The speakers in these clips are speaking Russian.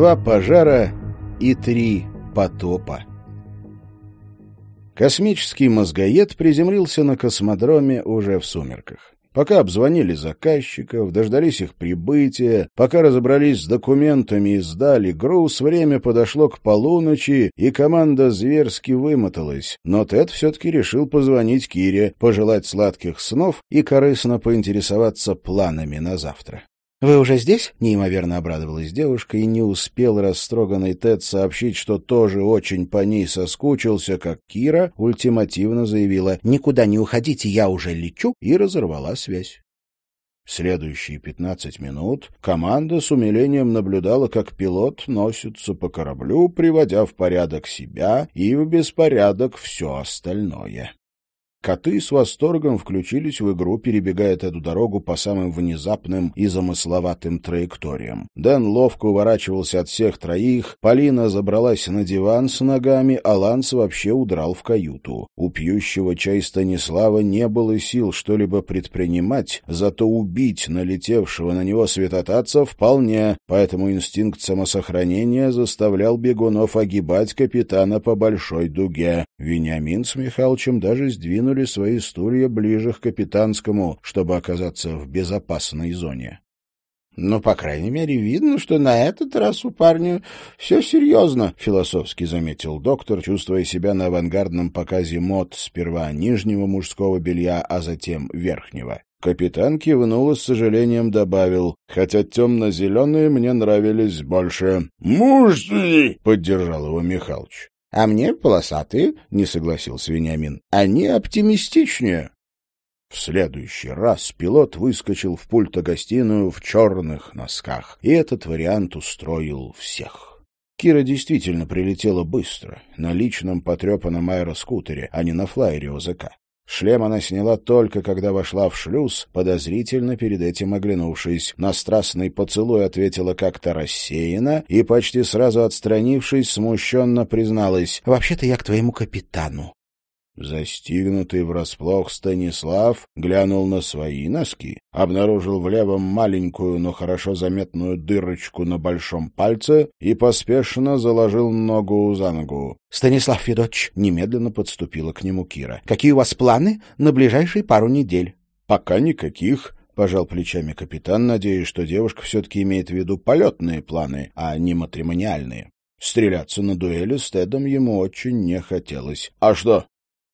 два пожара и три потопа. Космический мозгоед приземлился на космодроме уже в сумерках. Пока обзвонили заказчиков, дождались их прибытия, пока разобрались с документами и сдали груз, время подошло к полуночи, и команда зверски вымоталась. Но Тед все-таки решил позвонить Кире, пожелать сладких снов и корыстно поинтересоваться планами на завтра. «Вы уже здесь?» — неимоверно обрадовалась девушка, и не успел растроганный Тед сообщить, что тоже очень по ней соскучился, как Кира ультимативно заявила «Никуда не уходите, я уже лечу» и разорвала связь. Следующие пятнадцать минут команда с умилением наблюдала, как пилот носится по кораблю, приводя в порядок себя и в беспорядок все остальное. Коты с восторгом включились в игру, перебегая эту дорогу по самым внезапным и замысловатым траекториям. Дэн ловко уворачивался от всех троих, Полина забралась на диван с ногами, а Ланс вообще удрал в каюту. У пьющего чай Станислава не было сил что-либо предпринимать, зато убить налетевшего на него светотатца вполне, поэтому инстинкт самосохранения заставлял бегунов огибать капитана по большой дуге. Вениамин с Михалычем даже сдвинули подвинули свои стулья ближе к капитанскому, чтобы оказаться в безопасной зоне. «Ну, по крайней мере, видно, что на этот раз у парня все серьезно», — философски заметил доктор, чувствуя себя на авангардном показе мод сперва нижнего мужского белья, а затем верхнего. Капитан кивнул и с сожалением добавил, «Хотя темно-зеленые мне нравились больше». «Мужцы!» — поддержал его Михалыч. — А мне полосатые, — не согласился Вениамин. — Они оптимистичнее. В следующий раз пилот выскочил в пульто-гостиную в черных носках, и этот вариант устроил всех. Кира действительно прилетела быстро, на личном потрепанном аэроскутере, а не на флайере ОЗК. Шлем она сняла только, когда вошла в шлюз, подозрительно перед этим оглянувшись. На страстный поцелуй ответила как-то рассеянно и, почти сразу отстранившись, смущенно призналась. «Вообще-то я к твоему капитану». Застигнутый врасплох Станислав глянул на свои носки, обнаружил в левом маленькую, но хорошо заметную дырочку на большом пальце и поспешно заложил ногу за ногу. — Станислав Федотович, немедленно подступила к нему Кира. — Какие у вас планы на ближайшие пару недель? — Пока никаких, — пожал плечами капитан, надеясь, что девушка все-таки имеет в виду полетные планы, а не матримониальные. Стреляться на дуэли с Тедом ему очень не хотелось. — А что,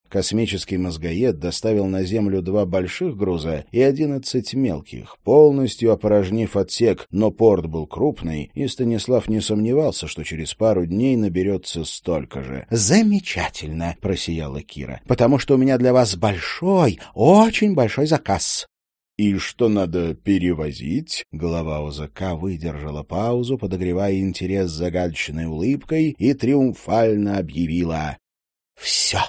Космический мозгоед доставил на Землю два больших груза и одиннадцать мелких, полностью опорожнив отсек, но порт был крупный, и Станислав не сомневался, что через пару дней наберется столько же. «Замечательно!» — просияла Кира. «Потому что у меня для вас большой, очень большой заказ». «И что надо перевозить?» Голова ОЗК выдержала паузу, подогревая интерес загадочной улыбкой, и триумфально объявила «Все!»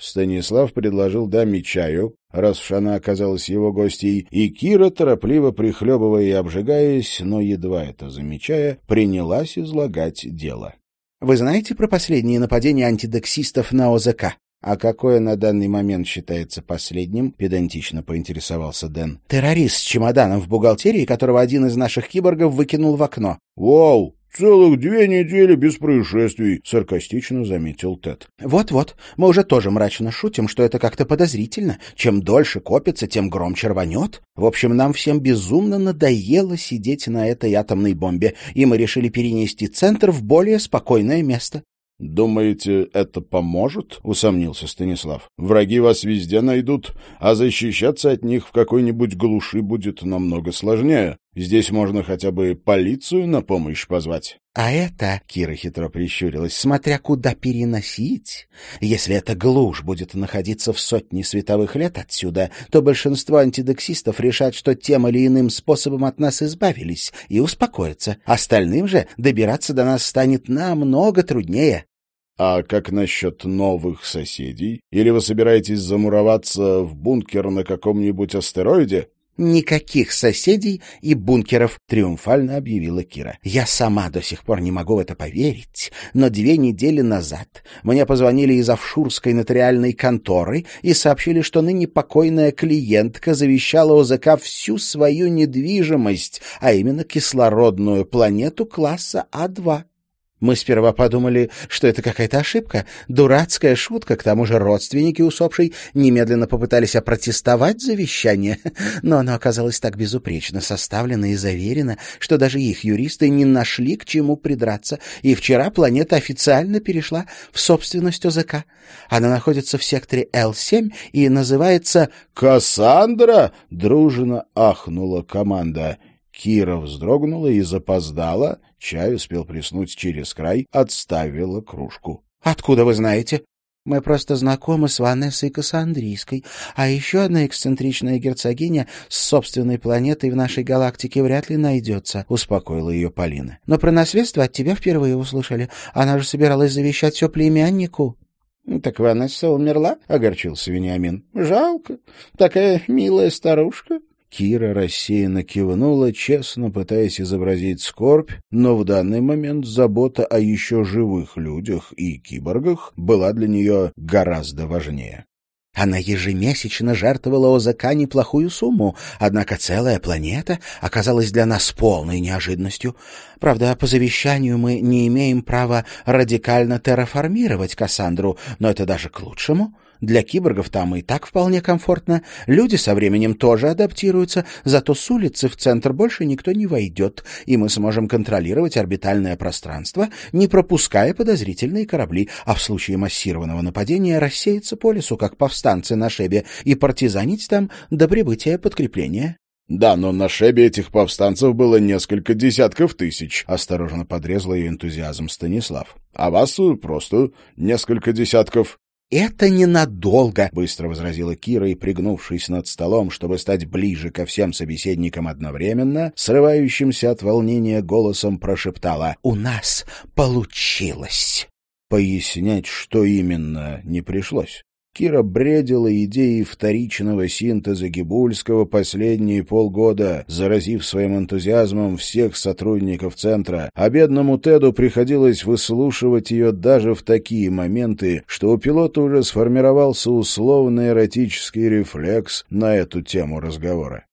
Станислав предложил даме чаю, раз уж она оказалась его гостьей, и Кира, торопливо прихлебывая и обжигаясь, но едва это замечая, принялась излагать дело. — Вы знаете про последние нападения антидексистов на ОЗК? — А какое на данный момент считается последним? — педантично поинтересовался Дэн. — Террорист с чемоданом в бухгалтерии, которого один из наших киборгов выкинул в окно. — Вау! «Целых две недели без происшествий», — саркастично заметил Тед. «Вот-вот, мы уже тоже мрачно шутим, что это как-то подозрительно. Чем дольше копится, тем громче рванет. В общем, нам всем безумно надоело сидеть на этой атомной бомбе, и мы решили перенести центр в более спокойное место. «Думаете, это поможет?» — усомнился Станислав. «Враги вас везде найдут, а защищаться от них в какой-нибудь глуши будет намного сложнее. Здесь можно хотя бы полицию на помощь позвать». «А это, — Кира хитро прищурилась, — смотря куда переносить. Если эта глушь будет находиться в сотне световых лет отсюда, то большинство антидексистов решат, что тем или иным способом от нас избавились, и успокоятся. Остальным же добираться до нас станет намного труднее». «А как насчет новых соседей? Или вы собираетесь замуроваться в бункер на каком-нибудь астероиде?» «Никаких соседей и бункеров», — триумфально объявила Кира. «Я сама до сих пор не могу в это поверить, но две недели назад мне позвонили из офшурской нотариальной конторы и сообщили, что ныне покойная клиентка завещала ОЗК всю свою недвижимость, а именно кислородную планету класса А2. Мы сперва подумали, что это какая-то ошибка, дурацкая шутка, к тому же родственники усопшей немедленно попытались опротестовать завещание, но оно оказалось так безупречно составлено и заверено, что даже их юристы не нашли к чему придраться, и вчера планета официально перешла в собственность ОЗК. Она находится в секторе Л-7 и называется «Кассандра!» — дружно ахнула команда — Кира вздрогнула и запоздала, чай успел плеснуть через край, отставила кружку. — Откуда вы знаете? — Мы просто знакомы с Ванессой Кассандрийской, а еще одна эксцентричная герцогиня с собственной планетой в нашей галактике вряд ли найдется, — успокоила ее Полина. — Но про наследство от тебя впервые услышали. Она же собиралась завещать все племяннику. — Так Ванесса умерла? — огорчился Вениамин. — Жалко. Такая милая старушка. Кира рассеянно кивнула, честно пытаясь изобразить скорбь, но в данный момент забота о еще живых людях и киборгах была для нее гораздо важнее. Она ежемесячно жертвовала ОЗК неплохую сумму, однако целая планета оказалась для нас полной неожиданностью. Правда, по завещанию мы не имеем права радикально терраформировать Кассандру, но это даже к лучшему. Для киборгов там и так вполне комфортно. Люди со временем тоже адаптируются, зато с улицы в центр больше никто не войдет, и мы сможем контролировать орбитальное пространство, не пропуская подозрительные корабли, а в случае массированного нападения рассеяться по лесу, как повстанцы на Шебе, и партизанить там до прибытия подкрепления. «Да, но на Шебе этих повстанцев было несколько десятков тысяч», — осторожно подрезал ее энтузиазм Станислав. «А вас просто несколько десятков». «Это ненадолго», — быстро возразила Кира и, пригнувшись над столом, чтобы стать ближе ко всем собеседникам одновременно, срывающимся от волнения голосом прошептала «У нас получилось». Пояснять, что именно, не пришлось. Кира бредила идеей вторичного синтеза Гибульского последние полгода, заразив своим энтузиазмом всех сотрудников центра, а бедному Теду приходилось выслушивать ее даже в такие моменты, что у пилота уже сформировался условный эротический рефлекс на эту тему разговора.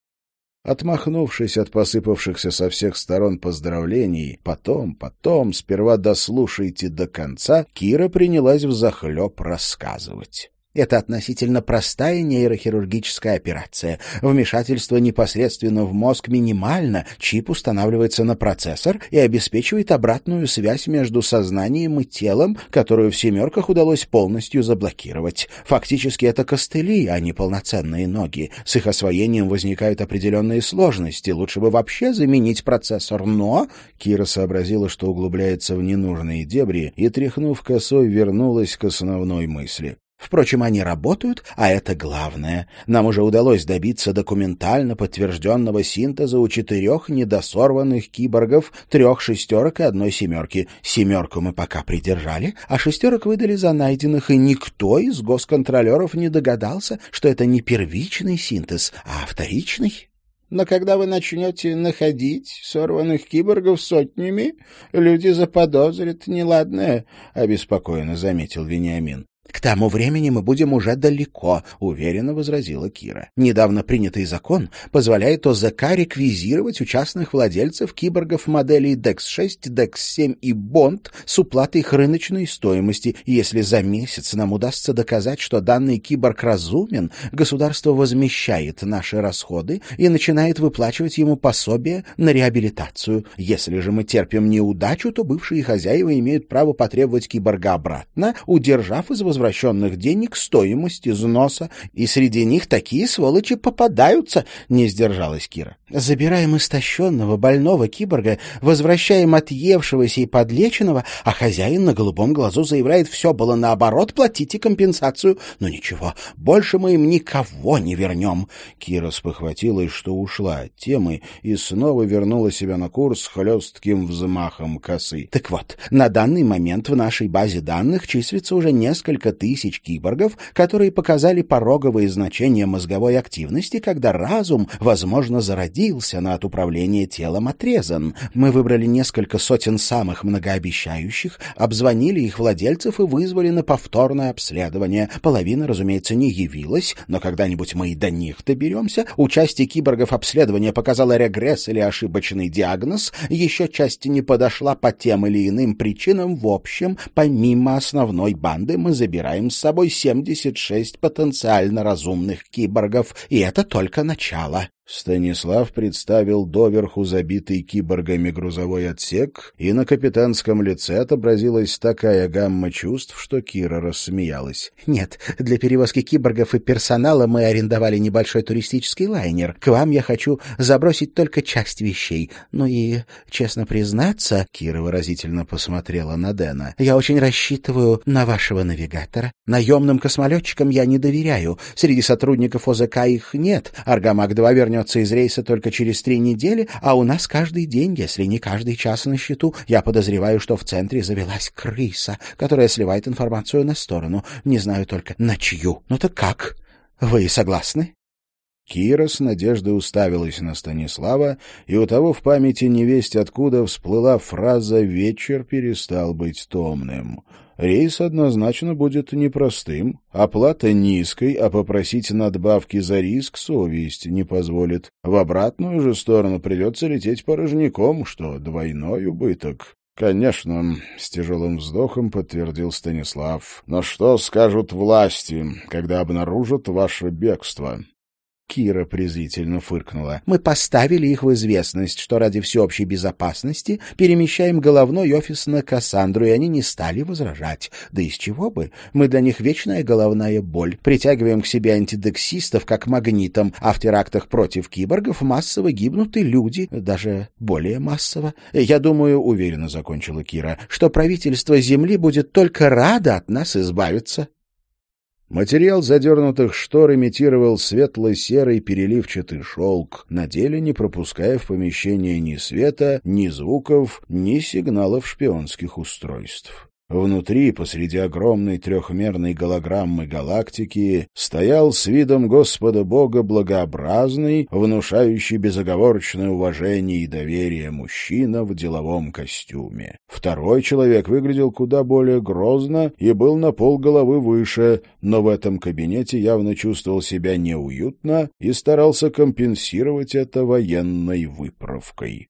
Отмахнувшись от посыпавшихся со всех сторон поздравлений, потом, потом, сперва дослушайте до конца, Кира принялась взахлеб рассказывать. Это относительно простая нейрохирургическая операция. Вмешательство непосредственно в мозг минимально, чип устанавливается на процессор и обеспечивает обратную связь между сознанием и телом, которую в «семерках» удалось полностью заблокировать. Фактически это костыли, а не полноценные ноги. С их освоением возникают определенные сложности. Лучше бы вообще заменить процессор, но... Кира сообразила, что углубляется в ненужные дебри, и, тряхнув косой, вернулась к основной мысли. Впрочем, они работают, а это главное. Нам уже удалось добиться документально подтвержденного синтеза у четырех недосорванных киборгов, трех шестерок и одной семерки. Семерку мы пока придержали, а шестерок выдали за найденных, и никто из госконтролеров не догадался, что это не первичный синтез, а вторичный. Но когда вы начнете находить сорванных киборгов сотнями, люди заподозрят неладное, — обеспокоенно заметил Вениамин. «К тому времени мы будем уже далеко», — уверенно возразила Кира. «Недавно принятый закон позволяет ОЗК реквизировать у частных владельцев киборгов моделей DEX-6, DEX-7 и Bond с уплатой их рыночной стоимости. Если за месяц нам удастся доказать, что данный киборг разумен, государство возмещает наши расходы и начинает выплачивать ему пособие на реабилитацию. Если же мы терпим неудачу, то бывшие хозяева имеют право потребовать киборга обратно, удержав из возвращенных денег стоимость износа, и среди них такие сволочи попадаются, — не сдержалась Кира. Забираем истощенного, больного киборга, возвращаем отъевшегося и подлеченного, а хозяин на голубом глазу заявляет, все было наоборот, платите компенсацию. Но ничего, больше мы им никого не вернем. Кира спохватилась, что ушла от темы, и снова вернула себя на курс хлестким взмахом косы. Так вот, на данный момент в нашей базе данных числится уже несколько несколько тысяч киборгов, которые показали пороговые значения мозговой активности, когда разум, возможно, зародился, но от управления телом отрезан. Мы выбрали несколько сотен самых многообещающих, обзвонили их владельцев и вызвали на повторное обследование. Половина, разумеется, не явилась, но когда-нибудь мы и до них доберемся. Участие киборгов обследования показало регресс или ошибочный диагноз, еще часть не подошла по тем или иным причинам. В общем, помимо основной банды мы забираем с собой 76 потенциально разумных киборгов, и это только начало. Станислав представил доверху забитый киборгами грузовой отсек, и на капитанском лице отобразилась такая гамма чувств, что Кира рассмеялась. «Нет, для перевозки киборгов и персонала мы арендовали небольшой туристический лайнер. К вам я хочу забросить только часть вещей. Ну и, честно признаться...» Кира выразительно посмотрела на Дэна. «Я очень рассчитываю на вашего навигатора. Наемным космолетчикам я не доверяю. Среди сотрудников ОЗК их нет. Аргамак-2 вернется вернется из рейса только через три недели, а у нас каждый день, если не каждый час на счету. Я подозреваю, что в центре завелась крыса, которая сливает информацию на сторону. Не знаю только, на чью. Ну так как? Вы согласны? Кира с надеждой уставилась на Станислава, и у того в памяти невесть откуда всплыла фраза «вечер перестал быть томным». Рейс однозначно будет непростым, оплата низкой, а попросить надбавки за риск совесть не позволит. В обратную же сторону придется лететь порожняком, что двойной убыток. «Конечно», — с тяжелым вздохом подтвердил Станислав. «Но что скажут власти, когда обнаружат ваше бегство?» Кира презрительно фыркнула. «Мы поставили их в известность, что ради всеобщей безопасности перемещаем головной офис на Кассандру, и они не стали возражать. Да из чего бы? Мы для них вечная головная боль. Притягиваем к себе антидексистов как магнитом, а в терактах против киборгов массово гибнут и люди, даже более массово. Я думаю, — уверенно закончила Кира, — что правительство Земли будет только радо от нас избавиться». Материал задернутых штор имитировал светло-серый переливчатый шелк, на деле не пропуская в помещение ни света, ни звуков, ни сигналов шпионских устройств. Внутри, посреди огромной трехмерной голограммы галактики, стоял с видом Господа Бога благообразный, внушающий безоговорочное уважение и доверие мужчина в деловом костюме. Второй человек выглядел куда более грозно и был на пол головы выше, но в этом кабинете явно чувствовал себя неуютно и старался компенсировать это военной выправкой.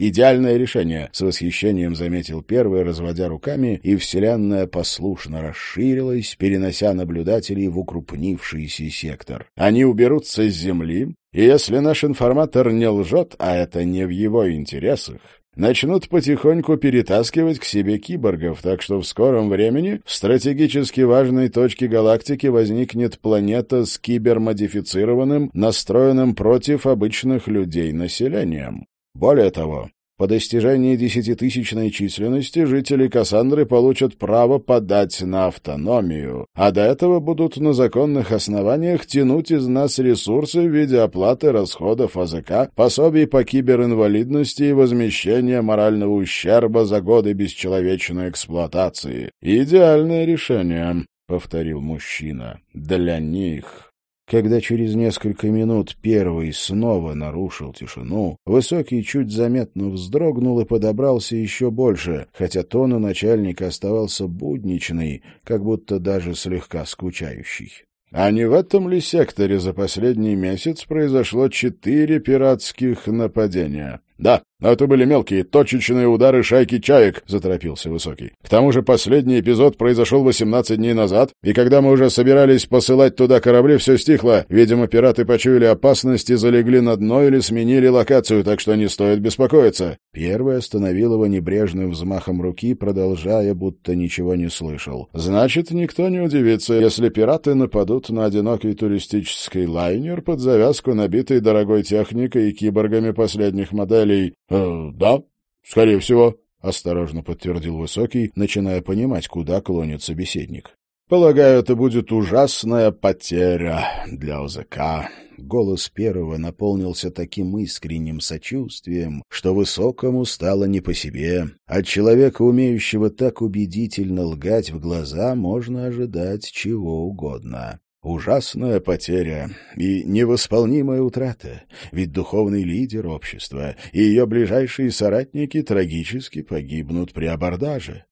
«Идеальное решение», — с восхищением заметил первый, разводя руками, и вселенная послушно расширилась, перенося наблюдателей в укрупнившийся сектор. «Они уберутся с Земли, и если наш информатор не лжет, а это не в его интересах, начнут потихоньку перетаскивать к себе киборгов, так что в скором времени в стратегически важной точке галактики возникнет планета с кибермодифицированным, настроенным против обычных людей населением. Более того, по достижении десятитысячной численности жители Кассандры получат право подать на автономию, а до этого будут на законных основаниях тянуть из нас ресурсы в виде оплаты расходов АЗК, пособий по киберинвалидности и возмещения морального ущерба за годы бесчеловечной эксплуатации. «Идеальное решение», — повторил мужчина, — «для них». Когда через несколько минут первый снова нарушил тишину, Высокий чуть заметно вздрогнул и подобрался еще больше, хотя тон у начальника оставался будничный, как будто даже слегка скучающий. А не в этом ли секторе за последний месяц произошло четыре пиратских нападения? Да, но это были мелкие, точечные удары шайки чаек, — заторопился Высокий. К тому же последний эпизод произошел 18 дней назад, и когда мы уже собирались посылать туда корабли, все стихло. Видимо, пираты почуяли опасность и залегли на дно или сменили локацию, так что не стоит беспокоиться. Первый остановил его небрежным взмахом руки, продолжая, будто ничего не слышал. Значит, никто не удивится, если пираты нападут на одинокий туристический лайнер под завязку, набитый дорогой техникой и киборгами последних моделей. «Э, «Да, скорее всего», — осторожно подтвердил Высокий, начиная понимать, куда клонит собеседник. «Полагаю, это будет ужасная потеря для ОЗК. Голос первого наполнился таким искренним сочувствием, что высокому стало не по себе. От человека, умеющего так убедительно лгать в глаза, можно ожидать чего угодно. Ужасная потеря и невосполнимая утрата, ведь духовный лидер общества и ее ближайшие соратники трагически погибнут при абордаже.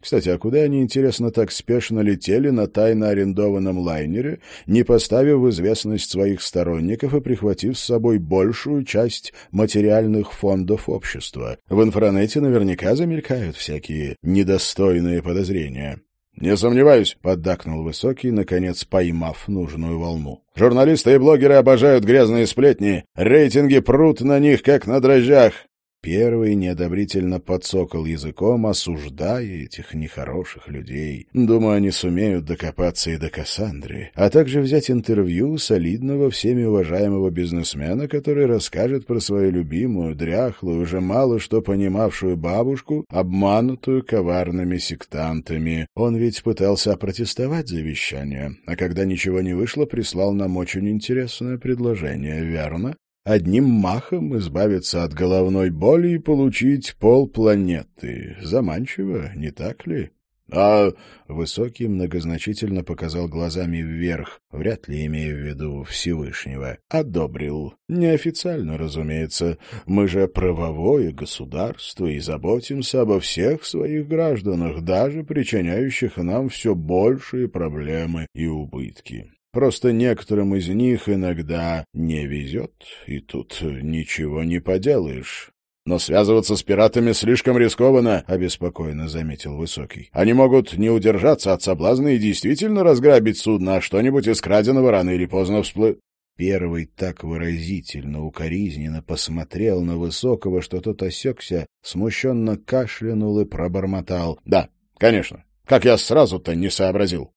Кстати, а куда они, интересно, так спешно летели на тайно арендованном лайнере, не поставив в известность своих сторонников и прихватив с собой большую часть материальных фондов общества? В инфранете наверняка замелькают всякие недостойные подозрения. «Не сомневаюсь», — поддакнул Высокий, наконец поймав нужную волну. «Журналисты и блогеры обожают грязные сплетни. Рейтинги прут на них, как на дрожжах. Первый неодобрительно подсокал языком, осуждая этих нехороших людей. Думаю, они сумеют докопаться и до Кассандры, а также взять интервью солидного, всеми уважаемого бизнесмена, который расскажет про свою любимую, дряхлую, уже мало что понимавшую бабушку, обманутую коварными сектантами. Он ведь пытался опротестовать завещание, а когда ничего не вышло, прислал нам очень интересное предложение, верно? Одним махом избавиться от головной боли и получить полпланеты. Заманчиво, не так ли? А Высокий многозначительно показал глазами вверх, вряд ли имея в виду Всевышнего. Одобрил. Неофициально, разумеется. Мы же правовое государство и заботимся обо всех своих гражданах, даже причиняющих нам все большие проблемы и убытки. Просто некоторым из них иногда не везет, и тут ничего не поделаешь. «Но связываться с пиратами слишком рискованно», — обеспокоенно заметил Высокий. «Они могут не удержаться от соблазна и действительно разграбить судно, а что-нибудь из краденого рано или поздно всплы...» Первый так выразительно, укоризненно посмотрел на Высокого, что тот осекся, смущенно кашлянул и пробормотал. «Да, конечно. Как я сразу-то не сообразил?»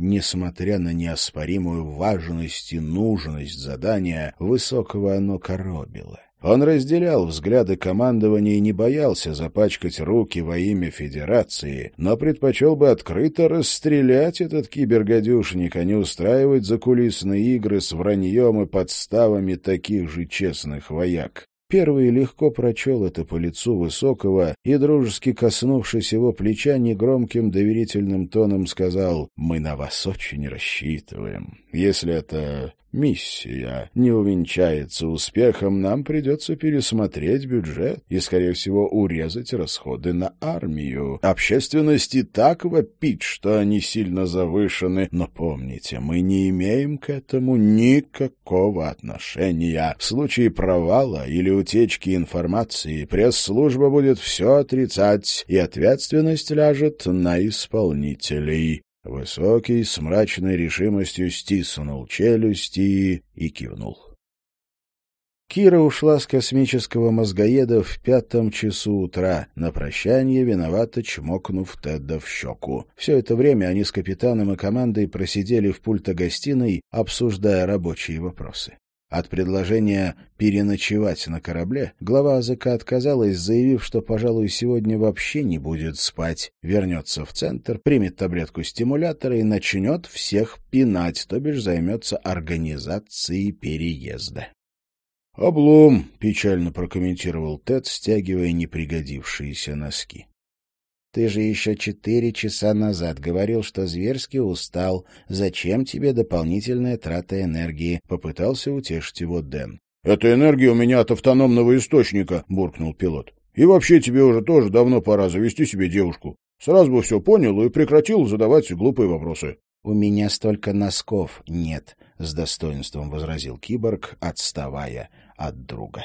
Несмотря на неоспоримую важность и нужность задания, высокого оно коробило. Он разделял взгляды командования и не боялся запачкать руки во имя Федерации, но предпочел бы открыто расстрелять этот кибергадюшник, а не устраивать закулисные игры с враньем и подставами таких же честных вояк. Первый легко прочел это по лицу Высокого и, дружески коснувшись его плеча, негромким доверительным тоном сказал «Мы на вас очень рассчитываем. Если это миссия не увенчается успехом, нам придется пересмотреть бюджет и, скорее всего, урезать расходы на армию. Общественность и так вопит, что они сильно завышены, но помните, мы не имеем к этому никакого отношения. В случае провала или утечки информации пресс-служба будет все отрицать, и ответственность ляжет на исполнителей. Высокий с мрачной решимостью стиснул челюсти и кивнул. Кира ушла с космического мозгоеда в пятом часу утра, на прощание виновато чмокнув Тедда в щеку. Все это время они с капитаном и командой просидели в пульто-гостиной, обсуждая рабочие вопросы. От предложения переночевать на корабле глава АЗК отказалась, заявив, что, пожалуй, сегодня вообще не будет спать, вернется в центр, примет таблетку стимулятора и начнет всех пинать, то бишь займется организацией переезда. «Облом», — печально прокомментировал Тед, стягивая непригодившиеся носки. Ты же еще четыре часа назад говорил, что зверски устал. Зачем тебе дополнительная трата энергии?» — попытался утешить его Дэн. «Эта энергия у меня от автономного источника», — буркнул пилот. «И вообще тебе уже тоже давно пора завести себе девушку. Сразу бы все понял и прекратил задавать глупые вопросы». «У меня столько носков нет», — с достоинством возразил киборг, отставая от друга.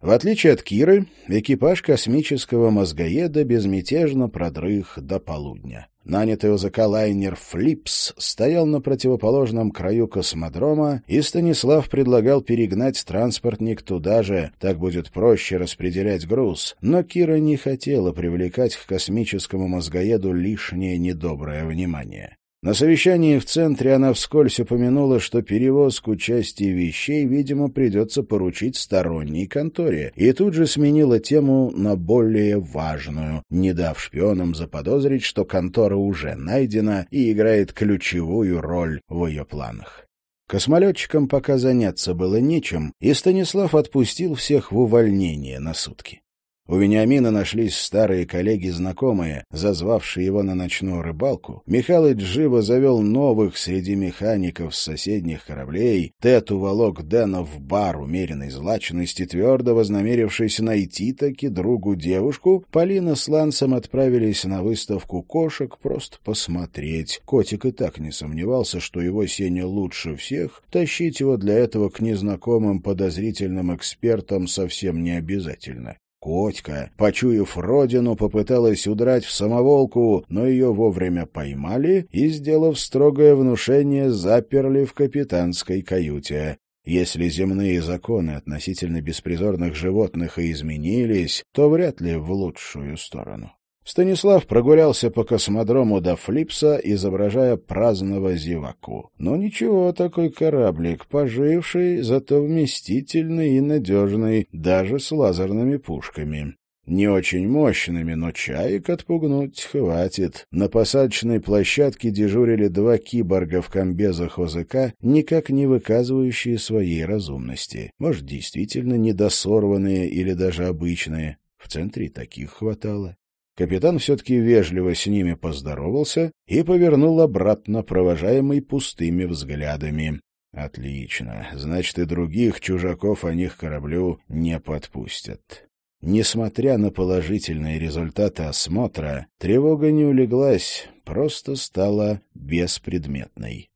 В отличие от Киры, экипаж космического мозгоеда безмятежно продрых до полудня. Нанятый ОЗК лайнер «Флипс» стоял на противоположном краю космодрома, и Станислав предлагал перегнать транспортник туда же, так будет проще распределять груз. Но Кира не хотела привлекать к космическому мозгоеду лишнее недоброе внимание. На совещании в центре она вскользь упомянула, что перевозку части вещей, видимо, придется поручить сторонней конторе, и тут же сменила тему на более важную, не дав шпионам заподозрить, что контора уже найдена и играет ключевую роль в ее планах. Космолетчикам пока заняться было нечем, и Станислав отпустил всех в увольнение на сутки. У Вениамина нашлись старые коллеги-знакомые, зазвавшие его на ночную рыбалку. Михалыч живо завел новых среди механиков с соседних кораблей. Тед уволок Дэна в бар умеренной злачности, твердо вознамерившись найти таки другу девушку. Полина с Лансом отправились на выставку кошек просто посмотреть. Котик и так не сомневался, что его Сеня лучше всех. Тащить его для этого к незнакомым подозрительным экспертам совсем не обязательно. Котька, почуяв родину, попыталась удрать в самоволку, но ее вовремя поймали и, сделав строгое внушение, заперли в капитанской каюте. Если земные законы относительно беспризорных животных и изменились, то вряд ли в лучшую сторону. Станислав прогулялся по космодрому до Флипса, изображая праздного зеваку. Но ничего, такой кораблик, поживший, зато вместительный и надежный, даже с лазерными пушками. Не очень мощными, но чаек отпугнуть хватит. На посадочной площадке дежурили два киборга в комбезах ОЗК, никак не выказывающие своей разумности. Может, действительно недосорванные или даже обычные. В центре таких хватало. Капитан все-таки вежливо с ними поздоровался и повернул обратно, провожаемый пустыми взглядами. Отлично. Значит, и других чужаков о них кораблю не подпустят. Несмотря на положительные результаты осмотра, тревога не улеглась, просто стала беспредметной.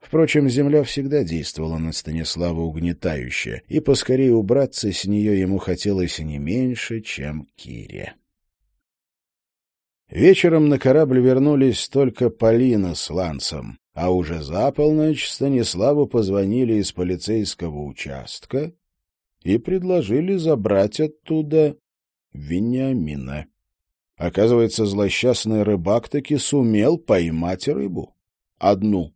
Впрочем, земля всегда действовала на Станислава угнетающе, и поскорее убраться с нее ему хотелось не меньше, чем Кире. Вечером на корабль вернулись только Полина с Лансом, а уже за полночь Станиславу позвонили из полицейского участка и предложили забрать оттуда Вениамина. Оказывается, злосчастный рыбак таки сумел поймать рыбу. Одну.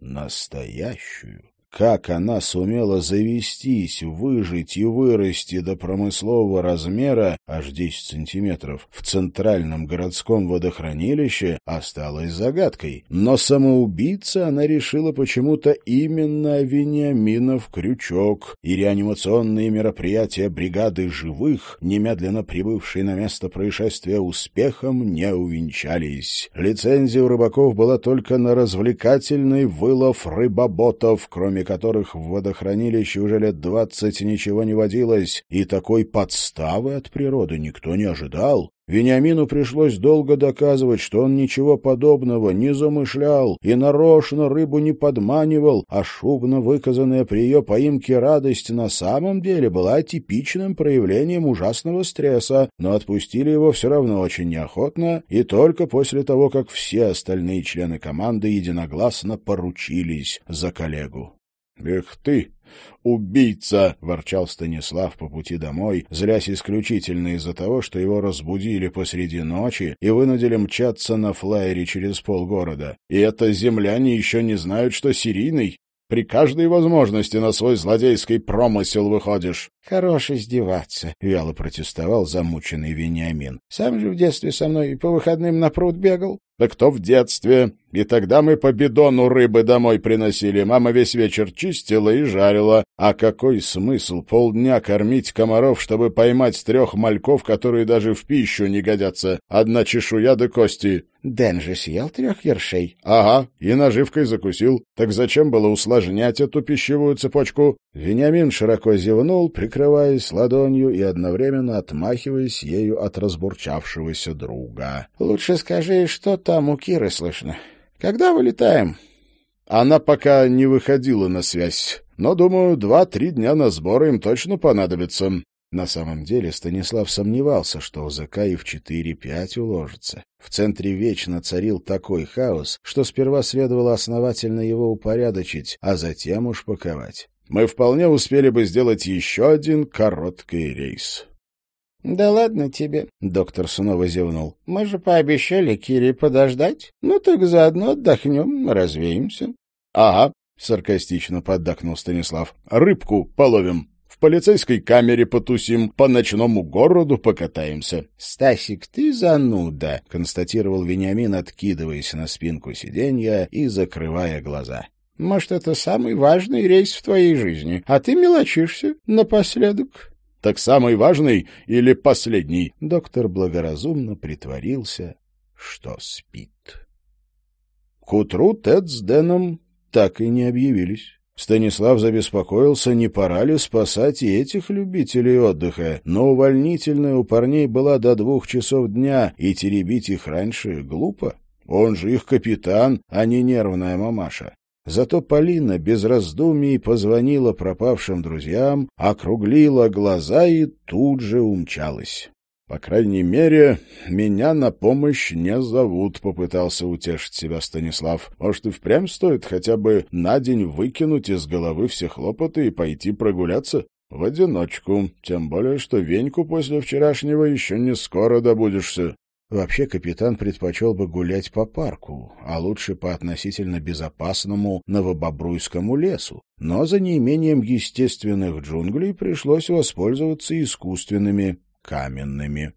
Настоящую. Как она сумела завестись, выжить и вырасти до промыслового размера, аж 10 сантиметров, в центральном городском водохранилище, осталось загадкой. Но самоубийца она решила почему-то именно Вениаминов крючок, и реанимационные мероприятия бригады живых, немедленно прибывшие на место происшествия, успехом не увенчались. Лицензия у рыбаков была только на развлекательный вылов рыбоботов, кроме кроме которых в водохранилище уже лет двадцать ничего не водилось, и такой подставы от природы никто не ожидал. Вениамину пришлось долго доказывать, что он ничего подобного не замышлял и нарочно рыбу не подманивал, а шубно выказанная при ее поимке радость на самом деле была типичным проявлением ужасного стресса, но отпустили его все равно очень неохотно и только после того, как все остальные члены команды единогласно поручились за коллегу. «Эх ты, убийца!» — ворчал Станислав по пути домой, злясь исключительно из-за того, что его разбудили посреди ночи и вынудили мчаться на флайере через полгорода. И это земляне еще не знают, что серийный. При каждой возможности на свой злодейский промысел выходишь. — Хорош издеваться, — вяло протестовал замученный Вениамин. — Сам же в детстве со мной по выходным на пруд бегал. — Да кто в детстве? И тогда мы по бидону рыбы домой приносили. Мама весь вечер чистила и жарила. А какой смысл полдня кормить комаров, чтобы поймать трех мальков, которые даже в пищу не годятся? Одна чешуя да кости. Дэн же съел трех ершей. Ага, и наживкой закусил. Так зачем было усложнять эту пищевую цепочку? Вениамин широко зевнул, прикрываясь ладонью и одновременно отмахиваясь ею от разбурчавшегося друга. — Лучше скажи, что там у Киры слышно. Когда вылетаем? Она пока не выходила на связь, но, думаю, два-три дня на сборы им точно понадобится. На самом деле Станислав сомневался, что ОЗК и в 4-5 уложится. В центре вечно царил такой хаос, что сперва следовало основательно его упорядочить, а затем уж паковать. Мы вполне успели бы сделать еще один короткий рейс. — Да ладно тебе, — доктор снова зевнул. — Мы же пообещали Кире подождать. Ну так заодно отдохнем, развеемся. — Ага, — саркастично поддакнул Станислав. — Рыбку половим. В полицейской камере потусим, по ночному городу покатаемся. — Стасик, ты зануда, — констатировал Вениамин, откидываясь на спинку сиденья и закрывая глаза. — Может, это самый важный рейс в твоей жизни, а ты мелочишься напоследок. — Так самый важный или последний? Доктор благоразумно притворился, что спит. К утру Тед с Дэном так и не объявились. Станислав забеспокоился, не пора ли спасать и этих любителей отдыха, но увольнительная у парней была до двух часов дня, и теребить их раньше глупо. Он же их капитан, а не нервная мамаша. Зато Полина без раздумий позвонила пропавшим друзьям, округлила глаза и тут же умчалась. По крайней мере, меня на помощь не зовут, — попытался утешить себя Станислав. Может, и впрямь стоит хотя бы на день выкинуть из головы все хлопоты и пойти прогуляться? В одиночку, тем более, что Веньку после вчерашнего еще не скоро добудешься. Вообще капитан предпочел бы гулять по парку, а лучше по относительно безопасному Новобобруйскому лесу. Но за неимением естественных джунглей пришлось воспользоваться искусственными каменными.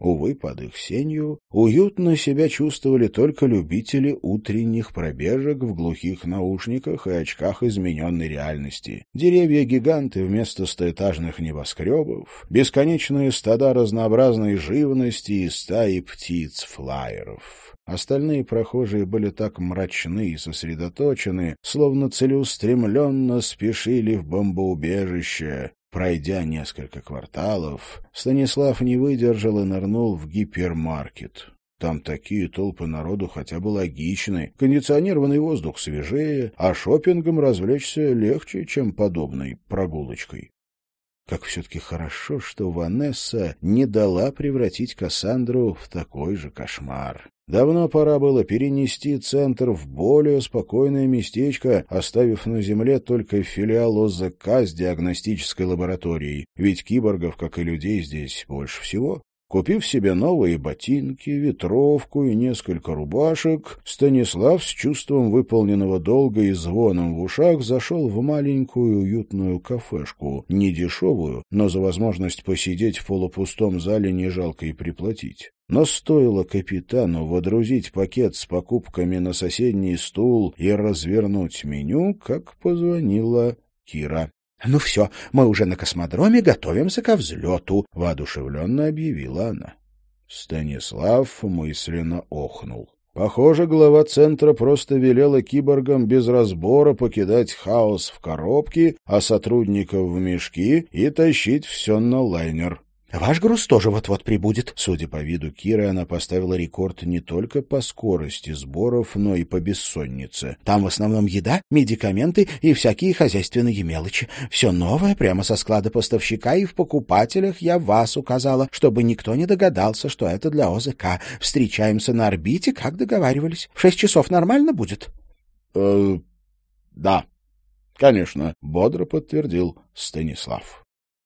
Увы, под их сенью уютно себя чувствовали только любители утренних пробежек в глухих наушниках и очках измененной реальности. Деревья-гиганты вместо стоэтажных небоскребов, бесконечные стада разнообразной живности и стаи птиц-флайеров. Остальные прохожие были так мрачны и сосредоточены, словно целеустремленно спешили в бомбоубежище, Пройдя несколько кварталов, Станислав не выдержал и нырнул в гипермаркет. Там такие толпы народу хотя бы логичны, кондиционированный воздух свежее, а шопингом развлечься легче, чем подобной прогулочкой. Как все-таки хорошо, что Ванесса не дала превратить Кассандру в такой же кошмар. Давно пора было перенести центр в более спокойное местечко, оставив на земле только филиал ОЗК с диагностической лабораторией, ведь киборгов, как и людей, здесь больше всего. Купив себе новые ботинки, ветровку и несколько рубашек, Станислав с чувством выполненного долга и звоном в ушах зашел в маленькую уютную кафешку, не дешевую, но за возможность посидеть в полупустом зале не жалко и приплатить. Но стоило капитану водрузить пакет с покупками на соседний стул и развернуть меню, как позвонила Кира. — Ну все, мы уже на космодроме готовимся ко взлету, — воодушевленно объявила она. Станислав мысленно охнул. Похоже, глава центра просто велела киборгам без разбора покидать хаос в коробке, а сотрудников в мешки и тащить все на лайнер. Ваш груз тоже вот-вот прибудет. Судя по виду Киры, она поставила рекорд не только по скорости сборов, но и по бессоннице. Там в основном еда, медикаменты и всякие хозяйственные мелочи. Все новое прямо со склада поставщика, и в покупателях я вас указала, чтобы никто не догадался, что это для ОЗК. Встречаемся на орбите, как договаривались. В шесть часов нормально будет? Э, — Да, конечно, — бодро подтвердил Станислав.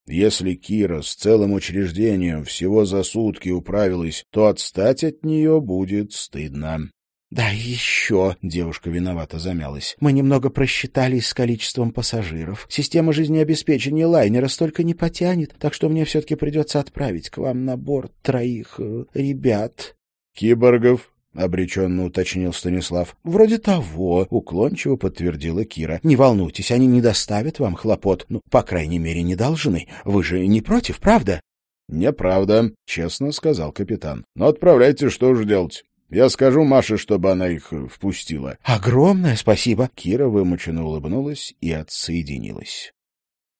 Если Кира с целым учреждением всего за сутки управилась, то отстать от нее будет стыдно. — Да еще, — девушка виновато замялась, — мы немного просчитались с количеством пассажиров. Система жизнеобеспечения лайнера столько не потянет, так что мне все-таки придется отправить к вам на борт троих э, ребят. — Киборгов? — обреченно уточнил Станислав. — Вроде того, — уклончиво подтвердила Кира. — Не волнуйтесь, они не доставят вам хлопот. Ну, по крайней мере, не должны. Вы же не против, правда? — Неправда, — честно сказал капитан. — Но отправляйте, что же делать. Я скажу Маше, чтобы она их впустила. — Огромное спасибо! Кира вымученно улыбнулась и отсоединилась.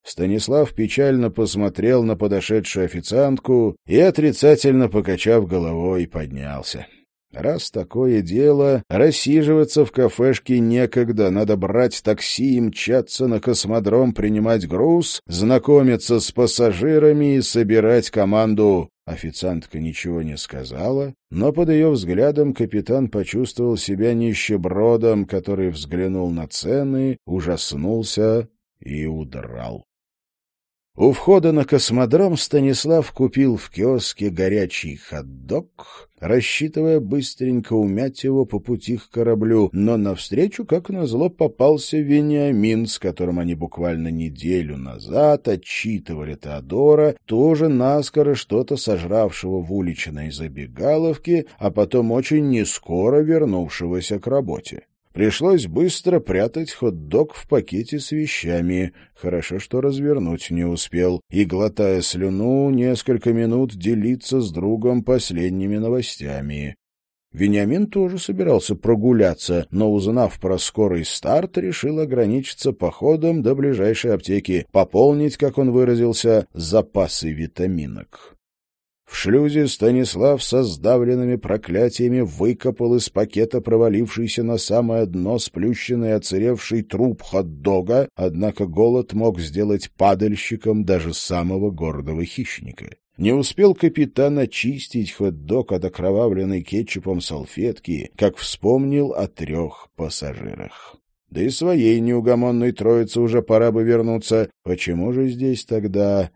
Станислав печально посмотрел на подошедшую официантку и, отрицательно покачав головой, поднялся. Раз такое дело, рассиживаться в кафешке некогда, надо брать такси и мчаться на космодром принимать груз, знакомиться с пассажирами и собирать команду. Официантка ничего не сказала, но под ее взглядом капитан почувствовал себя нищебродом, который взглянул на цены, ужаснулся и удрал. У входа на космодром Станислав купил в киоске горячий хот-дог, рассчитывая быстренько умять его по пути к кораблю, но навстречу, как назло, попался Вениамин, с которым они буквально неделю назад отчитывали Теодора, тоже наскоро что-то сожравшего в уличной забегаловке, а потом очень нескоро вернувшегося к работе. Пришлось быстро прятать хот-дог в пакете с вещами. Хорошо, что развернуть не успел. И, глотая слюну, несколько минут делиться с другом последними новостями. Вениамин тоже собирался прогуляться, но, узнав про скорый старт, решил ограничиться походом до ближайшей аптеки, пополнить, как он выразился, запасы витаминок. В шлюзе Станислав со сдавленными проклятиями выкопал из пакета провалившийся на самое дно сплющенный оцаревший труп хот-дога, однако голод мог сделать падальщиком даже самого гордого хищника. Не успел капитан очистить хот-дог от окровавленной кетчупом салфетки, как вспомнил о трех пассажирах. Да и своей неугомонной троице уже пора бы вернуться. Почему же здесь тогда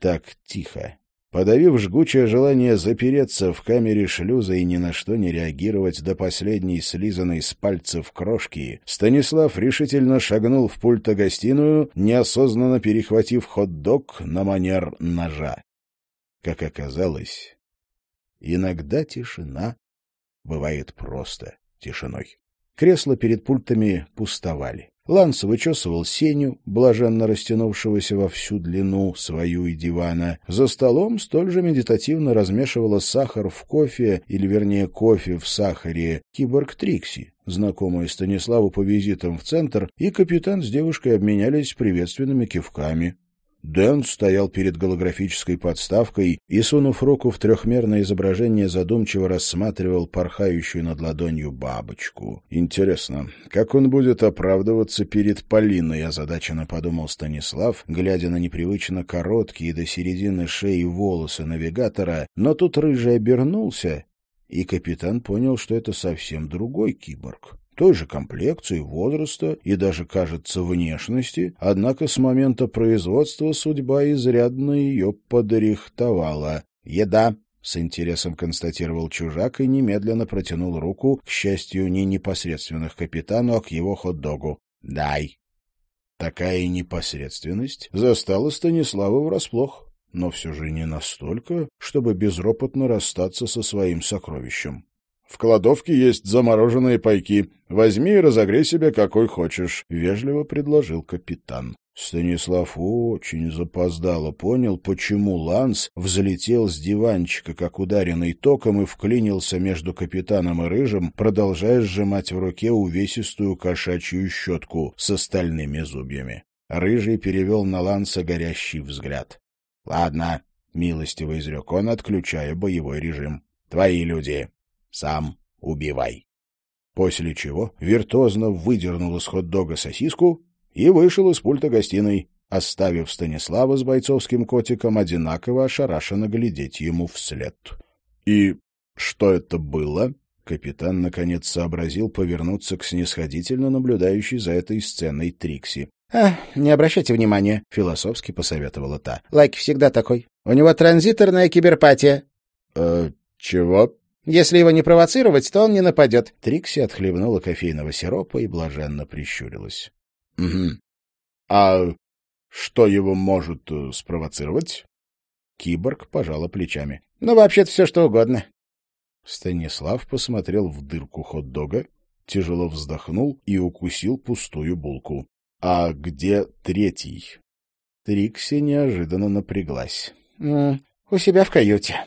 так тихо? Подавив жгучее желание запереться в камере шлюза и ни на что не реагировать до последней слизанной с пальцев крошки, Станислав решительно шагнул в пульто-гостиную, неосознанно перехватив хот-дог на манер ножа. Как оказалось, иногда тишина бывает просто тишиной. Кресла перед пультами пустовали. Ланс вычесывал сеню, блаженно растянувшегося во всю длину свою и дивана. За столом столь же медитативно размешивала сахар в кофе, или, вернее, кофе в сахаре, киборг Трикси, знакомая Станиславу по визитам в центр, и капитан с девушкой обменялись приветственными кивками. Дэн стоял перед голографической подставкой и, сунув руку в трехмерное изображение, задумчиво рассматривал порхающую над ладонью бабочку. «Интересно, как он будет оправдываться перед Полиной?» — озадаченно подумал Станислав, глядя на непривычно короткие до середины шеи волосы навигатора, но тут рыжий обернулся, и капитан понял, что это совсем другой киборг той же комплекции, возраста и даже, кажется, внешности, однако с момента производства судьба изрядно ее подрихтовала. «Еда!» — с интересом констатировал чужак и немедленно протянул руку, к счастью, не непосредственно к капитану, а к его хот-догу. «Дай!» Такая непосредственность застала Станислава врасплох, но все же не настолько, чтобы безропотно расстаться со своим сокровищем. В кладовке есть замороженные пайки. Возьми и разогрей себе какой хочешь», — вежливо предложил капитан. Станислав очень запоздало понял, почему Ланс взлетел с диванчика, как ударенный током, и вклинился между капитаном и Рыжим, продолжая сжимать в руке увесистую кошачью щетку с остальными зубьями. Рыжий перевел на Ланса горящий взгляд. — Ладно, — милостиво изрек он, отключая боевой режим. — Твои люди сам убивай. После чего виртуозно выдернул из хот-дога сосиску и вышел из пульта гостиной, оставив Станислава с бойцовским котиком одинаково ошарашенно глядеть ему вслед. — И что это было? Капитан, наконец, сообразил повернуться к снисходительно наблюдающей за этой сценой Трикси. — А, не обращайте внимания, — философски посоветовала та. — Лайк всегда такой. У него транзиторная киберпатия. «Э, — Чего? Если его не провоцировать, то он не нападет. Трикси отхлебнула кофейного сиропа и блаженно прищурилась. — Угу. А что его может э, спровоцировать? Киборг пожала плечами. — Ну, вообще-то все что угодно. Станислав посмотрел в дырку хот-дога, тяжело вздохнул и укусил пустую булку. — А где третий? Трикси неожиданно напряглась. — У себя в каюте.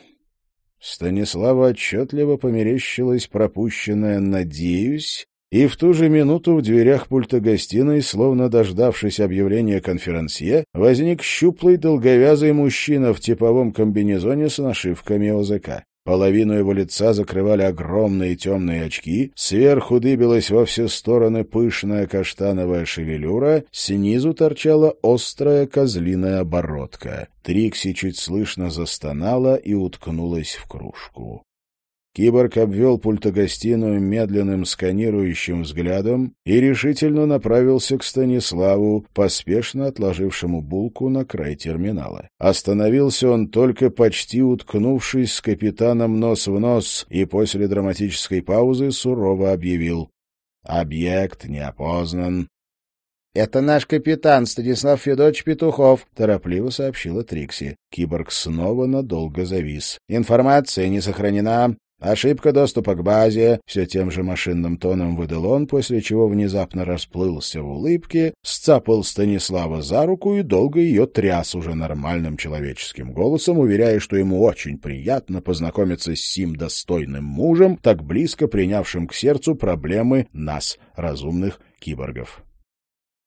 Станислава отчетливо померещилась пропущенная «надеюсь», и в ту же минуту в дверях пульта гостиной, словно дождавшись объявления конферансье, возник щуплый долговязый мужчина в типовом комбинезоне с нашивками ОЗК. Половину его лица закрывали огромные темные очки, сверху дыбилась во все стороны пышная каштановая шевелюра, снизу торчала острая козлиная оборотка. Трикси чуть слышно застонала и уткнулась в кружку. Киборг обвел пультогостиную медленным сканирующим взглядом и решительно направился к Станиславу, поспешно отложившему булку на край терминала. Остановился он только почти уткнувшись с капитаном нос в нос и после драматической паузы сурово объявил «Объект не опознан». «Это наш капитан Станислав Федорович Петухов», — торопливо сообщила Трикси. Киборг снова надолго завис. «Информация не сохранена. Ошибка доступа к базе, все тем же машинным тоном выдал он, после чего внезапно расплылся в улыбке, сцапал Станислава за руку и долго ее тряс уже нормальным человеческим голосом, уверяя, что ему очень приятно познакомиться с сим достойным мужем, так близко принявшим к сердцу проблемы нас, разумных киборгов.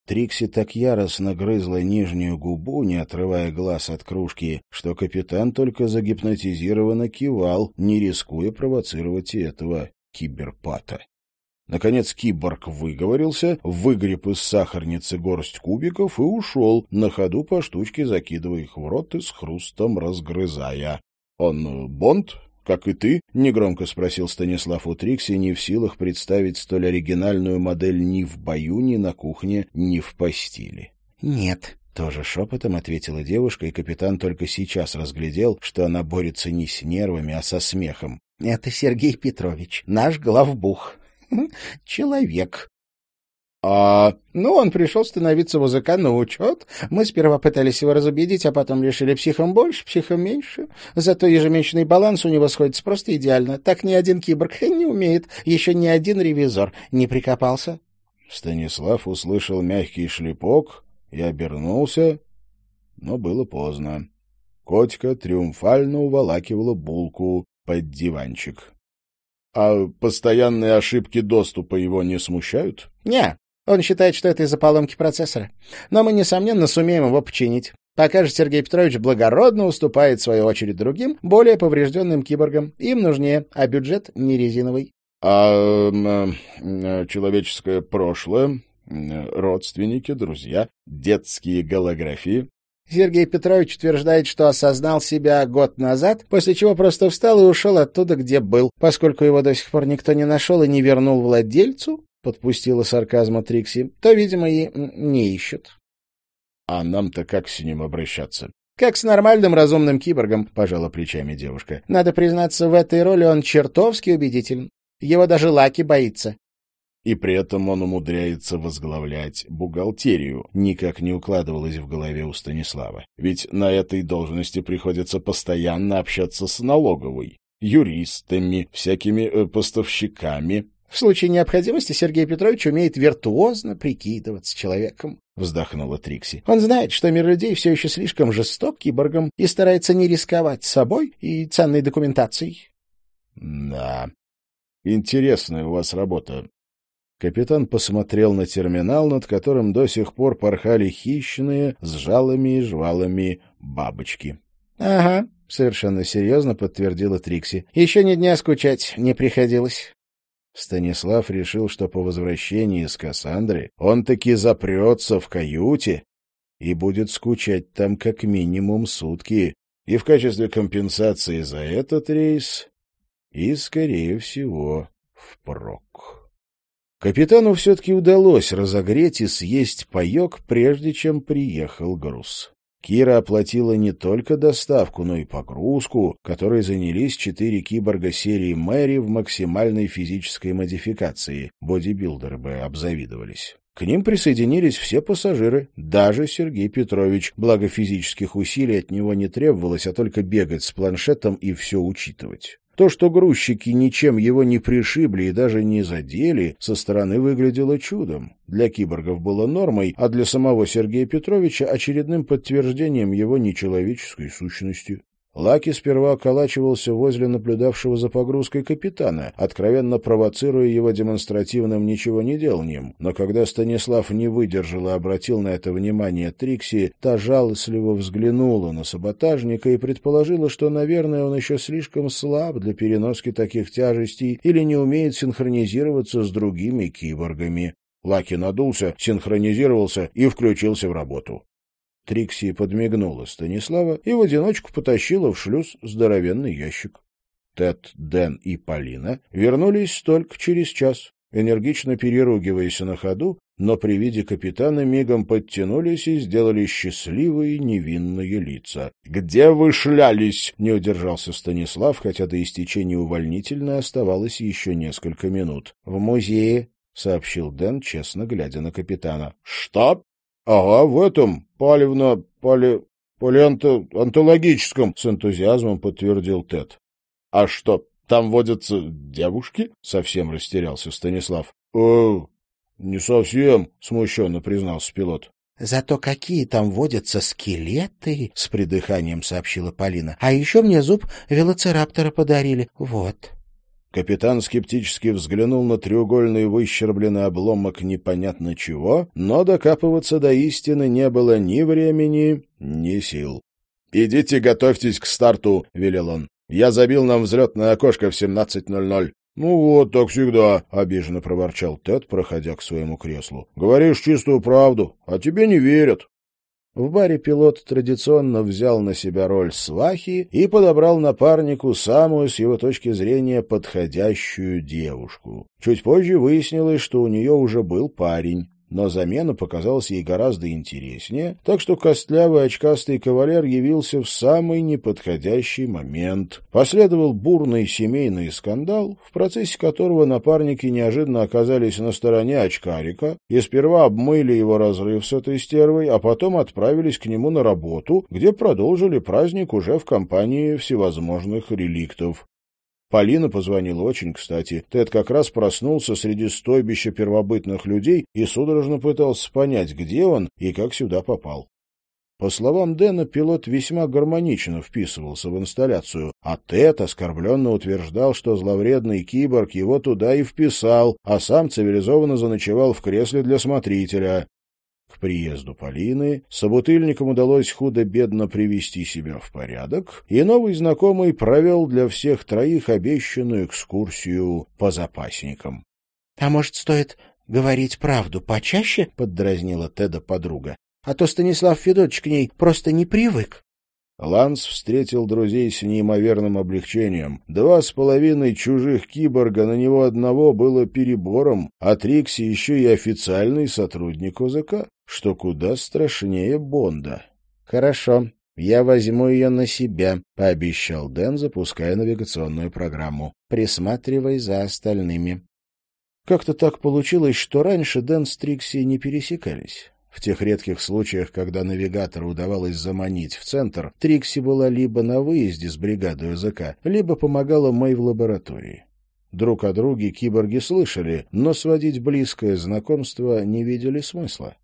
Трикси так яростно грызла нижнюю губу, не отрывая глаз от кружки, что капитан только загипнотизированно кивал, не рискуя провоцировать и этого киберпата. Наконец киборг выговорился, выгреб из сахарницы горсть кубиков и ушел, на ходу по штучке закидывая их в рот и с хрустом разгрызая. — Он Бонд? Как и ты?» — негромко спросил Станислав у Трикси, не в силах представить столь оригинальную модель ни в бою, ни на кухне, ни в постели. «Нет», — тоже шепотом ответила девушка, и капитан только сейчас разглядел, что она борется не с нервами, а со смехом. «Это Сергей Петрович, наш главбух. Человек. А, ну, он пришел становиться ВЗК на учет. Мы сперва пытались его разубедить, а потом решили психом больше, психом меньше. Зато ежемесячный баланс у него сходится просто идеально. Так ни один киборг не умеет, еще ни один ревизор не прикопался. Станислав услышал мягкий шлепок и обернулся, но было поздно. Котика триумфально уволакивала булку под диванчик. — А постоянные ошибки доступа его не смущают? — Не, он считает, что это из-за поломки процессора. Но мы, несомненно, сумеем его починить. Пока же Сергей Петрович благородно уступает, в свою очередь, другим, более поврежденным киборгам. Им нужнее, а бюджет не резиновый. А э, человеческое прошлое, родственники, друзья, детские голографии? Сергей Петрович утверждает, что осознал себя год назад, после чего просто встал и ушел оттуда, где был. Поскольку его до сих пор никто не нашел и не вернул владельцу, — подпустила сарказма Трикси, — то, видимо, и не ищут. — А нам-то как с ним обращаться? — Как с нормальным разумным киборгом, — пожала плечами девушка. — Надо признаться, в этой роли он чертовски убедителен. Его даже Лаки боится. И при этом он умудряется возглавлять бухгалтерию. Никак не укладывалось в голове у Станислава. Ведь на этой должности приходится постоянно общаться с налоговой, юристами, всякими э, поставщиками, в случае необходимости Сергей Петрович умеет виртуозно прикидываться человеком. — вздохнула Трикси. — Он знает, что мир людей все еще слишком жесток киборгом и старается не рисковать собой и ценной документацией. — Да. Интересная у вас работа. Капитан посмотрел на терминал, над которым до сих пор порхали хищные с жалами и жвалами бабочки. — Ага, — совершенно серьезно подтвердила Трикси. — Еще ни дня скучать не приходилось. Станислав решил, что по возвращении из Кассандры он таки запрется в каюте и будет скучать там как минимум сутки, и в качестве компенсации за этот рейс, и, скорее всего, впрок. Капитану все-таки удалось разогреть и съесть паек, прежде чем приехал груз. Кира оплатила не только доставку, но и погрузку, которой занялись четыре киборга серии Мэри в максимальной физической модификации. Бодибилдеры бы обзавидовались. К ним присоединились все пассажиры, даже Сергей Петрович, благо физических усилий от него не требовалось, а только бегать с планшетом и все учитывать. То, что грузчики ничем его не пришибли и даже не задели, со стороны выглядело чудом. Для киборгов было нормой, а для самого Сергея Петровича очередным подтверждением его нечеловеческой сущности. Лаки сперва околачивался возле наблюдавшего за погрузкой капитана, откровенно провоцируя его демонстративным ничего не деланием. Но когда Станислав не выдержал и обратил на это внимание Трикси, та жалостливо взглянула на саботажника и предположила, что, наверное, он еще слишком слаб для переноски таких тяжестей или не умеет синхронизироваться с другими киборгами. Лаки надулся, синхронизировался и включился в работу. Трикси подмигнула Станислава и в одиночку потащила в шлюз здоровенный ящик. Тед, Дэн и Полина вернулись только через час, энергично переругиваясь на ходу, но при виде капитана мигом подтянулись и сделали счастливые невинные лица. — Где вы шлялись? — не удержался Станислав, хотя до истечения увольнительной оставалось еще несколько минут. — В музее, — сообщил Дэн, честно глядя на капитана. — Что? — Ага, в этом, палевно... пали... палеонтологическом, — с энтузиазмом подтвердил Тед. — А что, там водятся девушки? — совсем растерялся Станислав. — О, не совсем, — смущенно признался пилот. — Зато какие там водятся скелеты, — с придыханием сообщила Полина. — А еще мне зуб велоцираптора подарили. Вот. Капитан скептически взглянул на треугольный выщербленный обломок непонятно чего, но докапываться до истины не было ни времени, ни сил. — Идите готовьтесь к старту, — велел он. — Я забил нам взлетное окошко в 17.00. — Ну вот, так всегда, — обиженно проворчал Тед, проходя к своему креслу. — Говоришь чистую правду, а тебе не верят. В баре пилот традиционно взял на себя роль свахи и подобрал напарнику самую, с его точки зрения, подходящую девушку. Чуть позже выяснилось, что у нее уже был парень но замена показалась ей гораздо интереснее, так что костлявый очкастый кавалер явился в самый неподходящий момент. Последовал бурный семейный скандал, в процессе которого напарники неожиданно оказались на стороне очкарика и сперва обмыли его разрыв с этой стервой, а потом отправились к нему на работу, где продолжили праздник уже в компании всевозможных реликтов. Полина позвонила очень кстати. Тед как раз проснулся среди стойбища первобытных людей и судорожно пытался понять, где он и как сюда попал. По словам Дэна, пилот весьма гармонично вписывался в инсталляцию, а Тед оскорбленно утверждал, что зловредный киборг его туда и вписал, а сам цивилизованно заночевал в кресле для смотрителя. Приезду Полины собутыльникам удалось худо-бедно привести себя в порядок, и новый знакомый провел для всех троих обещанную экскурсию по запасникам. — А может, стоит говорить правду почаще? — поддразнила Теда подруга. — А то Станислав Федотович к ней просто не привык. Ланс встретил друзей с неимоверным облегчением. Два с половиной чужих киборга на него одного было перебором, а Трикси еще и официальный сотрудник ОЗК, что куда страшнее Бонда. — Хорошо, я возьму ее на себя, — пообещал Дэн, запуская навигационную программу. — Присматривай за остальными. Как-то так получилось, что раньше Дэн с Трикси не пересекались. В тех редких случаях, когда навигатору удавалось заманить в центр, Трикси была либо на выезде с бригадой языка, либо помогала Мэй в лаборатории. Друг о друге киборги слышали, но сводить близкое знакомство не видели смысла.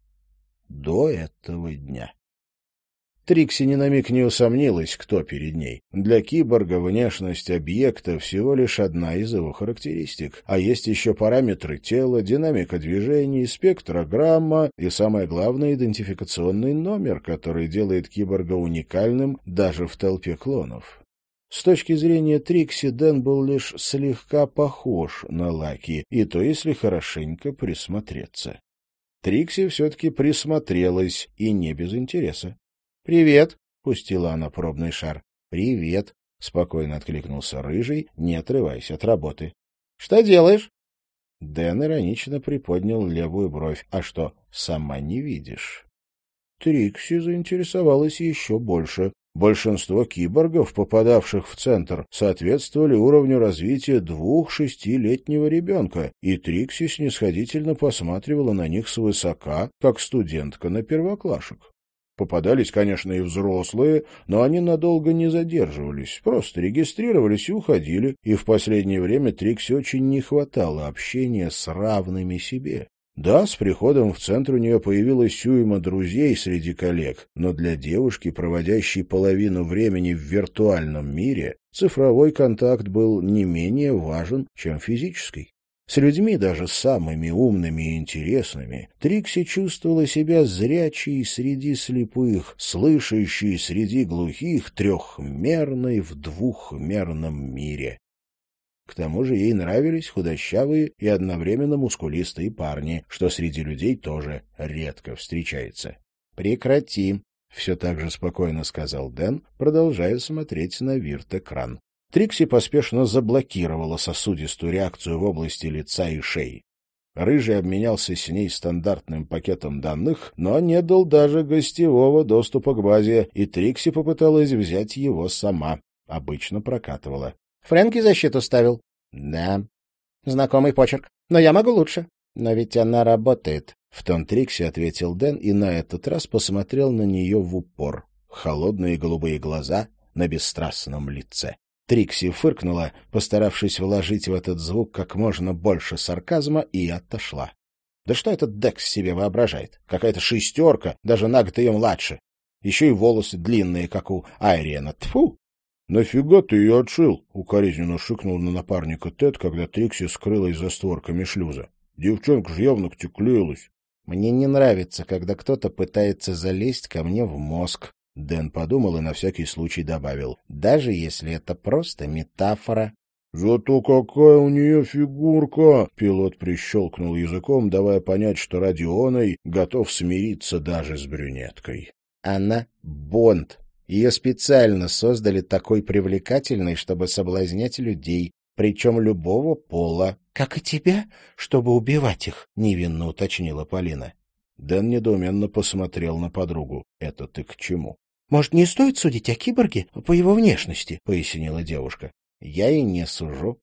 До этого дня. Трикси ни на миг не усомнилась, кто перед ней. Для киборга внешность объекта всего лишь одна из его характеристик, а есть еще параметры тела, динамика движений, спектрограмма и, самое главное, идентификационный номер, который делает киборга уникальным даже в толпе клонов. С точки зрения Трикси, Дэн был лишь слегка похож на Лаки, и то, если хорошенько присмотреться. Трикси все-таки присмотрелась, и не без интереса. «Привет!» — пустила она пробный шар. «Привет!» — спокойно откликнулся Рыжий, не отрываясь от работы. «Что делаешь?» Дэн иронично приподнял левую бровь. «А что, сама не видишь?» Трикси заинтересовалась еще больше. Большинство киборгов, попадавших в центр, соответствовали уровню развития двух-шестилетнего ребенка, и Трикси снисходительно посматривала на них свысока, как студентка на первоклашек. Попадались, конечно, и взрослые, но они надолго не задерживались, просто регистрировались и уходили, и в последнее время Трикси очень не хватало общения с равными себе. Да, с приходом в центр у нее появилась уйма друзей среди коллег, но для девушки, проводящей половину времени в виртуальном мире, цифровой контакт был не менее важен, чем физический. С людьми, даже самыми умными и интересными, Трикси чувствовала себя зрячей среди слепых, слышащей среди глухих, трехмерной в двухмерном мире. К тому же ей нравились худощавые и одновременно мускулистые парни, что среди людей тоже редко встречается. «Прекрати», — все так же спокойно сказал Дэн, продолжая смотреть на вирт-экран. Трикси поспешно заблокировала сосудистую реакцию в области лица и шеи. Рыжий обменялся с ней стандартным пакетом данных, но не дал даже гостевого доступа к базе, и Трикси попыталась взять его сама. Обычно прокатывала. — Фрэнки защиту ставил? — Да. — Знакомый почерк. Но я могу лучше. — Но ведь она работает. В тон Трикси ответил Дэн и на этот раз посмотрел на нее в упор. Холодные голубые глаза на бесстрастном лице. Трикси фыркнула, постаравшись вложить в этот звук как можно больше сарказма, и отошла. Да что этот Декс себе воображает? Какая-то шестерка, даже на год ее младше. Еще и волосы длинные, как у Айриена. Тфу! Нафига ты ее отшил? Укоризненно шикнул на напарника Тед, когда Трикси скрылась за створками шлюза. Девчонка же явно ктеклеилась. Мне не нравится, когда кто-то пытается залезть ко мне в мозг. Дэн подумал и на всякий случай добавил. Даже если это просто метафора. «Зато какая у нее фигурка!» — пилот прищелкнул языком, давая понять, что ради оной готов смириться даже с брюнеткой. «Она Бонд. Ее специально создали такой привлекательной, чтобы соблазнять людей, причем любого пола». «Как и тебя, чтобы убивать их», — невинно уточнила Полина. Дэн недоуменно посмотрел на подругу. «Это ты к чему?» Может, не стоит судить о киборге по его внешности? — пояснила девушка. — Я и не сужу.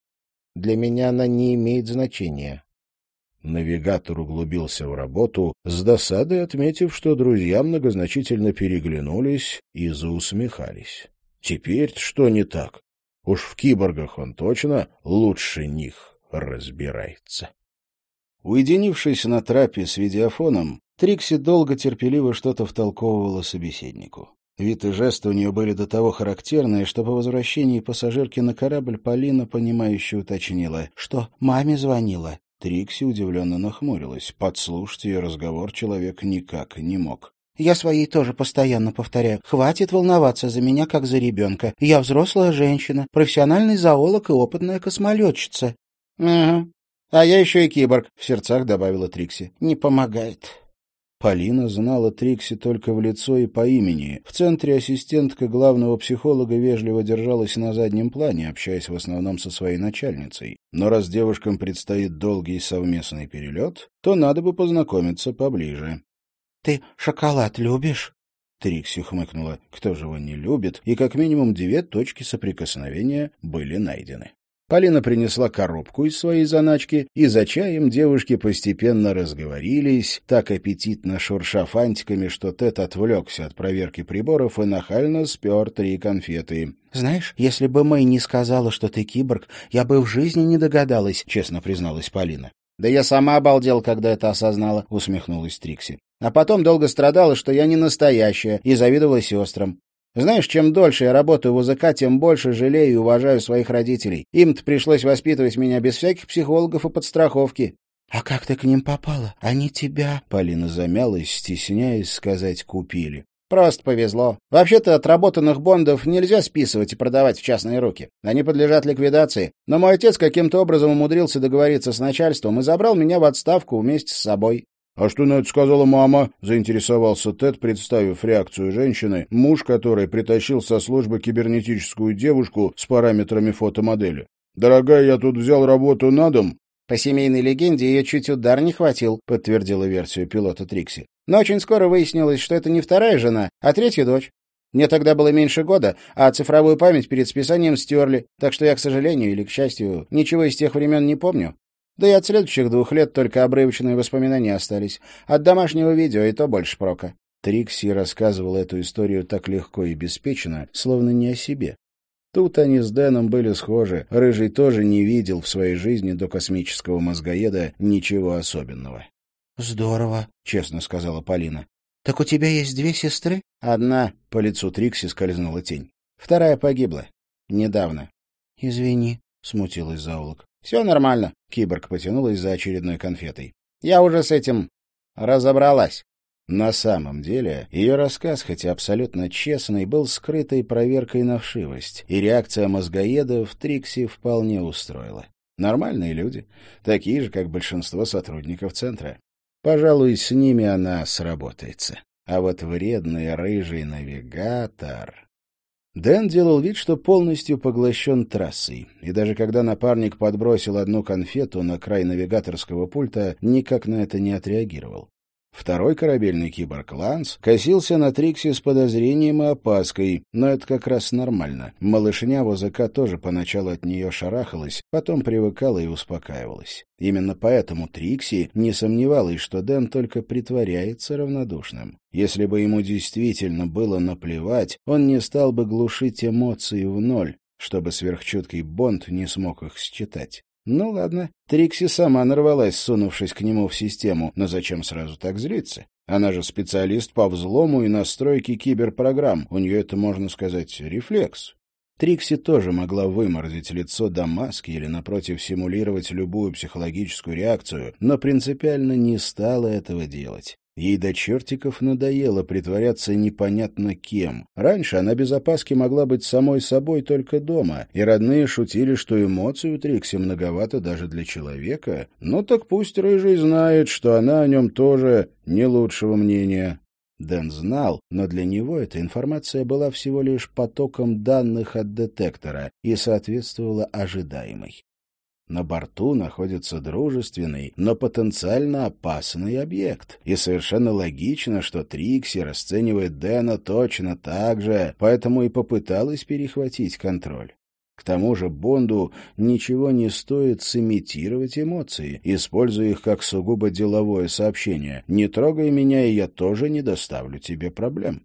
Для меня она не имеет значения. Навигатор углубился в работу, с досадой отметив, что друзья многозначительно переглянулись и заусмехались. Теперь что не так? Уж в киборгах он точно лучше них разбирается. Уединившись на трапе с видеофоном, Трикси долго терпеливо что-то втолковывала собеседнику. Вид и жесты у нее были до того характерные, что по возвращении пассажирки на корабль Полина, понимающе уточнила. «Что, маме звонила?» Трикси удивленно нахмурилась. Подслушать ее разговор человек никак не мог. «Я своей тоже постоянно повторяю. Хватит волноваться за меня, как за ребенка. Я взрослая женщина, профессиональный зоолог и опытная космолетчица». «Ага. А я еще и киборг», — в сердцах добавила Трикси. «Не помогает». Полина знала Трикси только в лицо и по имени. В центре ассистентка главного психолога вежливо держалась на заднем плане, общаясь в основном со своей начальницей. Но раз девушкам предстоит долгий совместный перелет, то надо бы познакомиться поближе. — Ты шоколад любишь? Трикси хмыкнула. Кто же его не любит? И как минимум две точки соприкосновения были найдены. Полина принесла коробку из своей заначки, и за чаем девушки постепенно разговорились, так аппетитно шурша фантиками, что Тед отвлекся от проверки приборов и нахально спер три конфеты. «Знаешь, если бы Мэй не сказала, что ты киборг, я бы в жизни не догадалась», — честно призналась Полина. «Да я сама обалдел, когда это осознала», — усмехнулась Трикси. «А потом долго страдала, что я не настоящая, и завидовала сестрам. Знаешь, чем дольше я работаю в УЗК, тем больше жалею и уважаю своих родителей. Им-то пришлось воспитывать меня без всяких психологов и подстраховки. — А как ты к ним попала? Они тебя... Полина замялась, стесняясь сказать «купили». Просто повезло. Вообще-то отработанных бондов нельзя списывать и продавать в частные руки. Они подлежат ликвидации. Но мой отец каким-то образом умудрился договориться с начальством и забрал меня в отставку вместе с собой. — А что на это сказала мама? — заинтересовался Тед, представив реакцию женщины, муж которой притащил со службы кибернетическую девушку с параметрами фотомодели. — Дорогая, я тут взял работу на дом. — По семейной легенде ее чуть удар не хватил, — подтвердила версию пилота Трикси. Но очень скоро выяснилось, что это не вторая жена, а третья дочь. Мне тогда было меньше года, а цифровую память перед списанием стерли, так что я, к сожалению или к счастью, ничего из тех времен не помню. Да и от следующих двух лет только обрывочные воспоминания остались. От домашнего видео и то больше прока. Трикси рассказывал эту историю так легко и беспечно, словно не о себе. Тут они с Дэном были схожи. Рыжий тоже не видел в своей жизни до космического мозгоеда ничего особенного. — Здорово, — честно сказала Полина. — Так у тебя есть две сестры? — Одна. По лицу Трикси скользнула тень. Вторая погибла. Недавно. — Извини, — смутилась заулок. Все нормально. Киборг потянулась за очередной конфетой. Я уже с этим разобралась. На самом деле, ее рассказ, хотя абсолютно честный, был скрытой проверкой на вшивость, и реакция мозгоедов Трикси вполне устроила. Нормальные люди, такие же, как большинство сотрудников центра. Пожалуй, с ними она сработается. А вот вредный рыжий навигатор... Дэн делал вид, что полностью поглощен трассой, и даже когда напарник подбросил одну конфету на край навигаторского пульта, никак на это не отреагировал. Второй корабельный киборг Ланс косился на Трикси с подозрением и опаской, но это как раз нормально. Малышня в ОЗК тоже поначалу от нее шарахалась, потом привыкала и успокаивалась. Именно поэтому Трикси не сомневалась, что Дэн только притворяется равнодушным. Если бы ему действительно было наплевать, он не стал бы глушить эмоции в ноль, чтобы сверхчуткий Бонд не смог их считать. Ну ладно, Трикси сама нарвалась, сунувшись к нему в систему, но зачем сразу так злиться? Она же специалист по взлому и настройке киберпрограмм, у нее это, можно сказать, рефлекс. Трикси тоже могла выморозить лицо до маски или, напротив, симулировать любую психологическую реакцию, но принципиально не стала этого делать. Ей до чертиков надоело притворяться непонятно кем. Раньше она без опаски могла быть самой собой только дома, и родные шутили, что эмоций у Трикси многовато даже для человека. Ну так пусть Рыжий знает, что она о нем тоже не лучшего мнения. Дэн знал, но для него эта информация была всего лишь потоком данных от детектора и соответствовала ожидаемой. На борту находится дружественный, но потенциально опасный объект. И совершенно логично, что Трикси расценивает Дэна точно так же, поэтому и попыталась перехватить контроль. К тому же Бонду ничего не стоит сымитировать эмоции, используя их как сугубо деловое сообщение. «Не трогай меня, и я тоже не доставлю тебе проблем».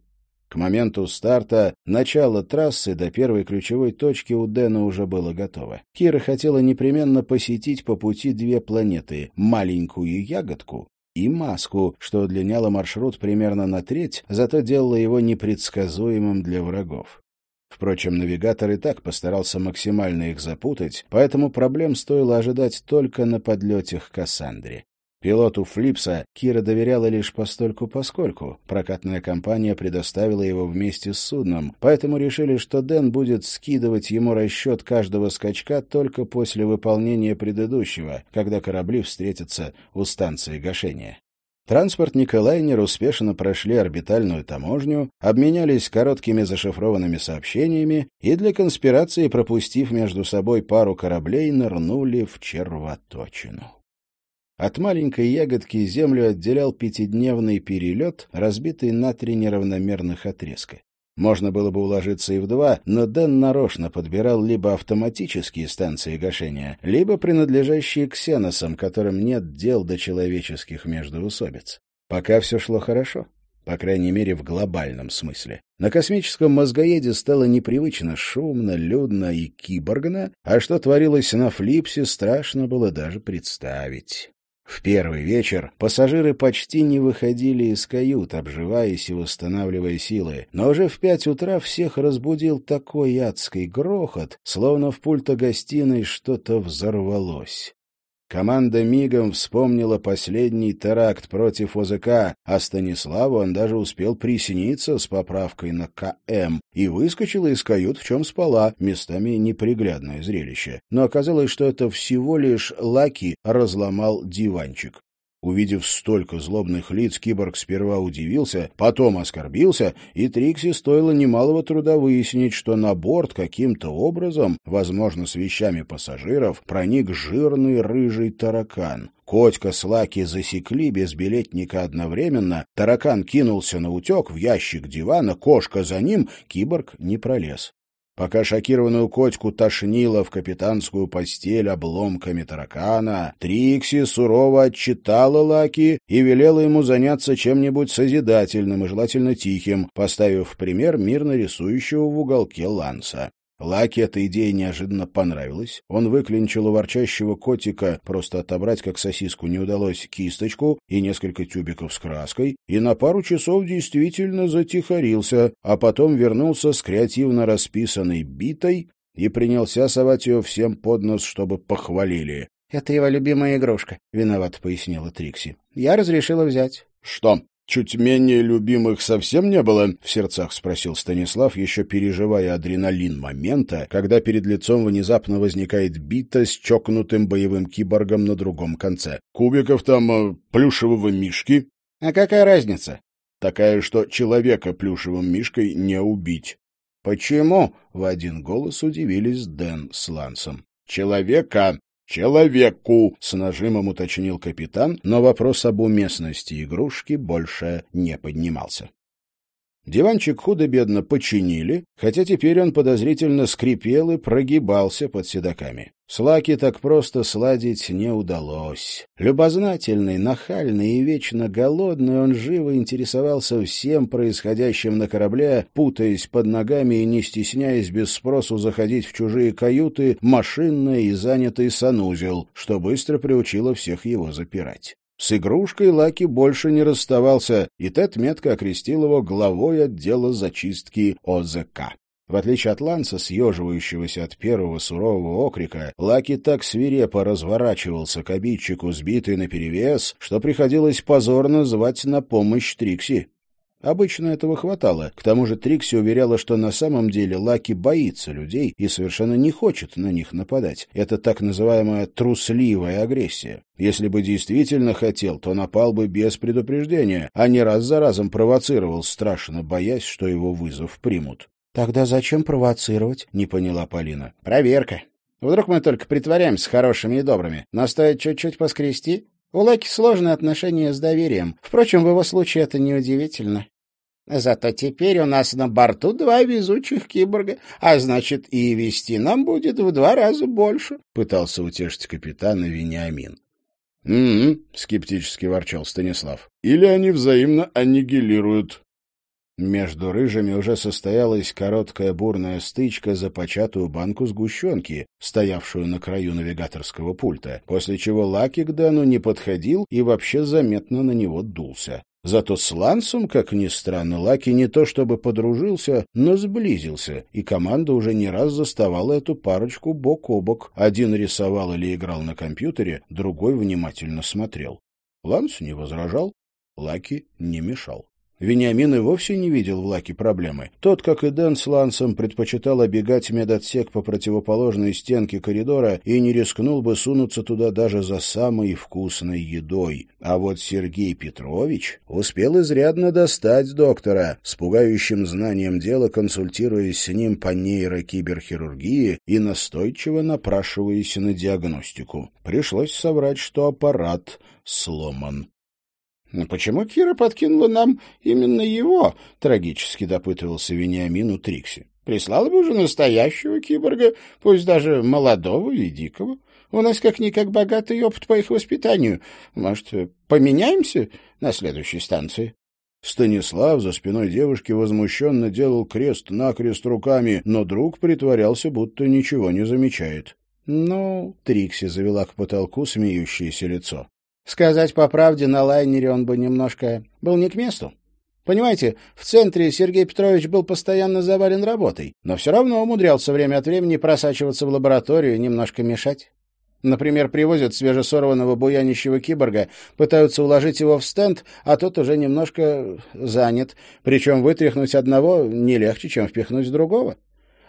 К моменту старта начала трассы до первой ключевой точки у Дэна уже было готово. Кира хотела непременно посетить по пути две планеты — маленькую ягодку и маску, что удлиняло маршрут примерно на треть, зато делало его непредсказуемым для врагов. Впрочем, навигатор и так постарался максимально их запутать, поэтому проблем стоило ожидать только на подлете к Кассандре. Пилоту Флипса Кира доверяла лишь постольку-поскольку. Прокатная компания предоставила его вместе с судном, поэтому решили, что Дэн будет скидывать ему расчет каждого скачка только после выполнения предыдущего, когда корабли встретятся у станции гашения. Транспортник и лайнер успешно прошли орбитальную таможню, обменялись короткими зашифрованными сообщениями и для конспирации, пропустив между собой пару кораблей, нырнули в червоточину. От маленькой ягодки землю отделял пятидневный перелет, разбитый на три неравномерных отрезка. Можно было бы уложиться и в два, но Дэн нарочно подбирал либо автоматические станции гашения, либо принадлежащие ксеносам, которым нет дел до человеческих междоусобиц. Пока все шло хорошо, по крайней мере в глобальном смысле. На космическом мозгоеде стало непривычно шумно, людно и киборгно, а что творилось на Флипсе, страшно было даже представить. В первый вечер пассажиры почти не выходили из кают, обживаясь и восстанавливая силы, но уже в пять утра всех разбудил такой адский грохот, словно в пульта гостиной что-то взорвалось. Команда мигом вспомнила последний теракт против ОЗК, а Станиславу он даже успел присниться с поправкой на КМ и выскочила из кают, в чем спала, местами неприглядное зрелище. Но оказалось, что это всего лишь Лаки разломал диванчик. Увидев столько злобных лиц, киборг сперва удивился, потом оскорбился, и Трикси стоило немалого труда выяснить, что на борт каким-то образом, возможно, с вещами пассажиров, проник жирный рыжий таракан. Котька с Лаки засекли без билетника одновременно, таракан кинулся на утек в ящик дивана, кошка за ним, киборг не пролез. Пока шокированную котику тошнило в капитанскую постель обломками таракана, Трикси сурово отчитала Лаки и велела ему заняться чем-нибудь созидательным и желательно тихим, поставив в пример мирно рисующего в уголке Ланса. Лаки эта идея неожиданно понравилась. Он выклинчил у ворчащего котика, просто отобрать как сосиску не удалось, кисточку и несколько тюбиков с краской, и на пару часов действительно затихарился, а потом вернулся с креативно расписанной битой и принялся совать ее всем под нос, чтобы похвалили. — Это его любимая игрушка, — виновато пояснила Трикси. — Я разрешила взять. — Что? Чуть менее любимых совсем не было?» — в сердцах спросил Станислав, еще переживая адреналин момента, когда перед лицом внезапно возникает бита с чокнутым боевым киборгом на другом конце. «Кубиков там э, плюшевого мишки?» «А какая разница?» «Такая, что человека плюшевым мишкой не убить». «Почему?» — в один голос удивились Дэн с Лансом. «Человека!» «Человеку!» — с нажимом уточнил капитан, но вопрос об уместности игрушки больше не поднимался. Диванчик худо-бедно починили, хотя теперь он подозрительно скрипел и прогибался под седоками. С Лаки так просто сладить не удалось. Любознательный, нахальный и вечно голодный, он живо интересовался всем происходящим на корабле, путаясь под ногами и не стесняясь без спросу заходить в чужие каюты, машинные и занятый санузел, что быстро приучило всех его запирать. С игрушкой Лаки больше не расставался, и Тед метко окрестил его главой отдела зачистки ОЗК. В отличие от Ланса, съеживающегося от первого сурового окрика, Лаки так свирепо разворачивался к обидчику, сбитый наперевес, что приходилось позорно звать на помощь Трикси. Обычно этого хватало. К тому же Трикси уверяла, что на самом деле Лаки боится людей и совершенно не хочет на них нападать. Это так называемая трусливая агрессия. Если бы действительно хотел, то напал бы без предупреждения, а не раз за разом провоцировал, страшно боясь, что его вызов примут. Тогда зачем провоцировать? Не поняла Полина. Проверка. Вдруг мы только притворяемся хорошими и добрыми, но стоит чуть-чуть поскрести. У Лаки сложные отношения с доверием. Впрочем, в его случае это неудивительно. Зато теперь у нас на борту два везучих киборга, а значит, и вести нам будет в два раза больше, — пытался утешить капитана Вениамин. «М-м», — скептически ворчал Станислав. «Или они взаимно аннигилируют». Между рыжими уже состоялась короткая бурная стычка за початую банку сгущенки, стоявшую на краю навигаторского пульта, после чего Лаки к Дэну не подходил и вообще заметно на него дулся. Зато с Лансом, как ни странно, Лаки не то чтобы подружился, но сблизился, и команда уже не раз заставала эту парочку бок о бок. Один рисовал или играл на компьютере, другой внимательно смотрел. Ланс не возражал, Лаки не мешал. Вениамин и вовсе не видел в Лаке проблемы. Тот, как и Дэн с Лансом, предпочитал обегать медотсек по противоположной стенке коридора и не рискнул бы сунуться туда даже за самой вкусной едой. А вот Сергей Петрович успел изрядно достать доктора, с пугающим знанием дела консультируясь с ним по нейрокиберхирургии и настойчиво напрашиваясь на диагностику. Пришлось соврать, что аппарат сломан. «Но почему Кира подкинула нам именно его?» — трагически допытывался Вениамину Трикси. «Прислала бы уже настоящего киборга, пусть даже молодого и дикого. У нас как-никак богатый опыт по их воспитанию. Может, поменяемся на следующей станции?» Станислав за спиной девушки возмущенно делал крест-накрест руками, но друг притворялся, будто ничего не замечает. «Ну...» — Трикси завела к потолку смеющееся лицо. Сказать по правде, на лайнере он бы немножко был не к месту. Понимаете, в центре Сергей Петрович был постоянно завален работой, но все равно умудрялся время от времени просачиваться в лабораторию и немножко мешать. Например, привозят свежесорванного буянищего киборга, пытаются уложить его в стенд, а тот уже немножко занят. Причем вытряхнуть одного не легче, чем впихнуть другого.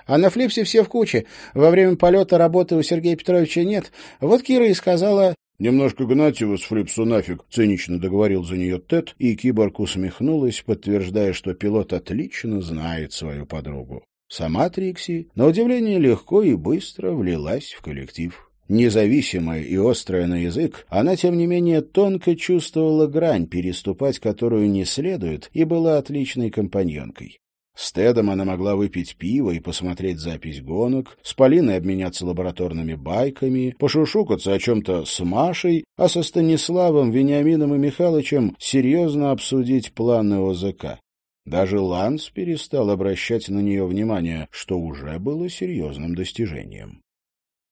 А на флипсе все в куче. Во время полета работы у Сергея Петровича нет. Вот Кира и сказала, «Немножко гнать его с Флипсу нафиг», — цинично договорил за нее Тед, и киборг усмехнулась, подтверждая, что пилот отлично знает свою подругу. Сама Трикси, на удивление, легко и быстро влилась в коллектив. Независимая и острая на язык, она, тем не менее, тонко чувствовала грань, переступать которую не следует, и была отличной компаньонкой. С Тедом она могла выпить пиво и посмотреть запись гонок, с Полиной обменяться лабораторными байками, пошушукаться о чем-то с Машей, а со Станиславом, Вениамином и Михалычем серьезно обсудить планы ОЗК. Даже Ланс перестал обращать на нее внимание, что уже было серьезным достижением.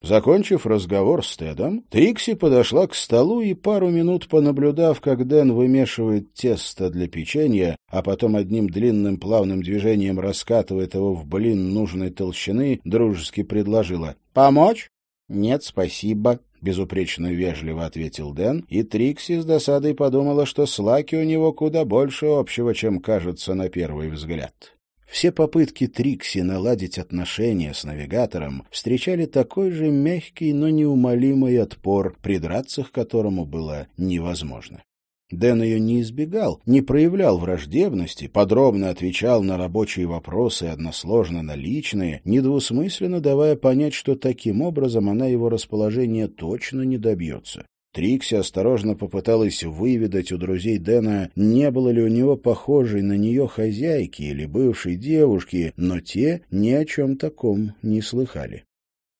Закончив разговор с Тедом, Трикси подошла к столу и, пару минут понаблюдав, как Дэн вымешивает тесто для печенья, а потом одним длинным плавным движением раскатывает его в блин нужной толщины, дружески предложила «Помочь?» «Нет, спасибо», — безупречно вежливо ответил Дэн, и Трикси с досадой подумала, что с Лаки у него куда больше общего, чем кажется на первый взгляд. Все попытки Трикси наладить отношения с навигатором встречали такой же мягкий, но неумолимый отпор, придраться к которому было невозможно. Дэн ее не избегал, не проявлял враждебности, подробно отвечал на рабочие вопросы, односложно на личные, недвусмысленно давая понять, что таким образом она его расположения точно не добьется. Трикси осторожно попыталась выведать у друзей Дэна, не было ли у него похожей на нее хозяйки или бывшей девушки, но те ни о чем таком не слыхали.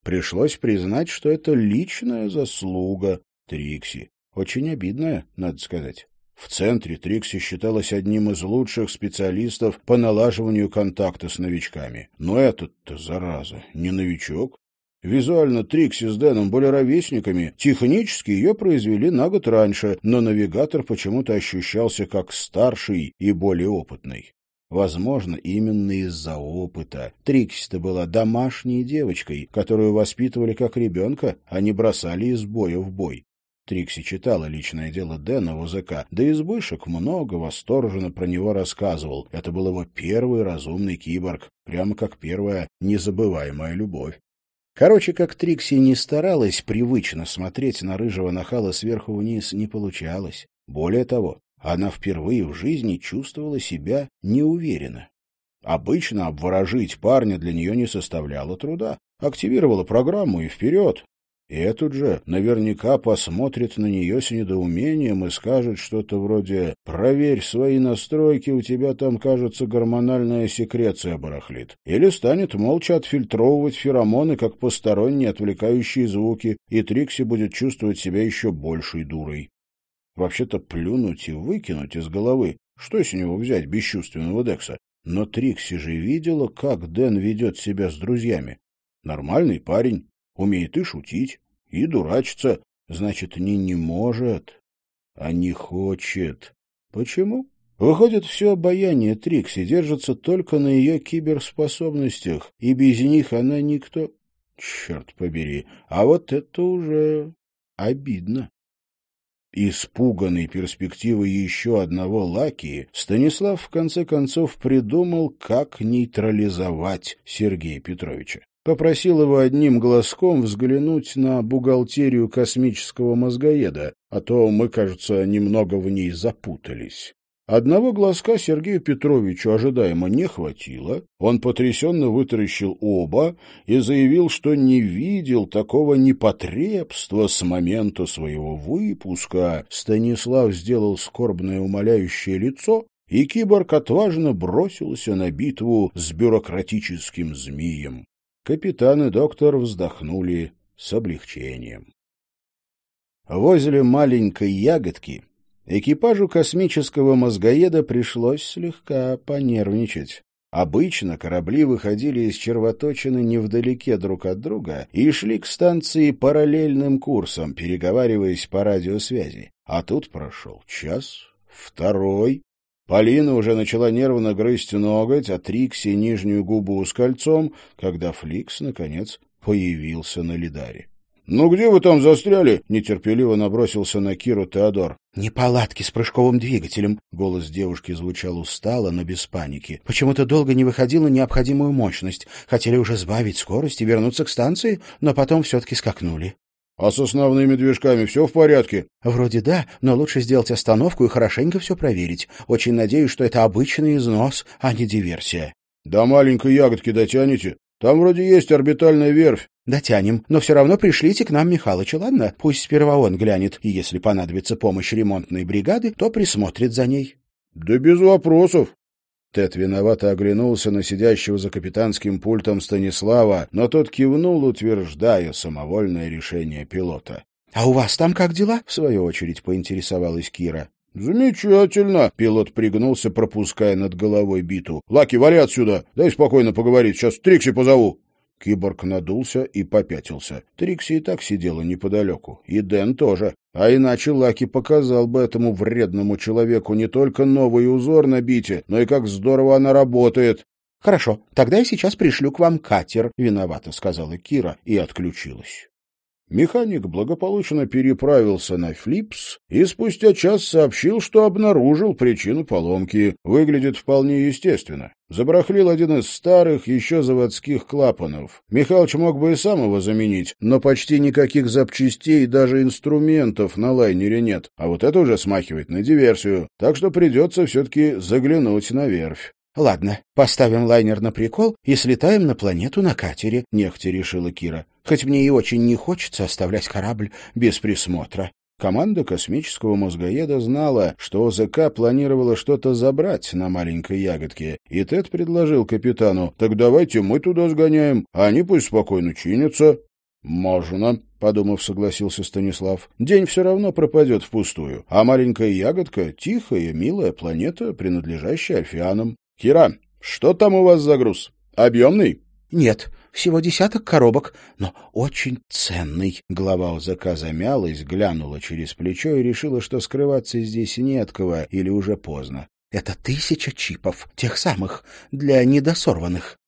Пришлось признать, что это личная заслуга Трикси. Очень обидная, надо сказать. В центре Трикси считалась одним из лучших специалистов по налаживанию контакта с новичками. Но этот-то, зараза, не новичок. Визуально Трикси с Дэном были ровесниками, технически ее произвели на год раньше, но навигатор почему-то ощущался как старший и более опытный. Возможно, именно из-за опыта. Трикси-то была домашней девочкой, которую воспитывали как ребенка, а не бросали из боя в бой. Трикси читала личное дело Дэна в ОЗК, да Избышек много восторженно про него рассказывал. Это был его первый разумный киборг, прямо как первая незабываемая любовь. Короче, как Трикси не старалась привычно смотреть на рыжего нахала сверху вниз, не получалось. Более того, она впервые в жизни чувствовала себя неуверенно. Обычно обворожить парня для нее не составляло труда. Активировала программу и вперед. И этот же наверняка посмотрит на нее с недоумением и скажет что-то вроде «Проверь свои настройки, у тебя там, кажется, гормональная секреция барахлит». Или станет молча отфильтровывать феромоны, как посторонние отвлекающие звуки, и Трикси будет чувствовать себя еще большей дурой. Вообще-то плюнуть и выкинуть из головы. Что с него взять, бесчувственного Декса? Но Трикси же видела, как Дэн ведет себя с друзьями. Нормальный парень, умеет и шутить, и дурачиться. Значит, не не может, а не хочет. Почему? Выходит, все обаяние Трикси держится только на ее киберспособностях, и без них она никто. Черт побери, а вот это уже обидно. Испуганный перспективой еще одного Лаки, Станислав в конце концов придумал, как нейтрализовать Сергея Петровича попросил его одним глазком взглянуть на бухгалтерию космического мозгоеда, а то мы, кажется, немного в ней запутались. Одного глазка Сергею Петровичу ожидаемо не хватило. Он потрясенно вытаращил оба и заявил, что не видел такого непотребства с момента своего выпуска. Станислав сделал скорбное умоляющее лицо, и киборг отважно бросился на битву с бюрократическим змеем. Капитан и доктор вздохнули с облегчением. Возле маленькой ягодки экипажу космического мозгоеда пришлось слегка понервничать. Обычно корабли выходили из червоточины невдалеке друг от друга и шли к станции параллельным курсом, переговариваясь по радиосвязи. А тут прошел час, второй, Полина уже начала нервно грызть ноготь, а Трикси — нижнюю губу с кольцом, когда Фликс, наконец, появился на лидаре. — Ну где вы там застряли? — нетерпеливо набросился на Киру Теодор. — Неполадки с прыжковым двигателем. Голос девушки звучал устало, но без паники. Почему-то долго не выходила необходимую мощность. Хотели уже сбавить скорость и вернуться к станции, но потом все-таки скакнули. А с основными движками все в порядке? Вроде да, но лучше сделать остановку и хорошенько все проверить. Очень надеюсь, что это обычный износ, а не диверсия. До маленькой ягодки дотянете? Там вроде есть орбитальная верфь. Дотянем, но все равно пришлите к нам Михалыча, ладно? Пусть сперва он глянет, и если понадобится помощь ремонтной бригады, то присмотрит за ней. Да без вопросов. Тед виновато оглянулся на сидящего за капитанским пультом Станислава, но тот кивнул, утверждая самовольное решение пилота. — А у вас там как дела? — в свою очередь поинтересовалась Кира. — Замечательно! — пилот пригнулся, пропуская над головой биту. — Лаки, вали отсюда! Дай спокойно поговорить, сейчас Трикси позову. Киборг надулся и попятился. Трикси и так сидела неподалеку. И Дэн тоже. А иначе Лаки показал бы этому вредному человеку не только новый узор на бите, но и как здорово она работает. — Хорошо, тогда я сейчас пришлю к вам катер, — виновато сказала Кира и отключилась. Механик благополучно переправился на Флипс и спустя час сообщил, что обнаружил причину поломки. Выглядит вполне естественно. Забрахлил один из старых, еще заводских клапанов. Михалыч мог бы и сам его заменить, но почти никаких запчастей и даже инструментов на лайнере нет. А вот это уже смахивает на диверсию, так что придется все-таки заглянуть на верфь. — Ладно, поставим лайнер на прикол и слетаем на планету на катере, — нехотя решила Кира хоть мне и очень не хочется оставлять корабль без присмотра. Команда космического мозгоеда знала, что ОЗК планировала что-то забрать на маленькой ягодке, и Тед предложил капитану, «Так давайте мы туда сгоняем, а они пусть спокойно чинятся». «Можно», — подумав, согласился Станислав. «День все равно пропадет впустую, а маленькая ягодка — тихая, милая планета, принадлежащая альфианам. Кира, что там у вас за груз? Объемный?» «Нет, всего десяток коробок, но очень ценный». Глава ОЗК замялась, глянула через плечо и решила, что скрываться здесь не кого или уже поздно. «Это тысяча чипов, тех самых, для недосорванных».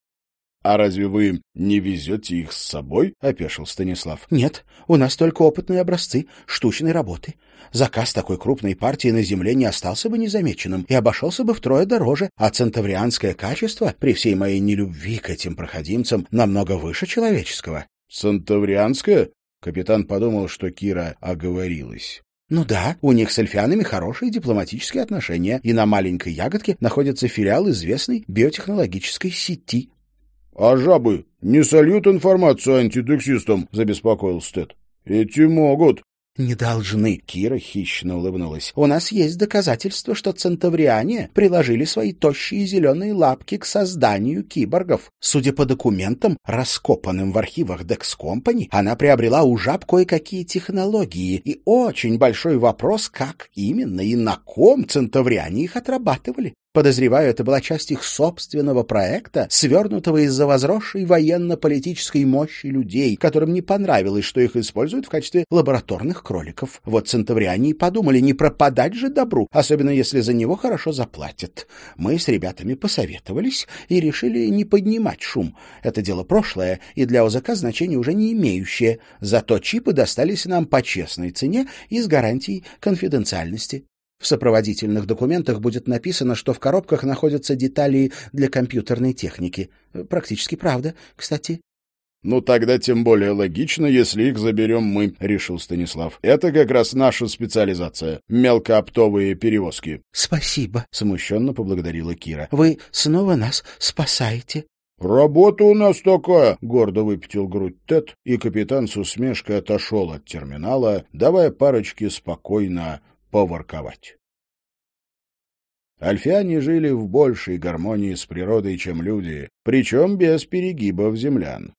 «А разве вы не везете их с собой?» — опешил Станислав. «Нет, у нас только опытные образцы, штучной работы. Заказ такой крупной партии на Земле не остался бы незамеченным и обошелся бы втрое дороже, а центаврианское качество, при всей моей нелюбви к этим проходимцам, намного выше человеческого». «Центаврианское?» — капитан подумал, что Кира оговорилась. Ну да, у них с эльфианами хорошие дипломатические отношения, и на маленькой ягодке находится филиал известной биотехнологической сети. «А жабы не сольют информацию антидексистам?» — забеспокоился Тед. «Эти могут». «Не должны», — Кира хищно улыбнулась. «У нас есть доказательства, что центавриане приложили свои тощие зеленые лапки к созданию киборгов. Судя по документам, раскопанным в архивах Dex Company, она приобрела у жаб кое-какие технологии, и очень большой вопрос, как именно и на ком центавриане их отрабатывали. Подозреваю, это была часть их собственного проекта, свернутого из-за возросшей военно-политической мощи людей, которым не понравилось, что их используют в качестве лабораторных кроликов. Вот центавриане и подумали, не пропадать же добру, особенно если за него хорошо заплатят. Мы с ребятами посоветовались и решили не поднимать шум. Это дело прошлое и для ОЗК значения уже не имеющее. Зато чипы достались нам по честной цене и с гарантией конфиденциальности. В сопроводительных документах будет написано, что в коробках находятся детали для компьютерной техники. Практически правда, кстати. «Ну, тогда тем более логично, если их заберем мы», — решил Станислав. «Это как раз наша специализация — мелкооптовые перевозки». «Спасибо», — смущенно поблагодарила Кира. «Вы снова нас спасаете». «Работа у нас такая!» — гордо выпятил грудь Тед, и капитан с усмешкой отошел от терминала, давая парочке спокойно поворковать. Альфиане жили в большей гармонии с природой, чем люди, причем без перегибов землян.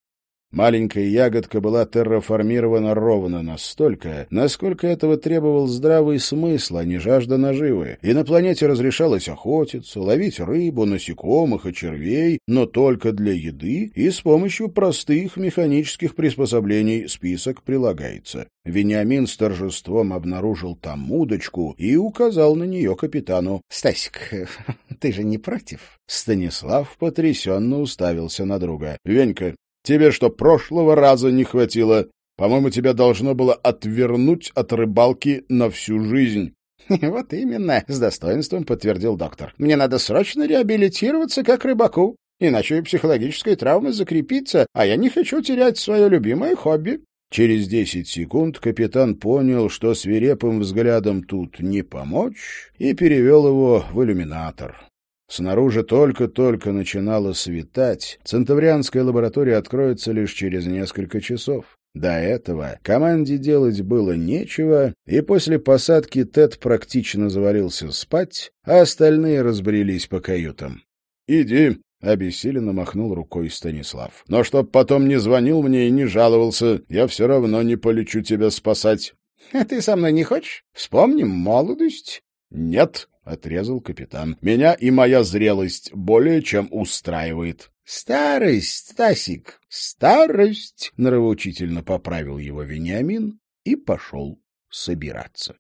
Маленькая ягодка была терраформирована ровно настолько, насколько этого требовал здравый смысл, а не жажда наживы. И на планете разрешалось охотиться, ловить рыбу, насекомых и червей, но только для еды и с помощью простых механических приспособлений список прилагается. Вениамин с торжеством обнаружил там удочку и указал на нее капитану. — Стасик, ты же не против? Станислав потрясенно уставился на друга. — Венька, Тебе что, прошлого раза не хватило? По-моему, тебя должно было отвернуть от рыбалки на всю жизнь. — Вот именно, — с достоинством подтвердил доктор. — Мне надо срочно реабилитироваться как рыбаку, иначе психологическая травма закрепится, а я не хочу терять свое любимое хобби. Через десять секунд капитан понял, что свирепым взглядом тут не помочь, и перевел его в иллюминатор. Снаружи только-только начинало светать, центаврианская лаборатория откроется лишь через несколько часов. До этого команде делать было нечего, и после посадки Тед практично завалился спать, а остальные разбрелись по каютам. «Иди», — обессиленно махнул рукой Станислав. «Но чтоб потом не звонил мне и не жаловался, я все равно не полечу тебя спасать». «А ты со мной не хочешь? Вспомним молодость». «Нет», отрезал капитан. Меня и моя зрелость более чем устраивает. Старость, Стасик, старость, нравоучительно поправил его Вениамин и пошел собираться.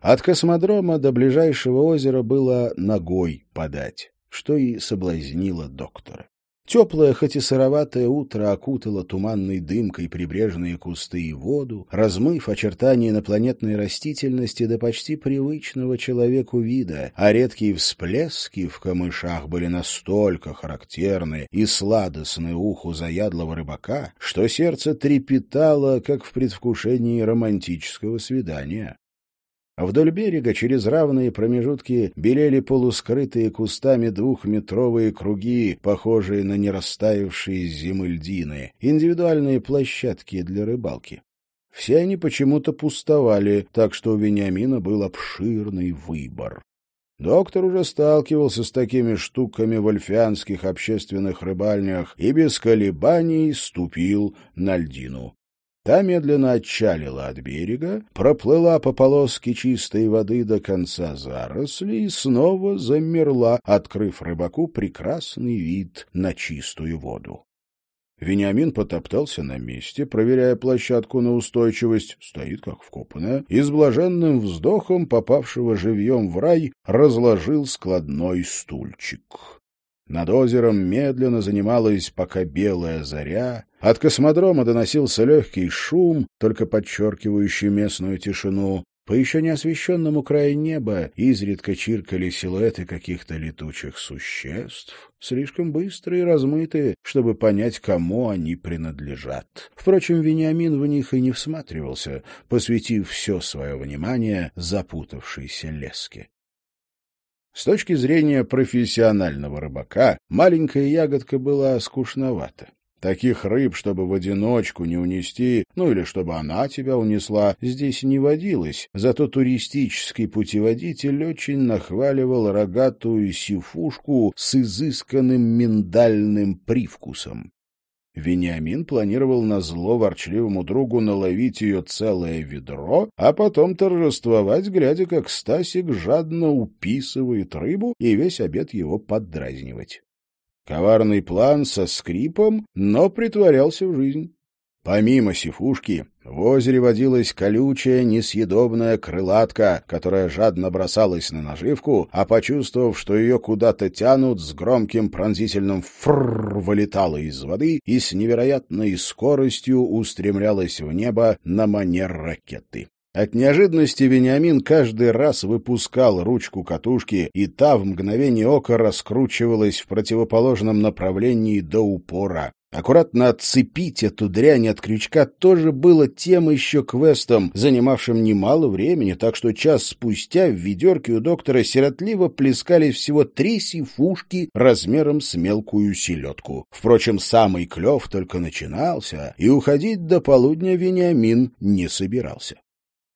От космодрома до ближайшего озера было ногой подать, что и соблазнило доктора. Теплое, хоть и сыроватое утро окутало туманной дымкой прибрежные кусты и воду, размыв очертания инопланетной растительности до почти привычного человеку вида, а редкие всплески в камышах были настолько характерны и сладостны уху заядлого рыбака, что сердце трепетало, как в предвкушении романтического свидания. Вдоль берега через равные промежутки белели полускрытые кустами двухметровые круги, похожие на нерастаявшие зимы льдины, индивидуальные площадки для рыбалки. Все они почему-то пустовали, так что у Вениамина был обширный выбор. Доктор уже сталкивался с такими штуками в альфианских общественных рыбальнях и без колебаний ступил на льдину. Та медленно отчалила от берега, проплыла по полоске чистой воды до конца заросли и снова замерла, открыв рыбаку прекрасный вид на чистую воду. Вениамин потоптался на месте, проверяя площадку на устойчивость, стоит как вкопанная, и с блаженным вздохом попавшего живьем в рай разложил складной стульчик. Над озером медленно занималась пока белая заря, от космодрома доносился легкий шум, только подчеркивающий местную тишину. По еще не освещенному краю неба изредка чиркали силуэты каких-то летучих существ, слишком быстрые и размытые, чтобы понять, кому они принадлежат. Впрочем, Вениамин в них и не всматривался, посвятив все свое внимание запутавшейся леске. С точки зрения профессионального рыбака, маленькая ягодка была скучновата. Таких рыб, чтобы в одиночку не унести, ну или чтобы она тебя унесла, здесь не водилось, зато туристический путеводитель очень нахваливал рогатую сифушку с изысканным миндальным привкусом. Вениамин планировал на зло ворчливому другу наловить ее целое ведро, а потом торжествовать, глядя, как Стасик жадно уписывает рыбу и весь обед его поддразнивать. Коварный план со скрипом, но притворялся в жизнь. Помимо сифушки, в озере водилась колючая, несъедобная крылатка, которая жадно бросалась на наживку, а, почувствовав, что ее куда-то тянут, с громким пронзительным «фрррр» вылетала из воды и с невероятной скоростью устремлялась в небо на манер ракеты. От неожиданности Вениамин каждый раз выпускал ручку катушки, и та в мгновение ока раскручивалась в противоположном направлении до упора. Аккуратно отцепить эту дрянь от крючка тоже было тем еще квестом, занимавшим немало времени, так что час спустя в ведерке у доктора сиротливо плескались всего три сифушки размером с мелкую селедку. Впрочем, самый клев только начинался, и уходить до полудня Вениамин не собирался.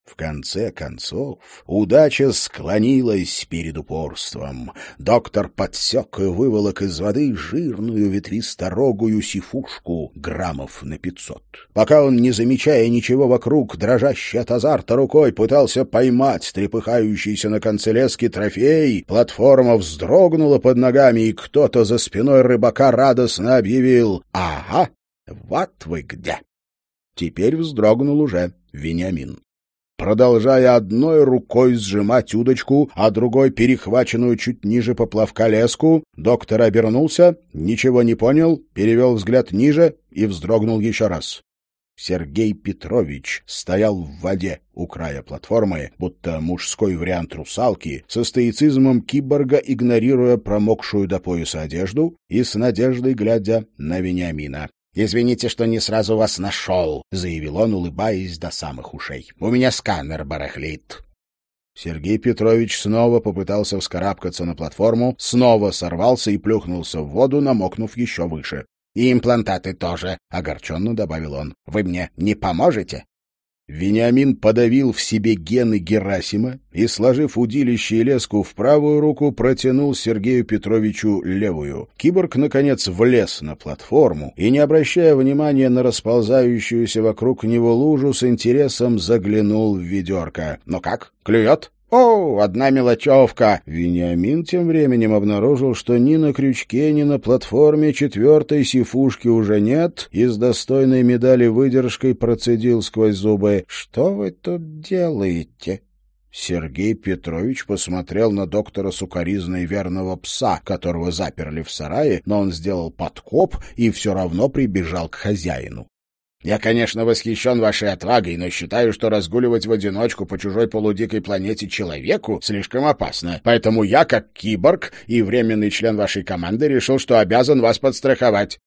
В конце концов, удача склонилась перед упорством. Доктор подсек и выволок из воды жирную ветвисторогую сифушку граммов на пятьсот. Пока он, не замечая ничего вокруг, дрожащий от азарта рукой, пытался поймать трепыхающийся на конце лески трофей, платформа вздрогнула под ногами, и кто-то за спиной рыбака радостно объявил «Ага, вот вы где!» Теперь вздрогнул уже Вениамин. Продолжая одной рукой сжимать удочку, а другой перехваченную чуть ниже поплавка леску, доктор обернулся, ничего не понял, перевел взгляд ниже и вздрогнул еще раз. Сергей Петрович стоял в воде у края платформы, будто мужской вариант русалки, со стоицизмом киборга игнорируя промокшую до пояса одежду и с надеждой глядя на Вениамина. «Извините, что не сразу вас нашел», — заявил он, улыбаясь до самых ушей. «У меня сканер барахлит». Сергей Петрович снова попытался вскарабкаться на платформу, снова сорвался и плюхнулся в воду, намокнув еще выше. «И имплантаты тоже», — огорченно добавил он. «Вы мне не поможете?» Вениамин подавил в себе гены Герасима и, сложив удилище и леску в правую руку, протянул Сергею Петровичу левую. Киборг, наконец, влез на платформу и, не обращая внимания на расползающуюся вокруг него лужу, с интересом заглянул в ведерко. «Ну как, клюет?» «О, одна мелочевка!» Вениамин тем временем обнаружил, что ни на крючке, ни на платформе четвертой сифушки уже нет, и с достойной медали выдержкой процедил сквозь зубы. «Что вы тут делаете?» Сергей Петрович посмотрел на доктора сукоризной верного пса, которого заперли в сарае, но он сделал подкоп и все равно прибежал к хозяину. Я, конечно, восхищен вашей отвагой, но считаю, что разгуливать в одиночку по чужой полудикой планете человеку слишком опасно. Поэтому я, как киборг и временный член вашей команды, решил, что обязан вас подстраховать.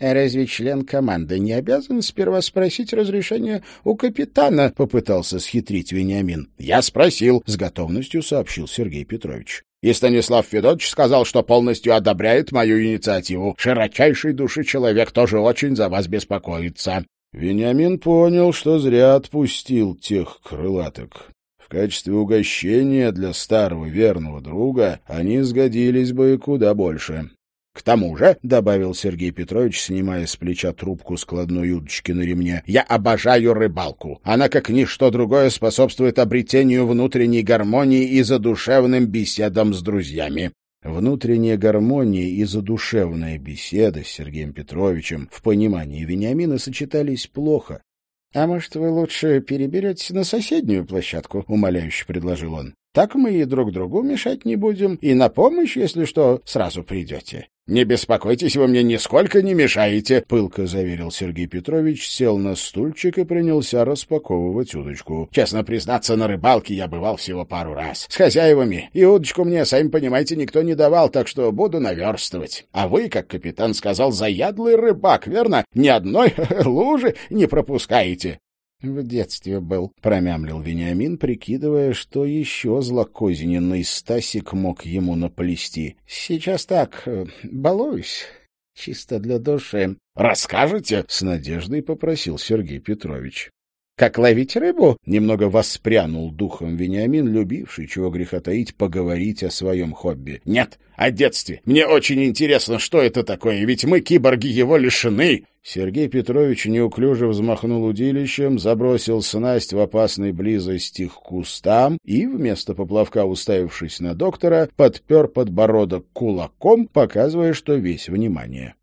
«А разве член команды не обязан сперва спросить разрешение у капитана?» — попытался схитрить Вениамин. «Я спросил», — с готовностью сообщил Сергей Петрович. И Станислав Федотович сказал, что полностью одобряет мою инициативу. Широчайший души человек тоже очень за вас беспокоится. Вениамин понял, что зря отпустил тех крылаток качестве угощения для старого верного друга они сгодились бы куда больше. К тому же, — добавил Сергей Петрович, снимая с плеча трубку складной удочки на ремне, — я обожаю рыбалку. Она, как ничто другое, способствует обретению внутренней гармонии и задушевным беседам с друзьями. Внутренняя гармония и задушевная беседа с Сергеем Петровичем в понимании Вениамина сочетались плохо. — А может, вы лучше переберетесь на соседнюю площадку? — умоляюще предложил он. — Так мы и друг другу мешать не будем, и на помощь, если что, сразу придете. «Не беспокойтесь, вы мне нисколько не мешаете», — пылко заверил Сергей Петрович, сел на стульчик и принялся распаковывать удочку. «Честно признаться, на рыбалке я бывал всего пару раз. С хозяевами. И удочку мне, сами понимаете, никто не давал, так что буду наверстывать. А вы, как капитан сказал, заядлый рыбак, верно? Ни одной лужи не пропускаете». В детстве был, — промямлил Вениамин, прикидывая, что еще злокозненный Стасик мог ему наплести. — Сейчас так, э, балуюсь, чисто для души. — Расскажете? — с надеждой попросил Сергей Петрович. Как ловить рыбу? Немного воспрянул духом Вениамин, любивший, чего греха таить, поговорить о своем хобби. Нет, о детстве. Мне очень интересно, что это такое, ведь мы, киборги, его лишены. Сергей Петрович неуклюже взмахнул удилищем, забросил снасть в опасной близости к кустам и, вместо поплавка уставившись на доктора, подпер подбородок кулаком, показывая, что весь внимание.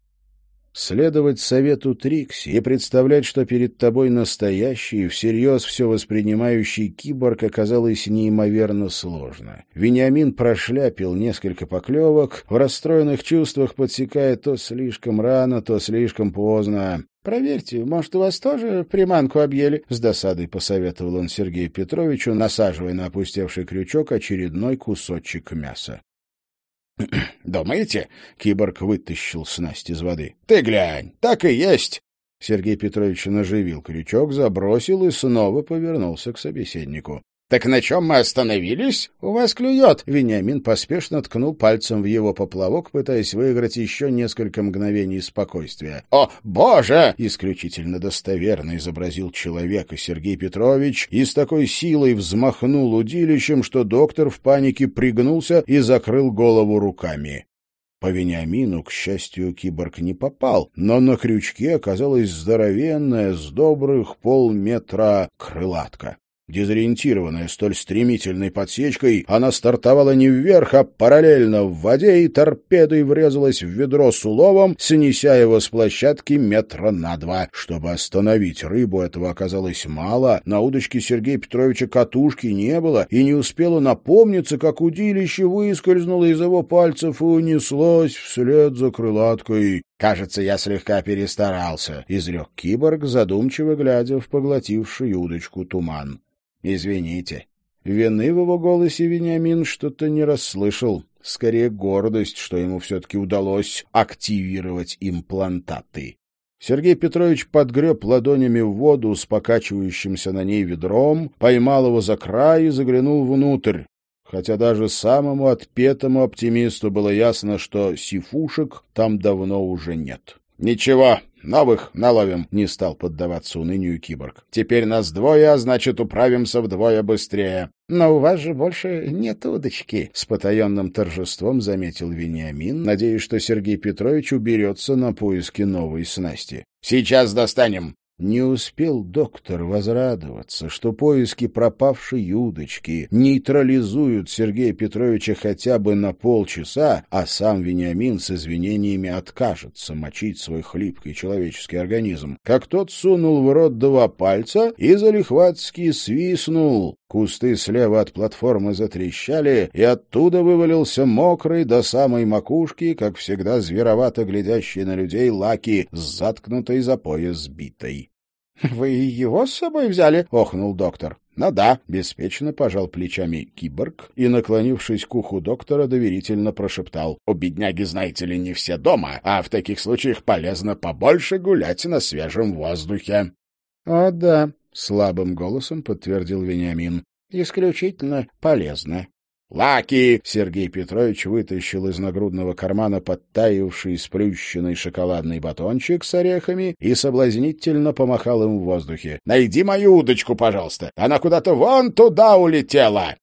Следовать совету Трикси и представлять, что перед тобой настоящий, всерьез все воспринимающий киборг, оказалось неимоверно сложно. Вениамин прошляпил несколько поклевок, в расстроенных чувствах подсекая то слишком рано, то слишком поздно. «Проверьте, может, у вас тоже приманку объели?» — с досадой посоветовал он Сергею Петровичу, насаживая на опустевший крючок очередной кусочек мяса. «Думаете?» — киборг вытащил снасть из воды. «Ты глянь, так и есть!» Сергей Петрович наживил крючок, забросил и снова повернулся к собеседнику. «Так на чем мы остановились?» «У вас клюет!» Вениамин поспешно ткнул пальцем в его поплавок, пытаясь выиграть еще несколько мгновений спокойствия. «О, боже!» — исключительно достоверно изобразил человека Сергей Петрович и с такой силой взмахнул удилищем, что доктор в панике пригнулся и закрыл голову руками. По Вениамину, к счастью, киборг не попал, но на крючке оказалась здоровенная с добрых полметра крылатка. Дезориентированная столь стремительной подсечкой, она стартовала не вверх, а параллельно в воде и торпедой врезалась в ведро с уловом, снеся его с площадки метра на два. Чтобы остановить рыбу, этого оказалось мало. На удочке Сергея Петровича катушки не было, и не успело напомниться, как удилище выскользнуло из его пальцев и унеслось вслед за крылаткой. «Кажется, я слегка перестарался», — изрек киборг, задумчиво глядя в поглотивший удочку туман. Извините. Вины в его голосе Вениамин что-то не расслышал. Скорее гордость, что ему все-таки удалось активировать имплантаты. Сергей Петрович подгреб ладонями в воду с покачивающимся на ней ведром, поймал его за край и заглянул внутрь. Хотя даже самому отпетому оптимисту было ясно, что сифушек там давно уже нет. «Ничего, новых наловим», — не стал поддаваться унынию киборг. «Теперь нас двое, а значит, управимся вдвое быстрее». «Но у вас же больше нет удочки», — с потаенным торжеством заметил Вениамин, надеясь, что Сергей Петрович уберется на поиски новой снасти. «Сейчас достанем». Не успел доктор возрадоваться, что поиски пропавшей удочки нейтрализуют Сергея Петровича хотя бы на полчаса, а сам Вениамин с извинениями откажется мочить свой хлипкий человеческий организм, как тот сунул в рот два пальца и залихватски свистнул. Кусты слева от платформы затрещали, и оттуда вывалился мокрый до самой макушки, как всегда зверовато глядящий на людей Лаки с заткнутой за пояс битой. — Вы его с собой взяли? — охнул доктор. — Ну да, — беспечно пожал плечами киборг и, наклонившись к уху доктора, доверительно прошептал. — У бедняги, знаете ли, не все дома, а в таких случаях полезно побольше гулять на свежем воздухе. — О да, — слабым голосом подтвердил Вениамин. — Исключительно полезно. «Лаки!» — Сергей Петрович вытащил из нагрудного кармана подтаивший сплющенный шоколадный батончик с орехами и соблазнительно помахал им в воздухе. «Найди мою удочку, пожалуйста! Она куда-то вон туда улетела!»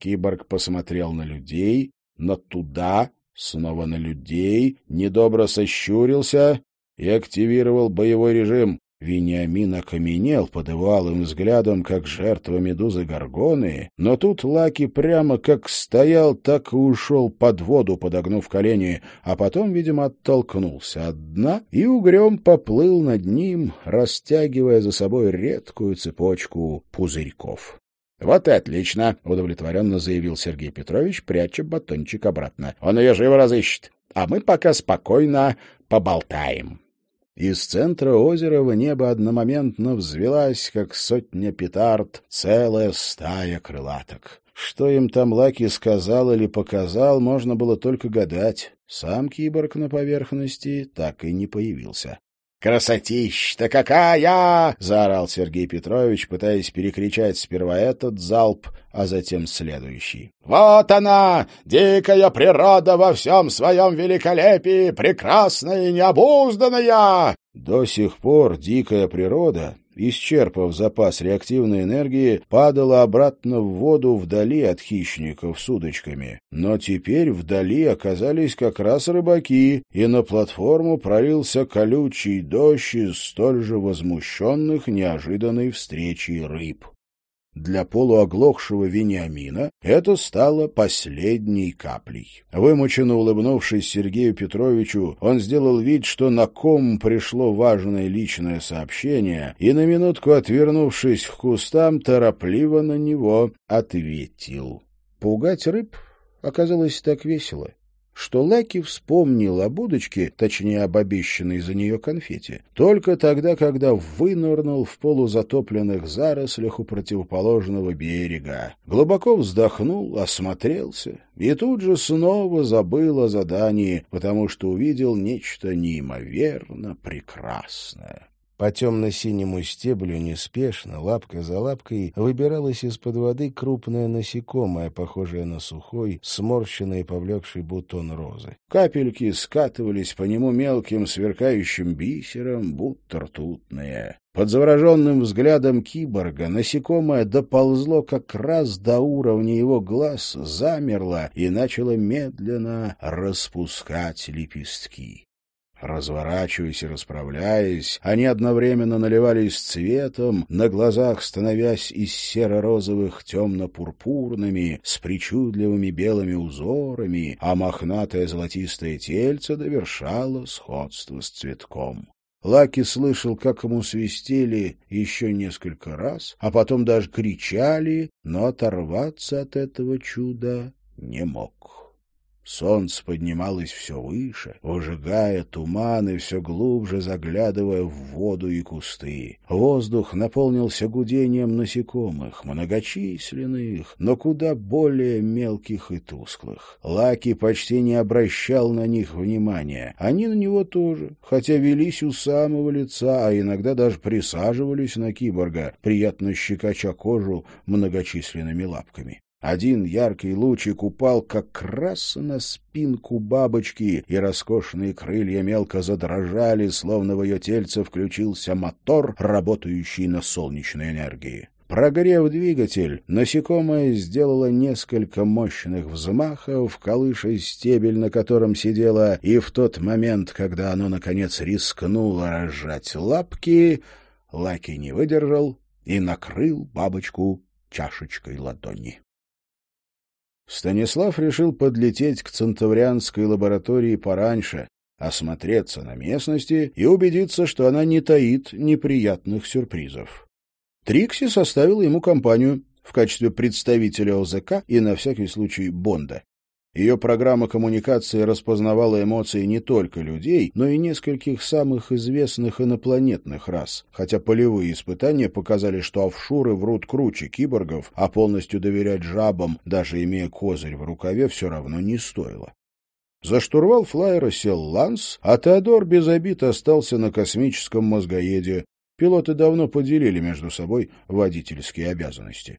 Киборг посмотрел на людей, на туда, снова на людей, недобро сощурился и активировал боевой режим. Вениамин окаменел под его взглядом, как жертва медузы Горгоны, но тут Лаки прямо как стоял, так и ушел под воду, подогнув колени, а потом, видимо, оттолкнулся от дна и угрем поплыл над ним, растягивая за собой редкую цепочку пузырьков. — Вот и отлично, — удовлетворенно заявил Сергей Петрович, пряча батончик обратно. — Он ее живо разыщет, а мы пока спокойно поболтаем. Из центра озера в небо одномоментно взвелась, как сотня петард, целая стая крылаток. Что им там Лаки сказал или показал, можно было только гадать. Сам киборг на поверхности так и не появился. «Красотища-то какая!» — заорал Сергей Петрович, пытаясь перекричать сперва этот залп, а затем следующий. «Вот она, дикая природа во всем своем великолепии, прекрасная и необузданная!» До сих пор дикая природа исчерпав запас реактивной энергии, падала обратно в воду вдали от хищников с удочками. Но теперь вдали оказались как раз рыбаки, и на платформу пролился колючий дождь из столь же возмущенных неожиданной встречи рыб. Для полуоглохшего Вениамина это стало последней каплей. Вымученно улыбнувшись Сергею Петровичу, он сделал вид, что на ком пришло важное личное сообщение, и на минутку, отвернувшись к кустам, торопливо на него ответил. Пугать рыб оказалось так весело что Лаки вспомнил об удочке, точнее, об обещанной за нее конфете, только тогда, когда вынырнул в полузатопленных зарослях у противоположного берега. Глубоко вздохнул, осмотрелся и тут же снова забыл о задании, потому что увидел нечто неимоверно прекрасное. По темно-синему стеблю неспешно, лапка за лапкой, выбиралась из-под воды крупное насекомое, похожее на сухой, сморщенный и повлекший бутон розы. Капельки скатывались по нему мелким сверкающим бисером, будто ртутные. Под завороженным взглядом киборга насекомое доползло как раз до уровня его глаз, замерло и начало медленно распускать лепестки. Разворачиваясь и расправляясь, они одновременно наливались цветом, на глазах становясь из серо-розовых темно-пурпурными, с причудливыми белыми узорами, а мохнатое золотистое тельце довершало сходство с цветком. Лаки слышал, как ему свистели еще несколько раз, а потом даже кричали, но оторваться от этого чуда не мог. Солнце поднималось все выше, выжигая туман и все глубже заглядывая в воду и кусты. Воздух наполнился гудением насекомых, многочисленных, но куда более мелких и тусклых. Лаки почти не обращал на них внимания. Они на него тоже, хотя велись у самого лица, а иногда даже присаживались на киборга, приятно щекоча кожу многочисленными лапками. Один яркий лучик упал как раз на спинку бабочки, и роскошные крылья мелко задрожали, словно в ее тельце включился мотор, работающий на солнечной энергии. Прогрев двигатель, насекомое сделало несколько мощных взмахов, колыша стебель, на котором сидела, и в тот момент, когда оно, наконец, рискнуло разжать лапки, Лаки не выдержал и накрыл бабочку чашечкой ладони. Станислав решил подлететь к центаврианской лаборатории пораньше, осмотреться на местности и убедиться, что она не таит неприятных сюрпризов. Трикси составила ему компанию в качестве представителя ОЗК и, на всякий случай, Бонда. Ее программа коммуникации распознавала эмоции не только людей, но и нескольких самых известных инопланетных рас, хотя полевые испытания показали, что офшуры врут круче киборгов, а полностью доверять жабам, даже имея козырь в рукаве, все равно не стоило. За штурвал флайера сел Ланс, а Теодор без обид остался на космическом мозгоеде. Пилоты давно поделили между собой водительские обязанности.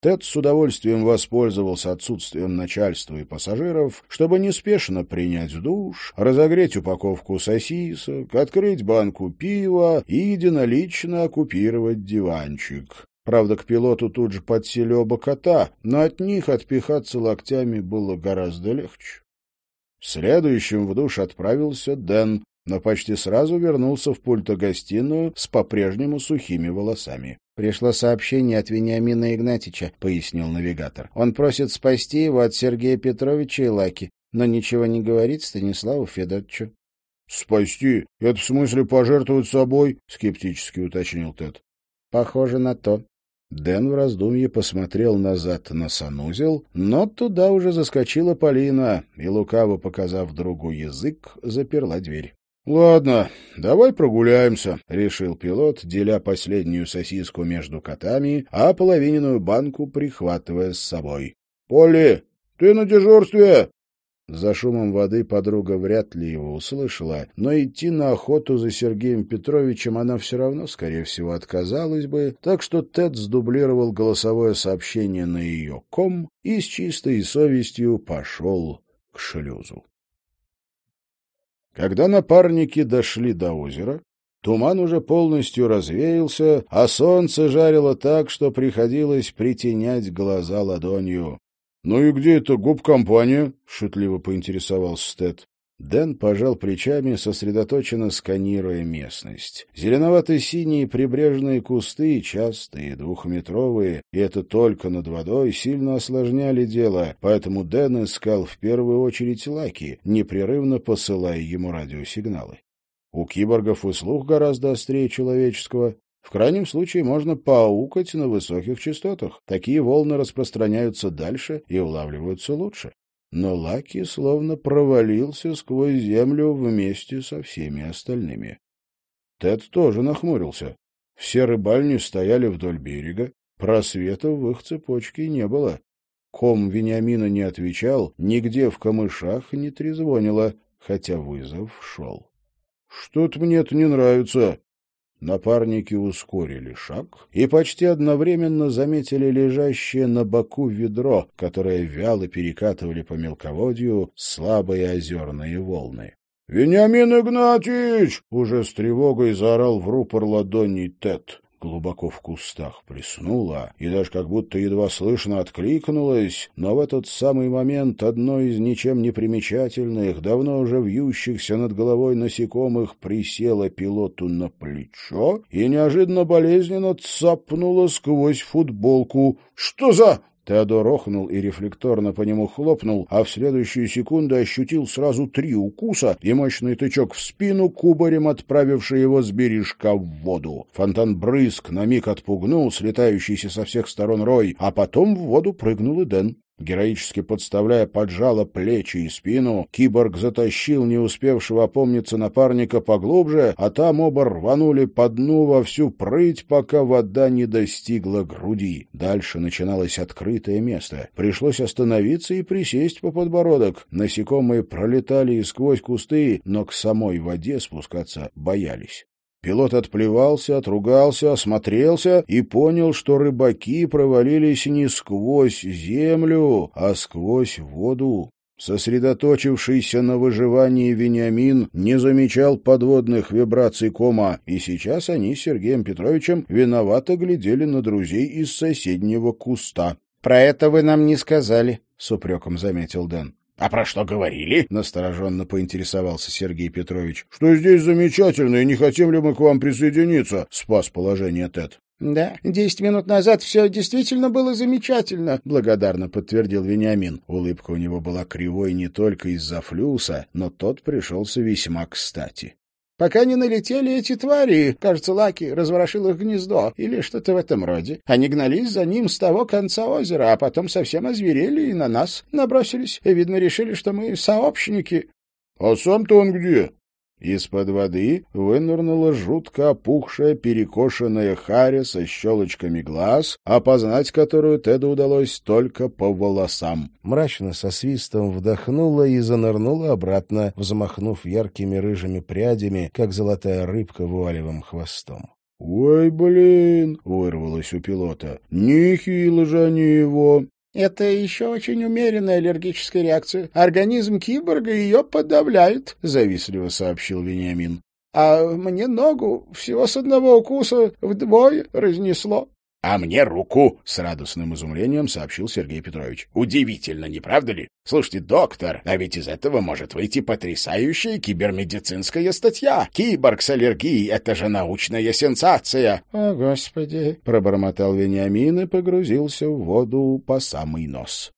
Тед с удовольствием воспользовался отсутствием начальства и пассажиров, чтобы неспешно принять душ, разогреть упаковку сосисок, открыть банку пива и единолично оккупировать диванчик. Правда, к пилоту тут же подсели оба кота, но от них отпихаться локтями было гораздо легче. Следующим в душ отправился Дэн, но почти сразу вернулся в пульто-гостиную с по-прежнему сухими волосами. «Пришло сообщение от Вениамина Игнатьича», — пояснил навигатор. «Он просит спасти его от Сергея Петровича и Лаки, но ничего не говорит Станиславу Федотчу». «Спасти? Это в смысле пожертвовать собой?» — скептически уточнил Тед. «Похоже на то», Дэн в раздумье посмотрел назад на санузел, но туда уже заскочила Полина и, лукаво показав другу язык, заперла дверь. — Ладно, давай прогуляемся, — решил пилот, деля последнюю сосиску между котами, а половиненную банку прихватывая с собой. — Поли, ты на дежурстве? За шумом воды подруга вряд ли его услышала, но идти на охоту за Сергеем Петровичем она все равно, скорее всего, отказалась бы, так что Тед сдублировал голосовое сообщение на ее ком и с чистой совестью пошел к шлюзу. Когда напарники дошли до озера, Туман уже полностью развеялся, а солнце жарило так, что приходилось притенять глаза ладонью. «Ну и где эта губ-компания?» — шутливо поинтересовался Стэд. Дэн пожал плечами, сосредоточенно сканируя местность. Зеленовато-синие прибрежные кусты, частые, двухметровые, и это только над водой, сильно осложняли дело, поэтому Дэн искал в первую очередь Лаки, непрерывно посылая ему радиосигналы. У киборгов и слух гораздо острее человеческого, в крайнем случае можно поаукать на высоких частотах. Такие волны распространяются дальше и улавливаются лучше. Но Лаки словно провалился сквозь землю вместе со всеми остальными. Тед тоже нахмурился. Все рыбальни стояли вдоль берега, просветов в их цепочке не было. Ком Вениамина не отвечал, нигде в камышах не трезвонило, хотя вызов шел. — Что-то мне это не нравится, Напарники ускорили шаг и почти одновременно заметили лежащее на боку ведро, которое вяло перекатывали по мелководью слабые озерные волны. — Вениамин Игнатьич! — уже с тревогой заорал в рупор ладоней Тед глубоко в кустах плеснула и даже как будто едва слышно откликнулась, но в этот самый момент одно из ничем не примечательных, давно уже вьющихся над головой насекомых присело пилоту на плечо и неожиданно болезненно цапнуло сквозь футболку. «Что за...» Теодор охнул и рефлекторно по нему хлопнул, а в следующую секунду ощутил сразу три укуса и мощный тычок в спину, кубарем отправивший его с бережка в воду. Фонтан брызг на миг отпугнул слетающийся со всех сторон рой, а потом в воду прыгнул и Дэн. Героически подставляя поджало плечи и спину, киборг затащил не успевшего опомниться напарника поглубже, а там оба рванули по дну во всю прыть, пока вода не достигла груди. Дальше начиналось открытое место. Пришлось остановиться и присесть по подбородок. Насекомые пролетали и сквозь кусты, но к самой воде спускаться боялись. Пилот отплевался, отругался, осмотрелся и понял, что рыбаки провалились не сквозь землю, а сквозь воду. Сосредоточившийся на выживании Вениамин не замечал подводных вибраций кома, и сейчас они с Сергеем Петровичем виновато глядели на друзей из соседнего куста. — Про это вы нам не сказали, — с упреком заметил Дэн. — А про что говорили? — настороженно поинтересовался Сергей Петрович. — Что здесь замечательно, и не хотим ли мы к вам присоединиться? — спас положение Тед. — Да, десять минут назад все действительно было замечательно, — благодарно подтвердил Вениамин. Улыбка у него была кривой не только из-за флюса, но тот пришелся весьма кстати пока не налетели эти твари, кажется, Лаки разворошил их гнездо или что-то в этом роде. Они гнались за ним с того конца озера, а потом совсем озверели и на нас набросились. Видно, решили, что мы сообщники. — А сам-то он где? Из-под воды вынырнула жутко опухшая, перекошенная харя со щелочками глаз, опознать которую Теду удалось только по волосам. Мрачно со свистом вдохнула и занырнула обратно, взмахнув яркими рыжими прядями, как золотая рыбка вуалевым хвостом. «Ой, блин!» — вырвалось у пилота. «Нехило же они его!» Это еще очень умеренная аллергическая реакция. Организм киборга ее подавляет, — завистливо сообщил Вениамин. А мне ногу всего с одного укуса вдвое разнесло. — А мне руку! — с радостным изумлением сообщил Сергей Петрович. — Удивительно, не правда ли? Слушайте, доктор, а ведь из этого может выйти потрясающая кибермедицинская статья. Киборг с аллергией — это же научная сенсация! — О, Господи! — пробормотал Вениамин и погрузился в воду по самый нос. —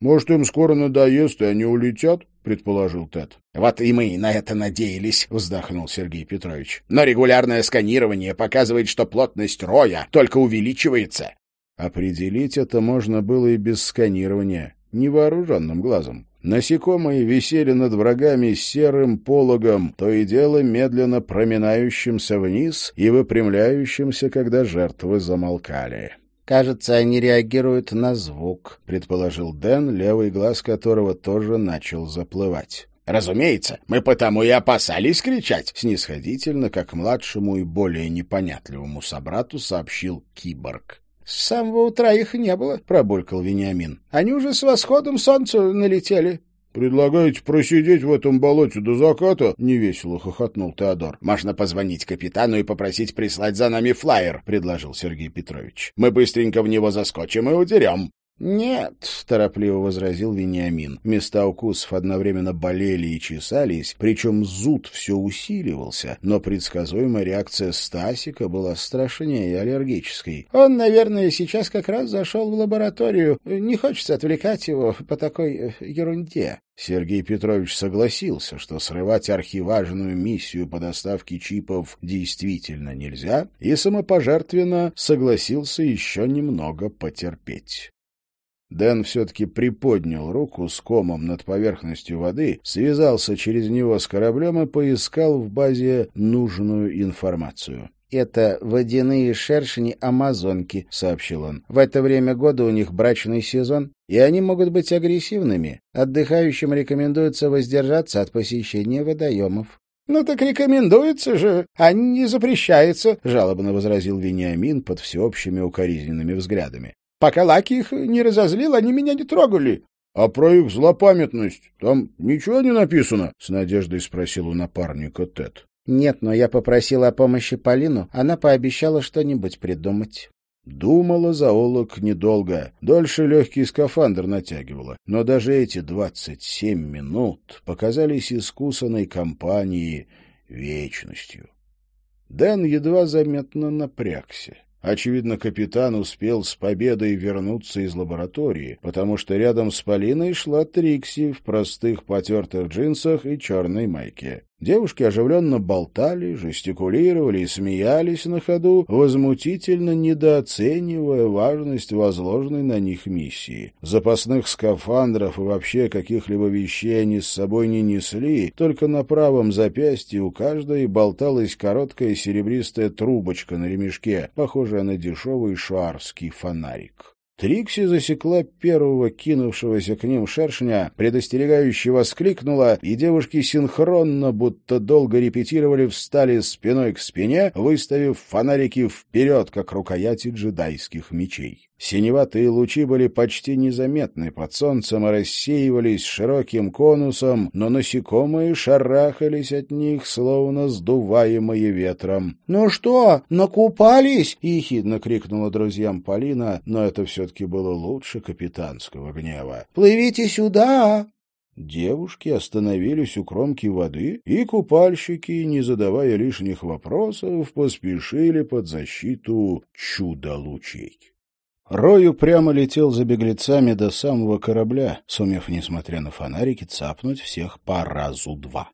Может, им скоро надоест, и они улетят? предположил Тед. Вот и мы на это надеялись, вздохнул Сергей Петрович. Но регулярное сканирование показывает, что плотность роя только увеличивается. Определить это можно было и без сканирования, невооруженным глазом. Насекомые висели над врагами серым пологом, то и дело медленно проминающимся вниз и выпрямляющимся, когда жертвы замолкали. «Кажется, они реагируют на звук», — предположил Дэн, левый глаз которого тоже начал заплывать. «Разумеется, мы потому и опасались кричать», — снисходительно, как младшему и более непонятливому собрату сообщил киборг. «С самого утра их не было», — пробулькал Вениамин. «Они уже с восходом солнца налетели». «Предлагаете просидеть в этом болоте до заката?» — невесело хохотнул Теодор. «Можно позвонить капитану и попросить прислать за нами флайер», — предложил Сергей Петрович. «Мы быстренько в него заскочим и удерем». «Нет», — торопливо возразил Вениамин. Места укусов одновременно болели и чесались, причем зуд все усиливался, но предсказуемая реакция Стасика была страшнее аллергической. «Он, наверное, сейчас как раз зашел в лабораторию. Не хочется отвлекать его по такой э, ерунде». Сергей Петрович согласился, что срывать архиважную миссию по доставке чипов действительно нельзя, и самопожертвенно согласился еще немного потерпеть. Дэн все-таки приподнял руку с комом над поверхностью воды, связался через него с кораблем и поискал в базе нужную информацию. «Это водяные шершни-амазонки», — сообщил он. «В это время года у них брачный сезон, и они могут быть агрессивными. Отдыхающим рекомендуется воздержаться от посещения водоемов». «Ну так рекомендуется же, а не запрещается», — жалобно возразил Вениамин под всеобщими укоризненными взглядами. Пока Лаки их не разозлил, они меня не трогали. — А про их злопамятность там ничего не написано? — с надеждой спросил у напарника Тед. — Нет, но я попросил о помощи Полину, она пообещала что-нибудь придумать. Думала зоолог недолго, дольше легкий скафандр натягивала, но даже эти двадцать семь минут показались искусанной компанией вечностью. Дэн едва заметно напрягся. Очевидно, капитан успел с победой вернуться из лаборатории, потому что рядом с Полиной шла Трикси в простых потертых джинсах и черной майке. Девушки оживленно болтали, жестикулировали и смеялись на ходу, возмутительно недооценивая важность возложенной на них миссии. Запасных скафандров и вообще каких-либо вещей они с собой не несли, только на правом запястье у каждой болталась короткая серебристая трубочка на ремешке, похожая на дешевый шуарский фонарик. Трикси засекла первого кинувшегося к ним шершня, предостерегающе воскликнула, и девушки синхронно, будто долго репетировали, встали спиной к спине, выставив фонарики вперед, как рукояти джедайских мечей. Синеватые лучи были почти незаметны под солнцем и рассеивались широким конусом, но насекомые шарахались от них, словно сдуваемые ветром. — Ну что, накупались? — ехидно крикнула друзьям Полина, но это все-таки было лучше капитанского гнева. — Плывите сюда! Девушки остановились у кромки воды, и купальщики, не задавая лишних вопросов, поспешили под защиту чудо-лучей. Рою прямо летел за беглецами до самого корабля, сумев, несмотря на фонарики, цапнуть всех по разу два.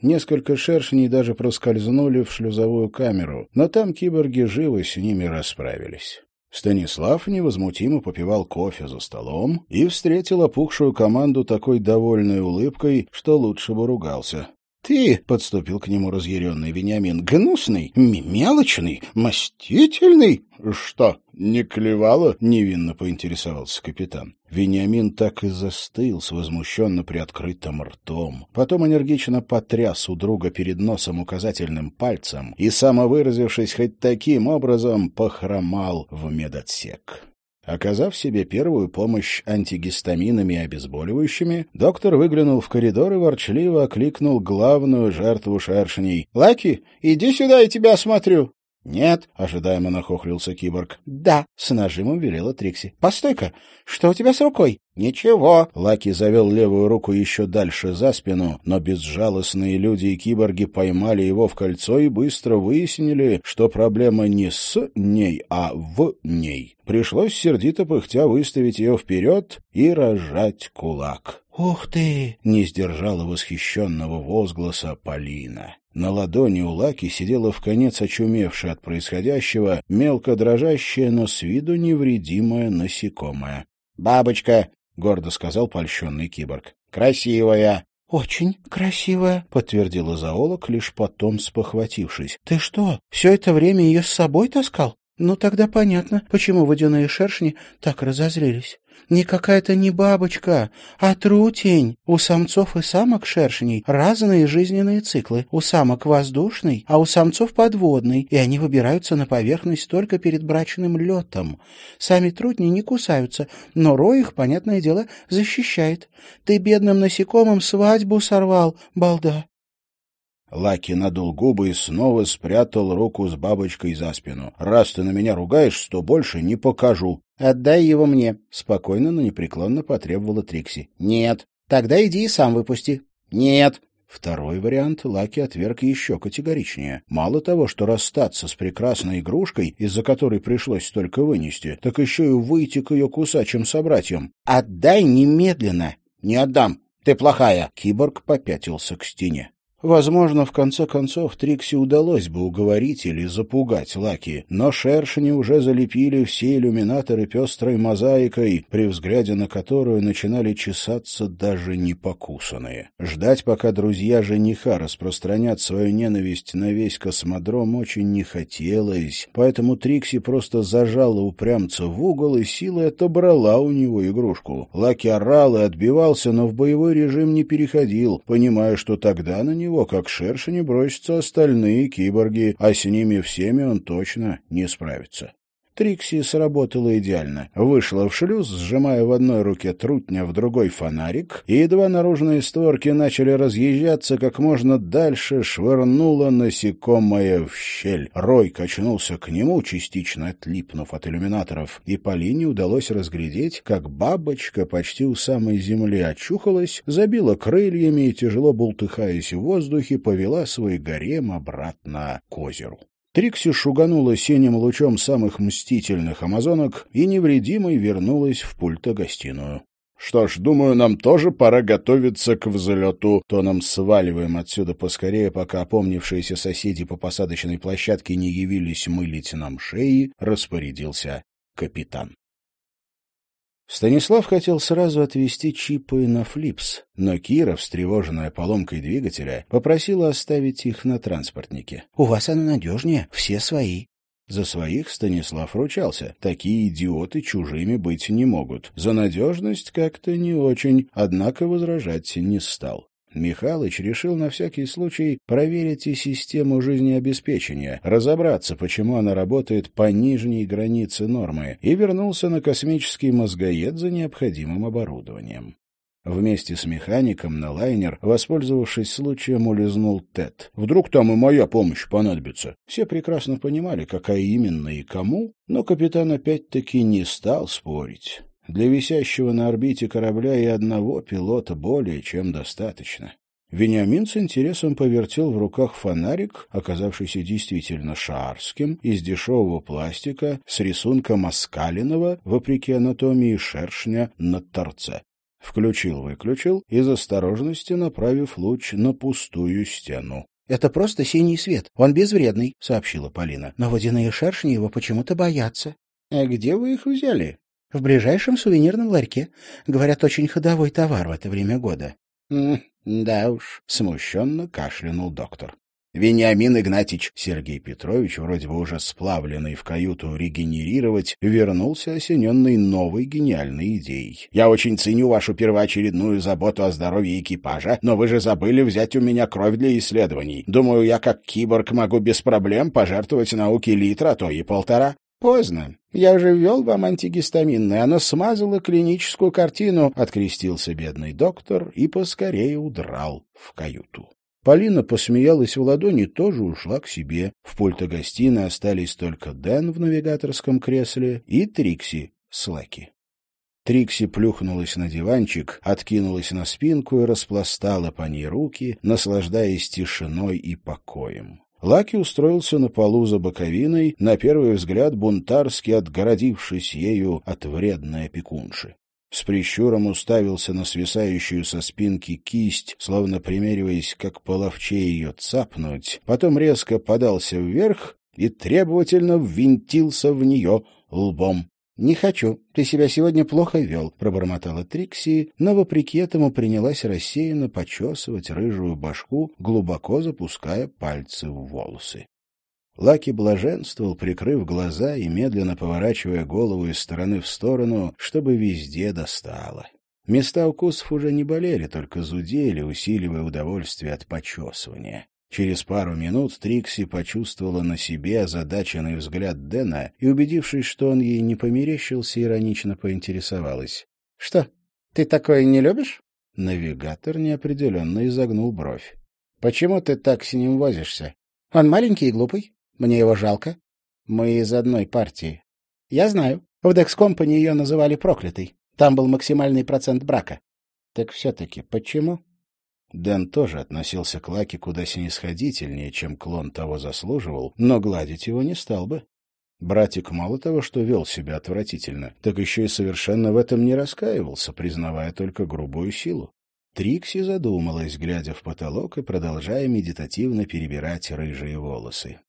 Несколько шершней даже проскользнули в шлюзовую камеру, но там киборги живо с ними расправились. Станислав невозмутимо попивал кофе за столом и встретил опухшую команду такой довольной улыбкой, что лучше бы ругался. Ты, — подступил к нему разъяренный Вениамин, — гнусный, мелочный, мстительный. — Что, не клевало? — невинно поинтересовался капитан. Вениамин так и застыл с возмущенно приоткрытым ртом. Потом энергично потряс у друга перед носом указательным пальцем и, самовыразившись хоть таким образом, похромал в медотсек. Оказав себе первую помощь антигистаминами и обезболивающими, доктор выглянул в коридор и ворчливо окликнул главную жертву шершней. — Лаки, иди сюда, я тебя осмотрю. «Нет», — ожидаемо нахохлился киборг. «Да», — с нажимом велела Трикси. «Постой-ка, что у тебя с рукой?» «Ничего». Лаки завел левую руку еще дальше за спину, но безжалостные люди и киборги поймали его в кольцо и быстро выяснили, что проблема не с ней, а в ней. Пришлось сердито пыхтя выставить ее вперед и разжать кулак. «Ух ты!» — не сдержала восхищенного возгласа Полина. На ладони у Лаки сидела в конец очумевшая от происходящего, мелко дрожащая, но с виду невредимая насекомая. «Бабочка!» — гордо сказал польщенный киборг. «Красивая!» «Очень красивая», — подтвердила зоолог, лишь потом спохватившись. «Ты что, все это время ее с собой таскал? Ну, тогда понятно, почему водяные шершни так разозлились. Никакая это не бабочка, а трутень. У самцов и самок шершней разные жизненные циклы. У самок воздушный, а у самцов подводный, и они выбираются на поверхность только перед брачным летом. Сами трутни не кусаются, но рой их, понятное дело, защищает. Ты бедным насекомым свадьбу сорвал, балда. Лаки надул губы и снова спрятал руку с бабочкой за спину. «Раз ты на меня ругаешь, то больше не покажу». «Отдай его мне», — спокойно, но непреклонно потребовала Трикси. «Нет». «Тогда иди и сам выпусти». «Нет». Второй вариант Лаки отверг еще категоричнее. Мало того, что расстаться с прекрасной игрушкой, из-за которой пришлось столько вынести, так еще и выйти к ее кусачим собратьям. «Отдай немедленно!» «Не отдам! Ты плохая!» Киборг попятился к стене. Возможно, в конце концов Трикси удалось бы уговорить или запугать Лаки, но шершни уже залепили все иллюминаторы пестрой мозаикой, при взгляде на которую начинали чесаться даже непокусанные. Ждать, пока друзья жениха распространят свою ненависть на весь космодром, очень не хотелось, поэтому Трикси просто зажала упрямца в угол и силой отобрала у него игрушку. Лаки орал и отбивался, но в боевой режим не переходил, понимая, что тогда на него него, как шершни, бросятся остальные киборги, а с ними всеми он точно не справится. Трикси сработала идеально. Вышла в шлюз, сжимая в одной руке трутня, в другой фонарик, и едва наружные створки начали разъезжаться, как можно дальше швырнула насекомое в щель. Рой качнулся к нему, частично отлипнув от иллюминаторов, и Полине удалось разглядеть, как бабочка почти у самой земли очухалась, забила крыльями и, тяжело бултыхаясь в воздухе, повела свой гарем обратно к озеру. Трикси шуганула синим лучом самых мстительных амазонок и невредимой вернулась в пульто-гостиную. — Что ж, думаю, нам тоже пора готовиться к взлету. Тоном сваливаем отсюда поскорее, пока опомнившиеся соседи по посадочной площадке не явились мылить нам шеи, распорядился капитан. Станислав хотел сразу отвезти чипы на Флипс, но Кира, встревоженная поломкой двигателя, попросила оставить их на транспортнике. — У вас она надежнее, все свои. За своих Станислав ручался. Такие идиоты чужими быть не могут. За надежность как-то не очень, однако возражать не стал. Михалыч решил на всякий случай проверить и систему жизнеобеспечения, разобраться, почему она работает по нижней границе нормы, и вернулся на космический мозгоед за необходимым оборудованием. Вместе с механиком на лайнер, воспользовавшись случаем, улизнул Тед. Вдруг там и моя помощь понадобится. Все прекрасно понимали, какая именно и кому, но капитан опять-таки не стал спорить. Для висящего на орбите корабля и одного пилота более чем достаточно. Вениамин с интересом повертел в руках фонарик, оказавшийся действительно шаарским, из дешевого пластика, с рисунком оскаленного, вопреки анатомии шершня, на торце. Включил-выключил, из осторожности направив луч на пустую стену. — Это просто синий свет, он безвредный, — сообщила Полина. — Но водяные шершни его почему-то боятся. — А где вы их взяли? В ближайшем сувенирном ларьке. Говорят, очень ходовой товар в это время года. — Да уж, смущенно кашлянул доктор. Вениамин Игнатьич Сергей Петрович, вроде бы уже сплавленный в каюту регенерировать, вернулся осененный новой гениальной идеей. «Я очень ценю вашу первоочередную заботу о здоровье экипажа, но вы же забыли взять у меня кровь для исследований. Думаю, я как киборг могу без проблем пожертвовать науке литра, а то и полтора». «Поздно. Я же ввел вам антигистаминное. Оно смазало клиническую картину», — открестился бедный доктор и поскорее удрал в каюту. Полина посмеялась в ладони тоже ушла к себе. В пульто-гостиной остались только Дэн в навигаторском кресле и Трикси с Лаки. Трикси плюхнулась на диванчик, откинулась на спинку и распластала по ней руки, наслаждаясь тишиной и покоем. Лаки устроился на полу за боковиной, на первый взгляд бунтарски отгородившись ею от вредной опекунши с прищуром уставился на свисающую со спинки кисть, словно примериваясь, как половче ее цапнуть, потом резко подался вверх и требовательно ввинтился в нее лбом. — Не хочу. Ты себя сегодня плохо вел, — пробормотала Трикси, но, вопреки этому, принялась рассеянно почесывать рыжую башку, глубоко запуская пальцы в волосы. Лаки блаженствовал, прикрыв глаза и медленно поворачивая голову из стороны в сторону, чтобы везде достало. Места укусов уже не болели, только зудели, усиливая удовольствие от почесывания. Через пару минут Трикси почувствовала на себе озадаченный взгляд Дэна и, убедившись, что он ей не померещился, иронично поинтересовалась. — Что, ты такое не любишь? Навигатор неопределенно изогнул бровь. — Почему ты так с ним возишься? Он маленький и глупый. Мне его жалко. Мы из одной партии. Я знаю. В Company ее называли проклятой. Там был максимальный процент брака. Так все-таки почему? Дэн тоже относился к Лаке куда снисходительнее, чем клон того заслуживал, но гладить его не стал бы. Братик мало того, что вел себя отвратительно, так еще и совершенно в этом не раскаивался, признавая только грубую силу. Трикси задумалась, глядя в потолок и продолжая медитативно перебирать рыжие волосы.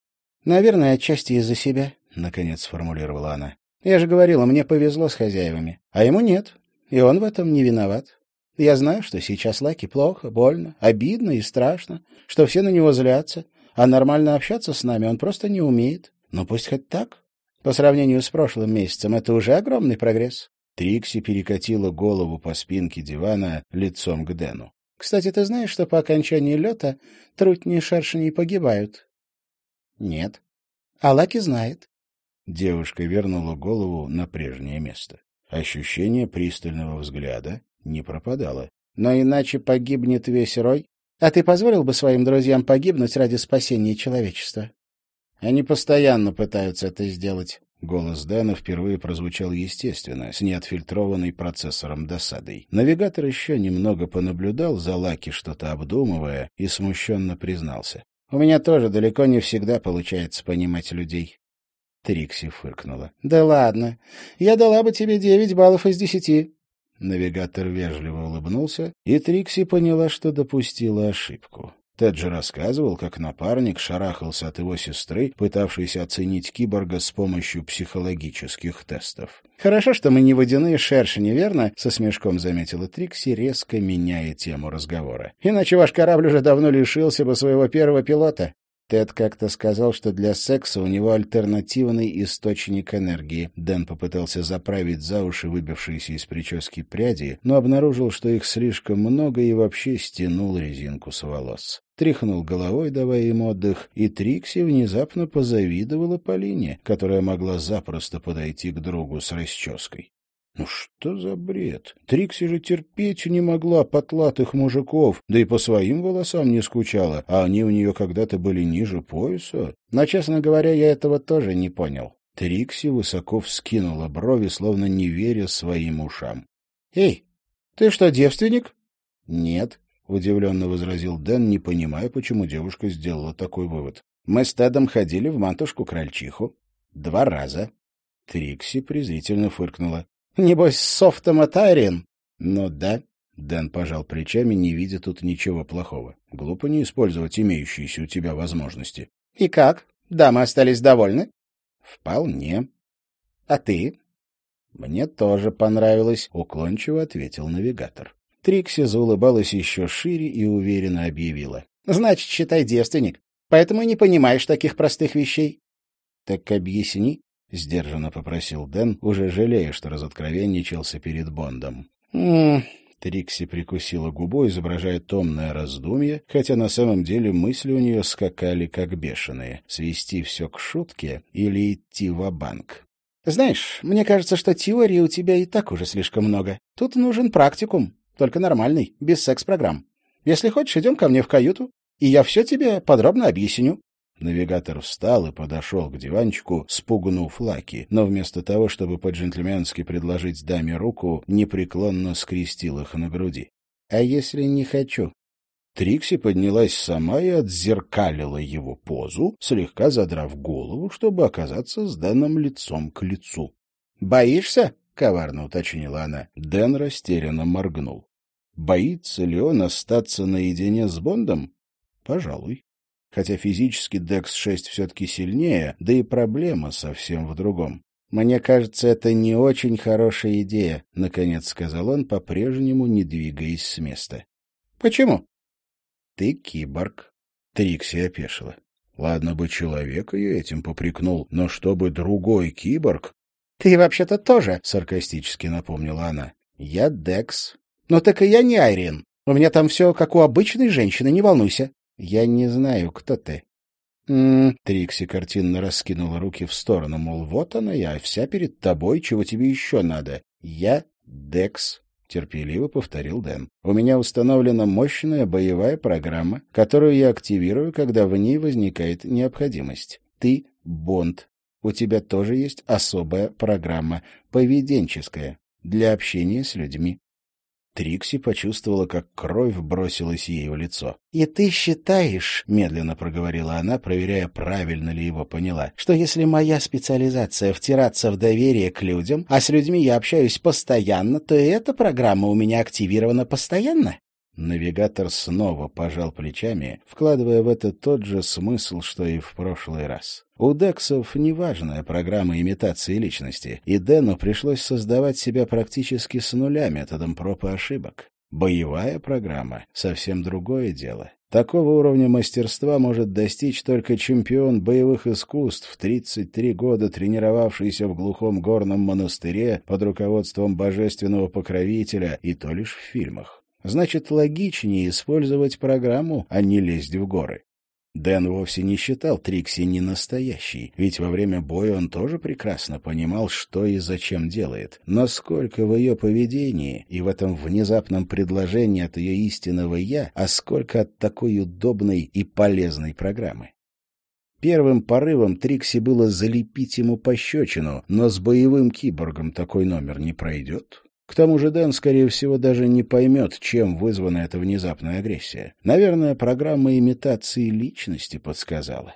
Наверное, отчасти из-за себя, — наконец сформулировала она. Я же говорила, мне повезло с хозяевами, а ему нет, и он в этом не виноват. Я знаю, что сейчас Лаки плохо, больно, обидно и страшно, что все на него злятся, а нормально общаться с нами он просто не умеет. Но пусть хоть так. По сравнению с прошлым месяцем это уже огромный прогресс. Трикси перекатила голову по спинке дивана лицом к Дэну. — Кстати, ты знаешь, что по окончании лета трутни шершней погибают? Нет. А Лаки знает. Девушка вернула голову на прежнее место. Ощущение пристального взгляда не пропадало. Но иначе погибнет весь рой. А ты позволил бы своим друзьям погибнуть ради спасения человечества? Они постоянно пытаются это сделать. Голос Дэна впервые прозвучал естественно, с неотфильтрованной процессором досадой. Навигатор еще немного понаблюдал за Лаки, что-то обдумывая, и смущенно признался. У меня тоже далеко не всегда получается понимать людей. Трикси фыркнула. — Да ладно. Я дала бы тебе девять баллов из десяти. Навигатор вежливо улыбнулся, и Трикси поняла, что допустила ошибку. Тед же рассказывал, как напарник шарахался от его сестры, пытавшейся оценить киборга с помощью психологических тестов. «Хорошо, что мы не водяные шершни, верно?» — со смешком заметила Трикси, резко меняя тему разговора. «Иначе ваш корабль уже давно лишился бы своего первого пилота». Тед как-то сказал, что для секса у него альтернативный источник энергии. Дэн попытался заправить за уши выбившиеся из прически пряди, но обнаружил, что их слишком много и вообще стянул резинку с волос. Тряхнул головой, давая им отдых, и Трикси внезапно позавидовала Полине, которая могла запросто подойти к другу с расческой. Ну что за бред? Трикси же терпеть не могла потлатых мужиков, да и по своим волосам не скучала, а они у нее когда-то были ниже пояса. Но, честно говоря, я этого тоже не понял. Трикси высоко вскинула брови, словно не веря своим ушам. — Эй, ты что, девственник? — Нет, — удивленно возразил Дэн, не понимая, почему девушка сделала такой вывод. — Мы с Тедом ходили в матушку-крольчиху. Два раза. Трикси презрительно фыркнула. Небось, с софтом от? Ну да. Дэн пожал плечами, не видя тут ничего плохого. Глупо не использовать имеющиеся у тебя возможности. И как? Дамы остались довольны? Вполне. А ты? Мне тоже понравилось, уклончиво ответил навигатор. Трикси заулыбалась еще шире и уверенно объявила. — Значит, считай девственник. Поэтому и не понимаешь таких простых вещей. — Так объясни, — сдержанно попросил Дэн, уже жалея, что разоткровенничался перед Бондом. «М Трикси прикусила губу, изображая томное раздумье, хотя на самом деле мысли у нее скакали как бешеные. Свести все к шутке или идти в банк «Знаешь, мне кажется, что теории у тебя и так уже слишком много. Тут нужен практикум, только нормальный, без секс-программ. Если хочешь, идем ко мне в каюту, и я все тебе подробно объясню». Навигатор встал и подошел к диванчику, спугнув Лаки, но вместо того, чтобы по-джентльменски предложить даме руку, непреклонно скрестил их на груди. «А если не хочу?» Трикси поднялась сама и отзеркалила его позу, слегка задрав голову, чтобы оказаться с Дэном лицом к лицу. «Боишься?» — коварно уточнила она. Дэн растерянно моргнул. Боится ли он остаться наедине с Бондом? Пожалуй хотя физически Декс-6 все-таки сильнее, да и проблема совсем в другом. «Мне кажется, это не очень хорошая идея», — наконец сказал он, по-прежнему не двигаясь с места. «Почему?» «Ты киборг», — Трикси опешила. Ладно бы человек ее этим попрекнул, но чтобы другой киборг... — Ты вообще-то тоже, — саркастически напомнила она. — Я Декс. — Ну так и я не Айрин. У меня там все как у обычной женщины, не волнуйся. Я не знаю, кто ты. Трикси картинно раскинула руки в сторону, мол, вот она я, вся перед тобой, чего тебе еще надо? Я Декс, — терпеливо повторил Дэн. «У меня установлена мощная боевая программа, которую я активирую, когда в ней возникает необходимость. Ты — Бонд. У тебя тоже есть особая программа, поведенческая, для общения с людьми. Трикси почувствовала, как кровь бросилась ей в лицо. — И ты считаешь, — медленно проговорила она, проверяя, правильно ли его поняла, — что если моя специализация втираться в доверие к людям, а с людьми я общаюсь постоянно, то и эта программа у меня активирована постоянно? Навигатор снова пожал плечами, вкладывая в это тот же смысл, что и в прошлый раз. У Дексов неважная программа имитации личности, и Дэну пришлось создавать себя практически с нуля методом проб и ошибок. Боевая программа — совсем другое дело. Такого уровня мастерства может достичь только чемпион боевых искусств, 33 года тренировавшийся в глухом горном монастыре под руководством божественного покровителя, и то лишь в фильмах. Значит, логичнее использовать программу, а не лезть в горы. Дэн вовсе не считал Трикси ненастоящей, ведь во время боя он тоже прекрасно понимал, что и зачем делает. Насколько в ее поведении и в этом внезапном предложении от ее истинного «я», а сколько от такой удобной и полезной программы. Первым порывом Трикси было залепить ему пощечину, но с боевым киборгом такой номер не пройдет. К тому же Дэн, скорее всего, даже не поймет, чем вызвана эта внезапная агрессия. Наверное, программа имитации личности подсказала.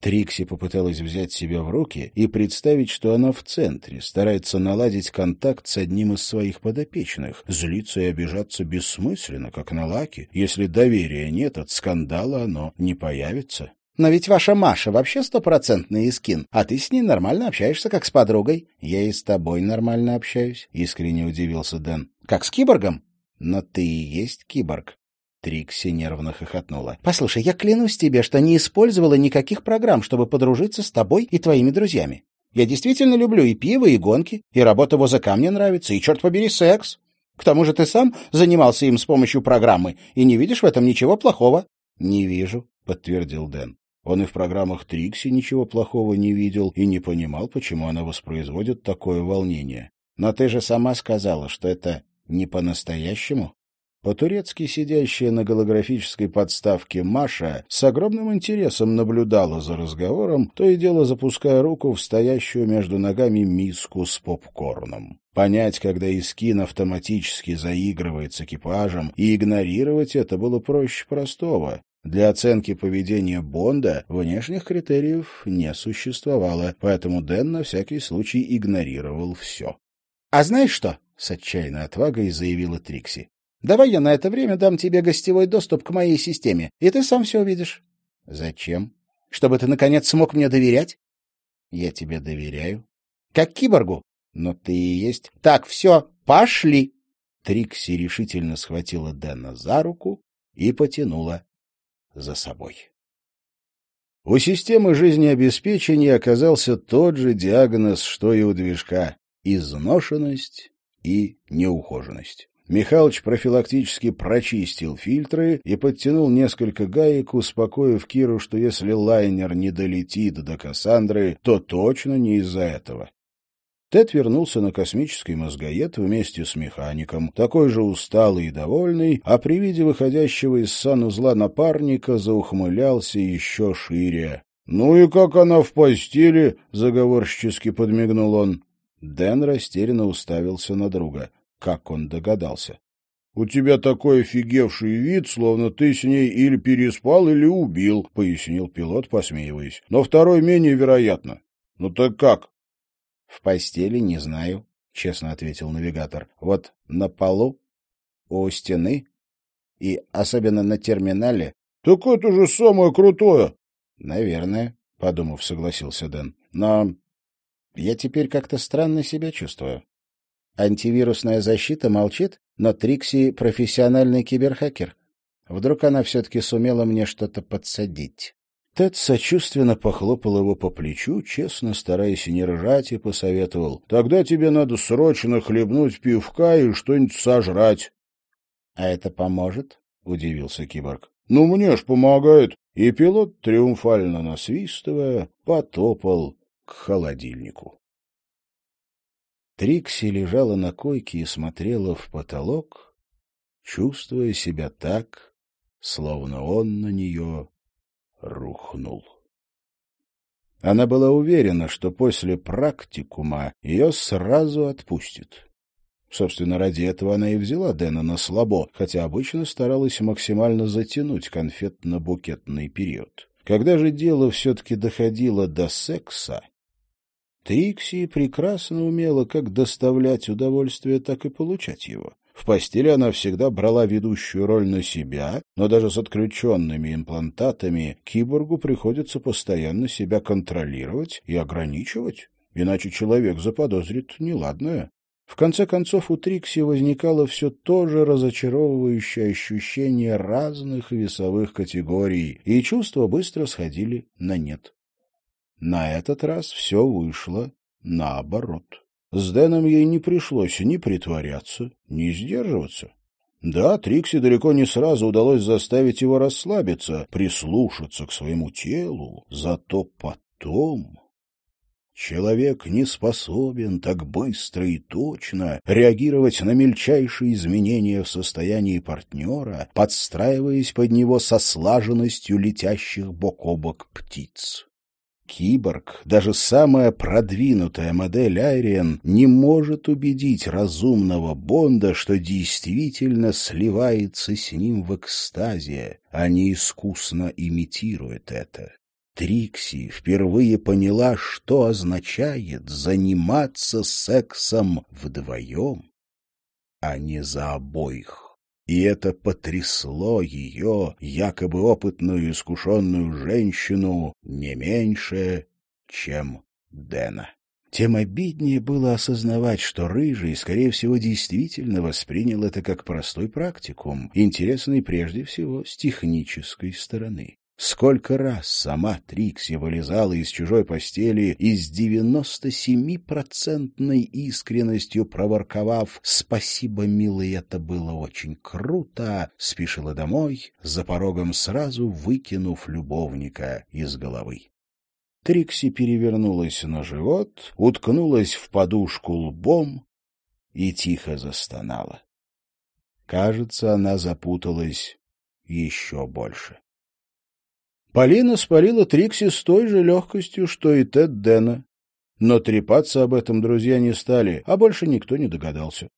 Трикси попыталась взять себя в руки и представить, что она в центре, старается наладить контакт с одним из своих подопечных. Злиться и обижаться бессмысленно, как на лаке. Если доверия нет, от скандала оно не появится. Но ведь ваша Маша вообще стопроцентный искин, а ты с ней нормально общаешься, как с подругой. Я и с тобой нормально общаюсь, — искренне удивился Дэн. Как с киборгом? Но ты и есть киборг. Трикси нервно хохотнула. — Послушай, я клянусь тебе, что не использовала никаких программ, чтобы подружиться с тобой и твоими друзьями. Я действительно люблю и пиво, и гонки, и работа возака мне нравится, и, черт побери, секс. К тому же ты сам занимался им с помощью программы, и не видишь в этом ничего плохого. — Не вижу, — подтвердил Дэн. Он и в программах Трикси ничего плохого не видел и не понимал, почему она воспроизводит такое волнение. Но ты же сама сказала, что это не по-настоящему. По-турецки сидящая на голографической подставке Маша с огромным интересом наблюдала за разговором, то и дело запуская руку в стоящую между ногами миску с попкорном. Понять, когда Искин автоматически заигрывает с экипажем, и игнорировать это было проще простого. Для оценки поведения Бонда внешних критериев не существовало, поэтому Дэн на всякий случай игнорировал все. — А знаешь что? — с отчаянной отвагой заявила Трикси. — Давай я на это время дам тебе гостевой доступ к моей системе, и ты сам все увидишь. — Зачем? — Чтобы ты, наконец, смог мне доверять. — Я тебе доверяю. — Как киборгу. — Но ты и есть... — Так, все, пошли. Трикси решительно схватила Дэна за руку и потянула за собой. У системы жизнеобеспечения оказался тот же диагноз, что и у движка — изношенность и неухоженность. Михалыч профилактически прочистил фильтры и подтянул несколько гаек, успокоив Киру, что если лайнер не долетит до Кассандры, то точно не из-за этого. Тед вернулся на космический мозгоед вместе с механиком, такой же усталый и довольный, а при виде выходящего из санузла напарника заухмылялся еще шире. — Ну и как она в постели? — заговорщически подмигнул он. Дэн растерянно уставился на друга. Как он догадался? — У тебя такой офигевший вид, словно ты с ней или переспал, или убил, — пояснил пилот, посмеиваясь. — Но второй менее вероятно. — Ну так как? В постели не знаю, — честно ответил навигатор. Вот на полу, у стены и особенно на терминале. — Так это же самое крутое! — Наверное, — подумав, согласился Дэн. — Но я теперь как-то странно себя чувствую. Антивирусная защита молчит, но Трикси — профессиональный киберхакер. Вдруг она все-таки сумела мне что-то подсадить. Тед сочувственно похлопал его по плечу, честно стараясь не ржать, и посоветовал. — Тогда тебе надо срочно хлебнуть пивка и что-нибудь сожрать. — А это поможет? — удивился киборг. — Ну, мне ж помогает. И пилот, триумфально насвистывая, потопал к холодильнику. Трикси лежала на койке и смотрела в потолок, чувствуя себя так, словно он на нее рухнул. Она была уверена, что после практикума ее сразу отпустит. Собственно, ради этого она и взяла Дэна на слабо, хотя обычно старалась максимально затянуть конфетно-букетный период. Когда же дело все-таки доходило до секса, Трикси прекрасно умела как доставлять удовольствие, так и получать его. В постели она всегда брала ведущую роль на себя, но даже с отключенными имплантатами киборгу приходится постоянно себя контролировать и ограничивать, иначе человек заподозрит неладное. В конце концов, у Трикси возникало все то же разочаровывающее ощущение разных весовых категорий, и чувства быстро сходили на нет. На этот раз все вышло наоборот. С Дэном ей не пришлось ни притворяться, ни сдерживаться. Да, Трикси далеко не сразу удалось заставить его расслабиться, прислушаться к своему телу, зато потом... Человек не способен так быстро и точно реагировать на мельчайшие изменения в состоянии партнера, подстраиваясь под него со слаженностью летящих бок о бок птиц. Киборг, даже самая продвинутая модель Айриен, не может убедить разумного Бонда, что действительно сливается с ним в экстазе, а не искусно имитирует это. Трикси впервые поняла, что означает заниматься сексом вдвоем, а не за обоих. И это потрясло ее, якобы опытную и искушенную женщину, не меньше, чем Дэна. Тем обиднее было осознавать, что Рыжий, скорее всего, действительно воспринял это как простой практикум, интересный прежде всего с технической стороны. Сколько раз сама Трикси вылезала из чужой постели и с девяносто семипроцентной искренностью проворковав «Спасибо, милый, это было очень круто!» спешила домой, за порогом сразу выкинув любовника из головы. Трикси перевернулась на живот, уткнулась в подушку лбом и тихо застонала. Кажется, она запуталась еще больше. Полина спалила Трикси с той же легкостью, что и Тед Дэна. Но трепаться об этом друзья не стали, а больше никто не догадался.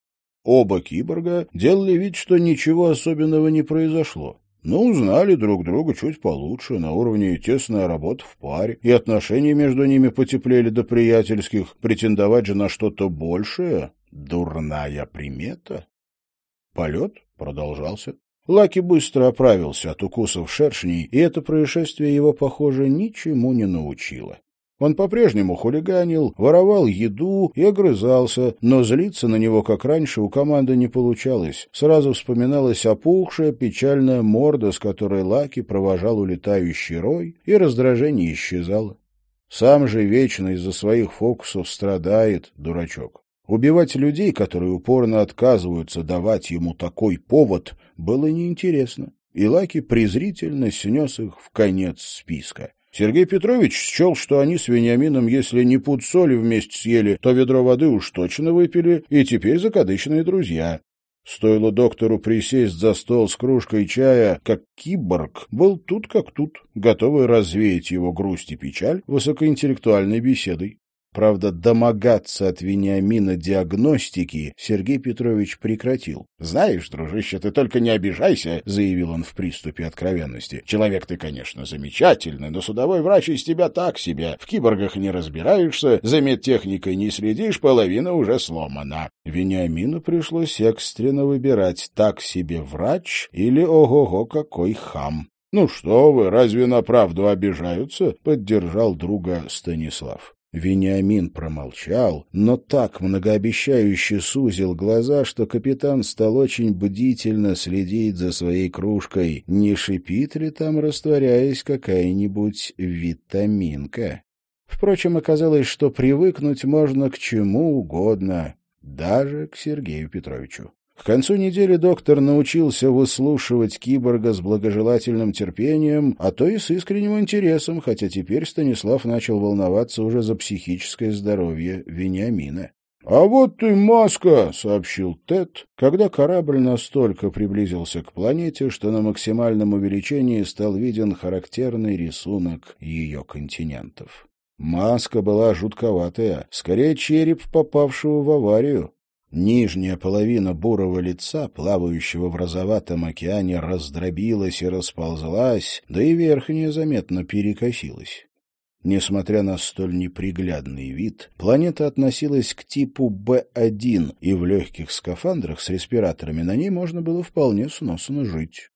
Оба киборга делали вид, что ничего особенного не произошло. Но узнали друг друга чуть получше, на уровне тесная работа в паре, и отношения между ними потеплели до приятельских, претендовать же на что-то большее — дурная примета. Полет продолжался. Лаки быстро оправился от укусов шершней, и это происшествие его, похоже, ничему не научило. Он по-прежнему хулиганил, воровал еду и огрызался, но злиться на него, как раньше, у команды не получалось. Сразу вспоминалась опухшая, печальная морда, с которой Лаки провожал улетающий рой, и раздражение исчезало. Сам же вечно из-за своих фокусов страдает, дурачок. Убивать людей, которые упорно отказываются давать ему такой повод, было неинтересно, и Лаки презрительно снес их в конец списка. Сергей Петрович счел, что они с Вениамином, если не пуд соли вместе съели, то ведро воды уж точно выпили, и теперь закадычные друзья. Стоило доктору присесть за стол с кружкой чая, как киборг был тут как тут, готовый развеять его грусть и печаль высокоинтеллектуальной беседой. Правда, домогаться от Вениамина диагностики Сергей Петрович прекратил. — Знаешь, дружище, ты только не обижайся, — заявил он в приступе откровенности. — Человек ты, конечно, замечательный, но судовой врач из тебя так себе. В киборгах не разбираешься, за медтехникой не следишь, половина уже сломана. Вениамину пришлось экстренно выбирать, так себе врач или ого-го какой хам. — Ну что вы, разве на правду обижаются? — поддержал друга Станислав. Вениамин промолчал, но так многообещающе сузил глаза, что капитан стал очень бдительно следить за своей кружкой, не шипит ли там, растворяясь, какая-нибудь витаминка. Впрочем, оказалось, что привыкнуть можно к чему угодно, даже к Сергею Петровичу. К концу недели доктор научился выслушивать киборга с благожелательным терпением, а то и с искренним интересом, хотя теперь Станислав начал волноваться уже за психическое здоровье Вениамина. — А вот ты маска, — сообщил Тед, когда корабль настолько приблизился к планете, что на максимальном увеличении стал виден характерный рисунок ее континентов. Маска была жутковатая, скорее череп попавшего в аварию. Нижняя половина бурого лица, плавающего в розоватом океане, раздробилась и расползлась, да и верхняя заметно перекосилась. Несмотря на столь неприглядный вид, планета относилась к типу Б1, и в легких скафандрах с респираторами на ней можно было вполне сносно жить.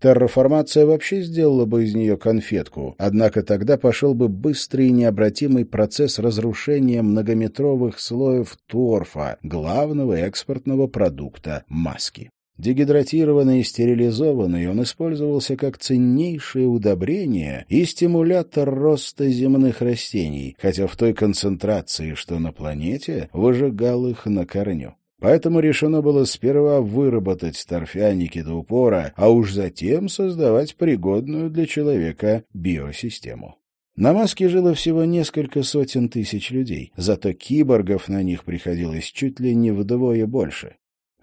Терраформация вообще сделала бы из нее конфетку, однако тогда пошел бы быстрый и необратимый процесс разрушения многометровых слоев торфа, главного экспортного продукта маски. Дегидратированный и стерилизованный, он использовался как ценнейшее удобрение и стимулятор роста земных растений, хотя в той концентрации, что на планете, выжигал их на корню. Поэтому решено было сперва выработать торфяники до упора, а уж затем создавать пригодную для человека биосистему. На Маске жило всего несколько сотен тысяч людей, зато киборгов на них приходилось чуть ли не вдвое больше.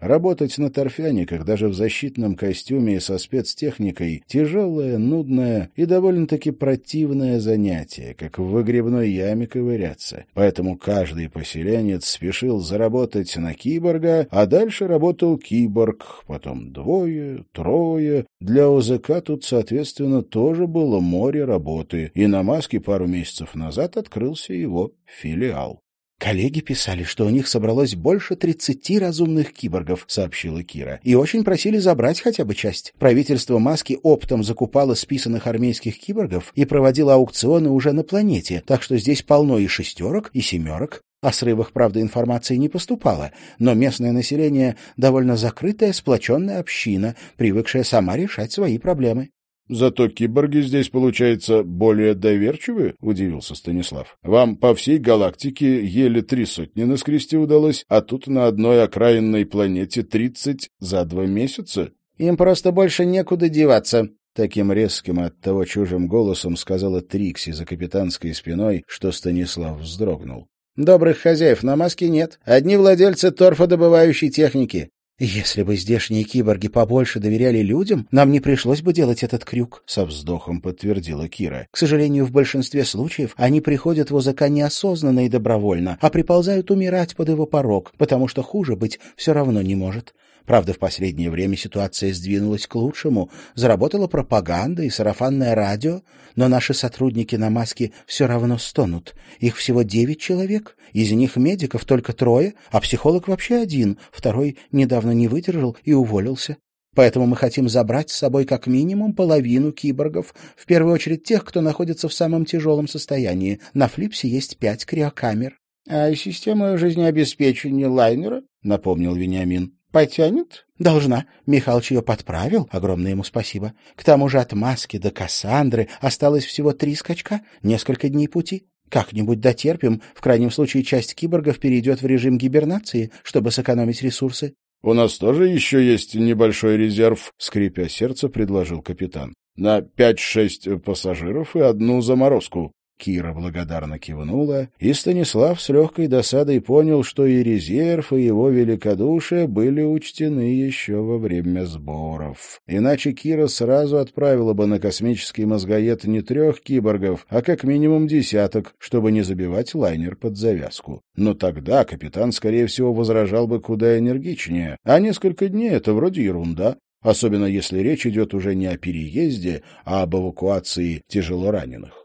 Работать на торфяниках даже в защитном костюме и со спецтехникой — тяжелое, нудное и довольно-таки противное занятие, как в выгребной яме ковыряться. Поэтому каждый поселенец спешил заработать на киборга, а дальше работал киборг, потом двое, трое. Для ОЗК тут, соответственно, тоже было море работы, и на маске пару месяцев назад открылся его филиал. «Коллеги писали, что у них собралось больше тридцати разумных киборгов», — сообщила Кира. «И очень просили забрать хотя бы часть. Правительство Маски оптом закупало списанных армейских киборгов и проводило аукционы уже на планете, так что здесь полно и шестерок, и семерок. О срывах, правда, информации не поступало, но местное население — довольно закрытая, сплоченная община, привыкшая сама решать свои проблемы. Зато киборги здесь, получается, более доверчивы, — удивился Станислав. Вам по всей галактике еле три сотни наскрести удалось, а тут на одной окраинной планете тридцать за два месяца? Им просто больше некуда деваться, Таким резким и оттого чужим голосом сказала Трикси за капитанской спиной, что Станислав вздрогнул. «Добрых хозяев на маске нет. Одни владельцы торфодобывающей техники. «Если бы здешние киборги побольше доверяли людям, нам не пришлось бы делать этот крюк», — со вздохом подтвердила Кира. «К сожалению, в большинстве случаев они приходят в ОЗК неосознанно и добровольно, а приползают умирать под его порог, потому что хуже быть все равно не может. Правда, в последнее время ситуация сдвинулась к лучшему. Заработала пропаганда и сарафанное радио, но наши сотрудники на маске все равно стонут. Их всего девять человек, из них медиков только трое, а психолог вообще один, второй недавно не выдержал и уволился. Поэтому мы хотим забрать с собой как минимум половину киборгов, в первую очередь тех, кто находится в самом тяжелом состоянии. На Флипсе есть пять криокамер. — А система жизнеобеспечения лайнера, — напомнил Вениамин, — потянет? — Должна. Михалыч ее подправил. Огромное ему спасибо. К тому же от Маски до Кассандры осталось всего три скачка, несколько дней пути. Как-нибудь дотерпим. В крайнем случае часть киборгов перейдет в режим гибернации, чтобы сэкономить ресурсы. — У нас тоже еще есть небольшой резерв, — скрипя сердце, предложил капитан. — На пять-шесть пассажиров и одну заморозку. Кира благодарно кивнула, и Станислав с легкой досадой понял, что и резерв, и его великодушие были учтены еще во время сборов. Иначе Кира сразу отправила бы на космический мозгоед не трех киборгов, а как минимум десяток, чтобы не забивать лайнер под завязку. Но тогда капитан, скорее всего, возражал бы куда энергичнее, а несколько дней — это вроде ерунда особенно если речь идет уже не о переезде, а об эвакуации тяжелораненых.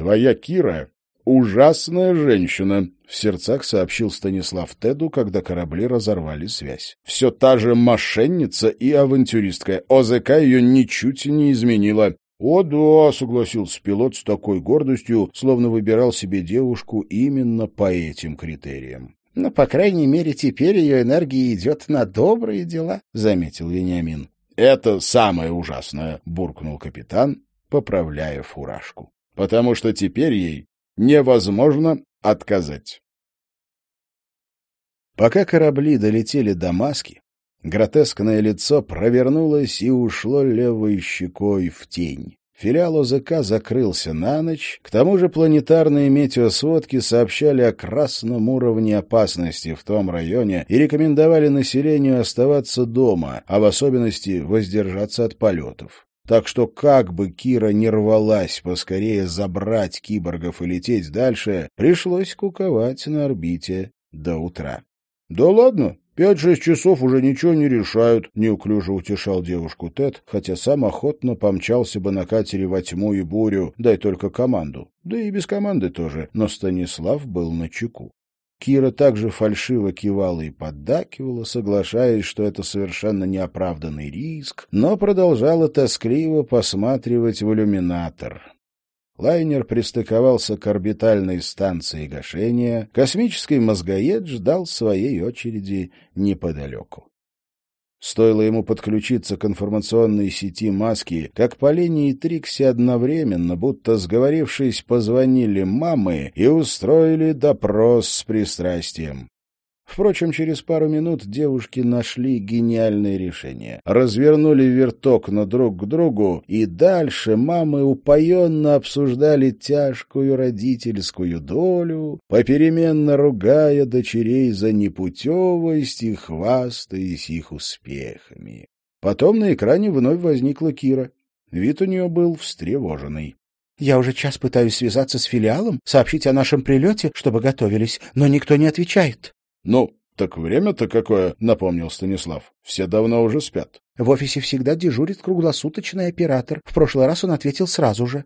«Твоя Кира — ужасная женщина», — в сердцах сообщил Станислав Теду, когда корабли разорвали связь. «Все та же мошенница и авантюристка. ОЗК ее ничуть не изменила». «О да», — согласился пилот с такой гордостью, словно выбирал себе девушку именно по этим критериям. «Но, по крайней мере, теперь ее энергия идет на добрые дела», — заметил Вениамин. «Это самое ужасное», — буркнул капитан, поправляя фуражку потому что теперь ей невозможно отказать. Пока корабли долетели до маски, гротескное лицо провернулось и ушло левой щекой в тень. Филиал ОЗК закрылся на ночь, к тому же планетарные метеосводки сообщали о красном уровне опасности в том районе и рекомендовали населению оставаться дома, а в особенности воздержаться от полетов. Так что как бы Кира не рвалась поскорее забрать киборгов и лететь дальше, пришлось куковать на орбите до утра. — Да ладно, пять-шесть часов уже ничего не решают, — неуклюже утешал девушку Тед, хотя сам охотно помчался бы на катере во тьму и бурю, дай только команду. Да и без команды тоже, но Станислав был на чеку. Кира также фальшиво кивала и поддакивала, соглашаясь, что это совершенно неоправданный риск, но продолжала тоскливо посматривать в иллюминатор. Лайнер пристыковался к орбитальной станции гашения, космический мозгоед ждал своей очереди неподалеку. Стоило ему подключиться к информационной сети маски, как Полине и Трикси одновременно, будто сговорившись, позвонили мамы и устроили допрос с пристрастием. Впрочем, через пару минут девушки нашли гениальное решение. Развернули верток друг к другу, и дальше мамы упоенно обсуждали тяжкую родительскую долю, попеременно ругая дочерей за непутевость и хвастаясь их успехами. Потом на экране вновь возникла Кира. Вид у нее был встревоженный. Я уже час пытаюсь связаться с филиалом, сообщить о нашем прилете, чтобы готовились, но никто не отвечает. — Ну, так время-то какое, — напомнил Станислав. — Все давно уже спят. — В офисе всегда дежурит круглосуточный оператор. В прошлый раз он ответил сразу же.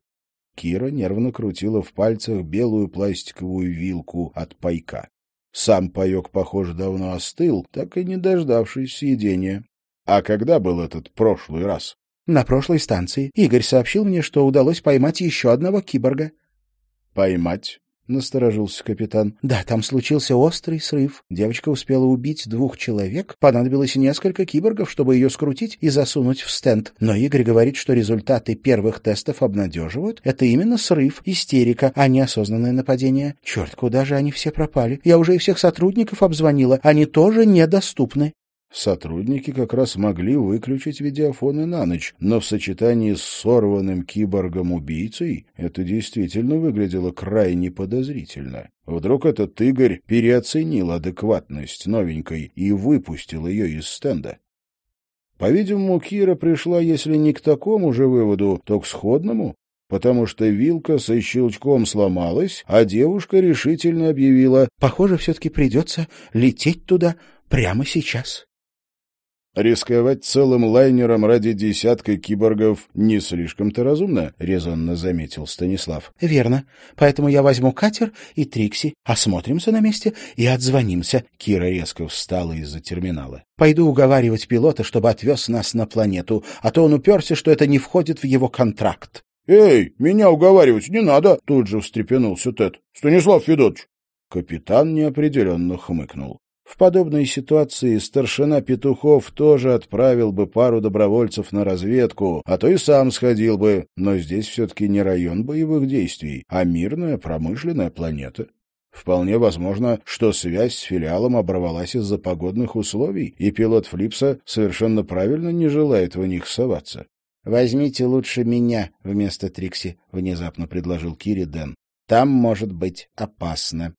Кира нервно крутила в пальцах белую пластиковую вилку от пайка. Сам паек, похоже, давно остыл, так и не дождавшись съедения. А когда был этот прошлый раз? — На прошлой станции. Игорь сообщил мне, что удалось поймать еще одного киборга. — Поймать? — насторожился капитан. — Да, там случился острый срыв. Девочка успела убить двух человек. Понадобилось несколько киборгов, чтобы ее скрутить и засунуть в стенд. Но Игорь говорит, что результаты первых тестов обнадеживают. Это именно срыв, истерика, а не осознанное нападение. Черт, куда же они все пропали? Я уже и всех сотрудников обзвонила. Они тоже недоступны. Сотрудники как раз могли выключить видеофоны на ночь, но в сочетании с сорванным киборгом-убийцей это действительно выглядело крайне подозрительно. Вдруг этот Игорь переоценил адекватность новенькой и выпустил ее из стенда. По-видимому, Кира пришла, если не к такому же выводу, то к сходному, потому что вилка со щелчком сломалась, а девушка решительно объявила «Похоже, все-таки придется лететь туда прямо сейчас». Рисковать целым лайнером ради десятка киборгов не слишком-то разумно, — резонно заметил Станислав. — Верно. Поэтому я возьму катер и Трикси, осмотримся на месте и отзвонимся. Кира резко встала из-за терминала. — Пойду уговаривать пилота, чтобы отвез нас на планету, а то он уперся, что это не входит в его контракт. — Эй, меня уговаривать не надо! — тут же встрепенулся Тед. — Станислав Федотович! Капитан неопределенно хмыкнул. В подобной ситуации старшина Петухов тоже отправил бы пару добровольцев на разведку, а то и сам сходил бы, но здесь все-таки не район боевых действий, а мирная промышленная планета. Вполне возможно, что связь с филиалом оборвалась из-за погодных условий, и пилот Флипса совершенно правильно не желает в них соваться. — Возьмите лучше меня вместо Трикси, — внезапно предложил Кири Дэн. — Там может быть опасно.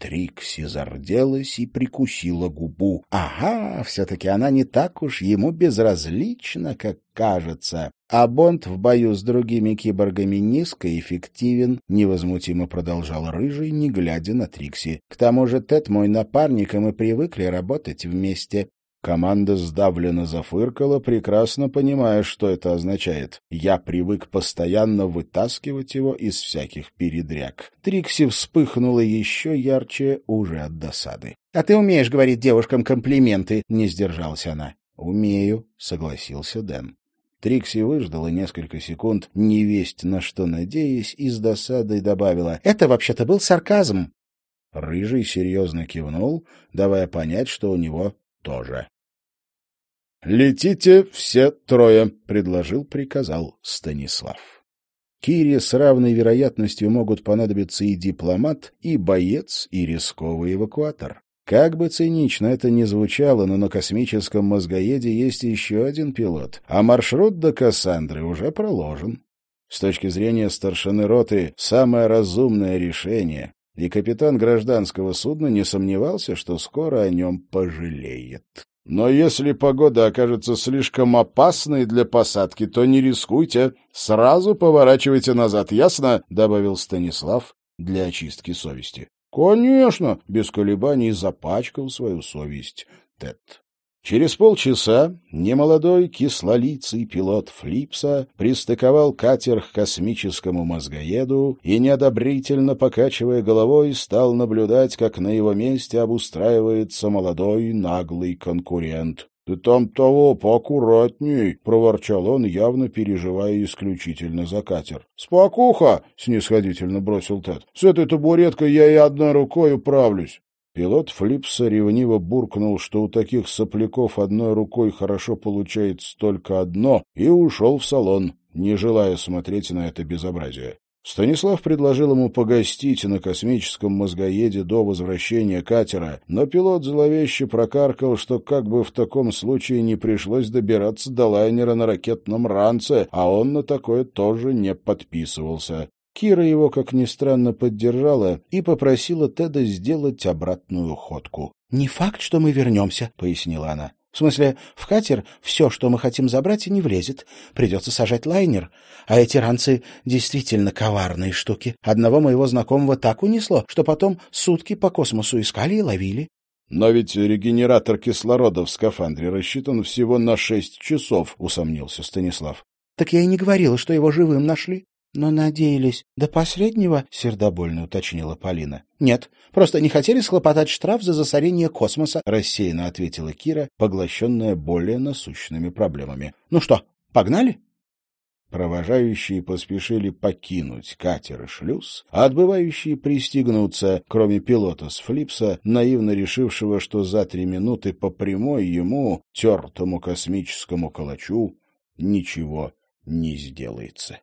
Трикси зарделась и прикусила губу. Ага, все-таки она не так уж ему безразлична, как кажется. А Бонд в бою с другими киборгами низкоэффективен, невозмутимо продолжал Рыжий, не глядя на Трикси. К тому же Тед мой напарник, и мы привыкли работать вместе. Команда сдавленно зафыркала, прекрасно понимая, что это означает. Я привык постоянно вытаскивать его из всяких передряг. Трикси вспыхнула еще ярче уже от досады. — А ты умеешь говорить девушкам комплименты? — не сдержалась она. — Умею, — согласился Дэн. Трикси выждала несколько секунд, невесть на что надеясь, и с досадой добавила. — Это вообще-то был сарказм. Рыжий серьезно кивнул, давая понять, что у него тоже. «Летите все трое», — предложил, приказал Станислав. Кире с равной вероятностью могут понадобиться и дипломат, и боец, и рисковый эвакуатор. Как бы цинично это ни звучало, но на космическом мозгоеде есть еще один пилот, а маршрут до Кассандры уже проложен. С точки зрения старшины роты, самое разумное решение, и капитан гражданского судна не сомневался, что скоро о нем пожалеет. Но если погода окажется слишком опасной для посадки, то не рискуйте, сразу поворачивайте назад, ясно? — добавил Станислав для очистки совести. — Конечно, — без колебаний запачкал свою совесть Тед. Через полчаса немолодой кислолицый пилот Флипса пристыковал катер к космическому мозгоеду и, неодобрительно покачивая головой, стал наблюдать, как на его месте обустраивается молодой наглый конкурент. — Ты там того поаккуратней, — проворчал он, явно переживая исключительно за катер. — Спокуха, — снисходительно бросил Тед. — С этой табуреткой я и одной рукой управлюсь. Пилот Флипса ревниво буркнул, что у таких сопляков одной рукой хорошо получается только одно, и ушел в салон, не желая смотреть на это безобразие. Станислав предложил ему погостить на космическом мозгоеде до возвращения катера, но пилот зловеще прокаркал, что как бы в таком случае не пришлось добираться до лайнера на ракетном ранце, а он на такое тоже не подписывался. Кира его, как ни странно, поддержала и попросила Теда сделать обратную ходку. — Не факт, что мы вернемся, — пояснила она. — В смысле, в катер все, что мы хотим забрать, не влезет. Придется сажать лайнер. А эти ранцы действительно коварные штуки. Одного моего знакомого так унесло, что потом сутки по космосу искали и ловили. — Но ведь регенератор кислорода в скафандре рассчитан всего на шесть часов, — усомнился Станислав. — Так я и не говорила, что его живым нашли. — Но надеялись до последнего, — сердобольно уточнила Полина. — Нет, просто не хотели схлопотать штраф за засорение космоса, — рассеянно ответила Кира, поглощенная более насущными проблемами. — Ну что, погнали? Провожающие поспешили покинуть катер и шлюз, а отбывающие пристегнуться, кроме пилота с Флипса, наивно решившего, что за три минуты по прямой ему, тертому космическому калачу, ничего не сделается.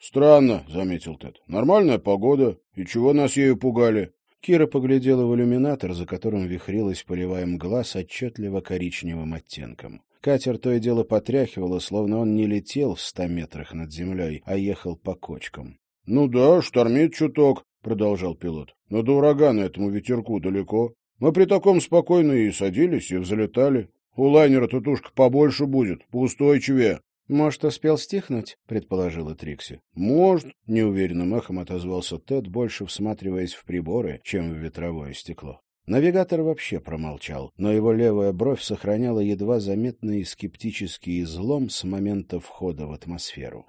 «Странно», — заметил Тед. «Нормальная погода. И чего нас ею пугали?» Кира поглядела в иллюминатор, за которым вихрилась полевая мгла с отчетливо коричневым оттенком. Катер то и дело потряхивало, словно он не летел в ста метрах над землей, а ехал по кочкам. — Ну да, штормит чуток, — продолжал пилот. — Но до урагана этому ветерку далеко. Мы при таком спокойно и садились, и взлетали. У лайнера тутушка побольше будет, поустойчивее. «Может, успел стихнуть?» — предположила Трикси. «Может», — неуверенным эхом отозвался Тед, больше всматриваясь в приборы, чем в ветровое стекло. Навигатор вообще промолчал, но его левая бровь сохраняла едва заметный скептический излом с момента входа в атмосферу.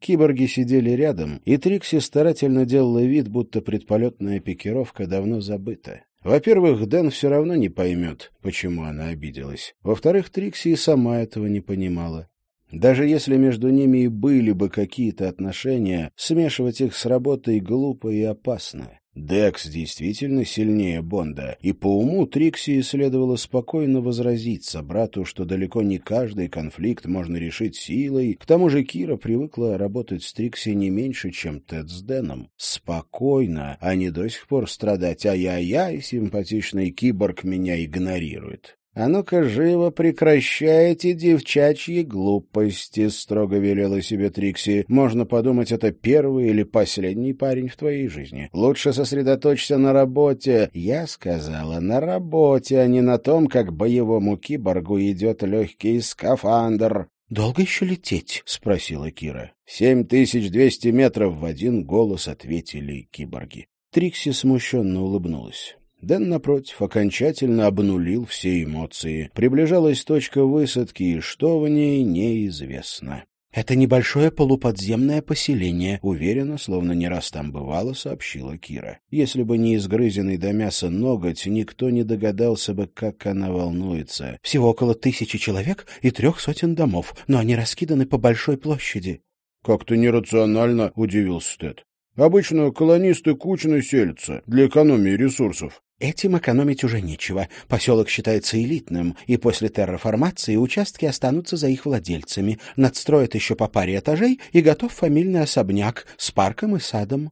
Киборги сидели рядом, и Трикси старательно делала вид, будто предполетная пикировка давно забыта. Во-первых, Дэн все равно не поймет, почему она обиделась. Во-вторых, Трикси и сама этого не понимала. Даже если между ними и были бы какие-то отношения, смешивать их с работой глупо и опасно. Декс действительно сильнее Бонда, и по уму Трикси следовало спокойно возразить собрату, что далеко не каждый конфликт можно решить силой. К тому же Кира привыкла работать с Трикси не меньше, чем Тед с Дэном. Спокойно, а не до сих пор страдать «Ай-яй-яй, симпатичный киборг меня игнорирует». «А ну-ка, живо прекращайте девчачьи глупости», — строго велела себе Трикси. «Можно подумать, это первый или последний парень в твоей жизни. Лучше сосредоточься на работе». Я сказала, на работе, а не на том, как боевому киборгу идет легкий скафандр. «Долго еще лететь?» — спросила Кира. «Семь тысяч двести метров в один голос», — ответили киборги. Трикси смущенно улыбнулась. Дэн, напротив, окончательно обнулил все эмоции. Приближалась точка высадки, и что в ней, неизвестно. «Это небольшое полуподземное поселение», — уверенно, словно не раз там бывало, сообщила Кира. Если бы не изгрызенный до мяса ноготь, никто не догадался бы, как она волнуется. «Всего около тысячи человек и трех сотен домов, но они раскиданы по большой площади». «Как-то нерационально», — удивился Тед. «Обычно колонисты кучно селятся для экономии ресурсов». Этим экономить уже нечего. Поселок считается элитным, и после терраформации участки останутся за их владельцами. Надстроят еще по паре этажей, и готов фамильный особняк с парком и садом.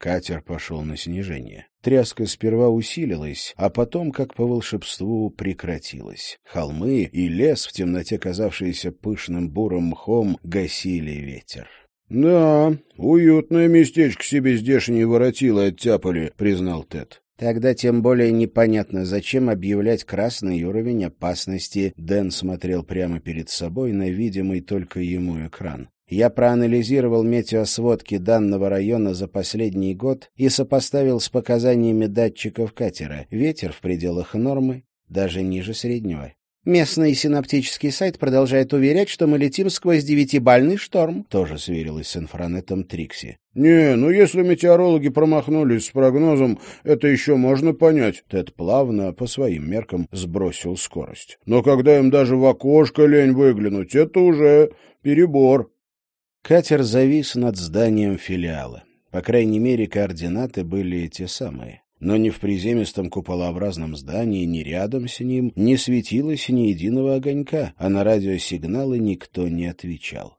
Катер пошел на снижение. Тряска сперва усилилась, а потом, как по волшебству, прекратилась. Холмы и лес, в темноте казавшиеся пышным бурым мхом, гасили ветер. — Да, уютное местечко себе здешние воротилы оттяпали, — признал Тед. Тогда тем более непонятно, зачем объявлять красный уровень опасности. Дэн смотрел прямо перед собой на видимый только ему экран. Я проанализировал метеосводки данного района за последний год и сопоставил с показаниями датчиков катера. Ветер в пределах нормы, даже ниже среднего. Местный синаптический сайт продолжает уверять, что мы летим сквозь девятибальный шторм. Тоже сверилась с инфранетом Трикси. «Не, ну если метеорологи промахнулись с прогнозом, это еще можно понять». Тед плавно, по своим меркам, сбросил скорость. «Но когда им даже в окошко лень выглянуть, это уже перебор». Катер завис над зданием филиала. По крайней мере, координаты были те самые но ни в приземистом куполообразном здании, ни рядом с ним не светилось ни единого огонька, а на радиосигналы никто не отвечал.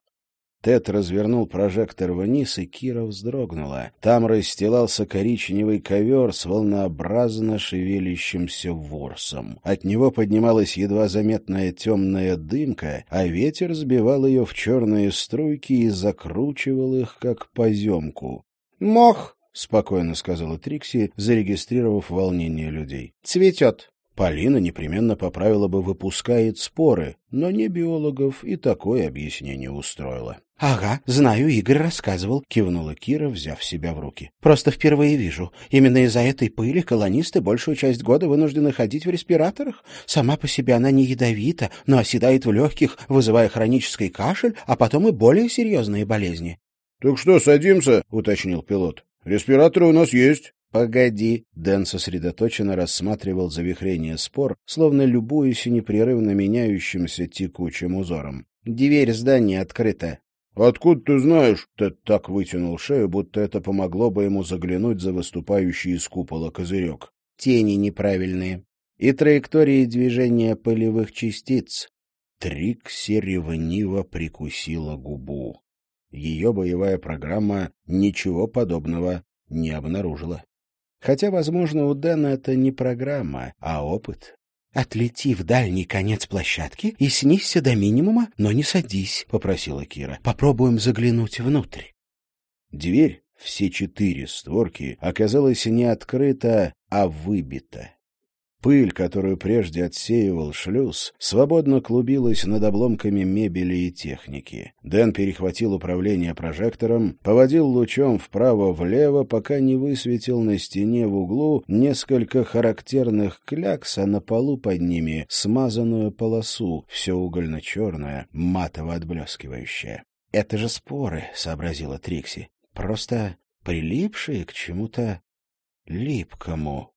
Тед развернул прожектор вниз, и Кира вздрогнула. Там расстилался коричневый ковер с волнообразно шевелящимся ворсом. От него поднималась едва заметная темная дымка, а ветер сбивал ее в черные струйки и закручивал их, как поземку. «Мох!» — спокойно сказала Трикси, зарегистрировав волнение людей. «Цветет». Полина непременно поправила бы «выпускает споры», но не биологов и такое объяснение устроило. — Ага, знаю, Игорь рассказывал, — кивнула Кира, взяв себя в руки. — Просто впервые вижу. Именно из-за этой пыли колонисты большую часть года вынуждены ходить в респираторах. Сама по себе она не ядовита, но оседает в легких, вызывая хронический кашель, а потом и более серьезные болезни. — Так что, садимся? — уточнил пилот. Респираторы у нас есть. «Погоди!» — Дэн сосредоточенно рассматривал завихрение спор, словно любуясь непрерывно меняющимся текучим узором. «Дверь здания открыта». «Откуда ты знаешь?» — Тед так вытянул шею, будто это помогло бы ему заглянуть за выступающий из купола козырек. «Тени неправильные. И траектории движения пылевых частиц». Трикси ревниво прикусила губу. Ее боевая программа ничего подобного не обнаружила. Хотя, возможно, у Дэна это не программа, а опыт. «Отлети в дальний конец площадки и снизься до минимума, но не садись», — попросила Кира. «Попробуем заглянуть внутрь». Дверь, все четыре створки, оказалась не открыта, а выбита. Пыль, которую прежде отсеивал шлюз, свободно клубилась над обломками мебели и техники. Дэн перехватил управление прожектором, поводил лучом вправо-влево, пока не высветил на стене в углу несколько характерных клякс, а на полу под ними смазанную полосу, все угольно-черное, матово отблескивающее. «Это же споры», — сообразила Трикси. «Просто прилипшие к чему-то липкому».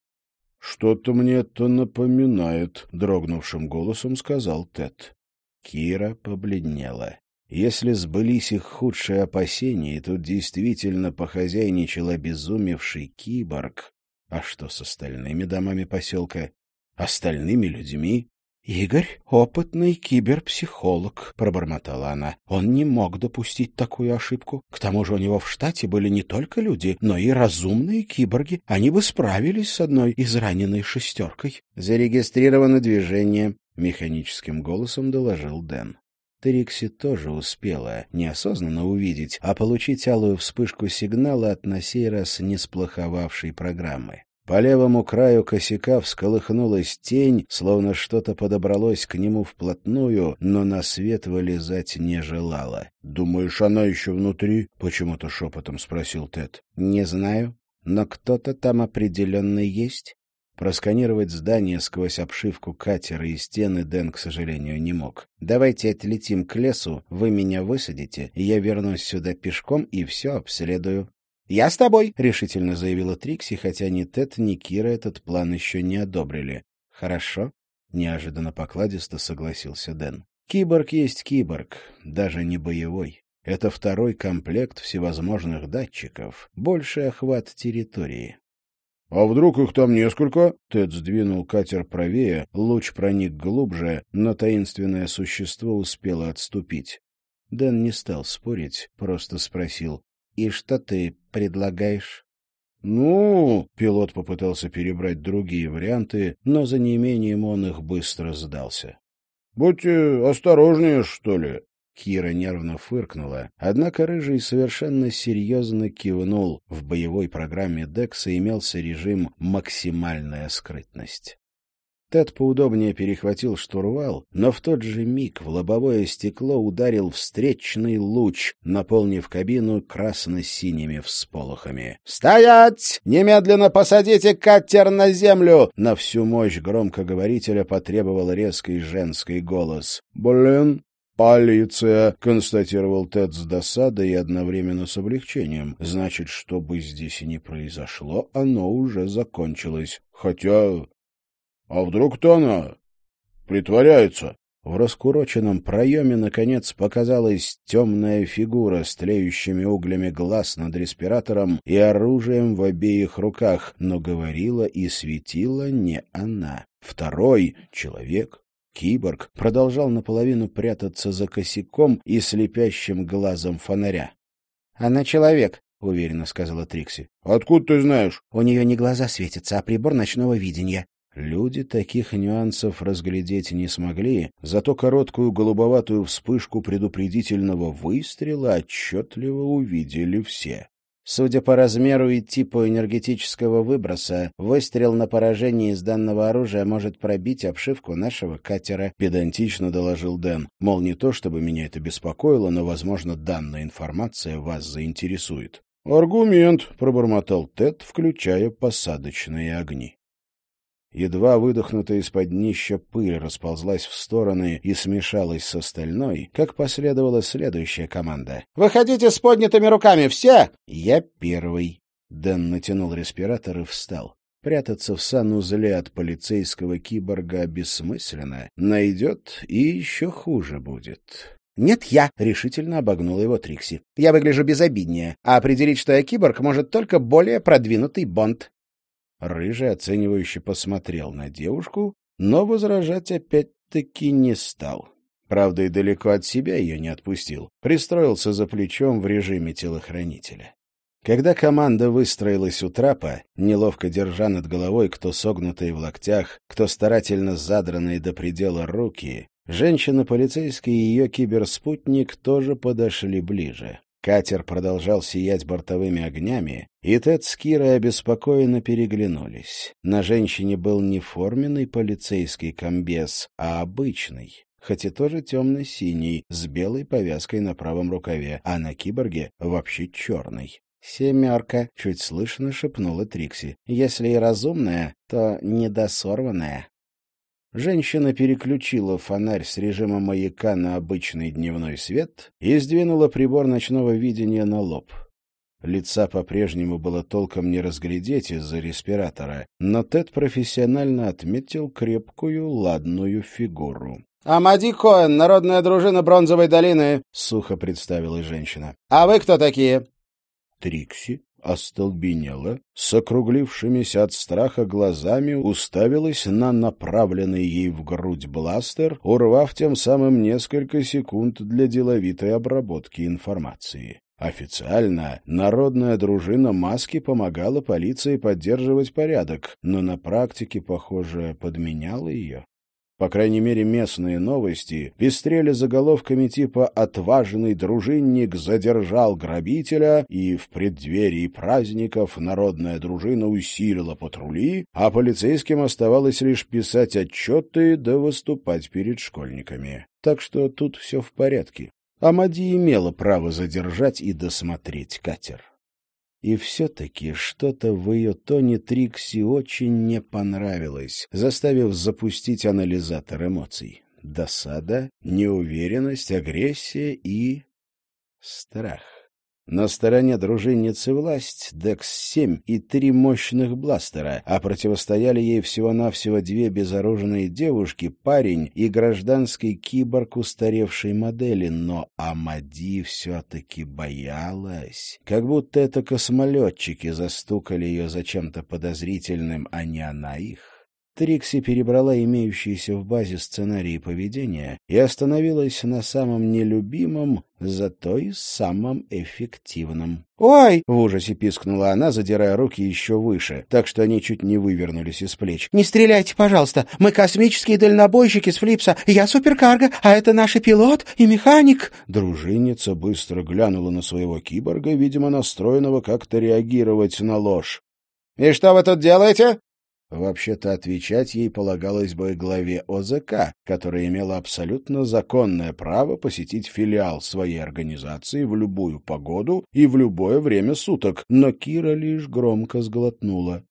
«Что-то мне это напоминает», — дрогнувшим голосом сказал Тед. Кира побледнела. Если сбылись их худшие опасения, и тут действительно похозяйничал обезумевший киборг, а что с остальными домами поселка? Остальными людьми? «Игорь — опытный киберпсихолог», — пробормотала она. «Он не мог допустить такую ошибку. К тому же у него в штате были не только люди, но и разумные киборги. Они бы справились с одной израненной шестеркой». «Зарегистрировано движение», — механическим голосом доложил Дэн. Трикси тоже успела неосознанно увидеть, а получить алую вспышку сигнала от на сей раз не сплоховавшей программы. По левому краю косяка всколыхнулась тень, словно что-то подобралось к нему вплотную, но на свет вылезать не желала. — Думаешь, она еще внутри? — почему-то шепотом спросил Тед. — Не знаю, но кто-то там определенно есть. Просканировать здание сквозь обшивку катера и стены Дэн, к сожалению, не мог. «Давайте отлетим к лесу, вы меня высадите, я вернусь сюда пешком и все обследую». «Я с тобой», — решительно заявила Трикси, хотя ни Тед, ни Кира этот план еще не одобрили. «Хорошо», — неожиданно покладисто согласился Дэн. «Киборг есть киборг, даже не боевой. Это второй комплект всевозможных датчиков, больший охват территории. — А вдруг их там несколько? Тед сдвинул катер правее, луч проник глубже, но таинственное существо успело отступить. Дэн не стал спорить, просто спросил. «И что ты предлагаешь?» «Ну...» — пилот попытался перебрать другие варианты, но за неимением он их быстро сдался. «Будьте осторожнее, что ли?» Кира нервно фыркнула, однако Рыжий совершенно серьезно кивнул. В боевой программе Декса имелся режим «максимальная скрытность». Тед поудобнее перехватил штурвал, но в тот же миг в лобовое стекло ударил встречный луч, наполнив кабину красно-синими всполохами. «Стоять! Немедленно посадите катер на землю!» На всю мощь громкоговорителя потребовал резкий женский голос. «Блин, «Полиция!» — констатировал Тед с досадой и одновременно с облегчением. «Значит, что бы здесь и не произошло, оно уже закончилось. Хотя а вдруг-то она притворяется? В раскуроченном проеме, наконец, показалась темная фигура с тлеющими углями глаз над респиратором и оружием в обеих руках, но говорила и светила не она. Второй человек, киборг, продолжал наполовину прятаться за косяком и слепящим глазом фонаря. — Она человек, — уверенно сказала Трикси. — Откуда ты знаешь? — У нее не глаза светятся, а прибор ночного видения. Люди таких нюансов разглядеть не смогли, зато короткую голубоватую вспышку предупредительного выстрела отчетливо увидели все. Судя по размеру и типу энергетического выброса, выстрел на поражение из данного оружия может пробить обшивку нашего катера, педантично доложил Дэн. Мол, не то чтобы меня это беспокоило, но, возможно, данная информация вас заинтересует. «Аргумент», — пробормотал Тед, включая посадочные огни. Едва выдохнутая из-под днища пыль расползлась в стороны и смешалась с остальной, как последовала следующая команда. «Выходите с поднятыми руками, все!» «Я первый». Дэн натянул респиратор и встал. Прятаться в санузле от полицейского киборга бессмысленно. Найдет, и еще хуже будет. «Нет, я!» — решительно обогнула его Трикси. «Я выгляжу безобиднее, а определить, что я киборг, может только более продвинутый Бонд». Рыжий оценивающе посмотрел на девушку, но возражать опять-таки не стал. Правда, и далеко от себя ее не отпустил. Пристроился за плечом в режиме телохранителя. Когда команда выстроилась у трапа, неловко держа над головой кто согнутые в локтях, кто старательно задранные до предела руки, женщина-полицейский и ее киберспутник тоже подошли ближе. Катер продолжал сиять бортовыми огнями, и Тед с Кирой обеспокоенно переглянулись. На женщине был не форменный полицейский комбез, а обычный, хоть и тоже темно-синий, с белой повязкой на правом рукаве, а на киборге вообще черный. «Семерка», — чуть слышно шепнула Трикси. «Если и разумная, то недосорванная». Женщина переключила фонарь с режима маяка на обычный дневной свет и сдвинула прибор ночного видения на лоб. Лица по-прежнему было толком не разглядеть из-за респиратора, но Тед профессионально отметил крепкую, ладную фигуру. «Амади Коэн, народная дружина Бронзовой долины», — сухо представила женщина. «А вы кто такие?» Трикси остолбенела, с округлившимися от страха глазами уставилась на направленный ей в грудь бластер, урвав тем самым несколько секунд для деловитой обработки информации. Официально народная дружина Маски помогала полиции поддерживать порядок, но на практике, похоже, подменяла ее. По крайней мере, местные новости пестрели заголовками типа «Отважный дружинник задержал грабителя» и в преддверии праздников народная дружина усилила патрули, а полицейским оставалось лишь писать отчеты да выступать перед школьниками. Так что тут все в порядке. Амади имела право задержать и досмотреть катер. И все-таки что-то в ее тоне Трикси очень не понравилось, заставив запустить анализатор эмоций. Досада, неуверенность, агрессия и... страх. На стороне дружинницы власть, Декс-7 и три мощных бластера, а противостояли ей всего-навсего две безоружные девушки, парень и гражданский киборг устаревшей модели, но Амади все-таки боялась. Как будто это космолетчики застукали ее за чем-то подозрительным, а не она их. Трикси перебрала имеющиеся в базе сценарии поведения и остановилась на самом нелюбимом, зато и самом эффективном. «Ой!» — в ужасе пискнула она, задирая руки еще выше, так что они чуть не вывернулись из плеч. «Не стреляйте, пожалуйста! Мы космические дальнобойщики с Флипса, я суперкарго, а это наш пилот и механик!» Дружинница быстро глянула на своего киборга, видимо, настроенного как-то реагировать на ложь. «И что вы тут делаете?» Вообще-то отвечать ей полагалось бы главе ОЗК, которая имела абсолютно законное право посетить филиал своей организации в любую погоду и в любое время суток, но Кира лишь громко сглотнула.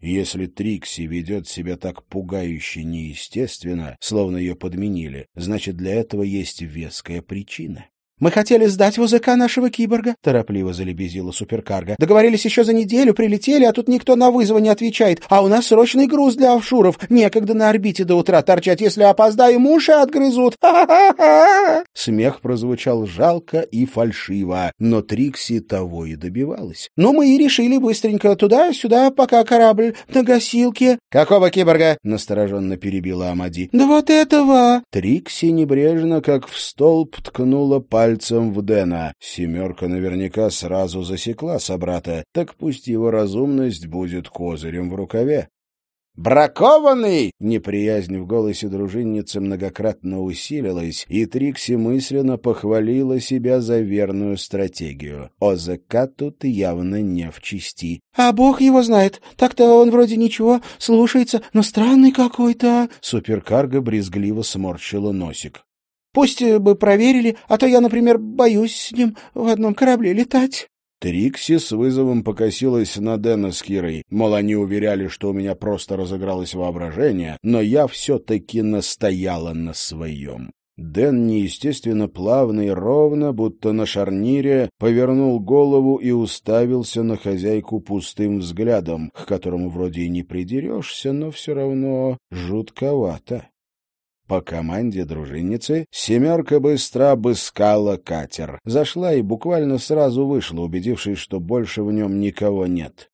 Если Трикси ведет себя так пугающе неестественно, словно ее подменили, значит, для этого есть веская причина. «Мы хотели сдать в УЗК нашего киборга», — торопливо залебезила суперкарго. «Договорились еще за неделю, прилетели, а тут никто на вызовы не отвечает. А у нас срочный груз для офшуров. Некогда на орбите до утра торчать. Если опоздаем, уши отгрызут. Ха-ха-ха!» Смех прозвучал жалко и фальшиво, но Трикси того и добивалась. «Ну, мы и решили быстренько туда-сюда, пока корабль на гасилке». «Какого киборга?» — настороженно перебила Амади. «Да вот этого!» Трикси небрежно, как в столб, ткнула пальцем пальцем в Дэна. Семерка наверняка сразу засекла собрата, так пусть его разумность будет козырем в рукаве. «Бракованный!» Неприязнь в голосе дружинницы многократно усилилась, и Трикси мысленно похвалила себя за верную стратегию. ОЗК тут явно не в чести. «А бог его знает. Так-то он вроде ничего, слушается, но странный какой-то...» Суперкарго брезгливо сморщила носик. Пусть э, бы проверили, а то я, например, боюсь с ним в одном корабле летать». Трикси с вызовом покосилась на Дэна с Кирой. Мол, они уверяли, что у меня просто разыгралось воображение, но я все-таки настояла на своем. Дэн неестественно плавно и ровно, будто на шарнире, повернул голову и уставился на хозяйку пустым взглядом, к которому вроде и не придерешься, но все равно жутковато. По команде дружинницы «семерка» быстро обыскала катер. Зашла и буквально сразу вышла, убедившись, что больше в нем никого нет.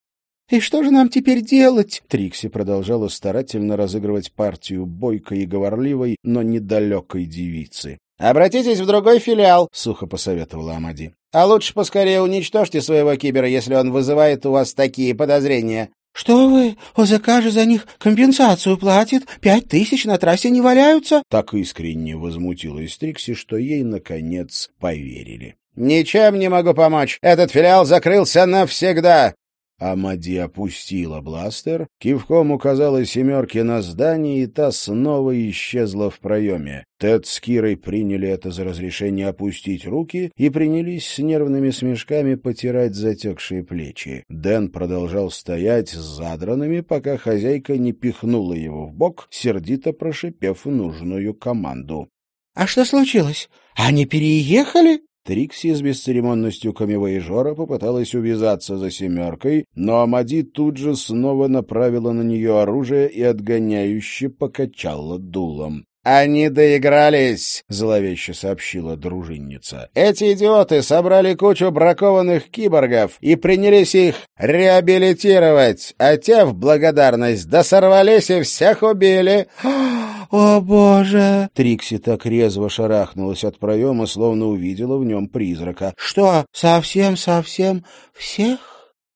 «И что же нам теперь делать?» Трикси продолжала старательно разыгрывать партию бойкой и говорливой, но недалекой девицы. «Обратитесь в другой филиал», — сухо посоветовала Амади. «А лучше поскорее уничтожьте своего кибера, если он вызывает у вас такие подозрения». «Что вы? ОЗК же за них компенсацию платит. Пять тысяч на трассе не валяются?» Так искренне возмутилась Трикси, что ей, наконец, поверили. «Ничем не могу помочь. Этот филиал закрылся навсегда». Амади опустила бластер, кивком указала семерке на здание, и та снова исчезла в проеме. Тед с Кирой приняли это за разрешение опустить руки и принялись с нервными смешками потирать затекшие плечи. Дэн продолжал стоять с задранными, пока хозяйка не пихнула его в бок, сердито прошипев нужную команду. — А что случилось? Они переехали? Трикси с бесцеремонностью камевоежора попыталась увязаться за семеркой, но Амади тут же снова направила на нее оружие и отгоняюще покачала дулом. «Они доигрались», — зловеще сообщила дружинница. «Эти идиоты собрали кучу бракованных киборгов и принялись их реабилитировать, а те в благодарность да сорвались и всех убили». «О, боже!» Трикси так резво шарахнулась от проема, словно увидела в нем призрака. «Что, совсем-совсем всех?»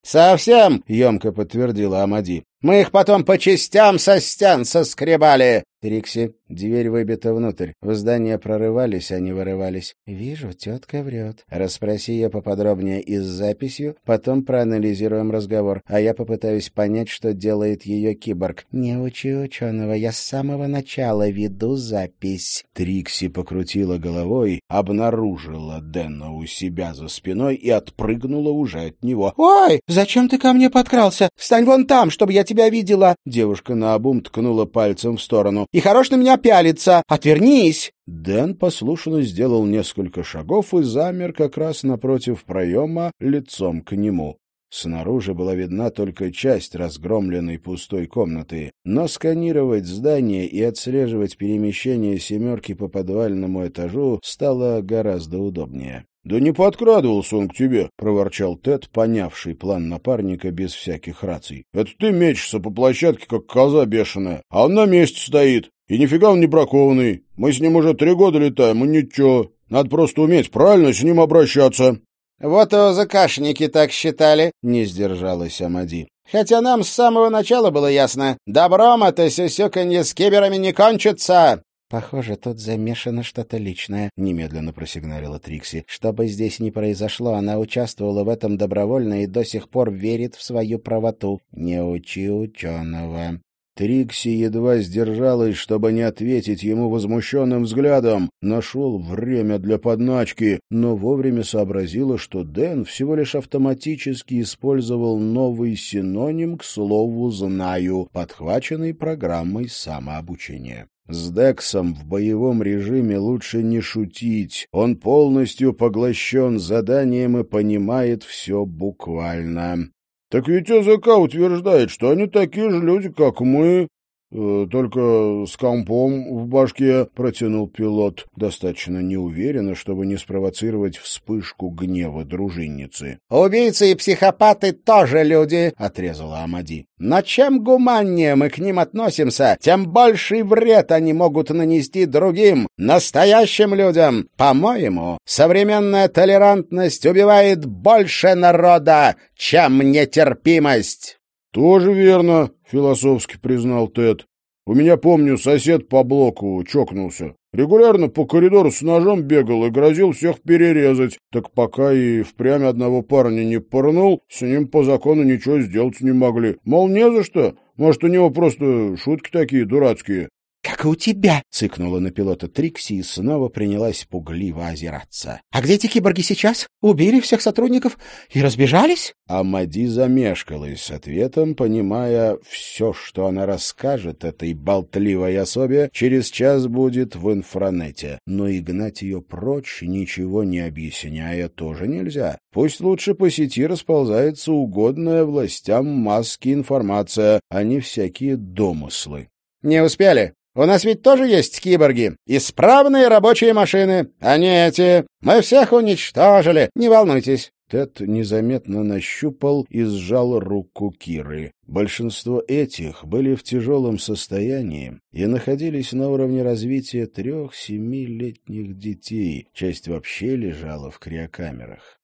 «Совсем!» — емко подтвердила Амади. «Мы их потом по частям со стен соскребали!» Трикси, дверь выбита внутрь. В здание прорывались, а не вырывались. Вижу, тетка врет. Расспроси ее поподробнее и с записью, потом проанализируем разговор, а я попытаюсь понять, что делает ее киборг. Не учи ученого, я с самого начала веду запись. Трикси покрутила головой, обнаружила Дэна у себя за спиной и отпрыгнула уже от него. «Ой, зачем ты ко мне подкрался? Встань вон там, чтобы я тебя видела!» Девушка наобум ткнула пальцем в сторону и хорош на меня пялиться. Отвернись!» Дэн послушно сделал несколько шагов и замер как раз напротив проема лицом к нему. Снаружи была видна только часть разгромленной пустой комнаты, но сканировать здание и отслеживать перемещение «семерки» по подвальному этажу стало гораздо удобнее. «Да не подкрадывался он к тебе», — проворчал Тед, понявший план напарника без всяких раций. «Это ты мечешься по площадке, как коза бешеная, а он на месте стоит. И нифига он не бракованный. Мы с ним уже три года летаем, и ничего. Надо просто уметь правильно с ним обращаться». «Вот и ОЗКшники так считали», — не сдержалась Амади. «Хотя нам с самого начала было ясно, добром это сюсюканье с киберами не кончится. «Похоже, тут замешано что-то личное», — немедленно просигналила Трикси. «Что бы здесь ни произошло, она участвовала в этом добровольно и до сих пор верит в свою правоту. Не учи ученого». Трикси едва сдержалась, чтобы не ответить ему возмущенным взглядом. Нашел время для подначки, но вовремя сообразила, что Дэн всего лишь автоматически использовал новый синоним к слову «знаю», подхваченный программой самообучения. С Дексом в боевом режиме лучше не шутить. Он полностью поглощен заданием и понимает все буквально. Так ведь ОЗК утверждает, что они такие же люди, как мы, только с компом в башке протянул пилот, достаточно неуверенно, чтобы не спровоцировать вспышку гнева дружинницы. «Убийцы и психопаты тоже люди», — отрезала Амади. «Но чем гуманнее мы к ним относимся, тем больший вред они могут нанести другим, настоящим людям. По-моему, современная толерантность убивает больше народа, чем нетерпимость». «Тоже верно», — философски признал Тед. «У меня, помню, сосед по блоку чокнулся. Регулярно по коридору с ножом бегал и грозил всех перерезать. Так пока и впрямь одного парня не порнул, с ним по закону ничего сделать не могли. Мол, не за что. Может, у него просто шутки такие дурацкие. «Как и у тебя!» — цыкнула на пилота Трикси и снова принялась пугливо озираться. «А где эти киборги сейчас? Убили всех сотрудников и разбежались?» Амади замешкалась с ответом, понимая, все, что она расскажет этой болтливой особе, через час будет в инфранете. Но и гнать ее прочь, ничего не объясняя, тоже нельзя. Пусть лучше по сети расползается угодная властям маски информация, а не всякие домыслы. «Не успели!» У нас ведь тоже есть киборги. Исправные рабочие машины, а не эти. Мы всех уничтожили, не волнуйтесь». Тед незаметно нащупал и сжал руку Киры. Большинство этих были в тяжелом состоянии и находились на уровне развития трех-семилетних детей. Часть вообще лежала в криокамерах.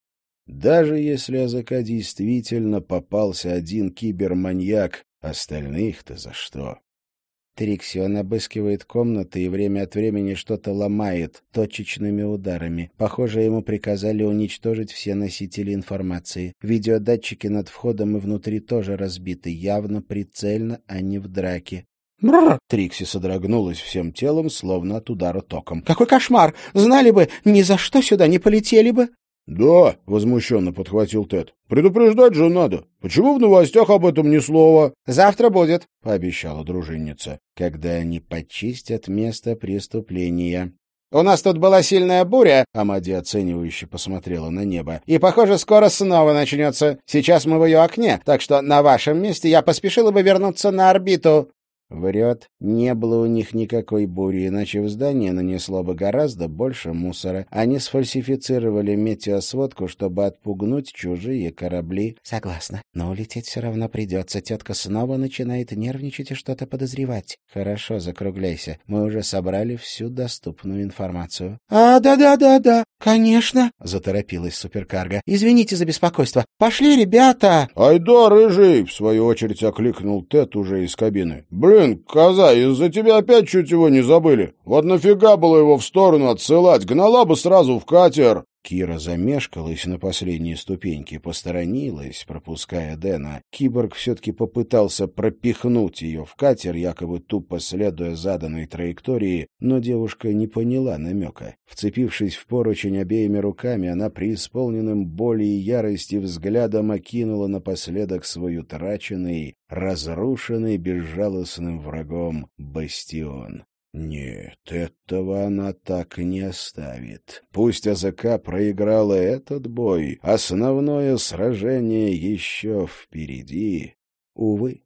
Даже если АЗК действительно попался один киберманьяк, остальных-то за что? Трикси, он обыскивает комнаты и время от времени что-то ломает точечными ударами. Похоже, ему приказали уничтожить все носители информации. Видеодатчики над входом и внутри тоже разбиты, явно прицельно, а не в драке. Бррр! Трикси содрогнулась всем телом, словно от удара током. «Какой кошмар! Знали бы, ни за что сюда не полетели бы!» «Да», — возмущенно подхватил Тед. «Предупреждать же надо. Почему в новостях об этом ни слова?» «Завтра будет», — пообещала дружинница. «Когда они почистят место преступления». «У нас тут была сильная буря», — Амади оценивающе посмотрела на небо. «И, похоже, скоро снова начнется. Сейчас мы в ее окне, так что на вашем месте я поспешила бы вернуться на орбиту». Врет, не было у них никакой бури, иначе в здание нанесло бы гораздо больше мусора. Они сфальсифицировали метеосводку, чтобы отпугнуть чужие корабли. Согласна, но улететь все равно придется. Тетка снова начинает нервничать и что-то подозревать. Хорошо, закругляйся. Мы уже собрали всю доступную информацию. А, да-да-да-да, конечно, заторопилась суперкарга. Извините за беспокойство. Пошли, ребята! Айда, рыжий! В свою очередь окликнул Тед уже из кабины. Блин, «Блин, коза, из-за тебя опять чуть его не забыли. Вот нафига было его в сторону отсылать? Гнала бы сразу в катер!» Кира замешкалась на последней ступеньке, посторонилась, пропуская Дэна. Киборг все-таки попытался пропихнуть ее в катер, якобы тупо следуя заданной траектории, но девушка не поняла намека. Вцепившись в поручень обеими руками, она преисполненным боли и ярости взглядом окинула напоследок свой утраченный, разрушенный безжалостным врагом бастион. Нет, этого она так не оставит. Пусть АЗК проиграла этот бой, основное сражение еще впереди. Увы,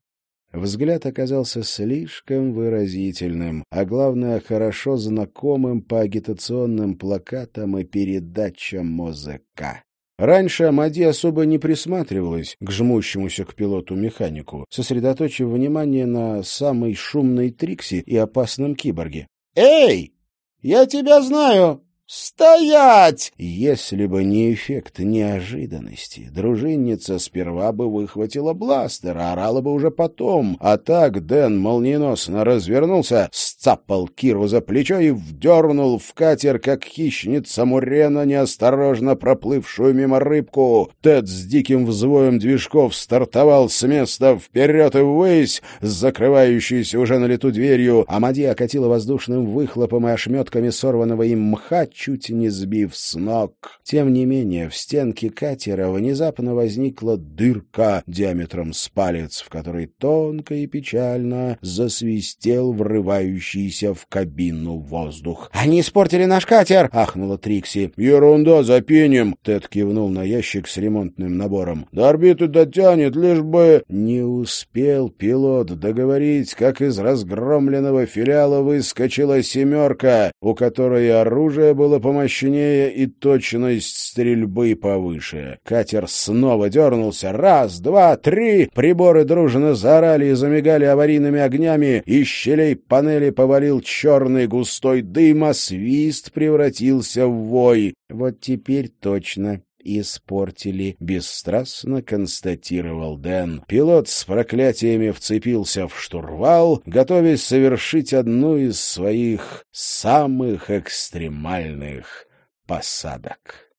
взгляд оказался слишком выразительным, а главное, хорошо знакомым по агитационным плакатам и передачам ОЗК. Раньше Амади особо не присматривалась к жмущемуся к пилоту-механику, сосредоточив внимание на самой шумной Трикси и опасном киборге. «Эй, я тебя знаю!» «Стоять!» Если бы не эффект неожиданности, дружинница сперва бы выхватила бластер, а орала бы уже потом. А так Дэн молниеносно развернулся, сцапал Киру за плечо и вдернул в катер, как хищница Мурена, неосторожно проплывшую мимо рыбку. Тед с диким взвоем движков стартовал с места вперед и ввысь, закрывающейся уже на лету дверью. Амади окатила воздушным выхлопом и ошметками сорванного им мха, чуть не сбив с ног. Тем не менее, в стенке катера внезапно возникла дырка диаметром с палец, в которой тонко и печально засвистел врывающийся в кабину воздух. «Они испортили наш катер!» — ахнула Трикси. «Ерунда, запинем!» — Тед кивнул на ящик с ремонтным набором. «До орбиты дотянет, лишь бы...» Не успел пилот договорить, как из разгромленного филиала выскочила «семерка», у которой оружие было было помощнее и точность стрельбы повыше. Катер снова дернулся. Раз, два, три! Приборы дружно заорали и замигали аварийными огнями. Из щелей панели повалил черный густой дым, а свист превратился в вой. Вот теперь точно испортили, — бесстрастно констатировал Дэн. Пилот с проклятиями вцепился в штурвал, готовясь совершить одну из своих самых экстремальных посадок.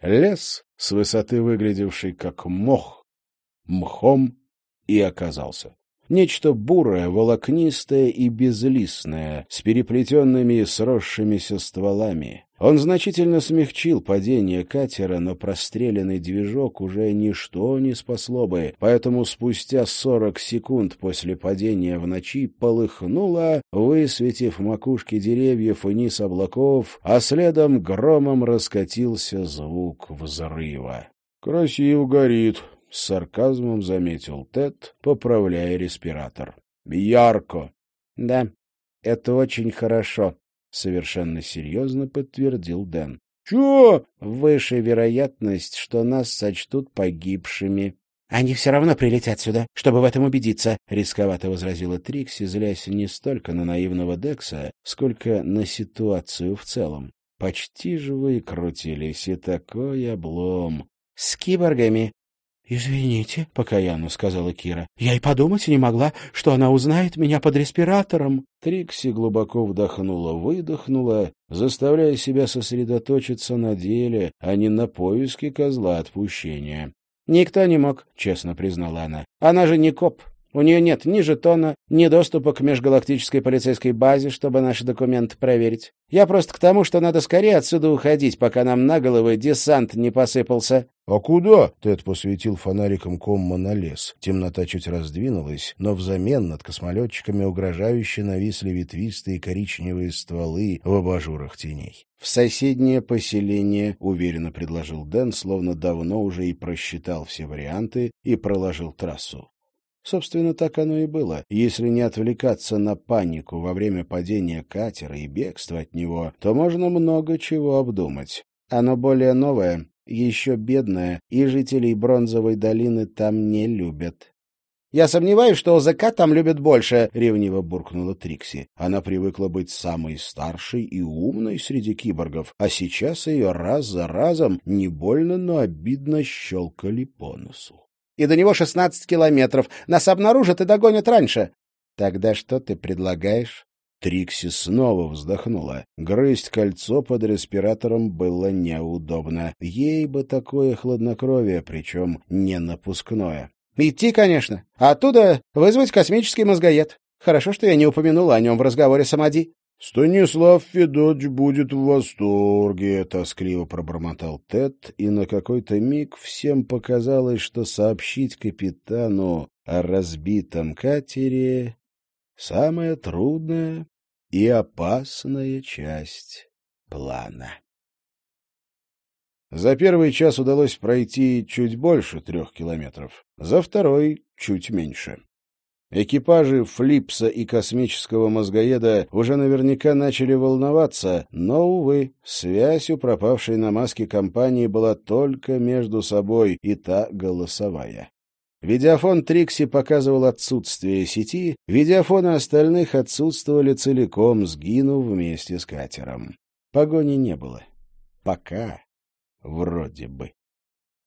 Лес, с высоты выглядевший как мох, мхом и оказался. Нечто бурое, волокнистое и безлистное, с переплетенными и сросшимися стволами. Он значительно смягчил падение катера, но простреленный движок уже ничто не спасло бы, поэтому спустя сорок секунд после падения в ночи полыхнуло, высветив макушки деревьев и низ облаков, а следом громом раскатился звук взрыва. «Красиво горит», — с сарказмом заметил Тед, поправляя респиратор. «Ярко». «Да, это очень хорошо», — совершенно серьезно подтвердил Дэн. — Чё? — Выше вероятность, что нас сочтут погибшими. — Они все равно прилетят сюда, чтобы в этом убедиться, — рисковато возразила Трикси, злясь не столько на наивного Декса, сколько на ситуацию в целом. Почти же выкрутились, и такой облом. — С киборгами «Извините», — покаянно сказала Кира. «Я и подумать не могла, что она узнает меня под респиратором». Трикси глубоко вдохнула-выдохнула, заставляя себя сосредоточиться на деле, а не на поиске козла отпущения. «Никто не мог», — честно признала она. «Она же не коп. У нее нет ни жетона, ни доступа к межгалактической полицейской базе, чтобы наши документы проверить. Я просто к тому, что надо скорее отсюда уходить, пока нам на головы десант не посыпался». «А куда?» — Тед посветил фонариком комма на лес. Темнота чуть раздвинулась, но взамен над космолетчиками угрожающе нависли ветвистые коричневые стволы в абажурах теней. «В соседнее поселение», — уверенно предложил Дэн, словно давно уже и просчитал все варианты и проложил трассу. Собственно, так оно и было. Если не отвлекаться на панику во время падения катера и бегства от него, то можно много чего обдумать. Оно более новое, еще бедное, и жителей Бронзовой долины там не любят. «Я сомневаюсь, что ОЗК там любят больше», — ревниво буркнула Трикси. Она привыкла быть самой старшей и умной среди киборгов, а сейчас ее раз за разом не больно, но обидно щелкали по носу и до него шестнадцать километров. Нас обнаружат и догонят раньше. Тогда что ты предлагаешь? Трикси снова вздохнула. Грызть кольцо под респиратором было неудобно. Ей бы такое хладнокровие, причем не напускное. «Идти, конечно. А оттуда вызвать космический мозгоед. Хорошо, что я не упомянула о нем в разговоре с Амади. «Станислав Федорович будет в восторге», — тоскливо пробормотал Тед, и на какой-то миг всем показалось, что сообщить капитану о разбитом катере — самая трудная и опасная часть плана. За первый час удалось пройти чуть больше трех километров, за второй — чуть меньше. Экипажи Флипса и космического мозгоеда уже наверняка начали волноваться, но, увы, связь у пропавшей на маске компании была только между собой, и та голосовая. Видеофон Трикси показывал отсутствие сети, видеофоны остальных отсутствовали целиком, сгинув вместе с катером. Погони не было. Пока. Вроде бы.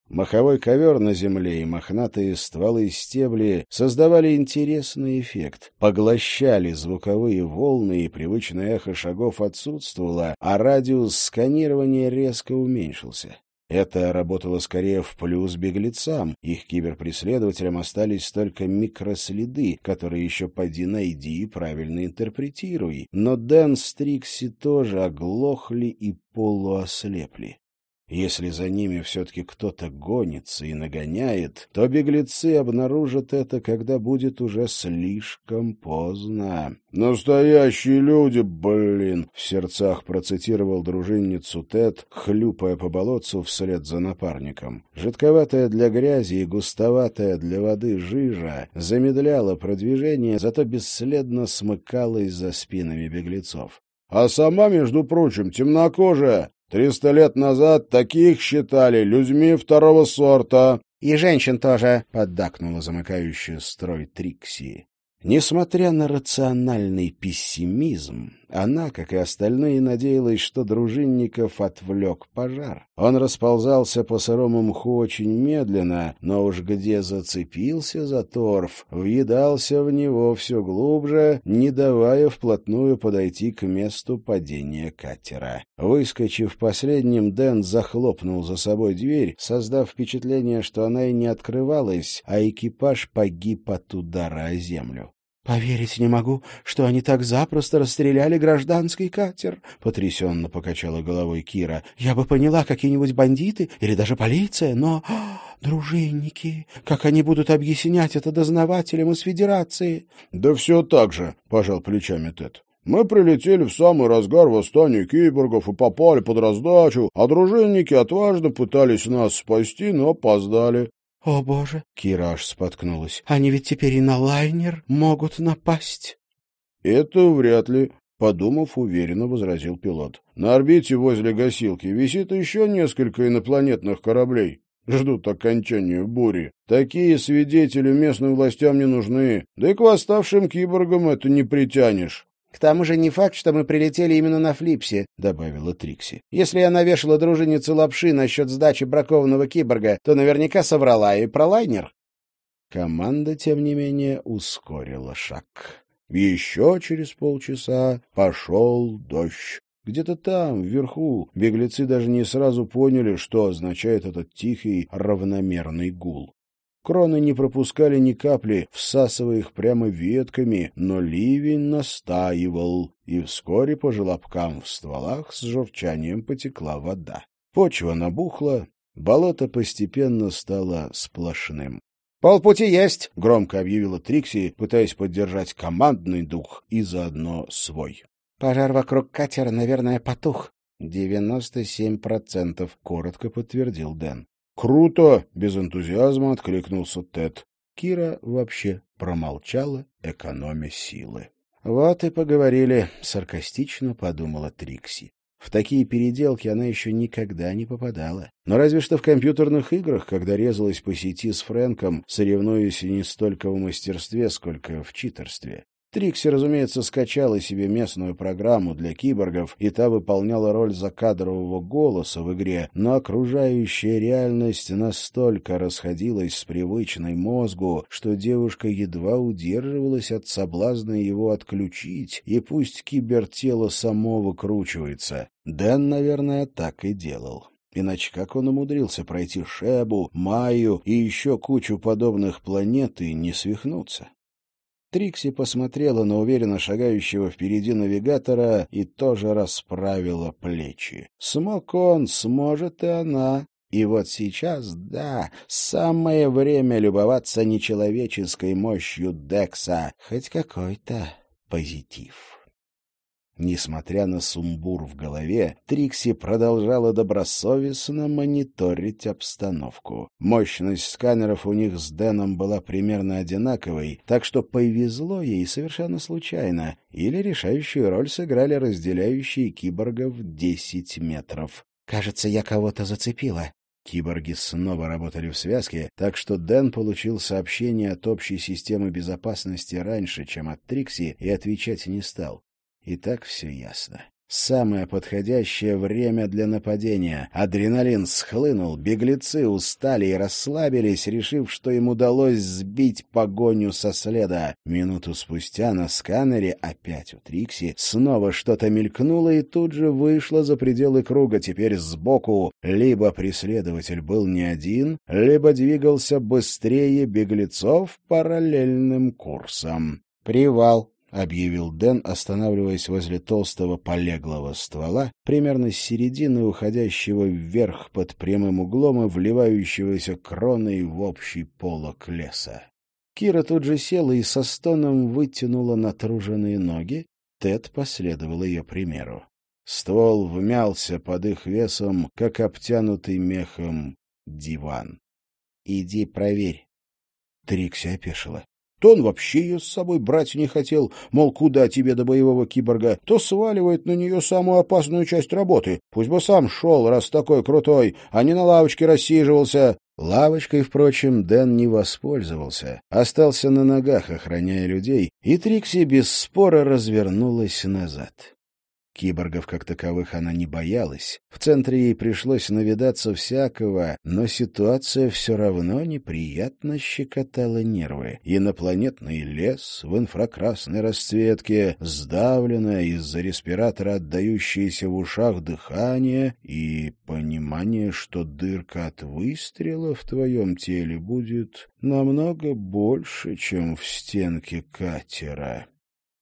Маховой ковер на земле и мохнатые стволы и стебли создавали интересный эффект, поглощали звуковые волны, и привычное эхо шагов отсутствовало, а радиус сканирования резко уменьшился. Это работало скорее в плюс беглецам. Их киберпреследователям остались только микроследы, которые еще поди найди и правильно интерпретируй. Но Дэн с Трикси тоже оглохли и полуослепли. Если за ними все-таки кто-то гонится и нагоняет, то беглецы обнаружат это, когда будет уже слишком поздно. «Настоящие люди, блин!» — в сердцах процитировал дружинницу Тед, хлюпая по болотцу вслед за напарником. Жидковатая для грязи и густоватая для воды жижа замедляла продвижение, зато бесследно смыкалась за спинами беглецов. «А сама, между прочим, темнокожая!» Триста лет назад таких считали людьми второго сорта. — И женщин тоже, — поддакнула замыкающая строй Трикси. Несмотря на рациональный пессимизм, она, как и остальные, надеялась, что дружинников отвлек пожар. Он расползался по сырому мху очень медленно, но уж где зацепился за торф, въедался в него все глубже, не давая вплотную подойти к месту падения катера. Выскочив последним, Дэн захлопнул за собой дверь, создав впечатление, что она и не открывалась, а экипаж погиб от удара о землю. «Поверить не могу, что они так запросто расстреляли гражданский катер», — потрясенно покачала головой Кира. «Я бы поняла, какие-нибудь бандиты или даже полиция, но... дружинники! Как они будут объяснять это дознавателям из Федерации?» «Да все так же», — пожал плечами Тед. Мы прилетели в самый разгар восстания киборгов и попали под раздачу, а дружинники отважно пытались нас спасти, но опоздали. «О, боже!» — Кира аж споткнулась. «Они ведь теперь и на лайнер могут напасть». «Это вряд ли», — подумав, уверенно возразил пилот. «На орбите возле гасилки висит еще несколько инопланетных кораблей. Ждут окончания бури. Такие свидетели местным властям не нужны, да и к восставшим киборгам это не притянешь». К тому же не факт, что мы прилетели именно на Флипсе, — добавила Трикси. Если я навешала дружинице лапши насчет сдачи бракованного киборга, то наверняка соврала и про лайнер. Команда, тем не менее, ускорила шаг. Еще через полчаса пошел дождь. Где-то там, вверху, беглецы даже не сразу поняли, что означает этот тихий, равномерный гул. Кроны не пропускали ни капли, всасывая их прямо ветками, но ливень настаивал, и вскоре по желобкам в стволах с журчанием потекла вода. Почва набухла, болото постепенно стало сплошным. «Полпути есть!» — громко объявила Трикси, пытаясь поддержать командный дух и заодно свой. «Пожар вокруг катера, наверное, потух». «Девяносто семь процентов», — коротко подтвердил Дэн. «Круто!» — без энтузиазма откликнулся Тед. Кира вообще промолчала, экономя силы. «Вот и поговорили», — саркастично подумала Трикси. В такие переделки она еще никогда не попадала. Но разве что в компьютерных играх, когда резалась по сети с Фрэнком, соревнуясь не столько в мастерстве, сколько в читерстве. Трикси, разумеется, скачала себе местную программу для киборгов, и та выполняла роль закадрового голоса в игре, но окружающая реальность настолько расходилась с привычной мозгу, что девушка едва удерживалась от соблазна его отключить, и пусть кибертело само выкручивается. Дэн, наверное, так и делал. Иначе как он умудрился пройти Шебу, Майю и еще кучу подобных планет и не свихнуться? Трикси посмотрела на уверенно шагающего впереди навигатора и тоже расправила плечи. Смог он, сможет и она. И вот сейчас, да, самое время любоваться нечеловеческой мощью Декса. Хоть какой-то позитив. Несмотря на сумбур в голове, Трикси продолжала добросовестно мониторить обстановку. Мощность сканеров у них с Дэном была примерно одинаковой, так что повезло ей совершенно случайно, или решающую роль сыграли разделяющие киборгов 10 метров. «Кажется, я кого-то зацепила», Киборги снова работали в связке, так что Дэн получил сообщение от общей системы безопасности раньше, чем от Трикси, и отвечать не стал. И так все ясно. Самое подходящее время для нападения. Адреналин схлынул, беглецы устали и расслабились, решив, что им удалось сбить погоню со следа. Минуту спустя на сканере, опять у Трикси, снова что-то мелькнуло и тут же вышло за пределы круга, теперь сбоку. Либо преследователь был не один, либо двигался быстрее беглецов параллельным курсом. «Привал», — объявил Дэн, останавливаясь возле толстого полеглого ствола, примерно с середины уходящего вверх под прямым углом и вливающегося кроной в общий полок леса. Кира тут же села и со стоном вытянула натруженные ноги. Тед последовал ее примеру. Ствол вмялся под их весом, как обтянутый мехом диван. — Иди проверь. Трикси опешила. То он вообще ее с собой брать не хотел, мол, куда тебе до боевого киборга, то сваливает на нее самую опасную часть работы. Пусть бы сам шел, раз такой крутой, а не на лавочке рассиживался. Лавочкой, впрочем, Дэн не воспользовался. Остался на ногах, охраняя людей, и Трикси без спора развернулась назад. Киборгов как таковых она не боялась. В центре ей пришлось навидаться всякого, но ситуация все равно неприятно щекотала нервы. Инопланетный лес в инфракрасной расцветке, сдавленное из-за респиратора отдающееся в ушах дыхание и понимание, что дырка от выстрела в твоем теле будет намного больше, чем в стенке катера.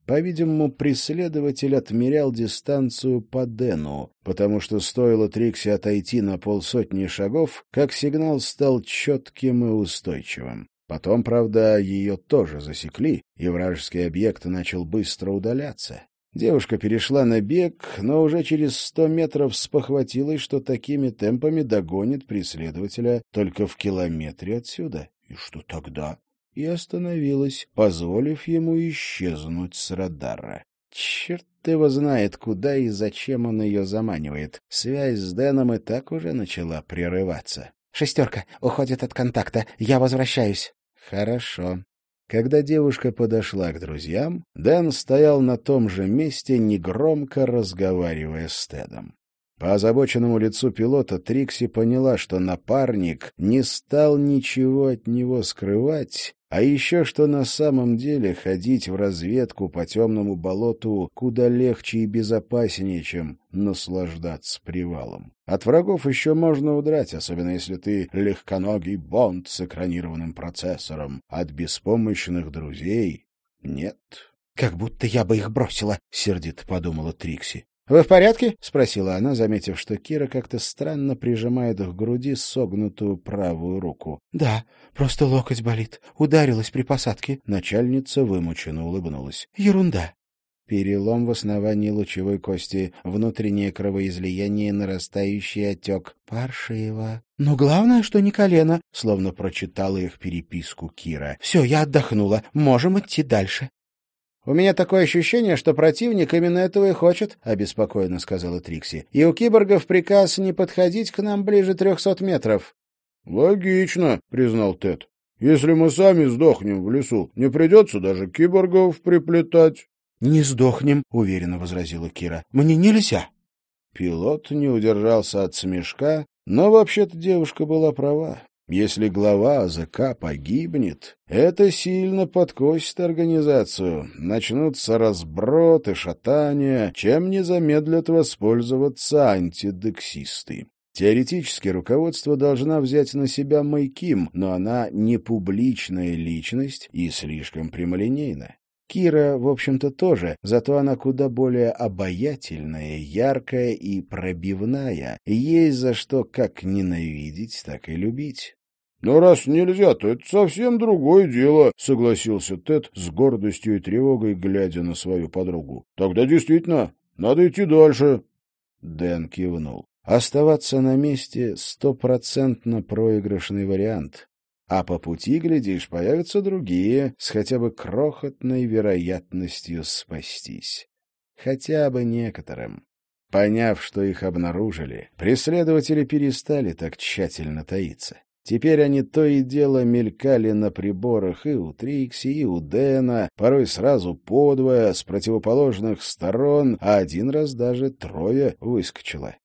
По-видимому, преследователь отмерял дистанцию по Дэну, потому что стоило Трикси отойти на полсотни шагов, как сигнал стал четким и устойчивым. Потом, правда, ее тоже засекли, и вражеский объект начал быстро удаляться. Девушка перешла на бег, но уже через сто метров спохватилась, что такими темпами догонит преследователя только в километре отсюда. И что тогда? И остановилась, позволив ему исчезнуть с радара. Черт его знает, куда и зачем он ее заманивает. Связь с Дэном и так уже начала прерываться. «Шестерка, уходит от контакта. Я возвращаюсь». «Хорошо». Когда девушка подошла к друзьям, Дэн стоял на том же месте, негромко разговаривая с Тедом. По озабоченному лицу пилота Трикси поняла, что напарник не стал ничего от него скрывать, а еще что на самом деле ходить в разведку по темному болоту куда легче и безопаснее, чем наслаждаться привалом. От врагов еще можно удрать, особенно если ты легконогий бонд с экранированным процессором. От беспомощных друзей нет. — Как будто я бы их бросила, — сердито подумала Трикси. «Вы в порядке?» — спросила она, заметив, что Кира как-то странно прижимает к груди согнутую правую руку. «Да, просто локоть болит. Ударилась при посадке». Начальница вымученно улыбнулась. «Ерунда». Перелом в основании лучевой кости, внутреннее кровоизлияние, нарастающий отек. «Паршиво. Но главное, что не колено», — словно прочитала их переписку Кира. «Все, я отдохнула. Можем идти дальше». «У меня такое ощущение, что противник именно этого и хочет», — обеспокоенно сказала Трикси. «И у киборгов приказ не подходить к нам ближе трехсот метров». «Логично», — признал Тед. «Если мы сами сдохнем в лесу, не придется даже киборгов приплетать». «Не сдохнем», — уверенно возразила Кира. «Мне нельзя». Пилот не удержался от смешка, но вообще-то девушка была права. Если глава АЗК погибнет, это сильно подкосит организацию. Начнутся разброты, шатания, чем не замедлят воспользоваться антидексисты. Теоретически руководство должна взять на себя Майким, но она не публичная личность и слишком прямолинейна. Кира, в общем-то, тоже, зато она куда более обаятельная, яркая и пробивная. Есть за что как ненавидеть, так и любить. «Но раз нельзя, то это совсем другое дело», — согласился Тед с гордостью и тревогой, глядя на свою подругу. «Тогда действительно, надо идти дальше». Дэн кивнул. Оставаться на месте — стопроцентно проигрышный вариант. А по пути, глядишь, появятся другие, с хотя бы крохотной вероятностью спастись. Хотя бы некоторым. Поняв, что их обнаружили, преследователи перестали так тщательно таиться. Теперь они то и дело мелькали на приборах и у Трикси, и у Дэна, порой сразу подвое, с противоположных сторон, а один раз даже трое выскочило.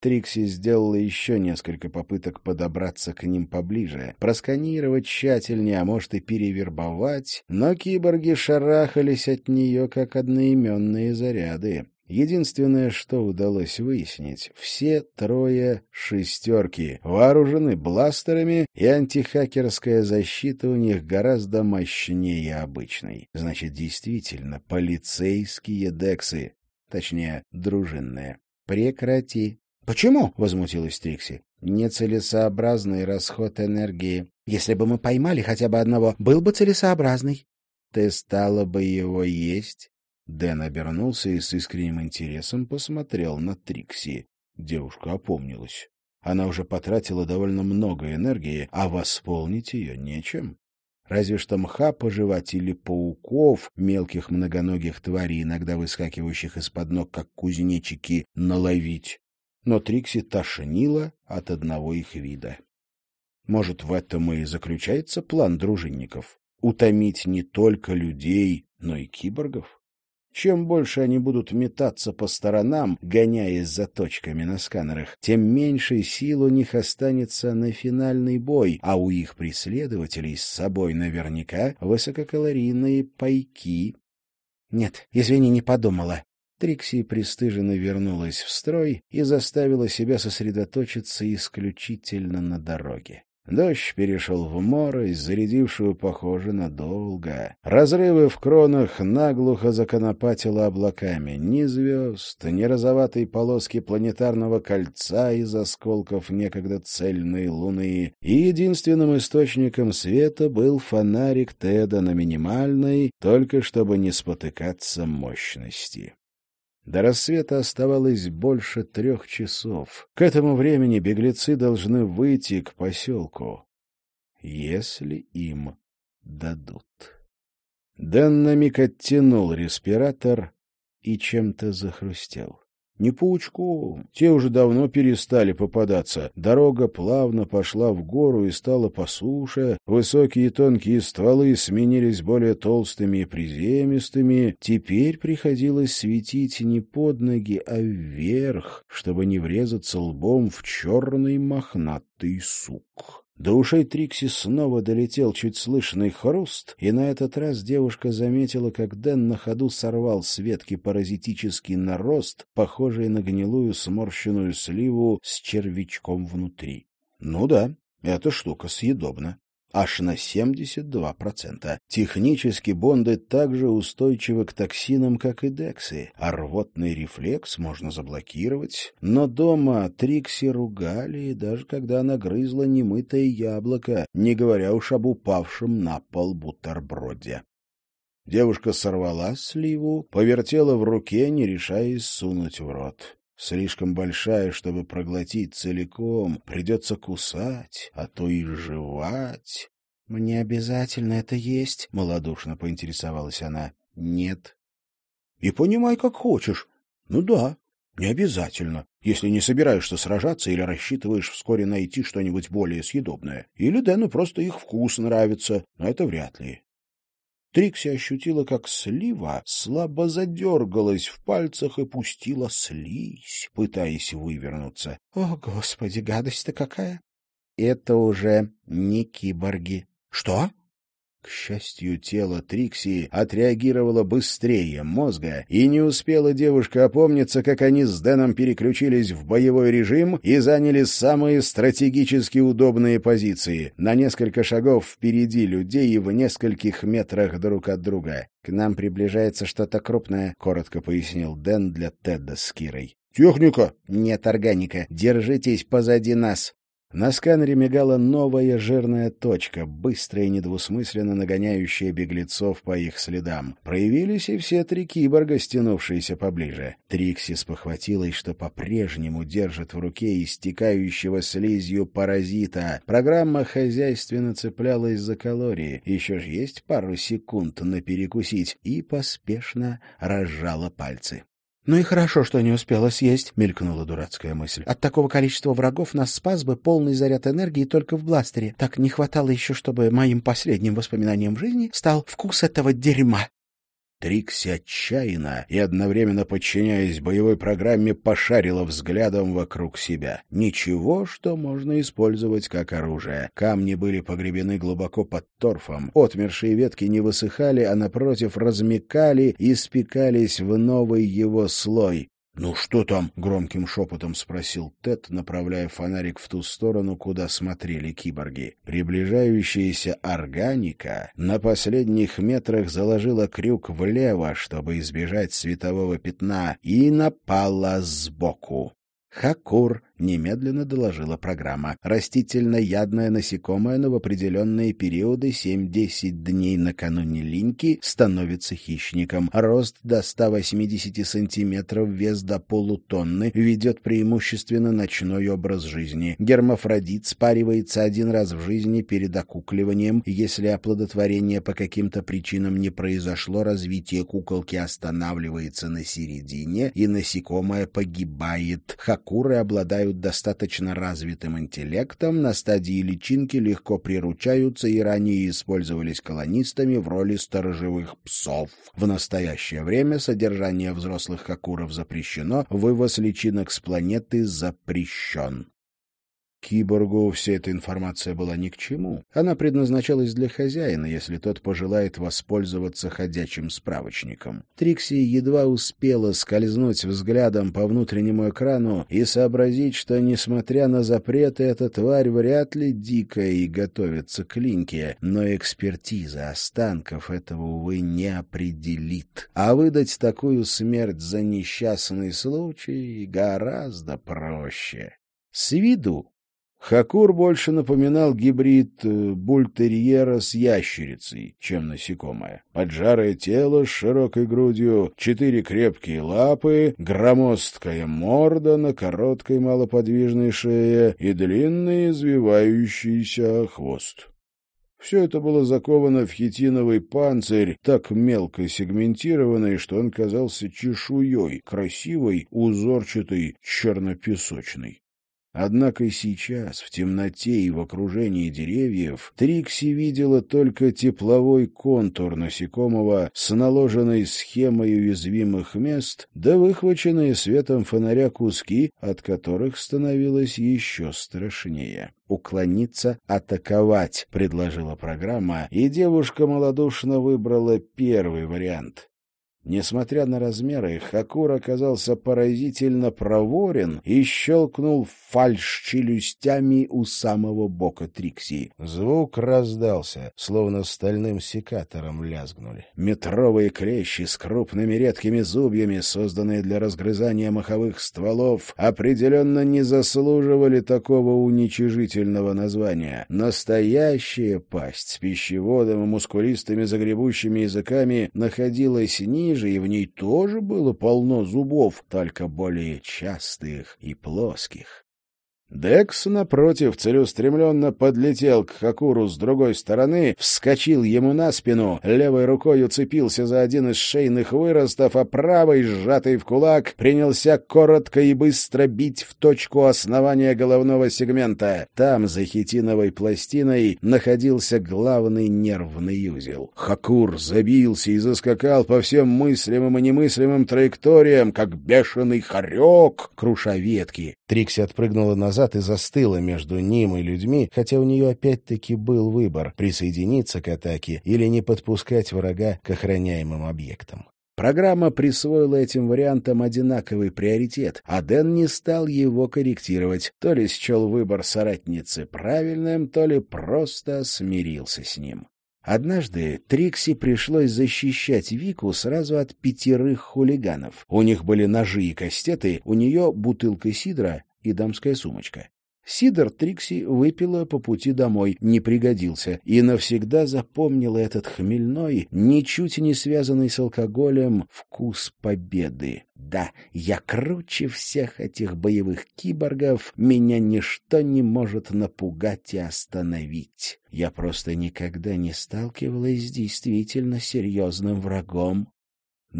Трикси сделала еще несколько попыток подобраться к ним поближе, просканировать тщательнее, а может и перевербовать, но киборги шарахались от нее, как одноименные заряды. Единственное, что удалось выяснить, все трое шестерки вооружены бластерами, и антихакерская защита у них гораздо мощнее обычной. Значит, действительно, полицейские дексы, точнее, дружинные. Прекрати. «Почему?» — возмутилась Трикси. «Нецелесообразный расход энергии. Если бы мы поймали хотя бы одного, был бы целесообразный». «Ты стала бы его есть?» Дэн обернулся и с искренним интересом посмотрел на Трикси. Девушка опомнилась. Она уже потратила довольно много энергии, а восполнить ее нечем. Разве что мха пожевать или пауков, мелких многоногих тварей, иногда выскакивающих из-под ног, как кузнечики, наловить но Трикси тошнило от одного их вида. Может, в этом и заключается план дружинников — утомить не только людей, но и киборгов? Чем больше они будут метаться по сторонам, гоняясь за точками на сканерах, тем меньше сил у них останется на финальный бой, а у их преследователей с собой наверняка высококалорийные пайки. — Нет, извини, не подумала. Трикси пристыженно вернулась в строй и заставила себя сосредоточиться исключительно на дороге. Дождь перешел в морость, зарядившую, похоже, надолго. Разрывы в кронах наглухо законопатило облаками. Ни звезд, ни розоватой полоски планетарного кольца из осколков некогда цельной луны. И единственным источником света был фонарик Теда на минимальной, только чтобы не спотыкаться мощности. До рассвета оставалось больше трех часов. К этому времени беглецы должны выйти к поселку, если им дадут. Дэн на миг оттянул респиратор и чем-то захрустел. Не паучку. Те уже давно перестали попадаться. Дорога плавно пошла в гору и стала по суше. Высокие тонкие стволы сменились более толстыми и приземистыми. Теперь приходилось светить не под ноги, а вверх, чтобы не врезаться лбом в черный мохнатый сук. До ушей Трикси снова долетел чуть слышный хруст, и на этот раз девушка заметила, как Дэн на ходу сорвал с ветки паразитический нарост, похожий на гнилую сморщенную сливу с червячком внутри. Ну да, эта штука съедобна аж на 72%. Технически бонды также устойчивы к токсинам, как и дексы, а рвотный рефлекс можно заблокировать. Но дома Трикси ругали, даже когда она грызла немытое яблоко, не говоря уж об упавшем на пол бутерброде. Девушка сорвала сливу, повертела в руке, не решаясь сунуть в рот. Слишком большая, чтобы проглотить целиком, придется кусать, а то и жевать. — Мне обязательно это есть? — малодушно поинтересовалась она. — Нет. — И понимай, как хочешь. Ну да, не обязательно, если не собираешься сражаться или рассчитываешь вскоре найти что-нибудь более съедобное. Или Дэну просто их вкус нравится, но это вряд ли. Трикси ощутила, как слива слабо задергалась в пальцах и пустила слизь, пытаясь вывернуться. — О, Господи, гадость-то какая! — Это уже не киборги. — Что? К счастью, тело Трикси отреагировало быстрее мозга, и не успела девушка опомниться, как они с Дэном переключились в боевой режим и заняли самые стратегически удобные позиции, на несколько шагов впереди людей и в нескольких метрах друг от друга. «К нам приближается что-то крупное», — коротко пояснил Дэн для Тедда с Кирой. «Техника?» «Нет, органика. Держитесь позади нас». На сканере мигала новая жирная точка, быстро и недвусмысленно нагоняющая беглецов по их следам. Проявились и все три киборга, стянувшиеся поближе. Триксис похватилась, что по-прежнему держит в руке истекающего слизью паразита. Программа хозяйственно цеплялась за калории. Еще ж есть пару секунд на перекусить. И поспешно разжала пальцы. «Ну и хорошо, что не успела съесть», — мелькнула дурацкая мысль. «От такого количества врагов нас спас бы полный заряд энергии только в бластере. Так не хватало еще, чтобы моим последним воспоминанием жизни стал вкус этого дерьма». Трикси отчаянно и одновременно подчиняясь боевой программе пошарила взглядом вокруг себя. Ничего, что можно использовать как оружие. Камни были погребены глубоко под торфом. Отмершие ветки не высыхали, а напротив размекали и спекались в новый его слой. «Ну что там?» — громким шепотом спросил Тед, направляя фонарик в ту сторону, куда смотрели киборги. Приближающаяся органика на последних метрах заложила крюк влево, чтобы избежать светового пятна, и напала сбоку. Хакур немедленно доложила программа. Растительно-ядное насекомое, но в определенные периоды 7-10 дней накануне линьки становится хищником. Рост до 180 сантиметров, вес до полутонны, ведет преимущественно ночной образ жизни. Гермафродит спаривается один раз в жизни перед окукливанием. Если оплодотворение по каким-то причинам не произошло, развитие куколки останавливается на середине, и насекомое погибает. Хакуры обладают обладают достаточно развитым интеллектом, на стадии личинки легко приручаются и ранее использовались колонистами в роли сторожевых псов. В настоящее время содержание взрослых хакуров запрещено, вывоз личинок с планеты запрещен. Киборгу вся эта информация была ни к чему. Она предназначалась для хозяина, если тот пожелает воспользоваться ходячим справочником. Трикси едва успела скользнуть взглядом по внутреннему экрану и сообразить, что, несмотря на запреты, эта тварь вряд ли дикая и готовится к линьке, но экспертиза останков этого, увы, не определит. А выдать такую смерть за несчастный случай гораздо проще. С виду Хакур больше напоминал гибрид э, бультерьера с ящерицей, чем насекомое. Поджарое тело с широкой грудью, четыре крепкие лапы, громоздкая морда на короткой малоподвижной шее и длинный извивающийся хвост. Все это было заковано в хитиновый панцирь, так мелко сегментированный, что он казался чешуей, красивой, узорчатой, чернопесочной. Однако сейчас, в темноте и в окружении деревьев, Трикси видела только тепловой контур насекомого с наложенной схемой уязвимых мест, да выхваченные светом фонаря куски, от которых становилось еще страшнее. «Уклониться, атаковать», — предложила программа, и девушка малодушно выбрала первый вариант. Несмотря на размеры, Хакур оказался поразительно проворен и щелкнул фальш челюстями у самого бока Трикси. Звук раздался, словно стальным секатором лязгнули. Метровые клещи с крупными редкими зубьями, созданные для разгрызания маховых стволов, определенно не заслуживали такого уничижительного названия. Настоящая пасть с пищеводом и мускулистыми загребущими языками находилась ниже, ниже, и в ней тоже было полно зубов, только более частых и плоских. Декс, напротив, целеустремленно подлетел к Хакуру с другой стороны, вскочил ему на спину, левой рукой уцепился за один из шейных выростов, а правой, сжатый в кулак, принялся коротко и быстро бить в точку основания головного сегмента. Там, за хитиновой пластиной, находился главный нервный узел. Хакур забился и заскакал по всем мыслимым и немыслимым траекториям, как бешеный хорек, круша ветки. Трикси отпрыгнула назад и застыла между ним и людьми, хотя у нее опять-таки был выбор — присоединиться к атаке или не подпускать врага к охраняемым объектам. Программа присвоила этим вариантам одинаковый приоритет, а Дэн не стал его корректировать, то ли счел выбор соратницы правильным, то ли просто смирился с ним. Однажды Трикси пришлось защищать Вику сразу от пятерых хулиганов. У них были ножи и кастеты, у нее бутылка сидра и дамская сумочка. Сидор Трикси выпила по пути домой, не пригодился, и навсегда запомнила этот хмельной, ничуть не связанный с алкоголем, вкус победы. Да, я круче всех этих боевых киборгов, меня ничто не может напугать и остановить. Я просто никогда не сталкивалась с действительно серьезным врагом.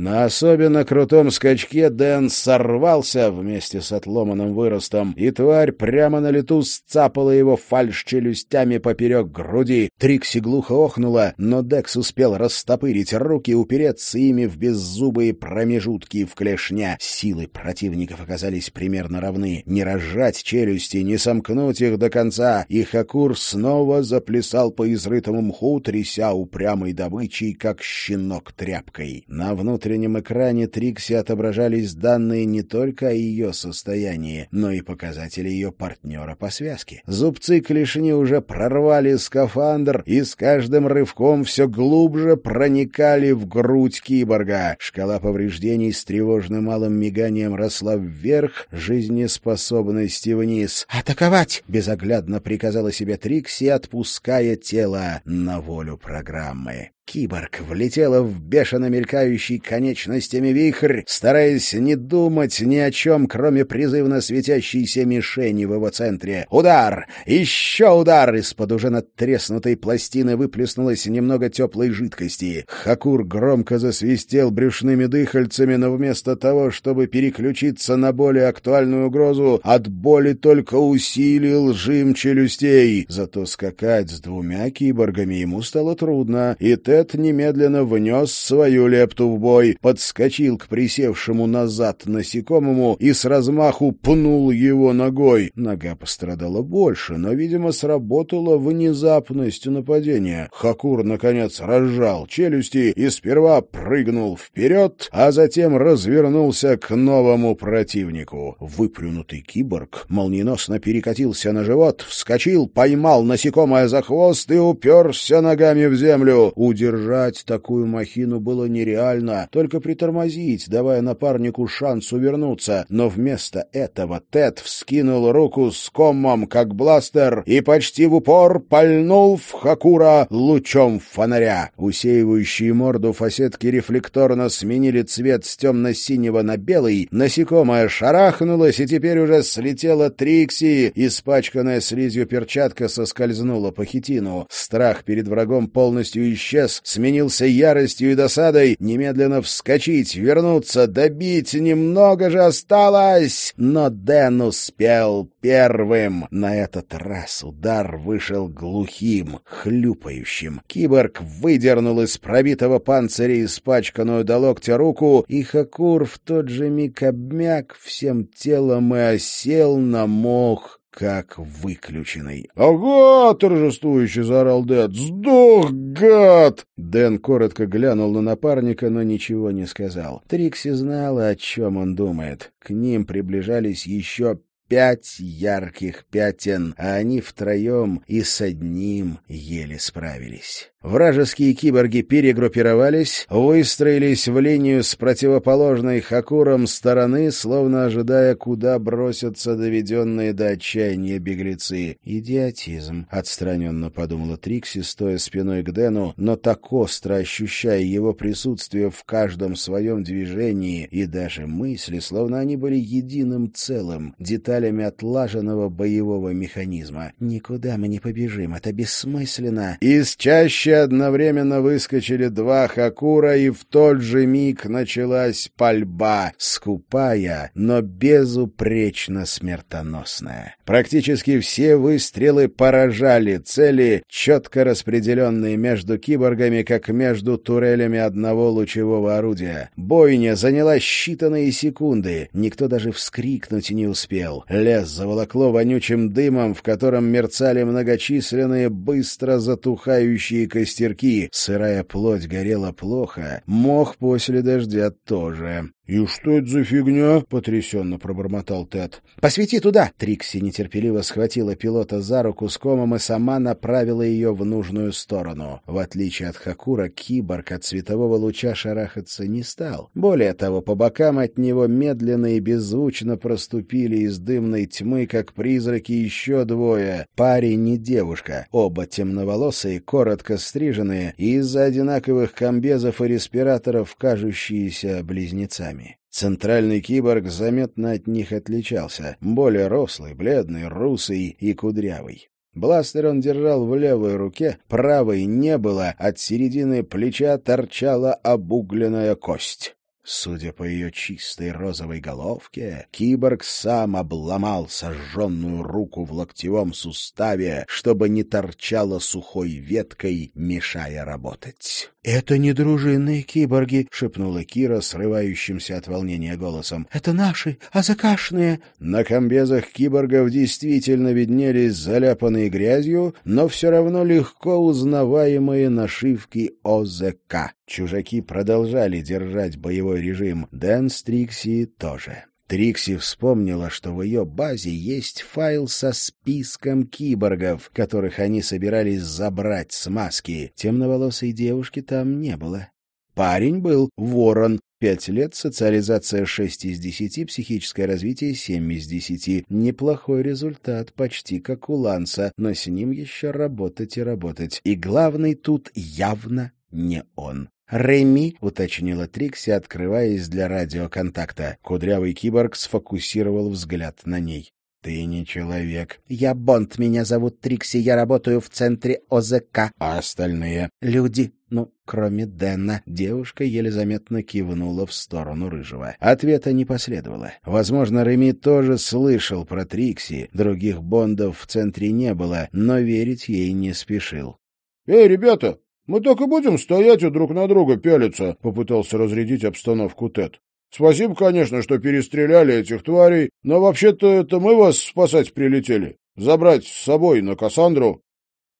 На особенно крутом скачке Дэн сорвался вместе с отломанным выростом, и тварь прямо на лету сцапала его фальш-челюстями поперек груди. Трикси глухо охнула, но Декс успел растопырить руки упереться ими в беззубые промежутки в клешня. Силы противников оказались примерно равны. Не разжать челюсти, не сомкнуть их до конца, и Хакур снова заплясал по изрытому мху, тряся упрямой добычей, как щенок тряпкой. На внутреннем внутреннем экране Трикси отображались данные не только о ее состоянии, но и показатели ее партнера по связке. Зубцы клешни уже прорвали скафандр и с каждым рывком все глубже проникали в грудь киборга. Шкала повреждений с тревожным малым миганием росла вверх, жизнеспособности вниз. «Атаковать!» — безоглядно приказала себе Трикси, отпуская тело на волю программы. Киборг влетела в бешено мелькающий конечностями вихрь, стараясь не думать ни о чем, кроме призывно светящейся мишени в его центре. Удар! Еще удар! Из-под уже надтреснутой пластины выплеснулось немного теплой жидкости. Хакур громко засвистел брюшными дыхальцами, но вместо того, чтобы переключиться на более актуальную угрозу, от боли только усилил жим челюстей. Зато скакать с двумя киборгами ему стало трудно, и Т Фред немедленно внес свою лепту в бой, подскочил к присевшему назад насекомому и с размаху пнул его ногой. Нога пострадала больше, но, видимо, сработала внезапность нападения. Хакур, наконец, разжал челюсти и сперва прыгнул вперед, а затем развернулся к новому противнику. Выплюнутый киборг молниеносно перекатился на живот, вскочил, поймал насекомое за хвост и уперся ногами в землю. Удержал удержать такую махину было нереально, только притормозить, давая напарнику шанс увернуться. Но вместо этого Тед вскинул руку с комом, как бластер, и почти в упор пальнул в Хакура лучом фонаря. Усеивающие морду фасетки рефлекторно сменили цвет с темно-синего на белый, насекомое шарахнулось, и теперь уже слетела Трикси, испачканная слизью перчатка соскользнула по хитину. Страх перед врагом полностью исчез, сменился яростью и досадой. Немедленно вскочить, вернуться, добить, немного же осталось. Но Дэн успел первым. На этот раз удар вышел глухим, хлюпающим. Киборг выдернул из пробитого панциря испачканную до локтя руку, и Хакур в тот же миг обмяк всем телом и осел на мох как выключенный. «Ага!» — торжествующе заорал Дэд. «Сдох, гад!» Дэн коротко глянул на напарника, но ничего не сказал. Трикси знала, о чем он думает. К ним приближались еще пять ярких пятен, а они втроем и с одним еле справились. Вражеские киборги перегруппировались, выстроились в линию с противоположной Хакуром стороны, словно ожидая, куда бросятся доведенные до отчаяния беглецы. «Идиотизм», — отстраненно подумала Трикси, стоя спиной к Дэну, но так остро ощущая его присутствие в каждом своем движении и даже мысли, словно они были единым целым, деталями отлаженного боевого механизма. «Никуда мы не побежим, это бессмысленно». Из чаще чаще одновременно выскочили два хакура, и в тот же миг началась пальба, скупая, но безупречно смертоносная. Практически все выстрелы поражали цели, четко распределенные между киборгами, как между турелями одного лучевого орудия. Бойня заняла считанные секунды, никто даже вскрикнуть не успел. Лес заволокло вонючим дымом, в котором мерцали многочисленные, быстро затухающие костерки, сырая плоть горела плохо, мох после дождя тоже. «И что это за фигня?» — потрясенно пробормотал Тед. «Посвети туда!» Трикси нетерпеливо схватила пилота за руку с комом и сама направила ее в нужную сторону. В отличие от Хакура, киборг от светового луча шарахаться не стал. Более того, по бокам от него медленно и беззвучно проступили из дымной тьмы, как призраки, еще двое. Парень и девушка. Оба темноволосые, коротко стриженные и из-за одинаковых комбезов и респираторов кажущиеся близнецами. Центральный киборг заметно от них отличался. Более рослый, бледный, русый и кудрявый. Бластер он держал в левой руке, правой не было, от середины плеча торчала обугленная кость. Судя по ее чистой розовой головке, киборг сам обломал сожженную руку в локтевом суставе, чтобы не торчала сухой веткой, мешая работать. «Это не дружинные киборги», — шепнула Кира, срывающимся от волнения голосом. «Это наши, азакашные». На комбезах киборгов действительно виднелись заляпанные грязью, но все равно легко узнаваемые нашивки ОЗК. Чужаки продолжали держать боевой режим, Дэн с Трикси тоже. Трикси вспомнила, что в ее базе есть файл со списком киборгов, которых они собирались забрать с маски. Темноволосой девушки там не было. Парень был ворон. Пять лет, социализация шесть из десяти, психическое развитие семь из десяти. Неплохой результат, почти как у Ланса, но с ним еще работать и работать. И главный тут явно не он. «Реми», — уточнила Трикси, открываясь для радиоконтакта. Кудрявый киборг сфокусировал взгляд на ней. «Ты не человек». «Я Бонд, меня зовут Трикси, я работаю в центре ОЗК». «А остальные?» «Люди, ну, кроме Дэна». Девушка еле заметно кивнула в сторону Рыжего. Ответа не последовало. Возможно, Реми тоже слышал про Трикси. Других Бондов в центре не было, но верить ей не спешил. «Эй, ребята, «Мы так и будем стоять и друг на друга пялиться», — попытался разрядить обстановку Тед. «Спасибо, конечно, что перестреляли этих тварей, но вообще-то это мы вас спасать прилетели. Забрать с собой на Кассандру».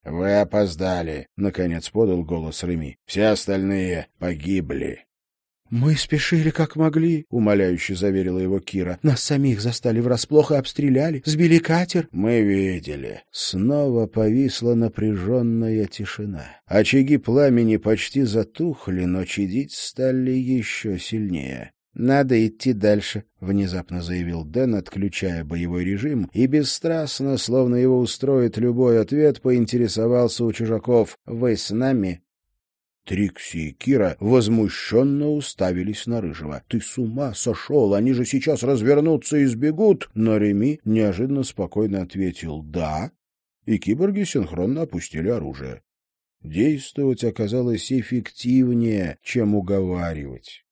«Вы опоздали», — наконец подал голос Реми. «Все остальные погибли». «Мы спешили, как могли», — умоляюще заверила его Кира. «Нас самих застали врасплох и обстреляли, сбили катер». «Мы видели». Снова повисла напряженная тишина. Очаги пламени почти затухли, но чадить стали еще сильнее. «Надо идти дальше», — внезапно заявил Дэн, отключая боевой режим, и бесстрастно, словно его устроит любой ответ, поинтересовался у чужаков. «Вы с нами?» Трикси и Кира возмущенно уставились на Рыжего. «Ты с ума сошел! Они же сейчас развернутся и сбегут!» Но Реми неожиданно спокойно ответил «да», и киборги синхронно опустили оружие. Действовать оказалось эффективнее, чем уговаривать.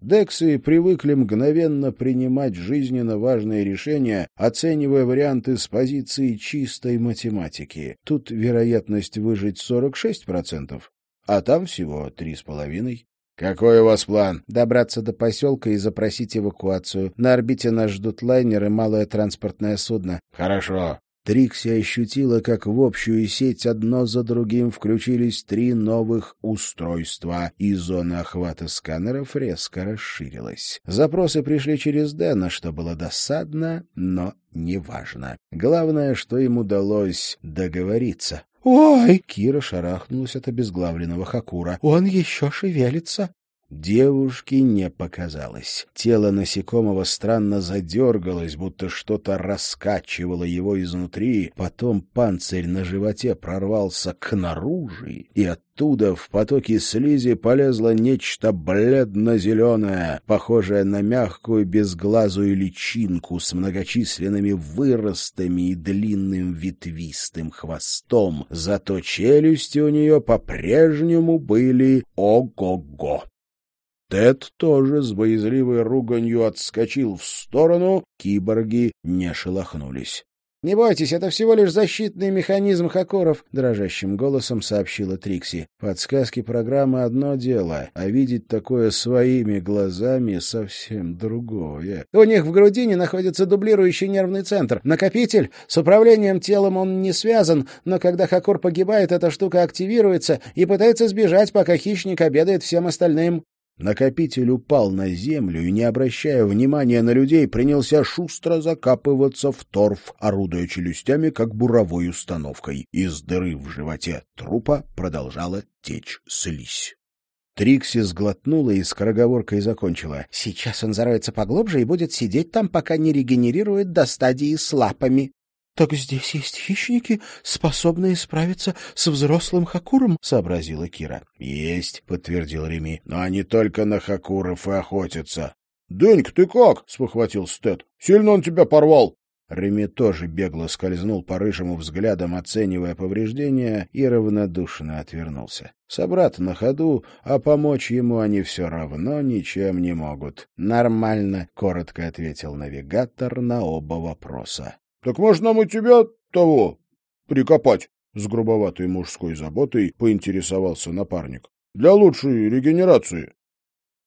Дексы привыкли мгновенно принимать жизненно важные решения, оценивая варианты с позиции чистой математики. Тут вероятность выжить 46%, а там всего три с половиной. «Какой у вас план?» «Добраться до поселка и запросить эвакуацию. На орбите нас ждут лайнеры и малое транспортное судно». «Хорошо». Трикси ощутила, как в общую сеть одно за другим включились три новых устройства, и зона охвата сканеров резко расширилась. Запросы пришли через Дэна, что было досадно, но неважно. Главное, что им удалось договориться. «Ой!» — Кира шарахнулась от обезглавленного Хакура. «Он еще шевелится!» Девушке не показалось. Тело насекомого странно задергалось, будто что-то раскачивало его изнутри. Потом панцирь на животе прорвался к наружи, и оттуда в потоке слизи полезло нечто бледно-зеленое, похожее на мягкую безглазую личинку с многочисленными выростами и длинным ветвистым хвостом. Зато челюсти у нее по-прежнему были ого-го. Тед тоже с боязливой руганью отскочил в сторону, киборги не шелохнулись. — Не бойтесь, это всего лишь защитный механизм Хакоров, — дрожащим голосом сообщила Трикси. Подсказки программы — одно дело, а видеть такое своими глазами — совсем другое. — У них в грудине находится дублирующий нервный центр. Накопитель. С управлением телом он не связан, но когда Хакор погибает, эта штука активируется и пытается сбежать, пока хищник обедает всем остальным. Накопитель упал на землю и, не обращая внимания на людей, принялся шустро закапываться в торф, орудуя челюстями, как буровой установкой. Из дыры в животе трупа продолжала течь слизь. Трикси сглотнула и скороговоркой закончила. «Сейчас он зароется поглубже и будет сидеть там, пока не регенерирует до стадии с лапами». — Так здесь есть хищники, способные справиться с взрослым хакуром, — сообразила Кира. — Есть, — подтвердил Реми, — но они только на хакуров и охотятся. — Денька, ты как? — спохватил Стэд. — Сильно он тебя порвал. Реми тоже бегло скользнул по рыжему взглядом, оценивая повреждения, и равнодушно отвернулся. Собрат на ходу, а помочь ему они все равно ничем не могут. — Нормально, — коротко ответил навигатор на оба вопроса. — Так может, нам и тебя того прикопать? — с грубоватой мужской заботой поинтересовался напарник. — Для лучшей регенерации.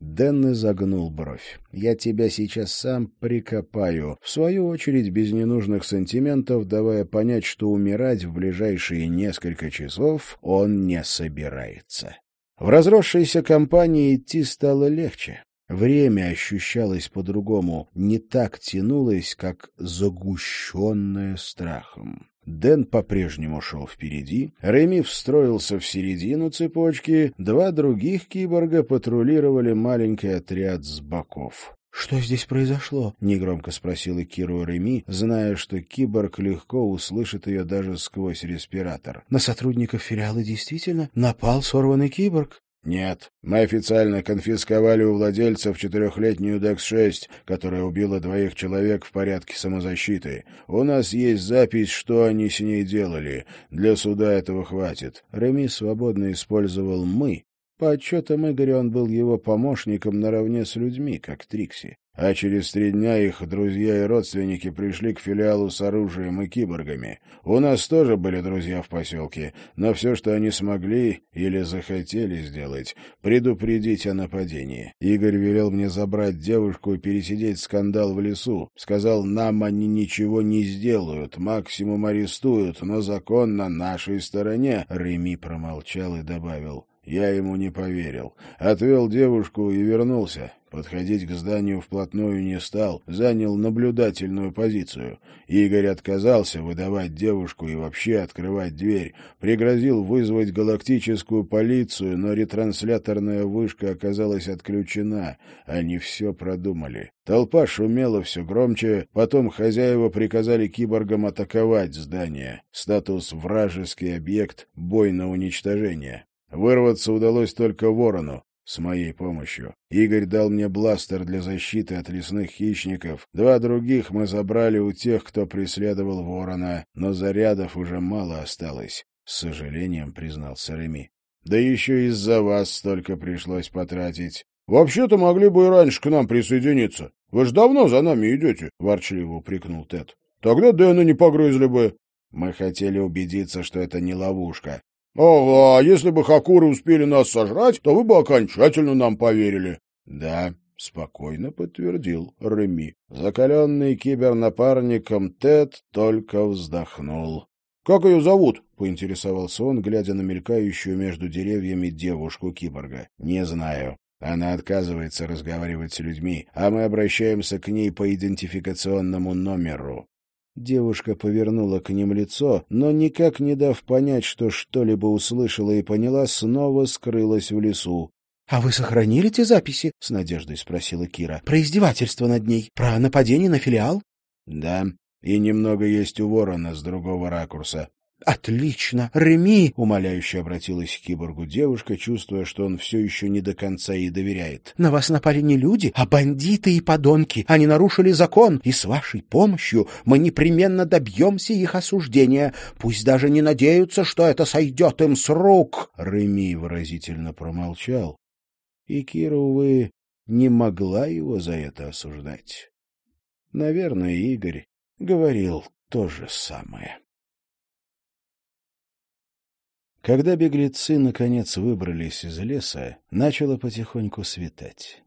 Дэн изогнул бровь. «Я тебя сейчас сам прикопаю», в свою очередь без ненужных сантиментов, давая понять, что умирать в ближайшие несколько часов он не собирается. В разросшейся компании идти стало легче. Время ощущалось по-другому, не так тянулось, как загущенное страхом. Дэн по-прежнему шел впереди, Реми встроился в середину цепочки, два других киборга патрулировали маленький отряд с боков. «Что здесь произошло?» — негромко спросила Киру Реми, зная, что киборг легко услышит ее даже сквозь респиратор. «На сотрудников филиала действительно напал сорванный киборг?» Нет, мы официально конфисковали у владельцев четырехлетнюю ДЭКС-6, которая убила двоих человек в порядке самозащиты. У нас есть запись, что они с ней делали. Для суда этого хватит. Реми свободно использовал «мы». По отчетам Игоря он был его помощником наравне с людьми, как Трикси а через три дня их друзья и родственники пришли к филиалу с оружием и киборгами. У нас тоже были друзья в поселке, но все, что они смогли или захотели сделать, предупредить о нападении. Игорь велел мне забрать девушку и пересидеть скандал в лесу. Сказал, нам они ничего не сделают, максимум арестуют, но закон на нашей стороне. Реми промолчал и добавил, Я ему не поверил. Отвел девушку и вернулся. Подходить к зданию вплотную не стал, занял наблюдательную позицию. Игорь отказался выдавать девушку и вообще открывать дверь. Пригрозил вызвать галактическую полицию, но ретрансляторная вышка оказалась отключена. Они все продумали. Толпа шумела все громче, потом хозяева приказали киборгам атаковать здание. Статус «вражеский объект», бой на уничтожение. Вырваться удалось только ворону с моей помощью. Игорь дал мне бластер для защиты от лесных хищников. Два других мы забрали у тех, кто преследовал ворона, но зарядов уже мало осталось, — с сожалением признался Реми. Да еще из-за вас столько пришлось потратить. — Вообще-то могли бы и раньше к нам присоединиться. Вы же давно за нами идете, — ворчливо упрекнул Тед. — Тогда Дэна не погрызли бы. Мы хотели убедиться, что это не ловушка, — Ага, если бы хакуры успели нас сожрать, то вы бы окончательно нам поверили. — Да, — спокойно подтвердил Реми. Закаленный кибернапарником Тед только вздохнул. — Как ее зовут? — поинтересовался он, глядя на мелькающую между деревьями девушку-киборга. — Не знаю. Она отказывается разговаривать с людьми, а мы обращаемся к ней по идентификационному номеру. Девушка повернула к ним лицо, но, никак не дав понять, что что-либо услышала и поняла, снова скрылась в лесу. — А вы сохранили те записи? — с надеждой спросила Кира. — Про издевательство над ней? Про нападение на филиал? — Да, и немного есть у ворона с другого ракурса. «Отлично! Реми!» — умоляюще обратилась к киборгу девушка, чувствуя, что он все еще не до конца ей доверяет. «На вас напали не люди, а бандиты и подонки. Они нарушили закон, и с вашей помощью мы непременно добьемся их осуждения. Пусть даже не надеются, что это сойдет им с рук!» Реми выразительно промолчал, и Кира, увы, не могла его за это осуждать. Наверное, Игорь говорил то же самое. Когда беглецы, наконец, выбрались из леса, начало потихоньку светать.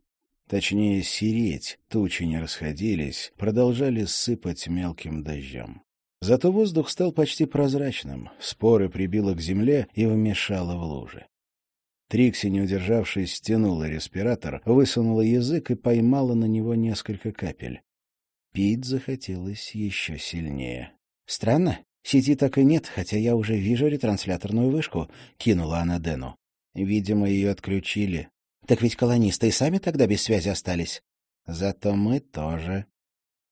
Точнее, сереть, тучи не расходились, продолжали сыпать мелким дождем. Зато воздух стал почти прозрачным, споры прибило к земле и вмешало в лужи. Трикси, не удержавшись, стянула респиратор, высунула язык и поймала на него несколько капель. Пить захотелось еще сильнее. — Странно, Сети так и нет, хотя я уже вижу ретрансляторную вышку», — кинула она Дэну. «Видимо, ее отключили. Так ведь колонисты и сами тогда без связи остались. Зато мы тоже».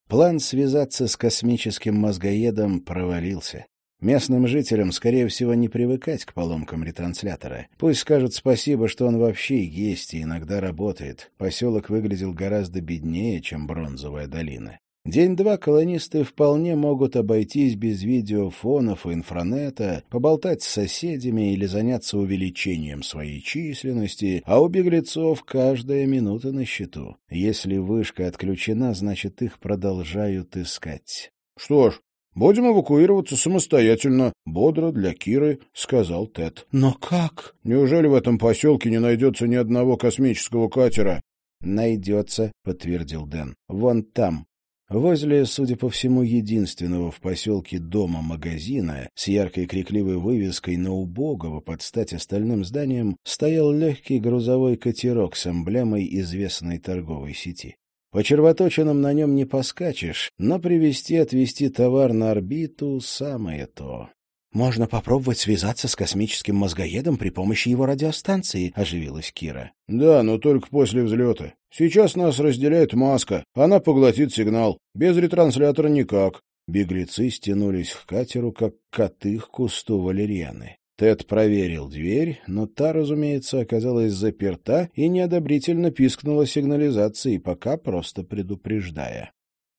План связаться с космическим мозгоедом провалился. Местным жителям, скорее всего, не привыкать к поломкам ретранслятора. Пусть скажут спасибо, что он вообще есть и иногда работает. Поселок выглядел гораздо беднее, чем Бронзовая долина. День-два колонисты вполне могут обойтись без видеофонов и инфранета, поболтать с соседями или заняться увеличением своей численности, а у беглецов каждая минута на счету. Если вышка отключена, значит, их продолжают искать. — Что ж, «Будем эвакуироваться самостоятельно», — бодро для Киры сказал Тед. «Но как?» «Неужели в этом поселке не найдется ни одного космического катера?» «Найдется», — подтвердил Дэн. «Вон там, Возле, судя по всему, единственного в поселке дома-магазина с яркой крикливой вывеской на убогого под стать остальным зданиям стоял легкий грузовой катерок с эмблемой известной торговой сети. По червоточинам на нем не поскачешь, но привезти-отвезти товар на орбиту — самое то. «Можно попробовать связаться с космическим мозгоедом при помощи его радиостанции», — оживилась Кира. «Да, но только после взлета. Сейчас нас разделяет маска. Она поглотит сигнал. Без ретранслятора никак». Беглецы стянулись к катеру, как коты к кусту валерьяны. Тед проверил дверь, но та, разумеется, оказалась заперта и неодобрительно пискнула сигнализацией, пока просто предупреждая.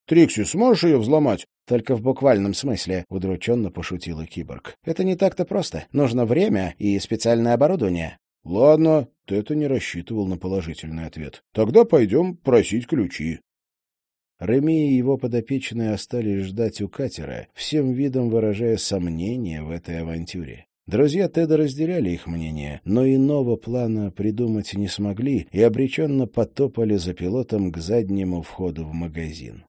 — Трикси, сможешь ее взломать? — Только в буквальном смысле, — удрученно пошутила киборг. — Это не так-то просто. Нужно время и специальное оборудование. — Ладно, Тета не рассчитывал на положительный ответ. — Тогда пойдем просить ключи. Реми и его подопечные остались ждать у катера, всем видом выражая сомнения в этой авантюре. Друзья Теда разделяли их мнение, но иного плана придумать не смогли и обреченно потопали за пилотом к заднему входу в магазин.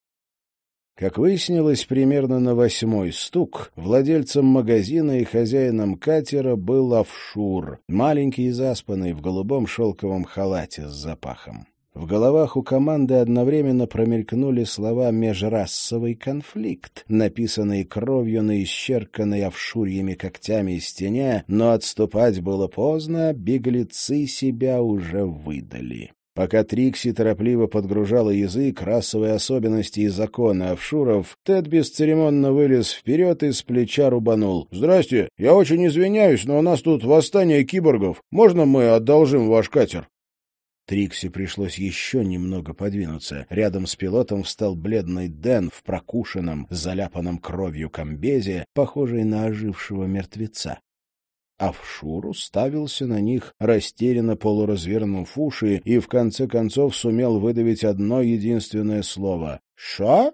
Как выяснилось, примерно на восьмой стук владельцем магазина и хозяином катера был офшур, маленький и заспанный в голубом шелковом халате с запахом. В головах у команды одновременно промелькнули слова «межрасовый конфликт», написанные кровью на исчерканной офшурьями когтями стене, но отступать было поздно, беглецы себя уже выдали. Пока Трикси торопливо подгружала язык, расовые особенности и законы офшуров, Тед бесцеремонно вылез вперед и с плеча рубанул. «Здрасте, я очень извиняюсь, но у нас тут восстание киборгов. Можно мы одолжим ваш катер?» Трикси пришлось еще немного подвинуться. Рядом с пилотом встал бледный Дэн в прокушенном, заляпанном кровью комбезе, похожий на ожившего мертвеца. Авшур уставился на них, растерянно полуразвернув уши, и в конце концов сумел выдавить одно единственное слово. «Ша?»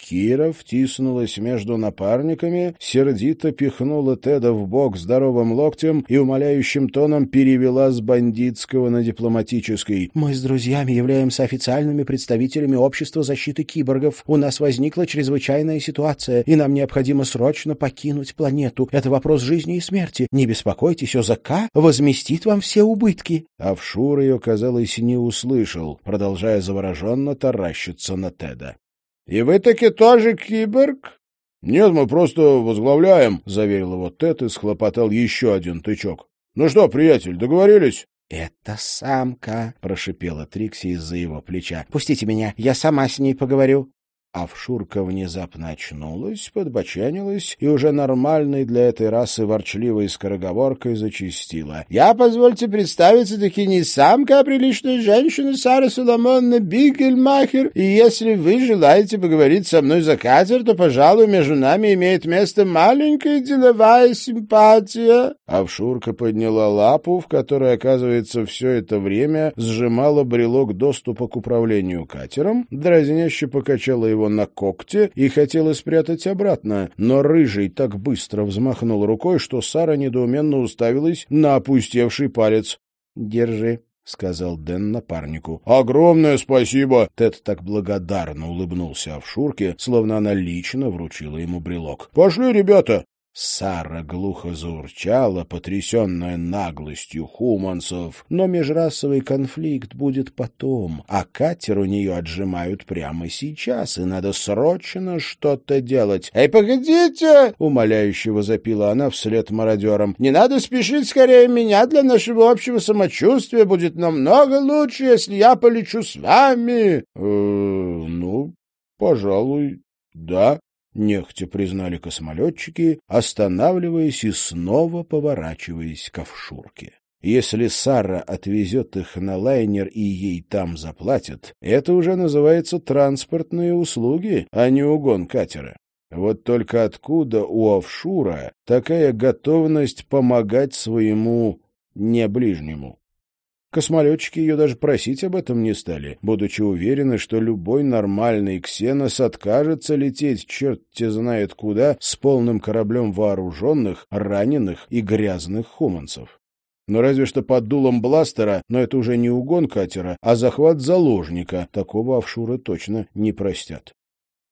Кира втиснулась между напарниками, сердито пихнула Теда в бок здоровым локтем и умоляющим тоном перевела с бандитского на дипломатический. «Мы с друзьями являемся официальными представителями Общества защиты киборгов. У нас возникла чрезвычайная ситуация, и нам необходимо срочно покинуть планету. Это вопрос жизни и смерти. Не беспокойтесь, ОЗК возместит вам все убытки». Авшур ее, казалось, не услышал, продолжая завороженно таращиться на Теда. И вы таки тоже киборг? — Нет, мы просто возглавляем, — заверил его Тед и схлопотал еще один тычок. — Ну что, приятель, договорились? — Это самка, — прошипела Трикси из-за его плеча. — Пустите меня, я сама с ней поговорю. Авшурка внезапно очнулась, подбочанилась и уже нормальной для этой расы ворчливой скороговоркой зачистила. — Я, позвольте представиться, таки не самка, а приличная женщина Сара Соломонна Бигельмахер, и если вы желаете поговорить со мной за катер, то, пожалуй, между нами имеет место маленькая деловая симпатия. Авшурка подняла лапу, в которой, оказывается, все это время сжимала брелок доступа к управлению катером, дразняще покачала его его на когте и хотела спрятать обратно, но Рыжий так быстро взмахнул рукой, что Сара недоуменно уставилась на опустевший палец. «Держи», — сказал Дэн напарнику. «Огромное спасибо!» Тед так благодарно улыбнулся Овшурке, словно она лично вручила ему брелок. «Пошли, ребята!» Сара глухо заурчала, потрясенная наглостью хуманцев, но межрасовый конфликт будет потом, а катер у нее отжимают прямо сейчас, и надо срочно что-то делать. «Эй, погодите!» — умоляюще возопила она вслед мародерам. «Не надо спешить скорее меня, для нашего общего самочувствия будет намного лучше, если я полечу с вами!» «Э, ну, пожалуй, да», — нехотя признали космолетчики, останавливаясь и снова поворачиваясь к офшурке. Если Сара отвезет их на лайнер и ей там заплатят, это уже называется транспортные услуги, а не угон катера. Вот только откуда у офшура такая готовность помогать своему неближнему? Космолетчики ее даже просить об этом не стали, будучи уверены, что любой нормальный ксенос откажется лететь черт те знает куда с полным кораблем вооруженных, раненых и грязных хуманцев. Но разве что под дулом бластера, но это уже не угон катера, а захват заложника. Такого офшура точно не простят.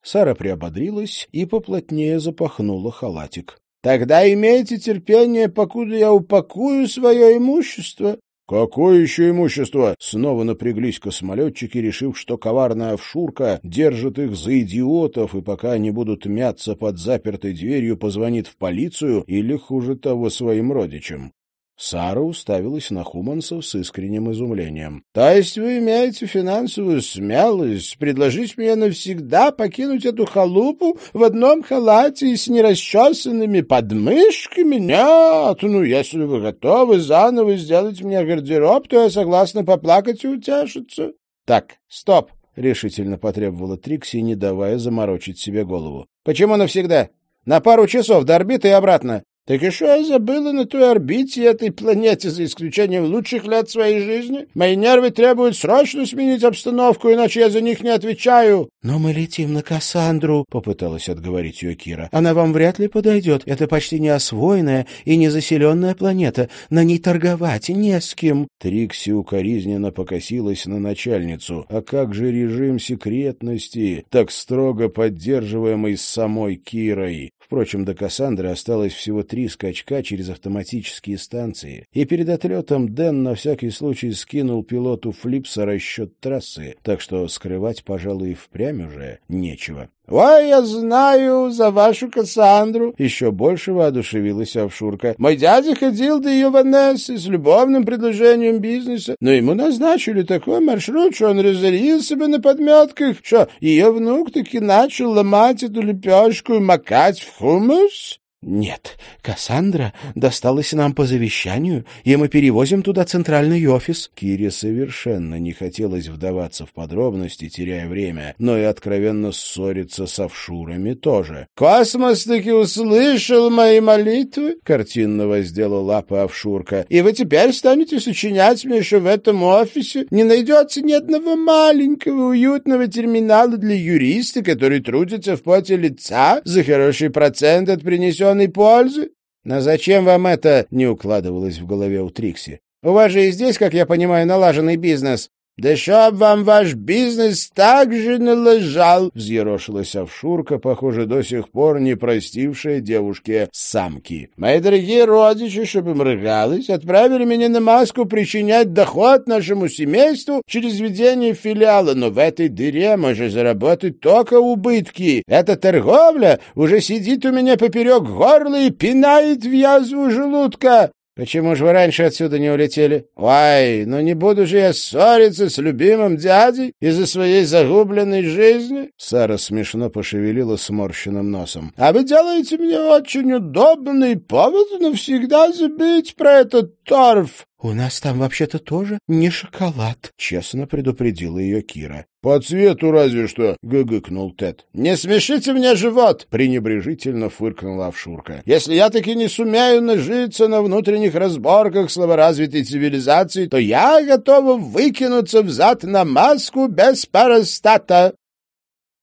Сара приободрилась и поплотнее запахнула халатик. — Тогда имейте терпение, покуда я упакую свое имущество «Какое еще имущество?» Снова напряглись космолетчики, решив, что коварная овшурка держит их за идиотов, и пока они будут мяться под запертой дверью, позвонит в полицию или, хуже того, своим родичам. Сара уставилась на Хуманцев с искренним изумлением. — То есть вы имеете финансовую смелость предложить мне навсегда покинуть эту халупу в одном халате и с нерасчесанными подмышками? Нет, ну, если вы готовы заново сделать мне гардероб, то я согласна поплакать и утешиться. — Так, стоп! — решительно потребовала Трикси, не давая заморочить себе голову. — Почему навсегда? На пару часов до орбиты и обратно. Так и что я забыла на той орбите этой планете, за исключением лучших лет своей жизни? Мои нервы требуют срочно сменить обстановку, иначе я за них не отвечаю. — Но мы летим на Кассандру, — попыталась отговорить ее Кира. — Она вам вряд ли подойдет. Это почти неосвоенная и незаселенная планета. На ней торговать не с кем. Трикси укоризненно покосилась на начальницу. А как же режим секретности, так строго поддерживаемый самой Кирой? Впрочем, до Кассандры осталось всего три скачка через автоматические станции, и перед отлетом Дэн на всякий случай скинул пилоту Флипса расчет трассы, так что скрывать, пожалуй, впрямь уже нечего. «Ой, я знаю за вашу Кассандру!» Еще больше воодушевилась Овшурка. «Мой дядя ходил до ее Ванессы с любовным предложением бизнеса, но ему назначили такой маршрут, что он разорил себя на подметках, что ее внук таки начал ломать эту лепешку и макать в хумус. «Нет, Кассандра досталась нам по завещанию, и мы перевозим туда центральный офис». Кире совершенно не хотелось вдаваться в подробности, теряя время, но и откровенно ссориться с офшурами тоже. «Космос таки услышал мои молитвы», — картинно воздела лапы офшурка, «и вы теперь станете сочинять мне, что в этом офисе не найдется ни одного маленького уютного терминала для юриста, который трудится в поте лица за хороший процент от принесенного определенной пользы? Но зачем вам это не укладывалось в голове у Трикси? У вас же и здесь, как я понимаю, налаженный бизнес. «Да чтоб вам ваш бизнес так же налажал!» — взъерошилась овшурка, похоже, до сих пор не простившая девушке самки. «Мои дорогие родичи, чтобы мрыгалось, отправили меня на маску причинять доход нашему семейству через ведение филиала, но в этой дыре можно заработать только убытки. Эта торговля уже сидит у меня поперек горла и пинает в язву желудка. Почему же вы раньше отсюда не улетели? Ой, ну не буду же я ссориться с любимым дядей из-за своей загубленной жизни. Сара смешно пошевелила сморщенным носом. А вы делаете мне очень удобный повод навсегда забыть про этот торф. «У нас там вообще-то тоже не шоколад», — честно предупредила ее Кира. «По цвету разве что», — гыгыкнул Тед. «Не смешите мне живот!» — пренебрежительно фыркнула Авшурка. «Если я таки не сумею нажиться на внутренних разборках слаборазвитой цивилизации, то я готова выкинуться взад на маску без парастата!»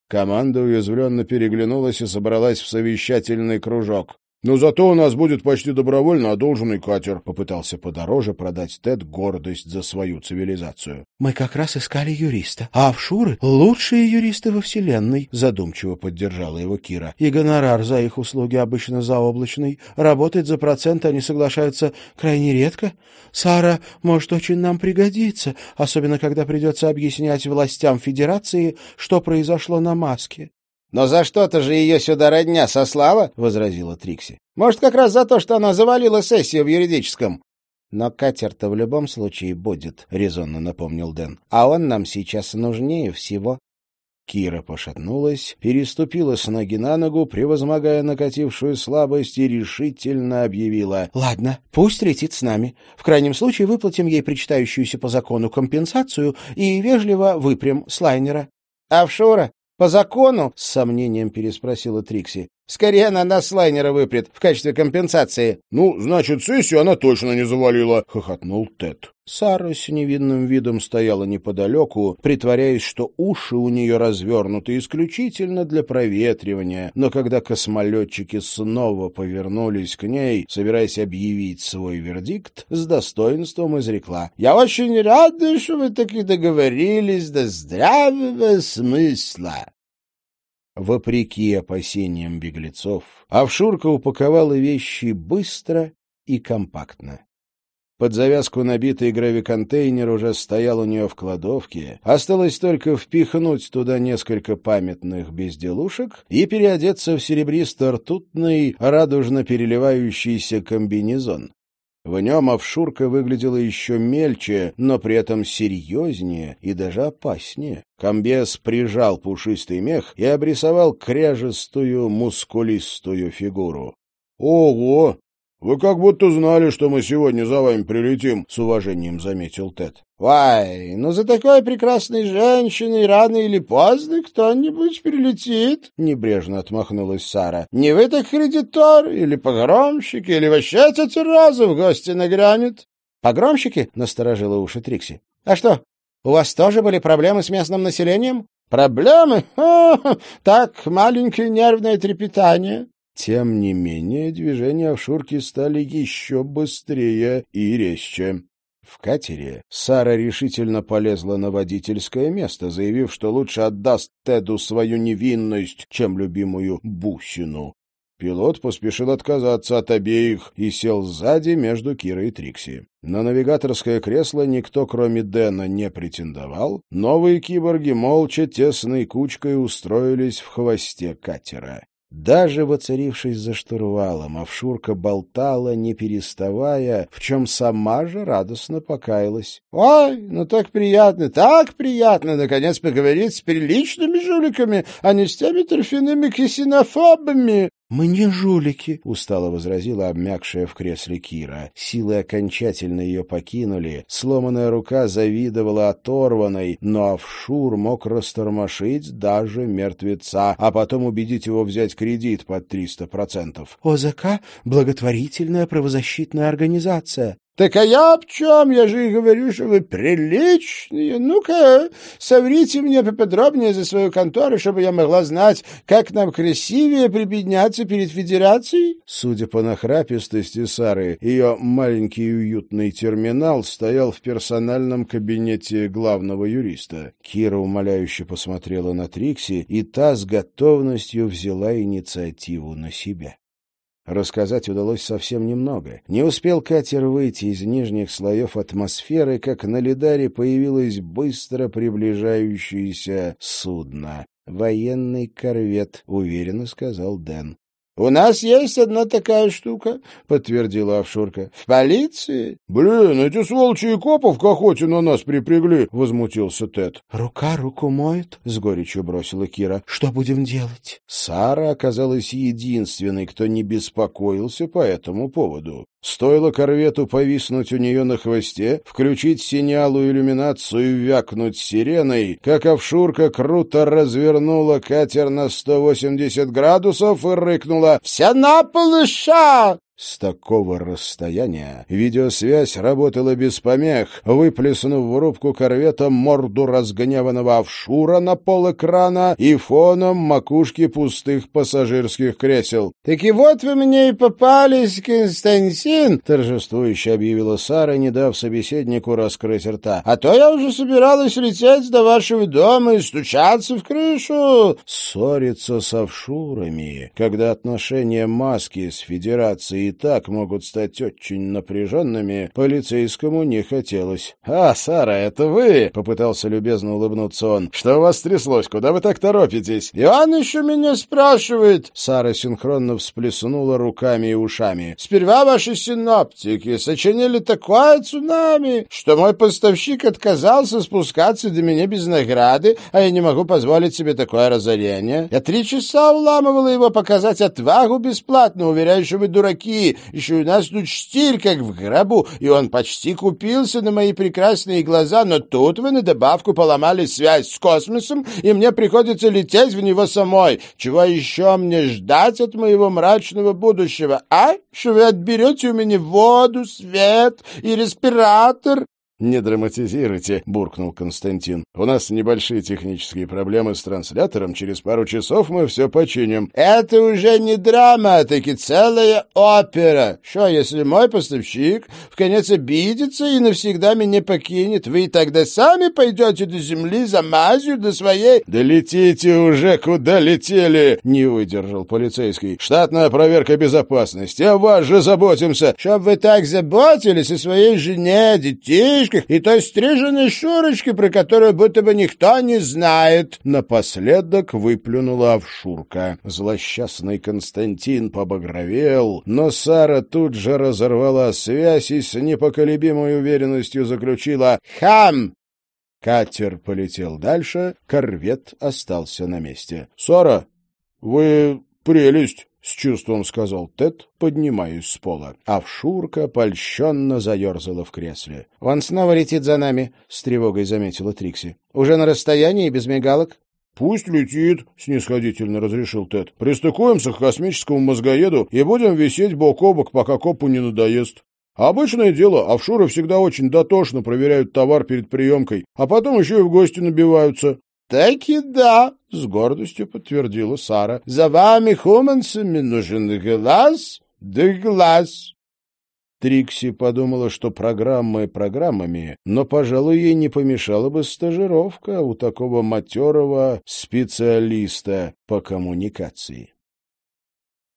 Команда уязвленно переглянулась и собралась в совещательный кружок. Но зато у нас будет почти добровольно одолженный катер, — попытался подороже продать Тед гордость за свою цивилизацию. — Мы как раз искали юриста, а офшуры — лучшие юристы во Вселенной, — задумчиво поддержала его Кира. — И гонорар за их услуги обычно заоблачный. Работать за процент они соглашаются крайне редко. Сара может очень нам пригодиться, особенно когда придется объяснять властям Федерации, что произошло на маске. «Но за что-то же ее сюда родня сослала?» — возразила Трикси. «Может, как раз за то, что она завалила сессию в юридическом?» «Но катер-то в любом случае будет», — резонно напомнил Дэн. «А он нам сейчас нужнее всего». Кира пошатнулась, переступила с ноги на ногу, превозмогая накатившую слабость, и решительно объявила. — Ладно, пусть летит с нами. В крайнем случае выплатим ей причитающуюся по закону компенсацию и вежливо выпрям с лайнера. — Авшора, «По закону?» — с сомнением переспросила Трикси. «Скорее она нас с лайнера выпрет в качестве компенсации». «Ну, значит, сессию она точно не завалила», — хохотнул Тед. Сара с невинным видом стояла неподалеку, притворяясь, что уши у нее развернуты исключительно для проветривания, но когда космолетчики снова повернулись к ней, собираясь объявить свой вердикт, с достоинством изрекла. «Я очень рада, что вы таки договорились до здравого смысла». Вопреки опасениям беглецов, Авшурка упаковала вещи быстро и компактно. Под завязку набитый гравиконтейнер уже стоял у нее в кладовке. Осталось только впихнуть туда несколько памятных безделушек и переодеться в серебристо-ртутный, радужно переливающийся комбинезон. В нем овшурка выглядела еще мельче, но при этом серьезнее и даже опаснее. Комбез прижал пушистый мех и обрисовал кряжестую, мускулистую фигуру. «Ого! Вы как будто знали, что мы сегодня за вами прилетим, — с уважением заметил Тед. — Вай, ну за такой прекрасной женщиной рано или поздно кто-нибудь прилетит, — небрежно отмахнулась Сара. — Не вы так кредитор, или погромщик, или вообще тетя Роза в гости нагрянет. — Погромщики? — насторожила уши Трикси. — А что, у вас тоже были проблемы с местным населением? — Проблемы? Ха, так, маленькое нервное трепетание. Тем не менее, движения шурке стали еще быстрее и резче. В катере Сара решительно полезла на водительское место, заявив, что лучше отдаст Теду свою невинность, чем любимую бусину. Пилот поспешил отказаться от обеих и сел сзади между Кирой и Трикси. На навигаторское кресло никто, кроме Дэна, не претендовал. Новые киборги молча тесной кучкой устроились в хвосте катера. Даже воцарившись за штурвалом, Овшурка болтала, не переставая, в чем сама же радостно покаялась. — Ой, ну так приятно, так приятно, наконец, поговорить с приличными жуликами, а не с теми торфяными ксенофобами. — Мы не жулики, — устало возразила обмякшая в кресле Кира. Силы окончательно ее покинули, сломанная рука завидовала оторванной, но Авшур мог растормошить даже мертвеца, а потом убедить его взять кредит под триста процентов. — ОЗК — благотворительная правозащитная организация. — Так а я об чем? Я же и говорю, что вы приличные. Ну-ка, соврите мне поподробнее за свою контору, чтобы я могла знать, как нам красивее прибедняться перед Федерацией. Судя по нахрапистости Сары, ее маленький уютный терминал стоял в персональном кабинете главного юриста. Кира умоляюще посмотрела на Трикси, и та с готовностью взяла инициативу на себя. Рассказать удалось совсем немного. Не успел катер выйти из нижних слоев атмосферы, как на Лидаре появилось быстро приближающееся судно. «Военный корвет», — уверенно сказал Дэн. — У нас есть одна такая штука, — подтвердила Овшурка. — В полиции. — Блин, эти сволочи и копов к охоте на нас припрягли, — возмутился Тед. — Рука руку моет, — с горечью бросила Кира. — Что будем делать? Сара оказалась единственной, кто не беспокоился по этому поводу. Стоило корвету повиснуть у нее на хвосте, включить синялу иллюминацию и вякнуть сиреной, как овшурка круто развернула катер на 180 градусов и рыкнула «Вся на пол, ша!» С такого расстояния видеосвязь работала без помех, выплеснув в рубку корвета морду разгневанного офшура на пол экрана и фоном макушки пустых пассажирских кресел. — Так и вот вы мне и попались, Константин! — торжествующе объявила Сара, не дав собеседнику раскрыть рта. — А то я уже собиралась лететь до вашего дома и стучаться в крышу! Ссориться с офшурами, когда отношения маски с Федерацией и так могут стать очень напряженными, полицейскому не хотелось. «А, Сара, это вы?» — попытался любезно улыбнуться он. «Что у вас тряслось? Куда вы так торопитесь?» «И он еще меня спрашивает!» Сара синхронно всплеснула руками и ушами. «Сперва ваши синоптики сочинили такое цунами, что мой поставщик отказался спускаться до меня без награды, а я не могу позволить себе такое разорение. Я три часа уламывала его показать отвагу бесплатно, уверяю, что вы дураки, еще у нас тут штиль, как в гробу, и он почти купился на мои прекрасные глаза, но тут вы на добавку поломали связь с космосом, и мне приходится лететь в него самой. Чего еще мне ждать от моего мрачного будущего, а? Что вы отберете у меня воду, свет и респиратор? «Не драматизируйте», — буркнул Константин. «У нас небольшие технические проблемы с транслятором. Через пару часов мы все починим». «Это уже не драма, а таки целая опера. Что, если мой поставщик в конец обидится и навсегда меня покинет, вы тогда сами пойдете до земли за мазью до своей...» «Да летите уже, куда летели!» — не выдержал полицейский. «Штатная проверка безопасности. О вас же заботимся!» «Чтоб вы так заботились о своей жене, детей, книжках и той стриженной шурочке, про которую будто бы никто не знает. Напоследок выплюнула Авшурка. Злосчастный Константин побагровел, но Сара тут же разорвала связь и с непоколебимой уверенностью заключила «Хам!» Катер полетел дальше, корвет остался на месте. — Сара, вы прелесть! — с чувством сказал Тед, поднимаясь с пола. А Вшурка польщенно заерзала в кресле. «Он снова летит за нами», — с тревогой заметила Трикси. «Уже на расстоянии, без мигалок?» «Пусть летит», — снисходительно разрешил Тед. «Пристыкуемся к космическому мозгоеду и будем висеть бок о бок, пока копу не надоест. Обычное дело, офшоры всегда очень дотошно проверяют товар перед приемкой, а потом еще и в гости набиваются. — Так и да, — с гордостью подтвердила Сара. — За вами, хуманцами, нужен глаз да глаз. Трикси подумала, что программы программами, но, пожалуй, ей не помешала бы стажировка у такого матерого специалиста по коммуникации.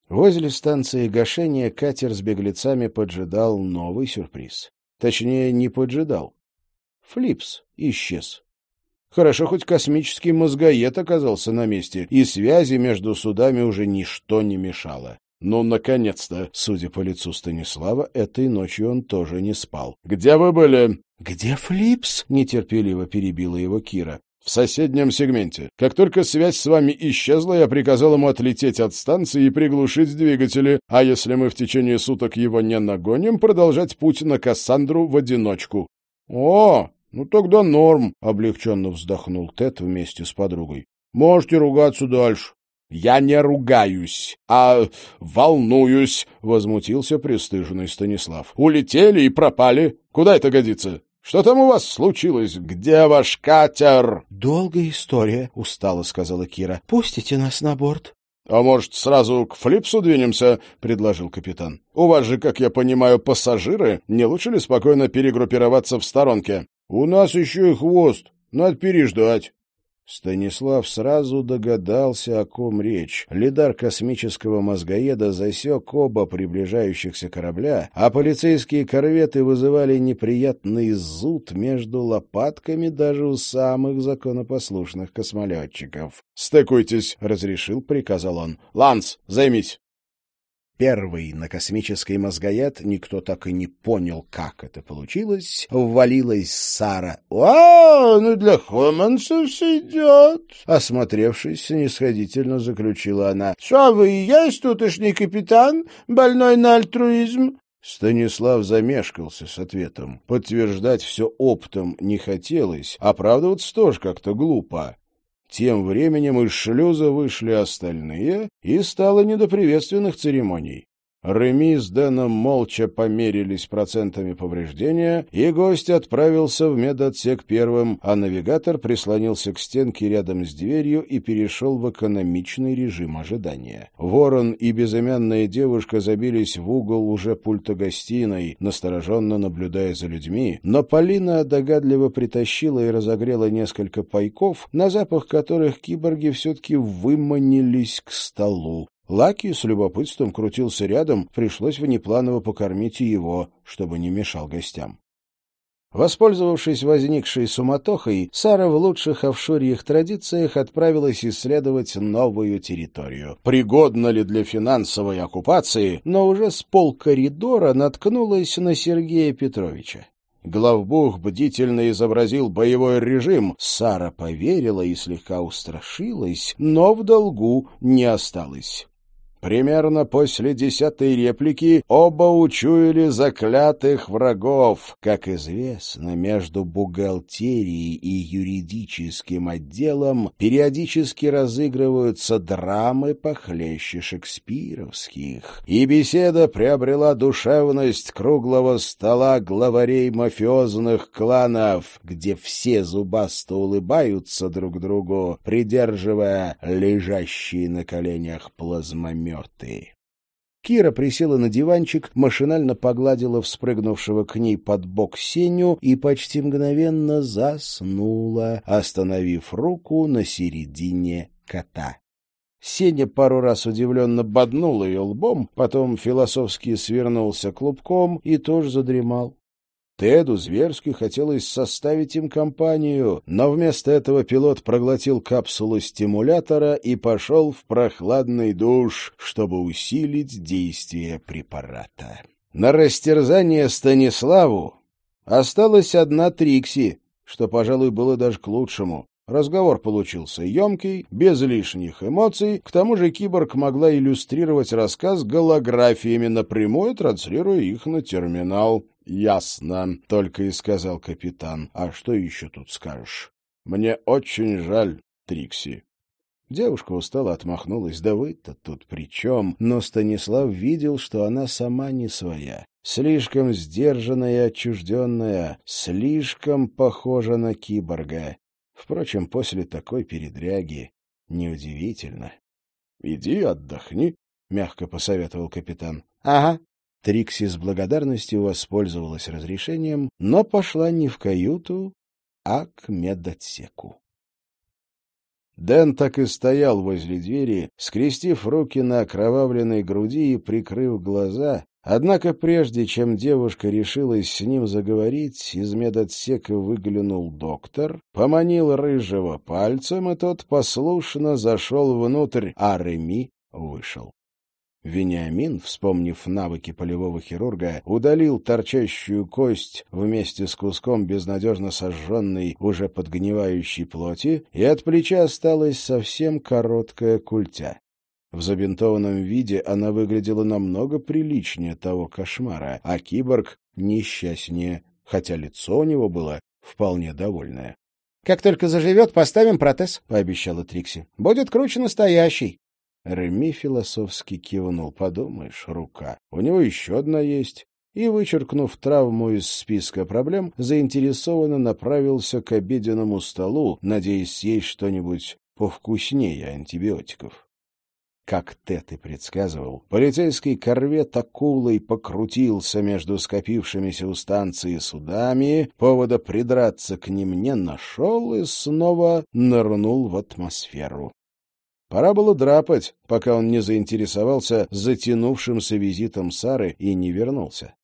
Возле станции гашения катер с беглецами поджидал новый сюрприз. Точнее, не поджидал. Флипс исчез. Хорошо, хоть космический мозгоед оказался на месте, и связи между судами уже ничто не мешало. Но, наконец-то, судя по лицу Станислава, этой ночью он тоже не спал. «Где вы были?» «Где Флипс?» — нетерпеливо перебила его Кира. «В соседнем сегменте. Как только связь с вами исчезла, я приказал ему отлететь от станции и приглушить двигатели, а если мы в течение суток его не нагоним, продолжать путь на Кассандру в одиночку». «О, «Ну тогда норм», — облегченно вздохнул Тед вместе с подругой. «Можете ругаться дальше». «Я не ругаюсь, а волнуюсь», — возмутился пристыженный Станислав. «Улетели и пропали. Куда это годится? Что там у вас случилось? Где ваш катер?» «Долгая история», — устало сказала Кира. «Пустите нас на борт». «А может, сразу к Флипсу двинемся?» — предложил капитан. «У вас же, как я понимаю, пассажиры. Не лучше ли спокойно перегруппироваться в сторонке?» У нас еще и хвост. Надо переждать. Станислав сразу догадался, о ком речь. Лидар космического мозгоеда засек оба приближающихся корабля, а полицейские корветы вызывали неприятный зуд между лопатками даже у самых законопослушных космолетчиков. «Стыкуйтесь», — разрешил, приказал он. «Ланс, займись». Первый на космический мозгоед, никто так и не понял, как это получилось, ввалилась Сара. — О, ну для хоманцев сойдет! — осмотревшись, снисходительно заключила она. — Что вы и есть тутошний капитан, больной на альтруизм? Станислав замешкался с ответом. Подтверждать все оптом не хотелось, оправдываться тоже как-то глупо. Тем временем из шлюза вышли остальные, и стало не до приветственных церемоний. Реми с Дэном молча померились процентами повреждения, и гость отправился в медотсек первым, а навигатор прислонился к стенке рядом с дверью и перешел в экономичный режим ожидания. Ворон и безымянная девушка забились в угол уже пульта гостиной, настороженно наблюдая за людьми, но Полина догадливо притащила и разогрела несколько пайков, на запах которых киборги все-таки выманились к столу. Лаки с любопытством крутился рядом, пришлось внепланово покормить и его, чтобы не мешал гостям. Воспользовавшись возникшей суматохой, Сара в лучших офшорьих традициях отправилась исследовать новую территорию. Пригодна ли для финансовой оккупации, но уже с полкоридора наткнулась на Сергея Петровича. Главбух бдительно изобразил боевой режим. Сара поверила и слегка устрашилась, но в долгу не осталась. Примерно после десятой реплики оба учуяли заклятых врагов. Как известно, между бухгалтерией и юридическим отделом периодически разыгрываются драмы похлеще шекспировских. И беседа приобрела душевность круглого стола главарей мафиозных кланов, где все зубасто улыбаются друг другу, придерживая лежащие на коленях плазмометы пулеметы. Кира присела на диванчик, машинально погладила вспрыгнувшего к ней под бок Сеню и почти мгновенно заснула, остановив руку на середине кота. Сеня пару раз удивленно боднул ее лбом, потом философски свернулся клубком и тоже задремал. Теду зверски хотелось составить им компанию, но вместо этого пилот проглотил капсулу стимулятора и пошел в прохладный душ, чтобы усилить действие препарата. На растерзание Станиславу осталась одна Трикси, что, пожалуй, было даже к лучшему. Разговор получился емкий, без лишних эмоций, к тому же киборг могла иллюстрировать рассказ голографиями, напрямую транслируя их на терминал. «Ясно», — только и сказал капитан. «А что еще тут скажешь?» «Мне очень жаль, Трикси». Девушка устало отмахнулась. «Да вы-то тут при чем?» Но Станислав видел, что она сама не своя. Слишком сдержанная и отчужденная, слишком похожа на киборга. Впрочем, после такой передряги неудивительно. — Иди отдохни, — мягко посоветовал капитан. — Ага. Трикси с благодарностью воспользовалась разрешением, но пошла не в каюту, а к медотсеку. Дэн так и стоял возле двери, скрестив руки на окровавленной груди и прикрыв глаза, Однако прежде чем девушка решилась с ним заговорить, из медотсека выглянул доктор, поманил рыжего пальцем, и тот послушно зашел внутрь, а Реми вышел. Вениамин, вспомнив навыки полевого хирурга, удалил торчащую кость вместе с куском безнадежно сожженной, уже подгнивающей плоти, и от плеча осталась совсем короткая культя. В забинтованном виде она выглядела намного приличнее того кошмара, а киборг — несчастнее, хотя лицо у него было вполне довольное. — Как только заживет, поставим протез, — пообещала Трикси. — Будет круче настоящий. Реми философски кивнул. Подумаешь, рука. У него еще одна есть. И, вычеркнув травму из списка проблем, заинтересованно направился к обеденному столу, надеясь съесть что-нибудь повкуснее антибиотиков. Как Тед и предсказывал, полицейский корвет акулой покрутился между скопившимися у станции судами, повода придраться к ним не нашел и снова нырнул в атмосферу. Пора было драпать, пока он не заинтересовался затянувшимся визитом Сары и не вернулся.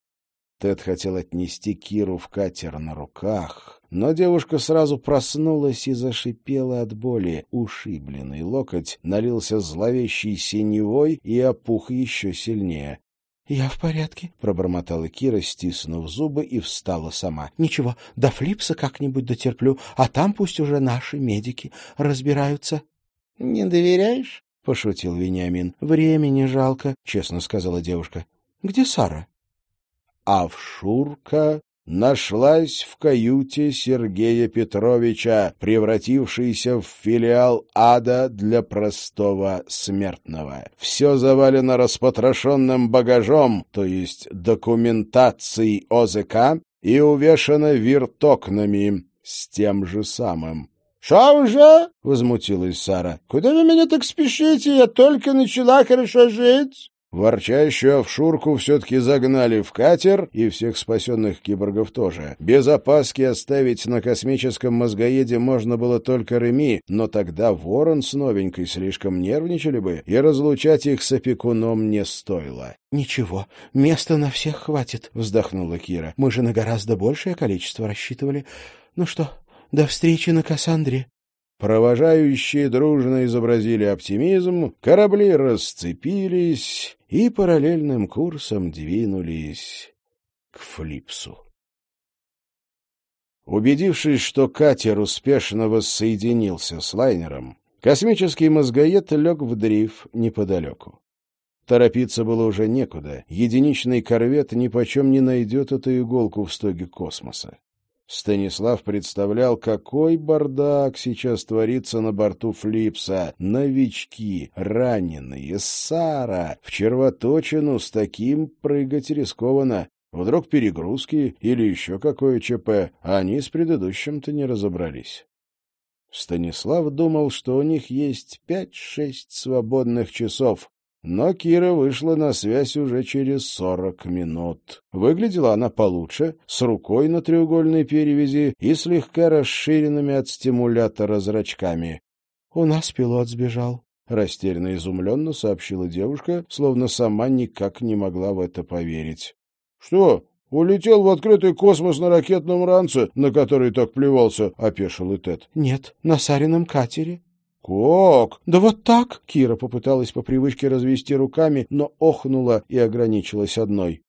Тед хотел отнести Киру в катер на руках, но девушка сразу проснулась и зашипела от боли. Ушибленный локоть налился зловещей синевой и опух еще сильнее. — Я в порядке, — пробормотала Кира, стиснув зубы, и встала сама. — Ничего, до Флипса как-нибудь дотерплю, а там пусть уже наши медики разбираются. — Не доверяешь? — пошутил Вениамин. — Времени жалко, — честно сказала девушка. — Где Сара? А в Шурка нашлась в каюте Сергея Петровича, превратившейся в филиал ада для простого смертного. Все завалено распотрошенным багажом, то есть документацией ОЗК, и увешано виртокнами с тем же самым. «Что уже?» — возмутилась Сара. «Куда вы меня так спешите? Я только начала хорошо жить». Ворчащую овшурку все-таки загнали в катер, и всех спасенных киборгов тоже. Без опаски оставить на космическом мозгоеде можно было только Реми, но тогда Ворон с новенькой слишком нервничали бы, и разлучать их с опекуном не стоило. — Ничего, места на всех хватит, — вздохнула Кира. — Мы же на гораздо большее количество рассчитывали. Ну что, до встречи на Кассандре. Провожающие дружно изобразили оптимизм, корабли расцепились и параллельным курсом двинулись к Флипсу. Убедившись, что катер успешно воссоединился с лайнером, космический мозгоед лег в дрейф неподалеку. Торопиться было уже некуда. Единичный корвет нипочем не найдет эту иголку в стоге космоса. Станислав представлял, какой бардак сейчас творится на борту Флипса. Новички, раненые, Сара. В червоточину с таким прыгать рискованно. Вдруг перегрузки или еще какое ЧП, а они с предыдущим-то не разобрались. Станислав думал, что у них есть пять-шесть свободных часов, но Кира вышла на связь уже через сорок минут. Выглядела она получше, с рукой на треугольной перевязи и слегка расширенными от стимулятора зрачками. — У нас пилот сбежал, — растерянно и изумленно сообщила девушка, словно сама никак не могла в это поверить. — Что, улетел в открытый космос на ракетном ранце, на который так плевался? — опешил и Тед. — Нет, на Сарином катере. «Как?» «Да вот так!» Кира попыталась по привычке развести руками, но охнула и ограничилась одной.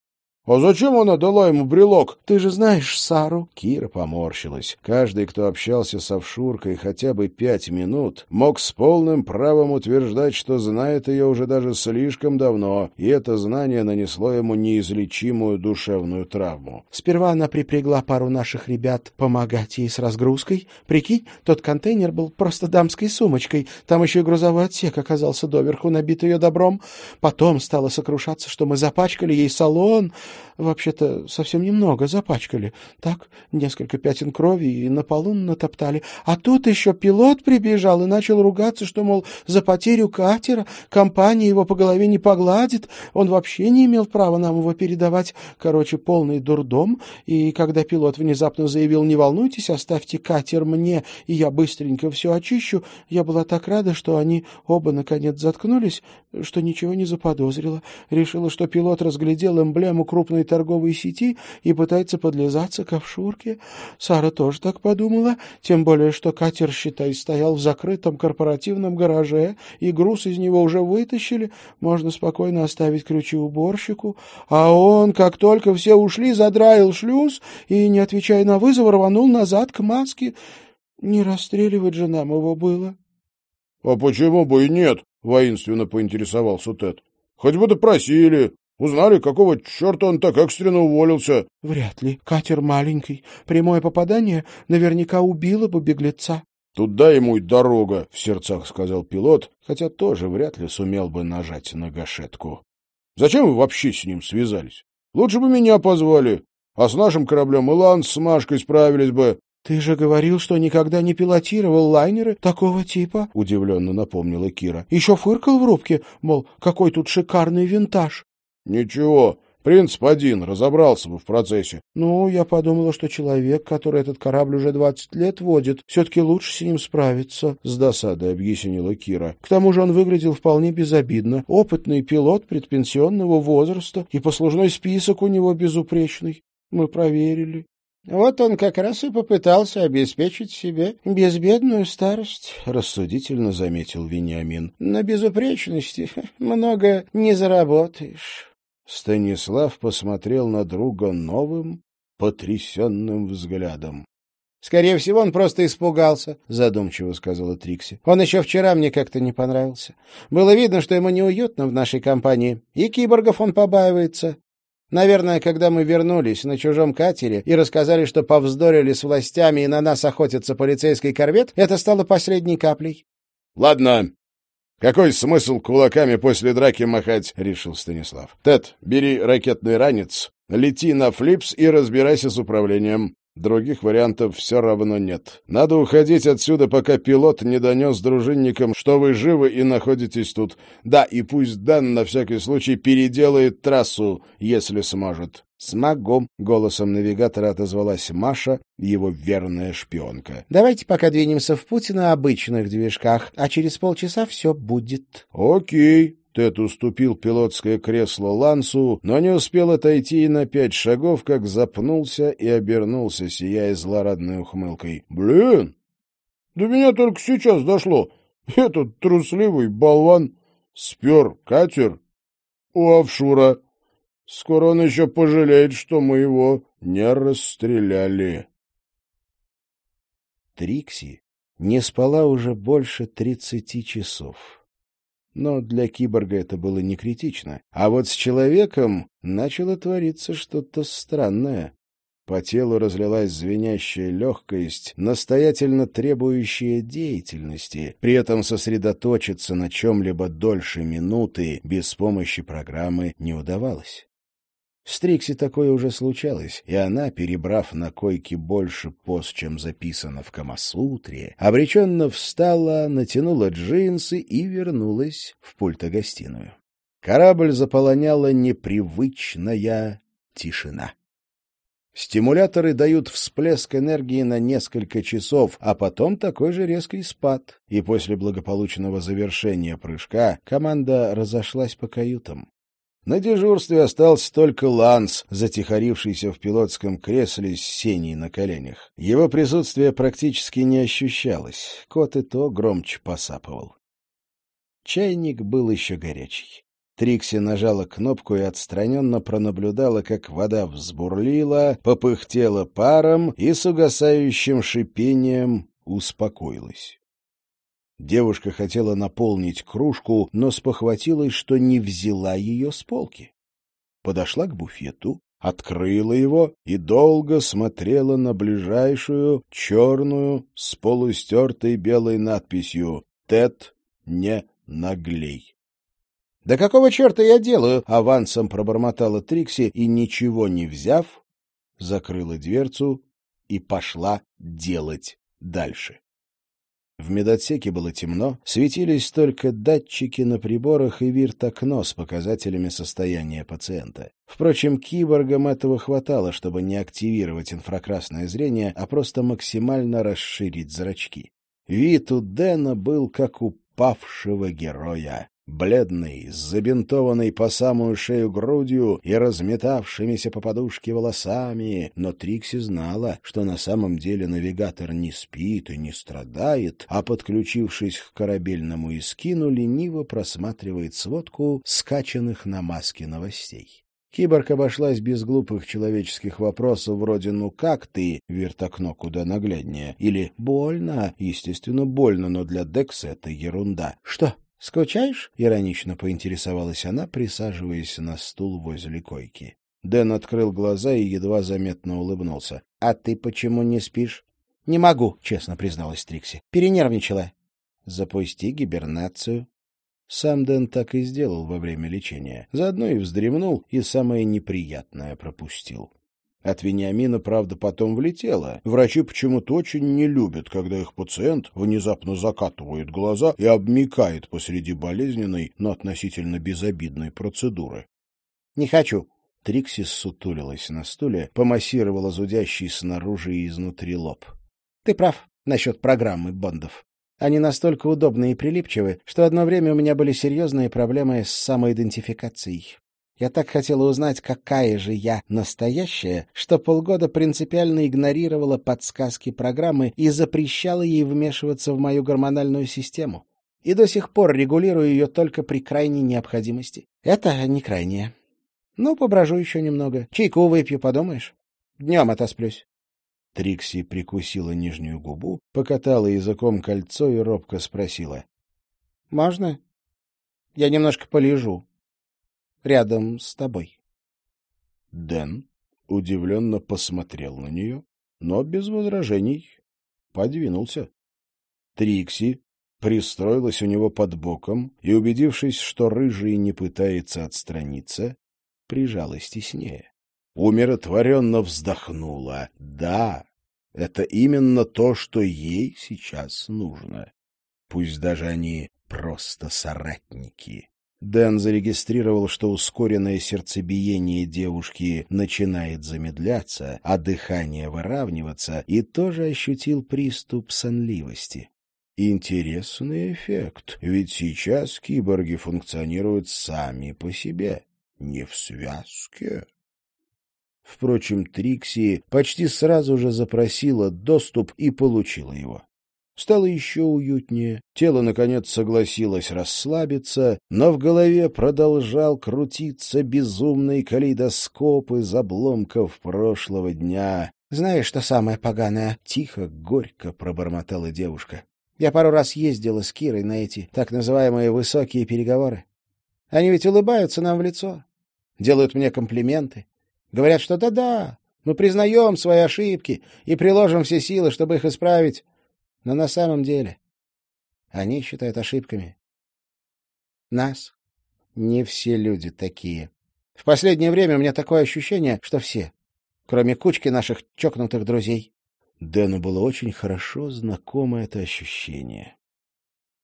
А зачем она дала ему брелок? Ты же знаешь Сару. Кира поморщилась. Каждый, кто общался с Овшуркой хотя бы пять минут, мог с полным правом утверждать, что знает ее уже даже слишком давно, и это знание нанесло ему неизлечимую душевную травму. Сперва она припрягла пару наших ребят помогать ей с разгрузкой. Прикинь, тот контейнер был просто дамской сумочкой. Там еще и грузовой отсек оказался доверху набит ее добром. Потом стала сокрушаться, что мы запачкали ей салон. Вообще-то совсем немного запачкали. Так, несколько пятен крови и на полу натоптали. А тут еще пилот прибежал и начал ругаться, что, мол, за потерю катера компания его по голове не погладит. Он вообще не имел права нам его передавать. Короче, полный дурдом. И когда пилот внезапно заявил «Не волнуйтесь, оставьте катер мне, и я быстренько все очищу», я была так рада, что они оба, наконец, заткнулись, что ничего не заподозрила. Решила, что пилот разглядел эмблему крупной торговой сети и пытается подлизаться к офшурке. Сара тоже так подумала, тем более, что катер, считай, стоял в закрытом корпоративном гараже, и груз из него уже вытащили, можно спокойно оставить ключи уборщику. А он, как только все ушли, задраил шлюз и, не отвечая на вызов, рванул назад к маске. Не расстреливать же нам его было. — А почему бы и нет? — воинственно поинтересовался Тед. — Хоть бы допросили. Узнали, какого черта он так экстренно уволился? — Вряд ли. Катер маленький. Прямое попадание наверняка убило бы беглеца. — Туда ему и дорога, — в сердцах сказал пилот, хотя тоже вряд ли сумел бы нажать на гашетку. — Зачем вы вообще с ним связались? Лучше бы меня позвали, а с нашим кораблем Илан с Машкой справились бы. — Ты же говорил, что никогда не пилотировал лайнеры такого типа, — удивленно напомнила Кира. — Еще фыркал в рубке, мол, какой тут шикарный винтаж. Ничего, принцип один, разобрался бы в процессе. Ну, я подумала, что человек, который этот корабль уже двадцать лет водит, все-таки лучше с ним справиться, — с досадой объяснила Кира. К тому же он выглядел вполне безобидно. Опытный пилот предпенсионного возраста, и послужной список у него безупречный. Мы проверили. Вот он как раз и попытался обеспечить себе безбедную старость, — рассудительно заметил Вениамин. — На безупречности много не заработаешь. Станислав посмотрел на друга новым, потрясенным взглядом. — Скорее всего, он просто испугался, — задумчиво сказала Трикси. — Он еще вчера мне как-то не понравился. Было видно, что ему неуютно в нашей компании, и киборгов он побаивается. Наверное, когда мы вернулись на чужом катере и рассказали, что повздорили с властями и на нас охотится полицейский корвет, это стало последней каплей. — Ладно, «Какой смысл кулаками после драки махать?» — решил Станислав. «Тед, бери ракетный ранец, лети на флипс и разбирайся с управлением. Других вариантов все равно нет. Надо уходить отсюда, пока пилот не донес дружинникам, что вы живы и находитесь тут. Да, и пусть Дан на всякий случай переделает трассу, если сможет. «Смогу», — голосом навигатора отозвалась Маша, его верная шпионка. «Давайте пока двинемся в путь на обычных движках, а через полчаса все будет». «Окей». Тед уступил пилотское кресло Лансу, но не успел отойти и на пять шагов, как запнулся и обернулся, сияя злорадной ухмылкой. «Блин, до меня только сейчас дошло. Этот трусливый болван спер катер у офшура». Скоро он еще пожалеет, что мы его не расстреляли. Трикси не спала уже больше тридцати часов. Но для киборга это было не критично. А вот с человеком начало твориться что-то странное. По телу разлилась звенящая легкость, настоятельно требующая деятельности. При этом сосредоточиться на чем-либо дольше минуты без помощи программы не удавалось. С Трикси такое уже случалось, и она, перебрав на койке больше пост, чем записано в Камасутре, обреченно встала, натянула джинсы и вернулась в пультогостиную. Корабль заполоняла непривычная тишина. Стимуляторы дают всплеск энергии на несколько часов, а потом такой же резкий спад. И после благополучного завершения прыжка команда разошлась по каютам. На дежурстве остался только Ланс, затихарившийся в пилотском кресле с сеней на коленях. Его присутствие практически не ощущалось, кот и то громче посапывал. Чайник был еще горячий. Трикси нажала кнопку и отстраненно пронаблюдала, как вода взбурлила, попыхтела паром и с угасающим шипением успокоилась. Девушка хотела наполнить кружку, но спохватилась, что не взяла ее с полки. Подошла к буфету, открыла его и долго смотрела на ближайшую, черную, с полустертой белой надписью «Тед, не наглей». «Да какого черта я делаю?» — авансом пробормотала Трикси и, ничего не взяв, закрыла дверцу и пошла делать дальше. В медотсеке было темно, светились только датчики на приборах и вирт-окно с показателями состояния пациента. Впрочем, киборгам этого хватало, чтобы не активировать инфракрасное зрение, а просто максимально расширить зрачки. Вид у Дэна был как у павшего героя. Бледный, с забинтованной по самую шею грудью и разметавшимися по подушке волосами, но Трикси знала, что на самом деле навигатор не спит и не страдает, а, подключившись к корабельному искину, лениво просматривает сводку скачанных на маске новостей. Киборг обошлась без глупых человеческих вопросов вроде «ну как ты?» вертокно куда нагляднее, или «больно?» Естественно, больно, но для Декса это ерунда. «Что?» «Скучаешь?» — иронично поинтересовалась она, присаживаясь на стул возле койки. Дэн открыл глаза и едва заметно улыбнулся. «А ты почему не спишь?» «Не могу», — честно призналась Трикси. «Перенервничала». «Запусти гибернацию». Сам Дэн так и сделал во время лечения. Заодно и вздремнул, и самое неприятное пропустил. От Вениамина, правда, потом влетело. Врачи почему-то очень не любят, когда их пациент внезапно закатывает глаза и обмикает посреди болезненной, но относительно безобидной процедуры. — Не хочу. Трикси сутулилась на стуле, помассировала зудящий снаружи и изнутри лоб. — Ты прав насчет программы Бондов. Они настолько удобны и прилипчивы, что одно время у меня были серьезные проблемы с самоидентификацией. Я так хотела узнать, какая же я настоящая, что полгода принципиально игнорировала подсказки программы и запрещала ей вмешиваться в мою гормональную систему. И до сих пор регулирую ее только при крайней необходимости. Это не крайнее. Ну, поброжу еще немного. Чайку выпью, подумаешь? Днем отосплюсь. Трикси прикусила нижнюю губу, покатала языком кольцо и робко спросила. — Можно? Я немножко полежу рядом с тобой. Дэн удивленно посмотрел на нее, но без возражений подвинулся. Трикси пристроилась у него под боком и, убедившись, что рыжий не пытается отстраниться, прижалась теснее. Умиротворенно вздохнула. Да, это именно то, что ей сейчас нужно. Пусть даже они просто соратники. Дэн зарегистрировал, что ускоренное сердцебиение девушки начинает замедляться, а дыхание выравниваться, и тоже ощутил приступ сонливости. Интересный эффект, ведь сейчас киборги функционируют сами по себе, не в связке. Впрочем, Трикси почти сразу же запросила доступ и получила его. Стало еще уютнее, тело, наконец, согласилось расслабиться, но в голове продолжал крутиться безумный калейдоскоп из обломков прошлого дня. «Знаешь, что самое поганое?» — тихо, горько пробормотала девушка. «Я пару раз ездила с Кирой на эти так называемые высокие переговоры. Они ведь улыбаются нам в лицо, делают мне комплименты, говорят, что да-да, мы признаем свои ошибки и приложим все силы, чтобы их исправить». Но на самом деле они считают ошибками. Нас не все люди такие. В последнее время у меня такое ощущение, что все, кроме кучки наших чокнутых друзей. Дэну было очень хорошо знакомо это ощущение.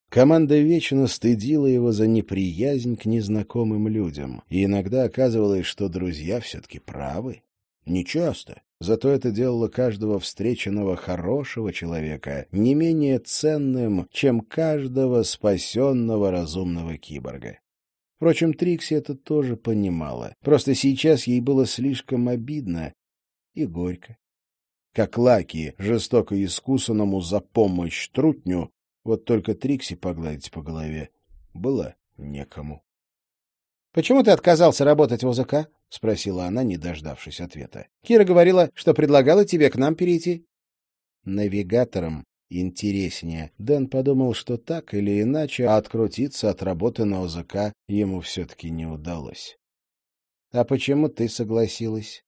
Команда вечно стыдила его за неприязнь к незнакомым людям, и иногда оказывалось, что друзья все-таки правы. Нечасто, Зато это делало каждого встреченного хорошего человека не менее ценным, чем каждого спасенного разумного киборга. Впрочем, Трикси это тоже понимала. Просто сейчас ей было слишком обидно и горько. Как Лаки, жестоко искусанному за помощь трутню, вот только Трикси погладить по голове было некому. Почему ты отказался работать в ОЗК? — спросила она, не дождавшись ответа. — Кира говорила, что предлагала тебе к нам перейти. Навигатором интереснее. Дэн подумал, что так или иначе открутиться от работы на ОЗК ему все-таки не удалось. — А почему ты согласилась?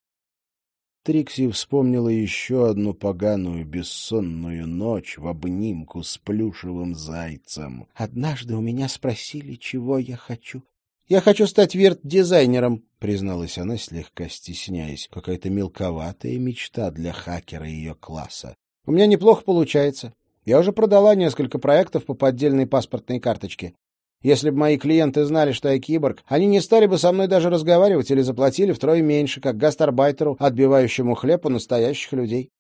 Трикси вспомнила еще одну поганую бессонную ночь в обнимку с плюшевым зайцем. «Однажды у меня спросили, чего я хочу. «Я хочу стать верт-дизайнером», — призналась она, слегка стесняясь. Какая-то мелковатая мечта для хакера ее класса. «У меня неплохо получается. Я уже продала несколько проектов по поддельной паспортной карточке. Если бы мои клиенты знали, что я киборг, они не стали бы со мной даже разговаривать или заплатили втрое меньше, как гастарбайтеру, отбивающему хлеб у настоящих людей.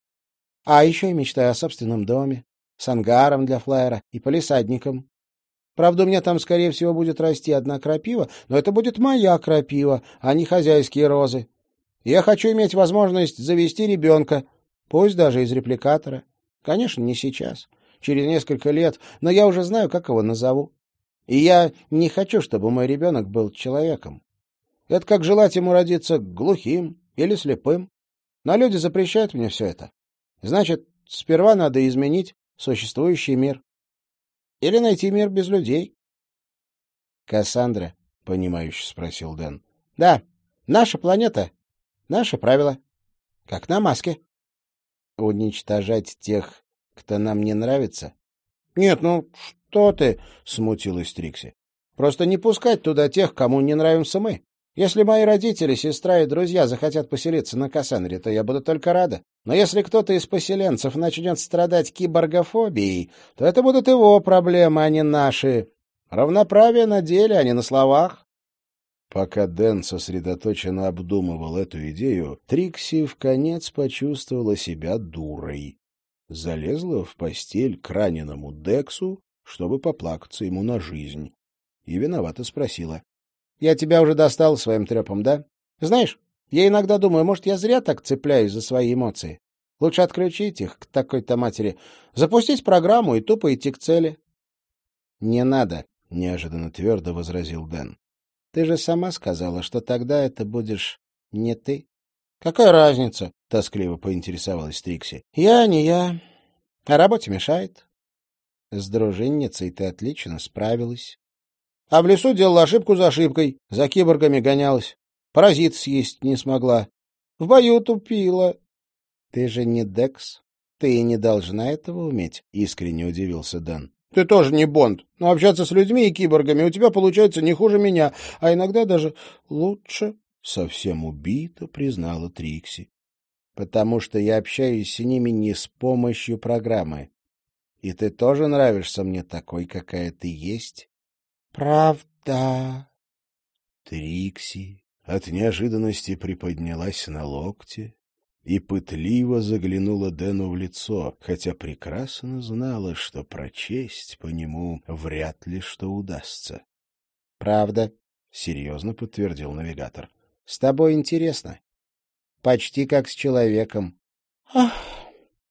А еще я мечтаю о собственном доме, с ангаром для флайера и полисадником. Правда, у меня там, скорее всего, будет расти одна крапива, но это будет моя крапива, а не хозяйские розы. Я хочу иметь возможность завести ребенка, пусть даже из репликатора. Конечно, не сейчас, через несколько лет, но я уже знаю, как его назову. И я не хочу, чтобы мой ребенок был человеком. Это как желать ему родиться глухим или слепым. Но люди запрещают мне все это. Значит, сперва надо изменить существующий мир. Или найти мир без людей. — Кассандра, — понимающе спросил Дэн. — Да, наша планета, наши правила. Как на маске. — Уничтожать тех, кто нам не нравится? — Нет, ну что ты, — смутилась Трикси. — Просто не пускать туда тех, кому не нравимся мы. Если мои родители, сестра и друзья захотят поселиться на Кассандре, то я буду только рада. Но если кто-то из поселенцев начнет страдать киборгофобией, то это будут его проблемы, а не наши. Равноправие на деле, а не на словах. Пока Дэн сосредоточенно обдумывал эту идею, Трикси в конец почувствовала себя дурой. Залезла в постель к раненому Дексу чтобы поплакаться ему на жизнь. И виновато спросила. — Я тебя уже достал своим трепом, да? Знаешь, я иногда думаю, может, я зря так цепляюсь за свои эмоции. Лучше отключить их к такой-то матери, запустить программу и тупо идти к цели. — Не надо, — неожиданно твердо возразил Дэн. — Ты же сама сказала, что тогда это будешь не ты. — Какая разница? — тоскливо поинтересовалась Трикси. — Я не я. А работе мешает. С дружинницей ты отлично справилась. А в лесу делала ошибку за ошибкой, за киборгами гонялась. Паразит съесть не смогла. В бою тупила. Ты же не Декс. Ты и не должна этого уметь, — искренне удивился Дэн. Ты тоже не Бонд. Но общаться с людьми и киборгами у тебя получается не хуже меня, а иногда даже лучше. Совсем убито, признала Трикси. Потому что я общаюсь с ними не с помощью программы. И ты тоже нравишься мне такой, какая ты есть? — Правда? Трикси от неожиданности приподнялась на локте и пытливо заглянула Дэну в лицо, хотя прекрасно знала, что прочесть по нему вряд ли что удастся. — Правда, — серьезно подтвердил навигатор. — С тобой интересно. Почти как с человеком. — Ах,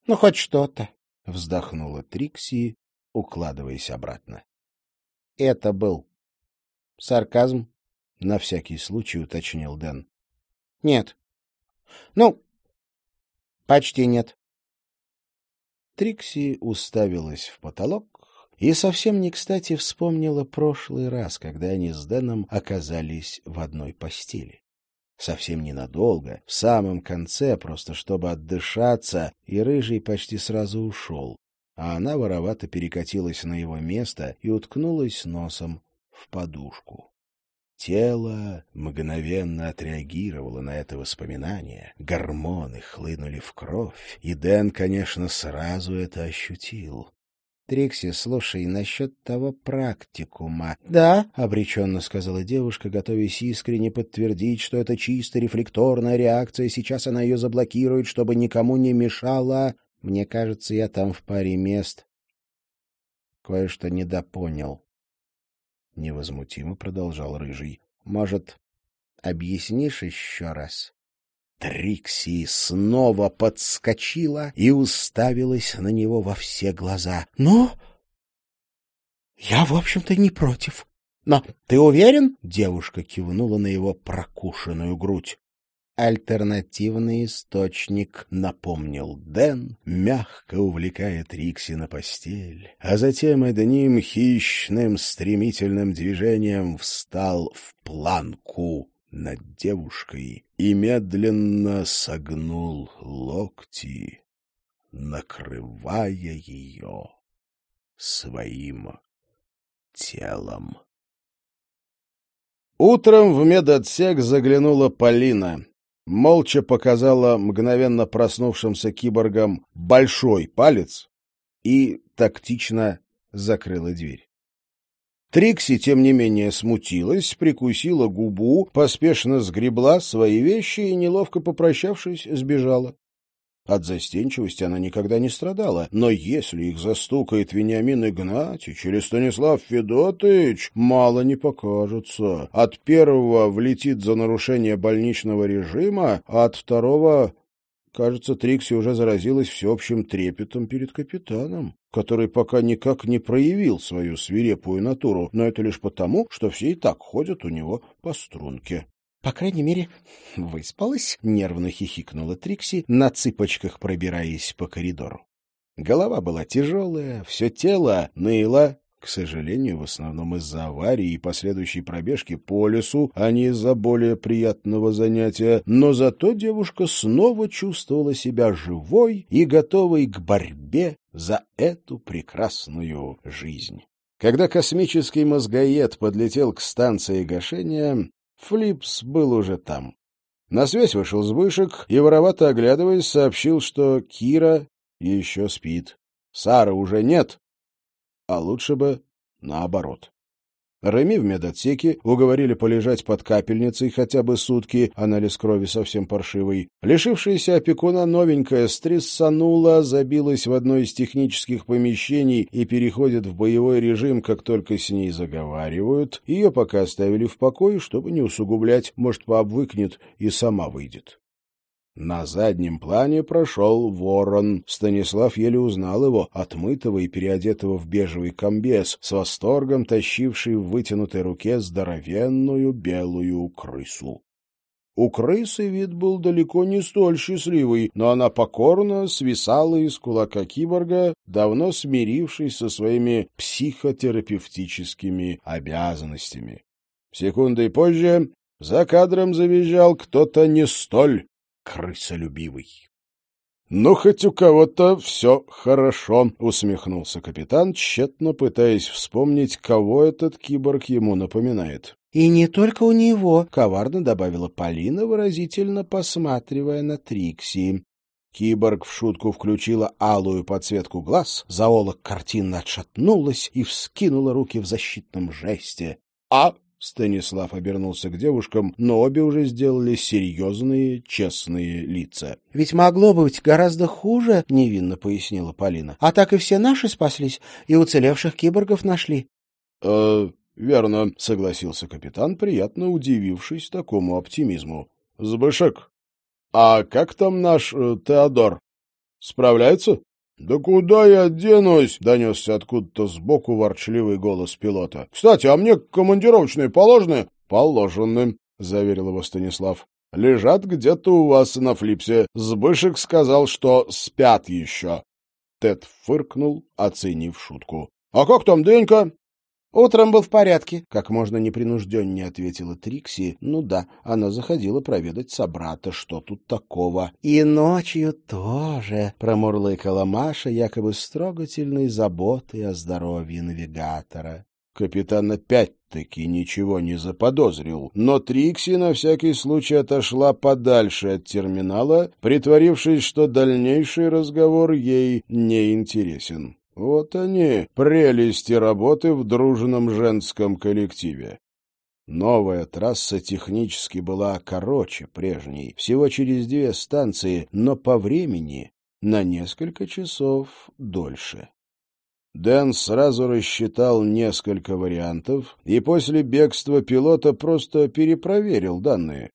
ну хоть что-то. — вздохнула Трикси, укладываясь обратно. — Это был сарказм? — на всякий случай уточнил Дэн. — Нет. — Ну, почти нет. Трикси уставилась в потолок и совсем не кстати вспомнила прошлый раз, когда они с Дэном оказались в одной постели совсем ненадолго, в самом конце, просто чтобы отдышаться, и Рыжий почти сразу ушел, а она воровато перекатилась на его место и уткнулась носом в подушку. Тело мгновенно отреагировало на это воспоминание, гормоны хлынули в кровь, и Дэн, конечно, сразу это ощутил. — Трикси, слушай, насчет того практикума. — Да, — обреченно сказала девушка, готовясь искренне подтвердить, что это чисто рефлекторная реакция, сейчас она ее заблокирует, чтобы никому не мешала. Мне кажется, я там в паре мест кое-что недопонял. Невозмутимо продолжал Рыжий. — Может, объяснишь еще раз? Трикси снова подскочила и уставилась на него во все глаза. — Ну, я, в общем-то, не против. Но ты уверен? Девушка кивнула на его прокушенную грудь. Альтернативный источник, напомнил Дэн, мягко увлекая Трикси на постель, а затем одним хищным стремительным движением встал в планку над девушкой и медленно согнул локти, накрывая ее своим телом. Утром в медотсек заглянула Полина. Молча показала мгновенно проснувшимся киборгам большой палец и тактично закрыла дверь. Трикси, тем не менее, смутилась, прикусила губу, поспешно сгребла свои вещи и, неловко попрощавшись, сбежала. От застенчивости она никогда не страдала, но если их застукает Вениамин Игнатьич или Станислав Федотович, мало не покажется. От первого влетит за нарушение больничного режима, а от второго... Кажется, Трикси уже заразилась всеобщим трепетом перед капитаном, который пока никак не проявил свою свирепую натуру, но это лишь потому, что все и так ходят у него по струнке. По крайней мере, выспалась, — нервно хихикнула Трикси, на цыпочках пробираясь по коридору. Голова была тяжелая, все тело ныло, к сожалению, в основном из-за аварии и последующей пробежки по лесу, а не из-за более приятного занятия, но зато девушка снова чувствовала себя живой и готовой к борьбе за эту прекрасную жизнь. Когда космический мозгоед подлетел к станции гашения, Флипс был уже там. На связь вышел Збышек и, воровато оглядываясь, сообщил, что Кира еще спит. Сара уже нет, а лучше бы наоборот. Реми в медотсеке уговорили полежать под капельницей хотя бы сутки, анализ крови совсем паршивый. Лишившаяся опекуна новенькая стрессанула, забилась в одно из технических помещений и переходит в боевой режим, как только с ней заговаривают. Ее пока оставили в покое, чтобы не усугублять, может, пообвыкнет и сама выйдет. На заднем плане прошел ворон. Станислав еле узнал его, отмытого и переодетого в бежевый комбез, с восторгом тащивший в вытянутой руке здоровенную белую крысу. У крысы вид был далеко не столь счастливый, но она покорно свисала из кулака киборга, давно смирившись со своими психотерапевтическими обязанностями. Секундой позже за кадром завизжал кто-то не столь крысолюбивый. «Ну, хоть у кого-то все хорошо», — усмехнулся капитан, тщетно пытаясь вспомнить, кого этот киборг ему напоминает. «И не только у него», — коварно добавила Полина, выразительно посматривая на Трикси. Киборг в шутку включила алую подсветку глаз, зоолог картинно отшатнулась и вскинула руки в защитном жесте. «А Станислав обернулся к девушкам, но обе уже сделали серьезные, честные лица. — Ведь могло быть гораздо хуже, — невинно пояснила Полина. — А так и все наши спаслись, и уцелевших киборгов нашли. «Э, — Верно, — согласился капитан, приятно удивившись такому оптимизму. — Збышек, а как там наш э, Теодор? Справляется? «Да куда я денусь?» — донесся откуда-то сбоку ворчливый голос пилота. «Кстати, а мне командировочные положены?» «Положены», — заверил его Станислав. «Лежат где-то у вас на флипсе. Сбышек сказал, что спят еще». Тед фыркнул, оценив шутку. «А как там Денька?» «Утром был в порядке», — как можно непринужденнее ответила Трикси. «Ну да, она заходила проведать собрата, что тут такого». «И ночью тоже», — промурлыкала Маша, якобы с трогательной заботой о здоровье навигатора. Капитан опять-таки ничего не заподозрил, но Трикси на всякий случай отошла подальше от терминала, притворившись, что дальнейший разговор ей не интересен. Вот они, прелести работы в дружном женском коллективе. Новая трасса технически была короче прежней, всего через две станции, но по времени на несколько часов дольше. Дэн сразу рассчитал несколько вариантов и после бегства пилота просто перепроверил данные.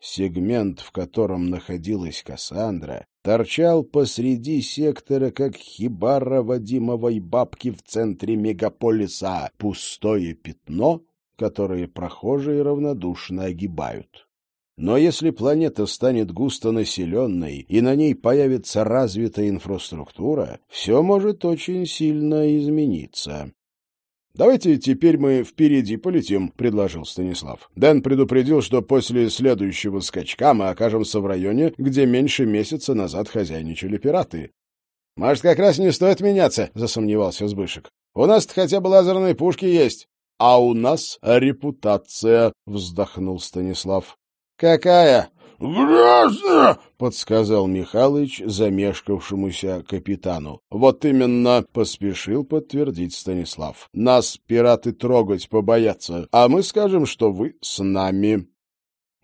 Сегмент, в котором находилась Кассандра, торчал посреди сектора, как хибара Вадимовой бабки в центре мегаполиса, пустое пятно, которые прохожие равнодушно огибают. Но если планета станет густонаселенной и на ней появится развитая инфраструктура, все может очень сильно измениться. «Давайте теперь мы впереди полетим», — предложил Станислав. Дэн предупредил, что после следующего скачка мы окажемся в районе, где меньше месяца назад хозяйничали пираты. «Может, как раз не стоит меняться», — засомневался Збышек. «У нас хотя бы лазерные пушки есть». «А у нас репутация», — вздохнул Станислав. «Какая?» «Грязно!» — подсказал Михалыч замешкавшемуся капитану. «Вот именно!» — поспешил подтвердить Станислав. «Нас пираты трогать побоятся, а мы скажем, что вы с нами».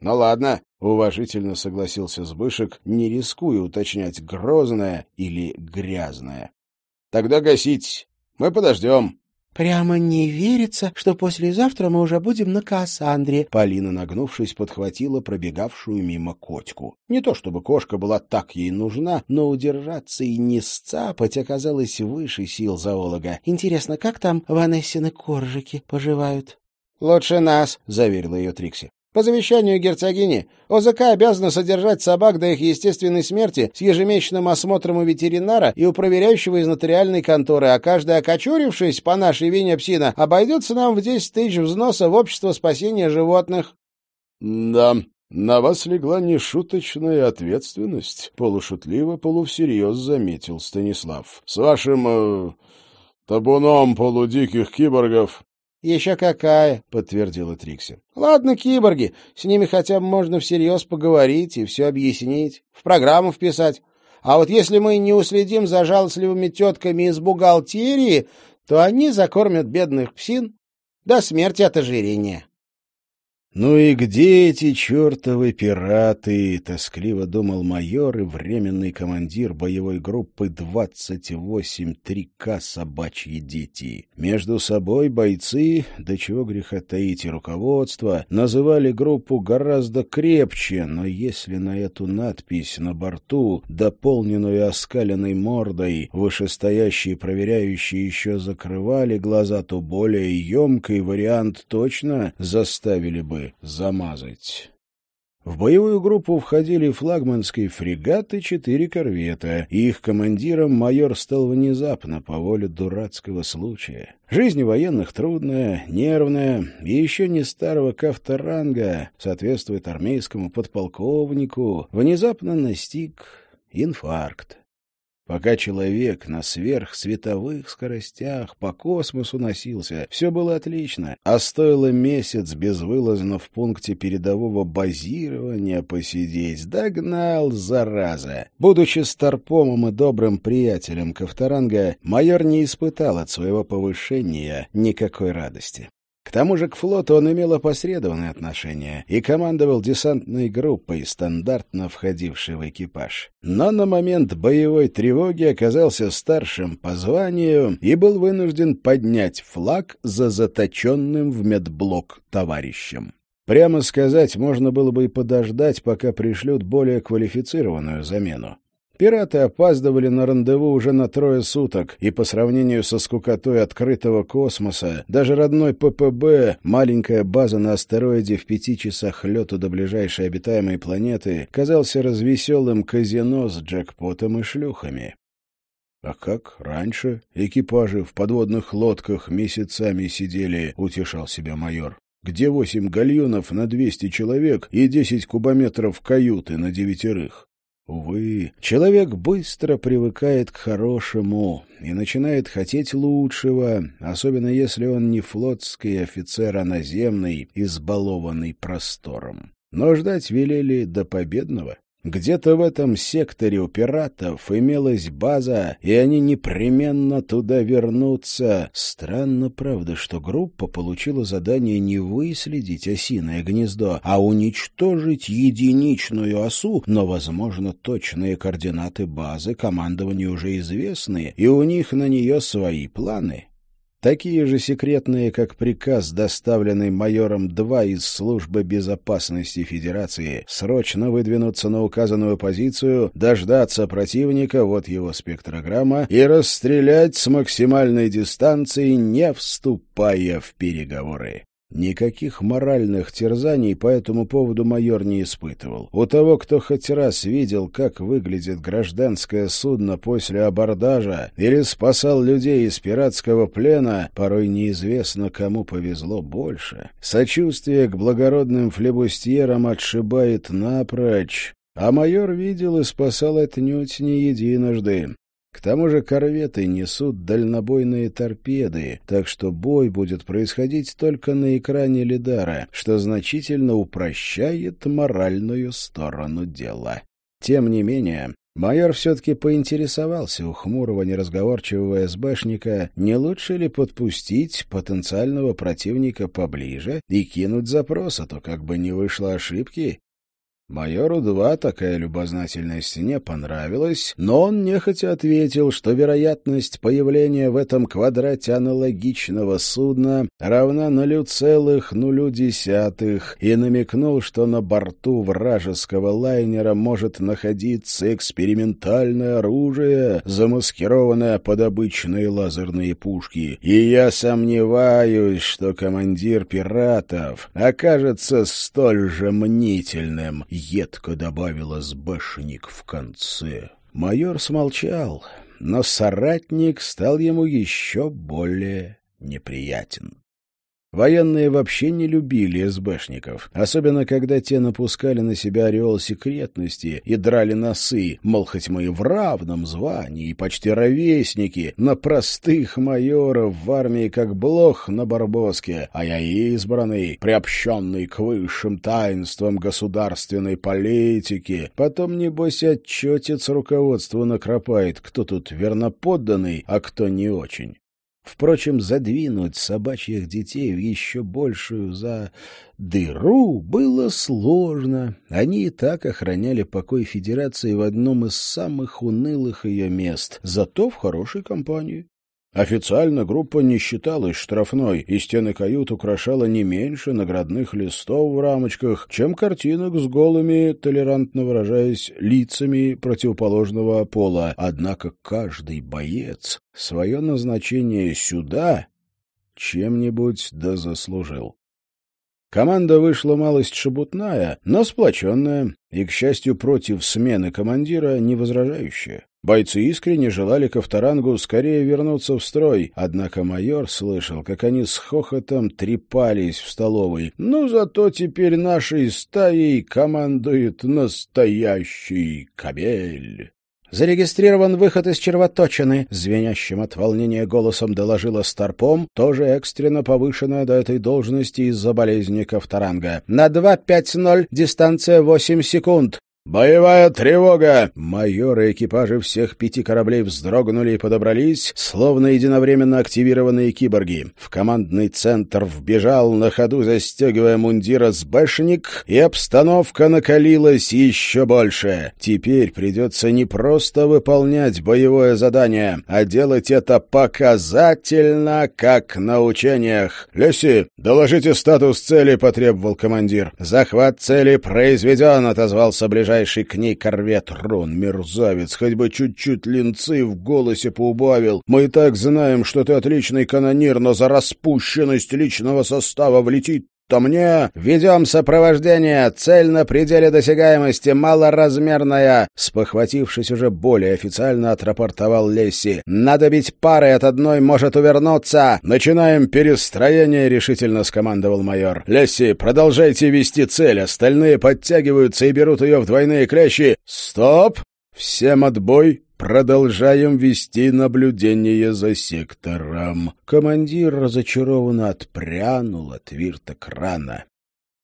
«Ну ладно», — уважительно согласился Збышек, не рискуя уточнять, грозное или грязное. «Тогда гасить. Мы подождем». «Прямо не верится, что послезавтра мы уже будем на Кассандре». Полина, нагнувшись, подхватила пробегавшую мимо котику. Не то чтобы кошка была так ей нужна, но удержаться и не сцапать оказалось выше сил зоолога. «Интересно, как там Ванессины коржики поживают?» «Лучше нас», — заверила ее Трикси. По завещанию герцогини, ОЗК обязана содержать собак до их естественной смерти с ежемесячным осмотром у ветеринара и у проверяющего из нотариальной конторы, а каждая окочурившись по нашей вине псина обойдется нам в 10 тысяч взноса в общество спасения животных. — Да, на вас легла нешуточная ответственность, — полушутливо, полувсерьез заметил Станислав. — С вашим... Э, табуном полудиких киборгов «Еще какая», — подтвердила Трикси. «Ладно, киборги, с ними хотя бы можно всерьез поговорить и все объяснить, в программу вписать. А вот если мы не уследим за жалостливыми тетками из бухгалтерии, то они закормят бедных псин до смерти от ожирения». «Ну и где эти чертовы пираты?» — тоскливо думал майор и временный командир боевой группы 28-3К «Собачьи дети». Между собой бойцы, до чего греха таить и руководство, называли группу гораздо крепче, но если на эту надпись на борту, дополненную оскаленной мордой, вышестоящие проверяющие еще закрывали глаза, то более емкий вариант точно заставили бы замазать. В боевую группу входили флагманский фрегат и четыре корвета, и их командиром майор стал внезапно по воле дурацкого случая. Жизнь военных трудная, нервная, и еще не старого кафтаранга, соответствует армейскому подполковнику, внезапно настиг инфаркт. Пока человек на сверхсветовых скоростях по космосу носился, все было отлично, а стоило месяц безвылазно в пункте передового базирования посидеть, догнал, зараза. Будучи старпомом и добрым приятелем Ковторанга, майор не испытал от своего повышения никакой радости. К тому же к флоту он имел опосредованное отношение и командовал десантной группой, стандартно входившей в экипаж. Но на момент боевой тревоги оказался старшим по званию и был вынужден поднять флаг за заточенным в медблок товарищем. Прямо сказать, можно было бы и подождать, пока пришлют более квалифицированную замену. Пираты опаздывали на рандеву уже на трое суток, и по сравнению со скукотой открытого космоса, даже родной ППБ, маленькая база на астероиде в пяти часах лету до ближайшей обитаемой планеты, казался развеселым казино с джекпотом и шлюхами. А как раньше экипажи в подводных лодках месяцами сидели, утешал себя майор. Где восемь гальонов на двести человек и десять кубометров каюты на девятерых? Увы, человек быстро привыкает к хорошему и начинает хотеть лучшего, особенно если он не флотский офицер, а наземный, избалованный простором. Но ждать велели до победного. Где-то в этом секторе у пиратов имелась база, и они непременно туда вернутся. Странно, правда, что группа получила задание не выследить осиное гнездо, а уничтожить единичную осу, но, возможно, точные координаты базы командованию уже известны, и у них на нее свои планы такие же секретные, как приказ, доставленный майором 2 из Службы безопасности Федерации, срочно выдвинуться на указанную позицию, дождаться противника, вот его спектрограмма, и расстрелять с максимальной дистанции, не вступая в переговоры. Никаких моральных терзаний по этому поводу майор не испытывал. У того, кто хоть раз видел, как выглядит гражданское судно после абордажа или спасал людей из пиратского плена, порой неизвестно, кому повезло больше. Сочувствие к благородным флебустьерам отшибает напрочь, а майор видел и спасал отнюдь не единожды. К тому же корветы несут дальнобойные торпеды, так что бой будет происходить только на экране лидара, что значительно упрощает моральную сторону дела. Тем не менее, майор все-таки поинтересовался у хмурого неразговорчивого СБшника, не лучше ли подпустить потенциального противника поближе и кинуть запрос, а то как бы не вышло ошибки, Майору-2 такая любознательность не понравилась, но он нехотя ответил, что вероятность появления в этом квадрате аналогичного судна равна нулю целых нулю десятых и намекнул, что на борту вражеского лайнера может находиться экспериментальное оружие, замаскированное под обычные лазерные пушки. И я сомневаюсь, что командир пиратов окажется столь же мнительным, едко добавила сбэшник в конце. Майор смолчал, но соратник стал ему еще более неприятен. Военные вообще не любили СБшников, особенно когда те напускали на себя ореол секретности и драли носы, мол, хоть мы и в равном звании, и почти ровесники, на простых майоров в армии как блох на барбоске, а я избранный, приобщенный к высшим таинствам государственной политики. Потом, небось, отчетец руководству накропает, кто тут верноподданный, а кто не очень. Впрочем, задвинуть собачьих детей в еще большую за дыру было сложно. Они и так охраняли покой Федерации в одном из самых унылых ее мест, зато в хорошей компании. Официально группа не считалась штрафной, и стены кают украшала не меньше наградных листов в рамочках, чем картинок с голыми, толерантно выражаясь, лицами противоположного пола. Однако каждый боец свое назначение сюда чем-нибудь да заслужил. Команда вышла малость шебутная, но сплоченная, и, к счастью, против смены командира не возражающая. Бойцы искренне желали Ковторангу скорее вернуться в строй, однако майор слышал, как они с хохотом трепались в столовой. «Ну, зато теперь нашей стаей командует настоящий кабель». «Зарегистрирован выход из червоточины», — звенящим от волнения голосом доложила Старпом, тоже экстренно повышенная до этой должности из-за болезни Ковторанга. «На 2.5.0, дистанция 8 секунд. «Боевая тревога!» Майоры экипажи всех пяти кораблей вздрогнули и подобрались, словно единовременно активированные киборги. В командный центр вбежал, на ходу застегивая мундира сбэшник, и обстановка накалилась еще больше. Теперь придется не просто выполнять боевое задание, а делать это показательно, как на учениях. «Леси, доложите статус цели», — потребовал командир. «Захват цели произведен», — отозвался ближайший ближайший к ней корвет. Рон, мерзавец, хоть бы чуть-чуть линцы в голосе поубавил. Мы и так знаем, что ты отличный канонир, но за распущенность личного состава влетит то мне ведем сопровождение, цель на пределе досягаемости, малоразмерная, спохватившись уже более официально, отрапортовал Лесси. Надо бить пары, от одной может увернуться. Начинаем перестроение, решительно скомандовал майор. Лесси, продолжайте вести цель, остальные подтягиваются и берут ее в двойные клещи. Стоп! Всем отбой! Продолжаем вести наблюдение за сектором. Командир разочарованно отпрянул от вирта крана.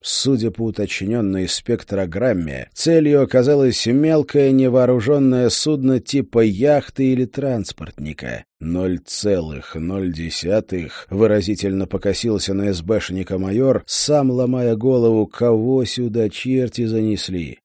Судя по уточненной спектрограмме, целью оказалось мелкое невооруженное судно типа яхты или транспортника. Ноль целых ноль десятых выразительно покосился на СБшника майор, сам ломая голову, кого сюда черти занесли.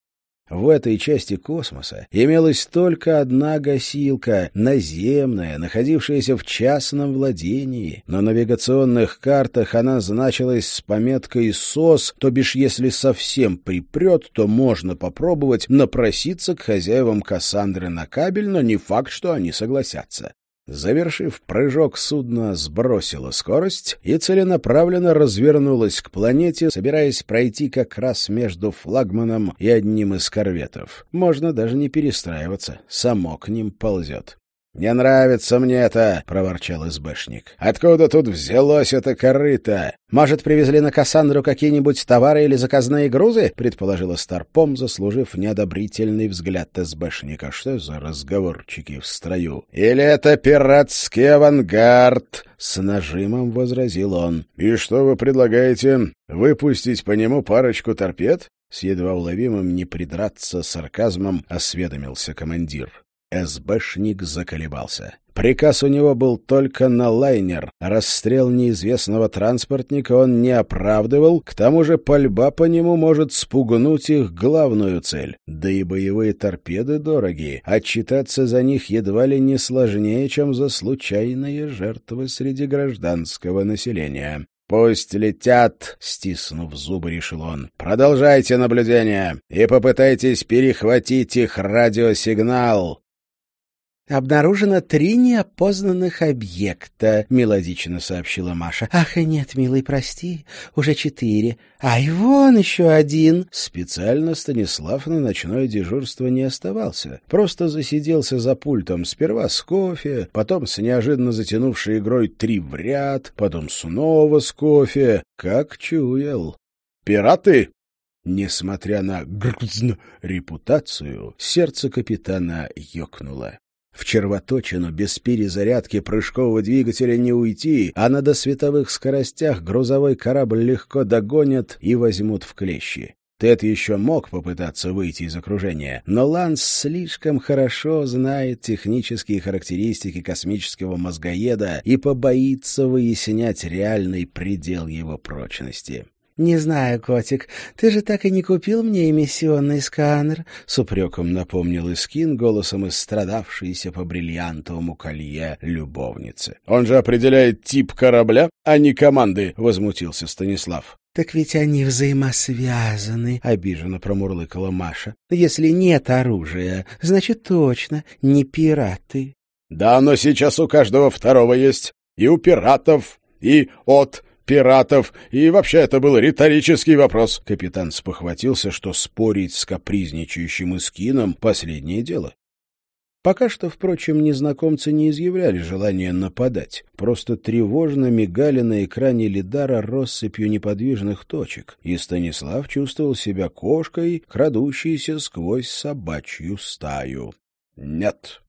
В этой части космоса имелась только одна гасилка, наземная, находившаяся в частном владении. На навигационных картах она значилась с пометкой «СОС», то бишь если совсем припрет, то можно попробовать напроситься к хозяевам Кассандры на кабель, но не факт, что они согласятся. Завершив прыжок, судно сбросило скорость и целенаправленно развернулось к планете, собираясь пройти как раз между флагманом и одним из корветов. Можно даже не перестраиваться, само к ним ползет. «Не нравится мне это!» — проворчал СБшник. «Откуда тут взялось это корыто?» «Может, привезли на Кассандру какие-нибудь товары или заказные грузы?» — предположила Старпом, заслужив неодобрительный взгляд СБшника. «Что за разговорчики в строю?» «Или это пиратский авангард?» — с нажимом возразил он. «И что вы предлагаете? Выпустить по нему парочку торпед?» С едва уловимым не придраться сарказмом осведомился командир. СБшник заколебался. Приказ у него был только на лайнер. Расстрел неизвестного транспортника он не оправдывал, к тому же пальба по нему может спугнуть их главную цель. Да и боевые торпеды дороги, отчитаться за них едва ли не сложнее, чем за случайные жертвы среди гражданского населения. «Пусть летят!» — стиснув зубы, решил он. «Продолжайте наблюдение и попытайтесь перехватить их радиосигнал!» «Обнаружено три неопознанных объекта», — мелодично сообщила Маша. «Ах, нет, милый, прости, уже четыре. Ай, вон еще один». Специально Станислав на ночное дежурство не оставался. Просто засиделся за пультом сперва с кофе, потом с неожиданно затянувшей игрой «Три в ряд», потом снова с кофе. Как чуял. «Пираты!» Несмотря на грзн репутацию, сердце капитана ёкнуло. В червоточину без перезарядки прыжкового двигателя не уйти, а на досветовых скоростях грузовой корабль легко догонят и возьмут в клещи. Тед еще мог попытаться выйти из окружения, но Ланс слишком хорошо знает технические характеристики космического мозгоеда и побоится выяснять реальный предел его прочности. «Не знаю, котик, ты же так и не купил мне эмиссионный сканер», — с упреком напомнил Искин голосом истрадавшейся по бриллиантовому колье любовницы. «Он же определяет тип корабля, а не команды», — возмутился Станислав. «Так ведь они взаимосвязаны», — обиженно промурлыкала Маша. «Если нет оружия, значит, точно не пираты». «Да, но сейчас у каждого второго есть. И у пиратов, и от пиратов, и вообще это был риторический вопрос. Капитан спохватился, что спорить с капризничающим Искином — последнее дело. Пока что, впрочем, незнакомцы не изъявляли желания нападать, просто тревожно мигали на экране лидара россыпью неподвижных точек, и Станислав чувствовал себя кошкой, крадущейся сквозь собачью стаю. «Нет,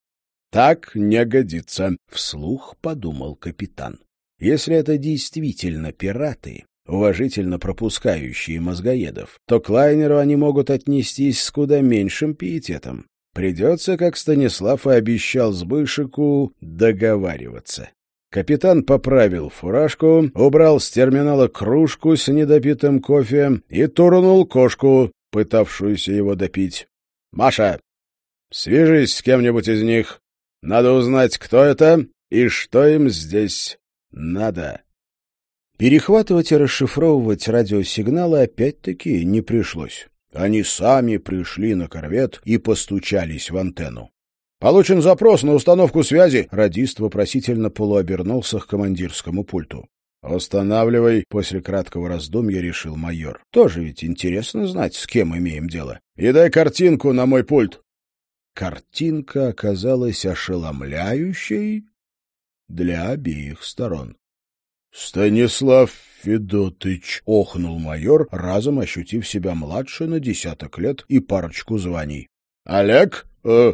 так не годится», — вслух подумал капитан. Если это действительно пираты, уважительно пропускающие мозгоедов, то к лайнеру они могут отнестись с куда меньшим пиететом. Придется, как Станислав и обещал Сбышику, договариваться. Капитан поправил фуражку, убрал с терминала кружку с недопитым кофе и турнул кошку, пытавшуюся его допить. «Маша, свяжись с кем-нибудь из них. Надо узнать, кто это и что им здесь надо. Перехватывать и расшифровывать радиосигналы опять-таки не пришлось. Они сами пришли на корвет и постучались в антенну. «Получен запрос на установку связи!» Радист вопросительно полуобернулся к командирскому пульту. «Устанавливай», — после краткого раздумья решил майор. «Тоже ведь интересно знать, с кем имеем дело. И дай картинку на мой пульт». Картинка оказалась ошеломляющей для обеих сторон. — Станислав Федотыч! — охнул майор, разом ощутив себя младше на десяток лет и парочку званий. — Олег? Э,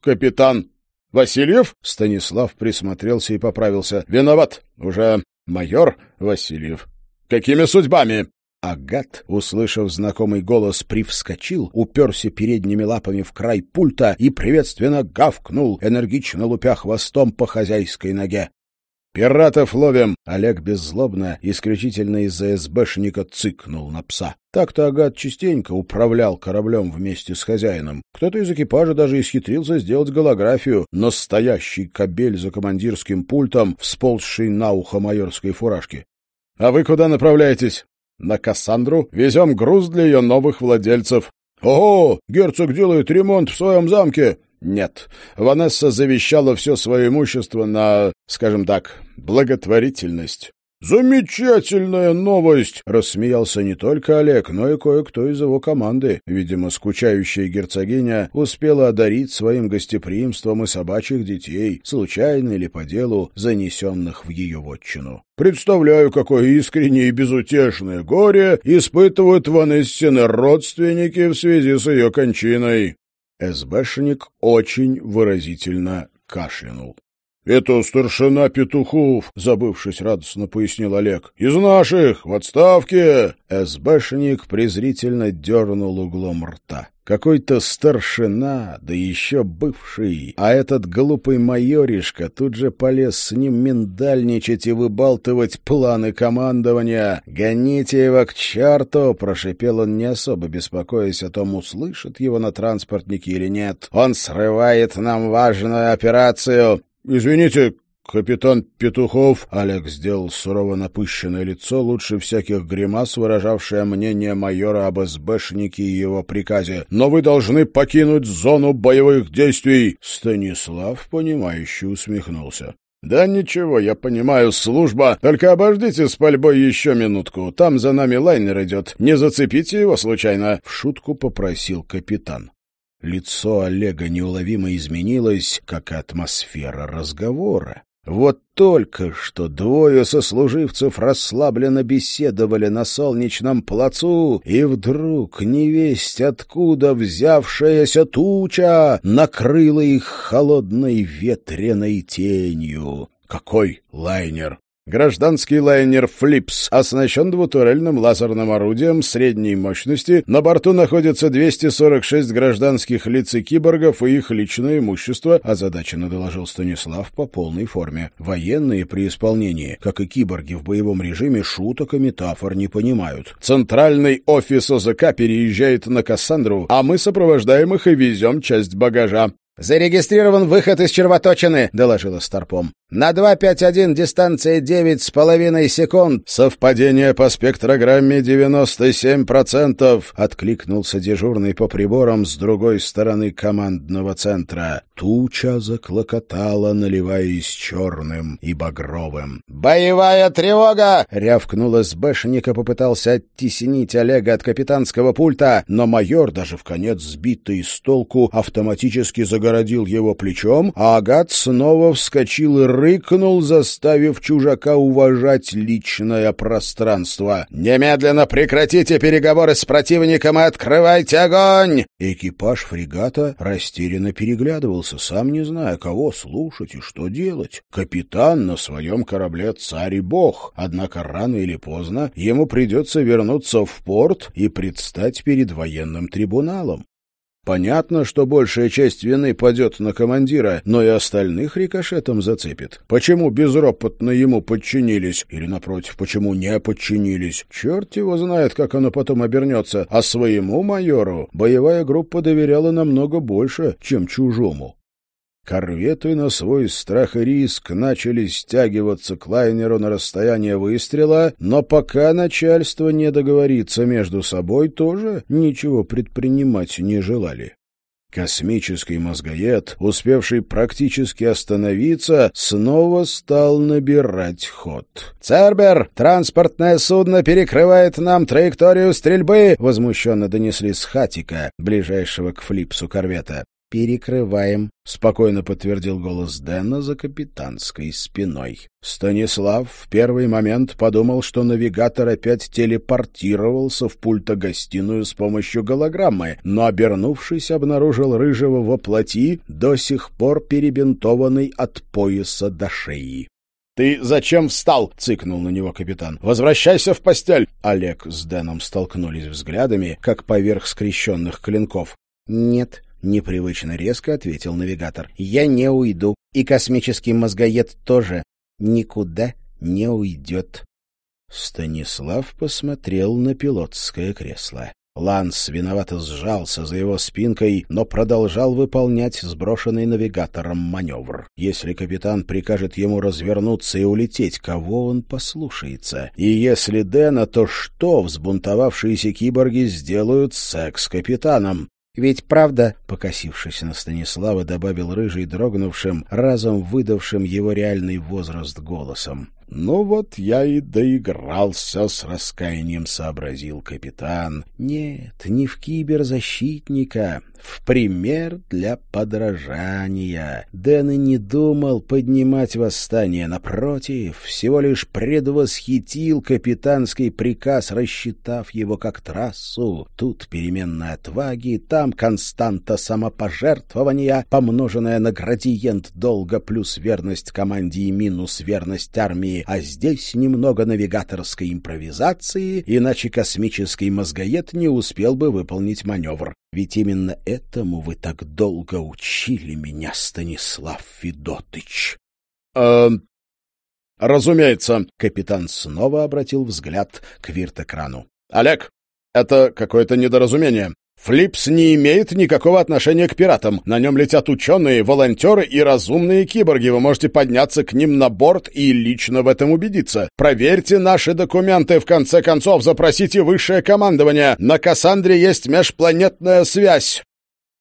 капитан Васильев? Станислав присмотрелся и поправился. — Виноват. Уже майор Васильев. — Какими судьбами? Агат, услышав знакомый голос, привскочил, уперся передними лапами в край пульта и приветственно гавкнул, энергично лупя хвостом по хозяйской ноге. «Пиратов ловим!» — Олег беззлобно, исключительно из-за СБшника, цыкнул на пса. Так-то Агат частенько управлял кораблем вместе с хозяином. Кто-то из экипажа даже исхитрился сделать голографию, но стоящий кобель за командирским пультом, всползший на ухо майорской фуражки. «А вы куда направляетесь?» На Кассандру везем груз для ее новых владельцев. Ого, герцог делает ремонт в своем замке. Нет. Ванесса завещала все свое имущество на, скажем так, благотворительность. «Замечательная новость!» — рассмеялся не только Олег, но и кое-кто из его команды. Видимо, скучающая герцогиня успела одарить своим гостеприимством и собачьих детей, случайно или по делу, занесенных в ее вотчину. «Представляю, какое искреннее и безутешное горе испытывают Ванессины родственники в связи с ее кончиной!» СБшник очень выразительно кашлянул. «Это старшина Петухов», — забывшись радостно пояснил Олег. «Из наших, в отставке!» СБшник презрительно дернул углом рта. Какой-то старшина, да еще бывший, а этот глупый майоришка тут же полез с ним миндальничать и выбалтывать планы командования. «Гоните его к черту!» — прошипел он, не особо беспокоясь о том, услышат его на транспортнике или нет. «Он срывает нам важную операцию!» «Извините, капитан Петухов...» Олег сделал сурово напыщенное лицо, лучше всяких гримас, выражавшее мнение майора об СБшнике и его приказе. «Но вы должны покинуть зону боевых действий!» Станислав, понимающе усмехнулся. «Да ничего, я понимаю, служба. Только обождите с пальбой еще минутку. Там за нами лайнер идет. Не зацепите его случайно?» В шутку попросил капитан. Лицо Олега неуловимо изменилось, как и атмосфера разговора. Вот только что двое сослуживцев расслабленно беседовали на солнечном плацу, и вдруг невесть откуда взявшаяся туча накрыла их холодной ветреной тенью. Какой лайнер! Гражданский лайнер «Флипс» оснащен двутурельным лазерным орудием средней мощности. На борту находится 246 гражданских лиц и киборгов и их личное имущество, озадаченно доложил Станислав по полной форме. Военные при исполнении, как и киборги в боевом режиме, шуток и метафор не понимают. Центральный офис ОЗК переезжает на Кассандру, а мы сопровождаем их и везем часть багажа. «Зарегистрирован выход из червоточины», — доложила Старпом. «На 251 дистанция девять с половиной секунд». «Совпадение по спектрограмме 97%, — откликнулся дежурный по приборам с другой стороны командного центра. Туча заклокотала, наливаясь черным и багровым. «Боевая тревога!» — рявкнул СБшник и попытался оттеснить Олега от капитанского пульта, но майор, даже в конец сбитый с толку, автоматически загородил его плечом, а Агат снова вскочил и рыкнул, заставив чужака уважать личное пространство. «Немедленно прекратите переговоры с противником и открывайте огонь!» Экипаж фрегата растерянно переглядывался, сам не зная, кого слушать и что делать. Капитан на своем корабле царь и бог, однако рано или поздно ему придется вернуться в порт и предстать перед военным трибуналом. Понятно, что большая часть вины падет на командира, но и остальных рикошетом зацепит. Почему безропотно ему подчинились? Или, напротив, почему не подчинились? Черт его знает, как оно потом обернется. А своему майору боевая группа доверяла намного больше, чем чужому. Корветы на свой страх и риск начали стягиваться к лайнеру на расстояние выстрела, но пока начальство не договорится между собой, тоже ничего предпринимать не желали. Космический мозгоед, успевший практически остановиться, снова стал набирать ход. «Цербер! Транспортное судно перекрывает нам траекторию стрельбы!» — возмущенно донесли с хатика, ближайшего к флипсу корвета. «Перекрываем», — спокойно подтвердил голос Дэна за капитанской спиной. Станислав в первый момент подумал, что навигатор опять телепортировался в пульто-гостиную с помощью голограммы, но, обернувшись, обнаружил рыжего во плоти, до сих пор перебинтованный от пояса до шеи. «Ты зачем встал?» — цыкнул на него капитан. «Возвращайся в постель!» Олег с Дэном столкнулись взглядами, как поверх скрещенных клинков. «Нет», — непривычно резко ответил навигатор. «Я не уйду, и космический мозгоед тоже никуда не уйдет». Станислав посмотрел на пилотское кресло. Ланс виновато сжался за его спинкой, но продолжал выполнять сброшенный навигатором маневр. Если капитан прикажет ему развернуться и улететь, кого он послушается? И если Дэна, то что взбунтовавшиеся киборги сделают с экс-капитаном? Ведь правда, покосившись на Станислава, добавил рыжий дрогнувшим, разом выдавшим его реальный возраст голосом. «Ну вот я и доигрался с раскаянием», — сообразил капитан. «Нет, не в киберзащитника, в пример для подражания. Дэн и не думал поднимать восстание. Напротив, всего лишь предвосхитил капитанский приказ, рассчитав его как трассу. Тут переменная отваги, там константа самопожертвования, помноженная на градиент долга плюс верность команде и минус верность армии, а здесь немного навигаторской импровизации, иначе космический мозгоед не успел бы выполнить маневр. Ведь именно этому вы так долго учили меня, Станислав Федотыч. Э, разумеется, капитан снова обратил взгляд к виртокрану. Олег, это какое-то недоразумение. Флипс не имеет никакого отношения к пиратам. На нем летят ученые, волонтеры и разумные киборги. Вы можете подняться к ним на борт и лично в этом убедиться. Проверьте наши документы, в конце концов, запросите высшее командование. На Кассандре есть межпланетная связь.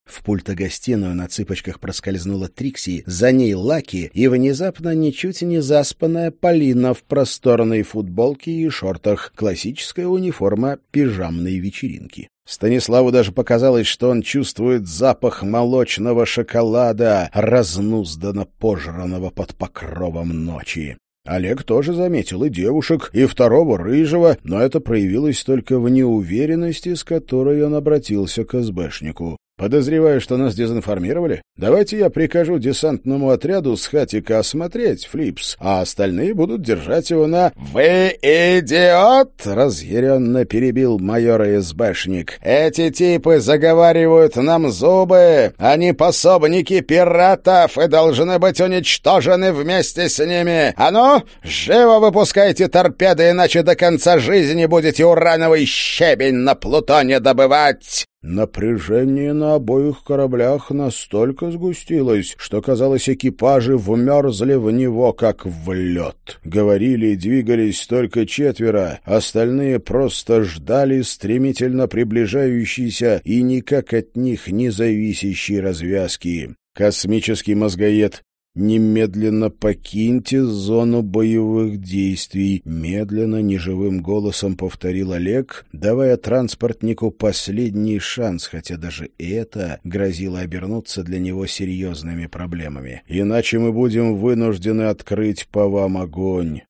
В пульто-гостиную на цыпочках проскользнула Трикси, за ней Лаки и внезапно ничуть не заспанная Полина в просторной футболке и шортах, классическая униформа пижамной вечеринки. Станиславу даже показалось, что он чувствует запах молочного шоколада, разнузданно пожранного под покровом ночи. Олег тоже заметил и девушек, и второго рыжего, но это проявилось только в неуверенности, с которой он обратился к СБшнику. Подозреваю, что нас дезинформировали. Давайте я прикажу десантному отряду с хатика осмотреть Флипс, а остальные будут держать его на... «Вы идиот!» — разъяренно перебил майор СБшник. «Эти типы заговаривают нам зубы! Они пособники пиратов и должны быть уничтожены вместе с ними! А ну, живо выпускайте торпеды, иначе до конца жизни будете урановый щебень на Плутоне добывать!» Напряжение на обоих кораблях настолько сгустилось, что, казалось, экипажи вмерзли в него, как в лед. Говорили и двигались только четверо, остальные просто ждали стремительно приближающейся и никак от них не зависящей развязки. Космический мозгоед «Немедленно покиньте зону боевых действий», — медленно, неживым голосом повторил Олег, давая транспортнику последний шанс, хотя даже это грозило обернуться для него серьезными проблемами. «Иначе мы будем вынуждены открыть по вам огонь».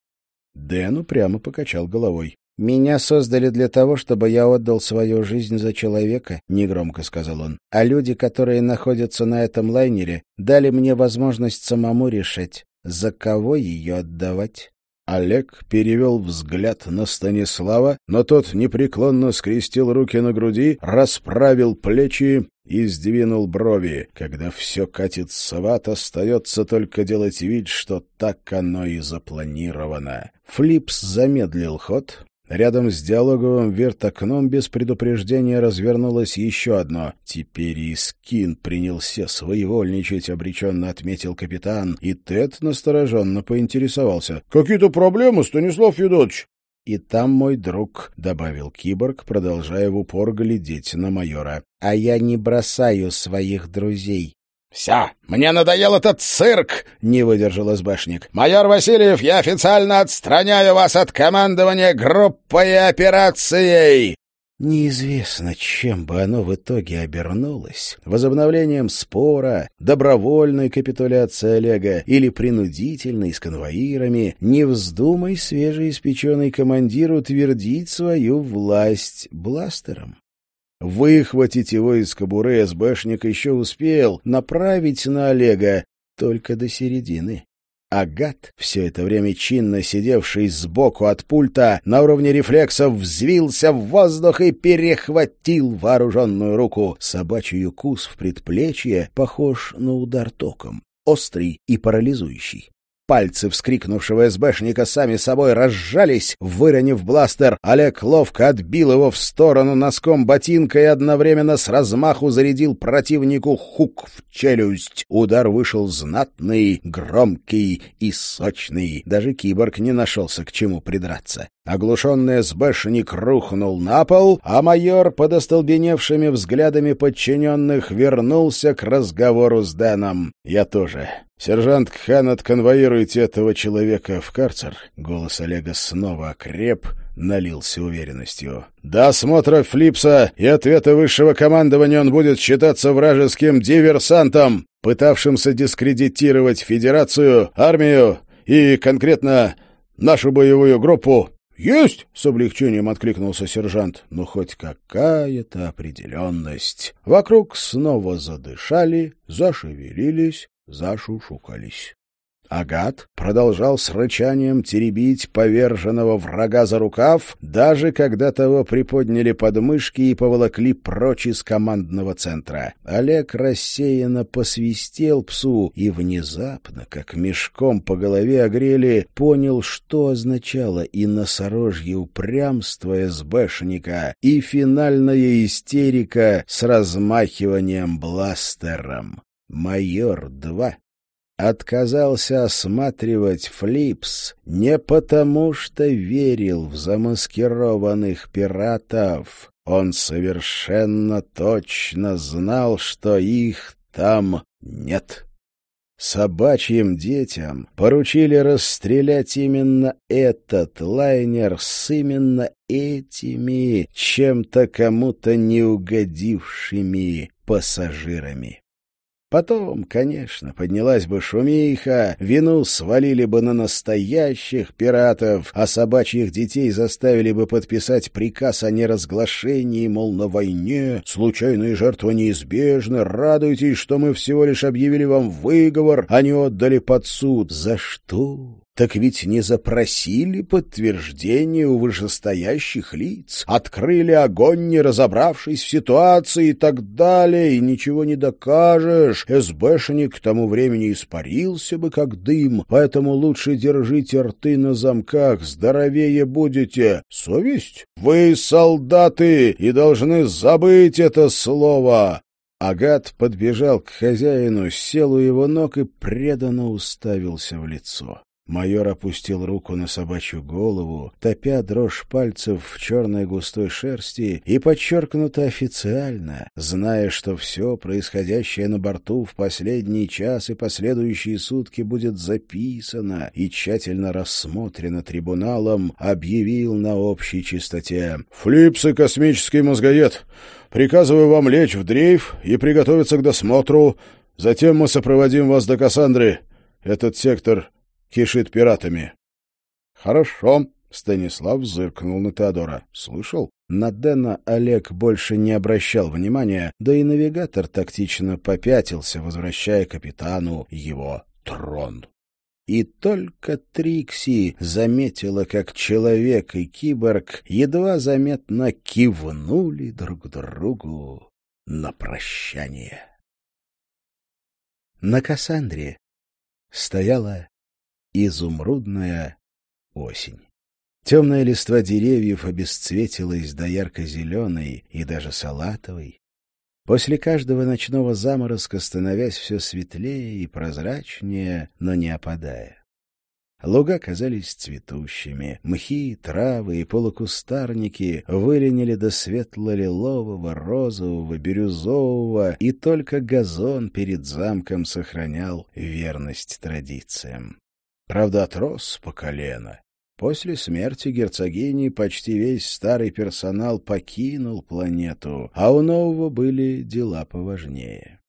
Дэн упрямо покачал головой. «Меня создали для того, чтобы я отдал свою жизнь за человека», — негромко сказал он. «А люди, которые находятся на этом лайнере, дали мне возможность самому решить, за кого ее отдавать». Олег перевел взгляд на Станислава, но тот непреклонно скрестил руки на груди, расправил плечи и сдвинул брови. Когда все катится в ад, остается только делать вид, что так оно и запланировано. Флипс замедлил ход, Рядом с диалоговым вертокном без предупреждения развернулось еще одно. Теперь и скин принялся своевольничать, обреченно отметил капитан, и Тед настороженно поинтересовался. — Какие-то проблемы, Станислав Федотович? — И там мой друг, — добавил киборг, продолжая в упор глядеть на майора. — А я не бросаю своих друзей. «Все, мне надоел этот цирк!» — не выдержал избашник. «Майор Васильев, я официально отстраняю вас от командования группой и операцией!» Неизвестно, чем бы оно в итоге обернулось. Возобновлением спора, добровольной капитуляцией Олега или принудительной с конвоирами. Не вздумай свежеиспеченный командир утвердить свою власть бластером. Выхватить его из кобуры СБшник еще успел, направить на Олега только до середины. Агат, все это время чинно сидевший сбоку от пульта, на уровне рефлексов взвился в воздух и перехватил вооруженную руку. Собачий укус в предплечье похож на удар током, острый и парализующий. Пальцы вскрикнувшего СБшника сами собой разжались, выронив бластер. Олег ловко отбил его в сторону носком ботинка и одновременно с размаху зарядил противнику хук в челюсть. Удар вышел знатный, громкий и сочный. Даже киборг не нашелся к чему придраться. Оглушенный СБшник рухнул на пол, а майор под остолбеневшими взглядами подчиненных вернулся к разговору с Дэном. «Я тоже. Сержант Кхан, отконвоируйте этого человека в карцер». Голос Олега снова окреп, налился уверенностью. «До осмотра Флипса и ответа высшего командования он будет считаться вражеским диверсантом, пытавшимся дискредитировать Федерацию, армию и, конкретно, нашу боевую группу «Есть!» — с облегчением откликнулся сержант. «Ну, хоть какая-то определенность». Вокруг снова задышали, зашевелились, зашушукались. Агат продолжал с рычанием теребить поверженного врага за рукав, даже когда того приподняли подмышки и поволокли прочь из командного центра. Олег рассеянно посвистел псу и внезапно, как мешком по голове огрели, понял, что означало и носорожье упрямство СБшника, и финальная истерика с размахиванием бластером. «Майор-2» отказался осматривать Флипс не потому, что верил в замаскированных пиратов. Он совершенно точно знал, что их там нет. Собачьим детям поручили расстрелять именно этот лайнер с именно этими чем-то кому-то неугодившими пассажирами. Потом, конечно, поднялась бы шумиха, вину свалили бы на настоящих пиратов, а собачьих детей заставили бы подписать приказ о неразглашении, мол, на войне случайные жертвы неизбежны, радуйтесь, что мы всего лишь объявили вам выговор, а не отдали под суд. За что? Так ведь не запросили подтверждение у вышестоящих лиц, открыли огонь, не разобравшись в ситуации и так далее, и ничего не докажешь. СБшник к тому времени испарился бы, как дым, поэтому лучше держите рты на замках, здоровее будете. Совесть? Вы солдаты и должны забыть это слово. Агат подбежал к хозяину, сел у его ног и преданно уставился в лицо. Майор опустил руку на собачью голову, топя дрожь пальцев в черной густой шерсти и подчеркнуто официально, зная, что все происходящее на борту в последний час и последующие сутки будет записано и тщательно рассмотрено трибуналом, объявил на общей чистоте. «Флипс и космический мозгоед! Приказываю вам лечь в дрейф и приготовиться к досмотру. Затем мы сопроводим вас до Кассандры. Этот сектор кишит пиратами. — Хорошо, — Станислав зыркнул на Теодора. — Слышал? На Дэна Олег больше не обращал внимания, да и навигатор тактично попятился, возвращая капитану его трон. И только Трикси заметила, как человек и киборг едва заметно кивнули друг другу на прощание. На Кассандре стояла изумрудная осень. Темная листва деревьев обесцветилась до ярко-зеленой и даже салатовой. После каждого ночного заморозка становясь все светлее и прозрачнее, но не опадая. Луга казались цветущими, мхи, травы и полукустарники выленили до светло-лилового, розового, бирюзового, и только газон перед замком сохранял верность традициям. Правда, отрос по колено. После смерти герцогини почти весь старый персонал покинул планету, а у нового были дела поважнее.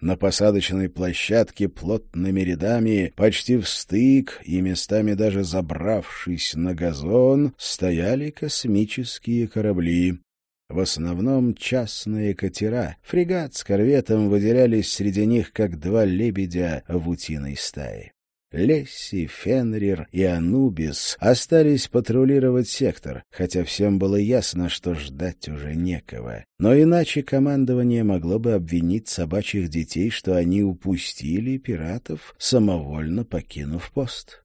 На посадочной площадке плотными рядами, почти в стык и местами даже забравшись на газон, стояли космические корабли. В основном частные катера. Фрегат с корветом выделялись среди них, как два лебедя в утиной стае. Лесси, Фенрир и Анубис остались патрулировать сектор, хотя всем было ясно, что ждать уже некого. Но иначе командование могло бы обвинить собачьих детей, что они упустили пиратов, самовольно покинув пост.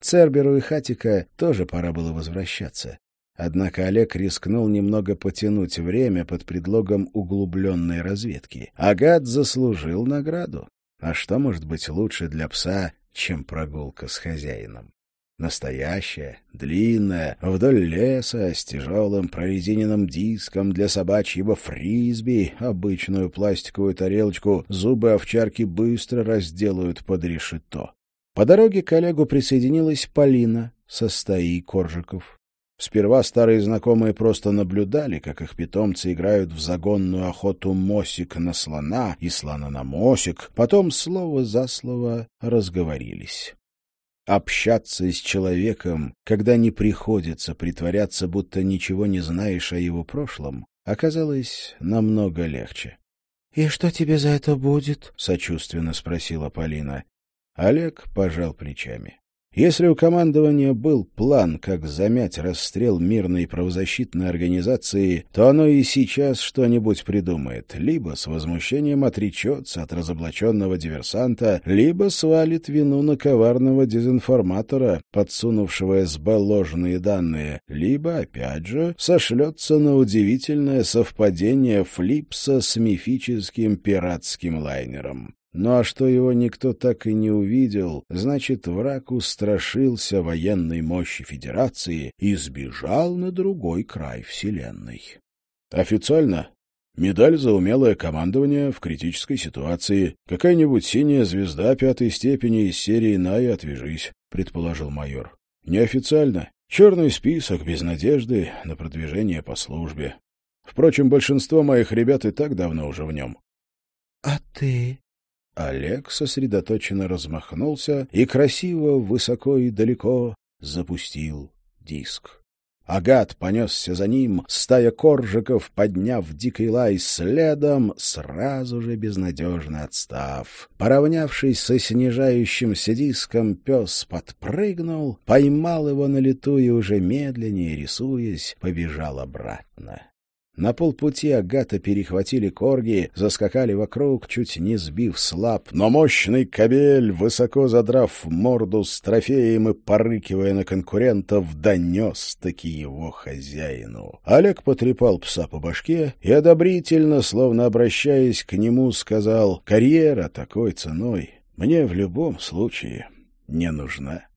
Церберу и Хатика тоже пора было возвращаться. Однако Олег рискнул немного потянуть время под предлогом углубленной разведки. Агат заслужил награду. А что может быть лучше для пса, чем прогулка с хозяином? Настоящая, длинная, вдоль леса, с тяжелым прорезиненным диском для собачьего фрисби, обычную пластиковую тарелочку, зубы овчарки быстро разделают под решето. По дороге к Олегу присоединилась Полина со стаей коржиков. Сперва старые знакомые просто наблюдали, как их питомцы играют в загонную охоту мосик на слона и слона на мосик, потом слово за слово разговорились. Общаться с человеком, когда не приходится притворяться, будто ничего не знаешь о его прошлом, оказалось намного легче. — И что тебе за это будет? — сочувственно спросила Полина. Олег пожал плечами. Если у командования был план, как замять расстрел мирной правозащитной организации, то оно и сейчас что-нибудь придумает. Либо с возмущением отречется от разоблаченного диверсанта, либо свалит вину на коварного дезинформатора, подсунувшего СБ ложные данные, либо, опять же, сошлется на удивительное совпадение Флипса с мифическим пиратским лайнером. Ну а что его никто так и не увидел, значит, враг устрашился военной мощи Федерации и сбежал на другой край Вселенной. Официально медаль за умелое командование в критической ситуации. Какая-нибудь синяя звезда пятой степени из серии «На и отвяжись», — предположил майор. Неофициально черный список без надежды на продвижение по службе. Впрочем, большинство моих ребят и так давно уже в нем. — А ты? Олег сосредоточенно размахнулся и красиво, высоко и далеко запустил диск. Агат понесся за ним, стая коржиков, подняв дикий лай следом, сразу же безнадежно отстав. Поравнявшись со снижающимся диском, пес подпрыгнул, поймал его на лету и уже медленнее, рисуясь, побежал обратно. На полпути Агата перехватили корги, заскакали вокруг, чуть не сбив слаб, но мощный кабель, высоко задрав морду с трофеем и порыкивая на конкурентов, донес-таки его хозяину. Олег потрепал пса по башке и одобрительно, словно обращаясь к нему, сказал «Карьера такой ценой мне в любом случае не нужна».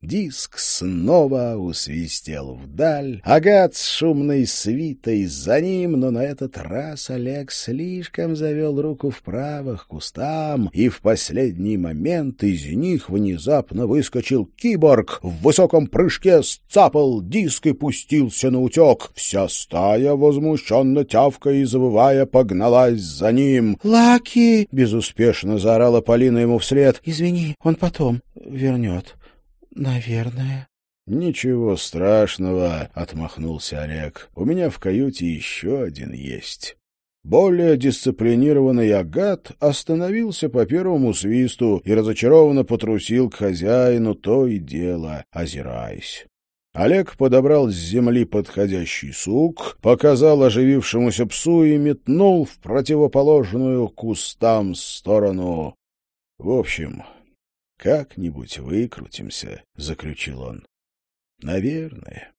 Диск снова усвистел вдаль. Агат с шумной свитой за ним, но на этот раз Олег слишком завел руку вправо к кустам, и в последний момент из них внезапно выскочил киборг, в высоком прыжке сцапал диск и пустился на утек. Вся стая, возмущенно тявкая и завывая, погналась за ним. «Лаки!» — безуспешно заорала Полина ему вслед. «Извини, он потом вернет». «Наверное». «Ничего страшного», — отмахнулся Олег. «У меня в каюте еще один есть». Более дисциплинированный Агат остановился по первому свисту и разочарованно потрусил к хозяину то и дело, озираясь. Олег подобрал с земли подходящий сук, показал оживившемуся псу и метнул в противоположную кустам сторону. В общем, «Как-нибудь выкрутимся», — заключил он. «Наверное».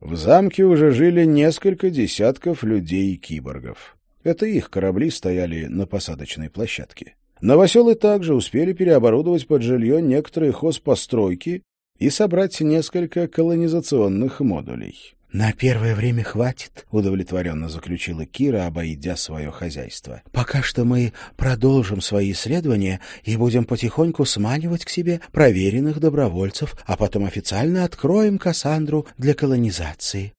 В замке уже жили несколько десятков людей и киборгов. Это их корабли стояли на посадочной площадке. Новоселы также успели переоборудовать под жилье некоторые хозпостройки и собрать несколько колонизационных модулей. «На первое время хватит», — удовлетворенно заключила Кира, обойдя свое хозяйство. «Пока что мы продолжим свои исследования и будем потихоньку сманивать к себе проверенных добровольцев, а потом официально откроем Кассандру для колонизации».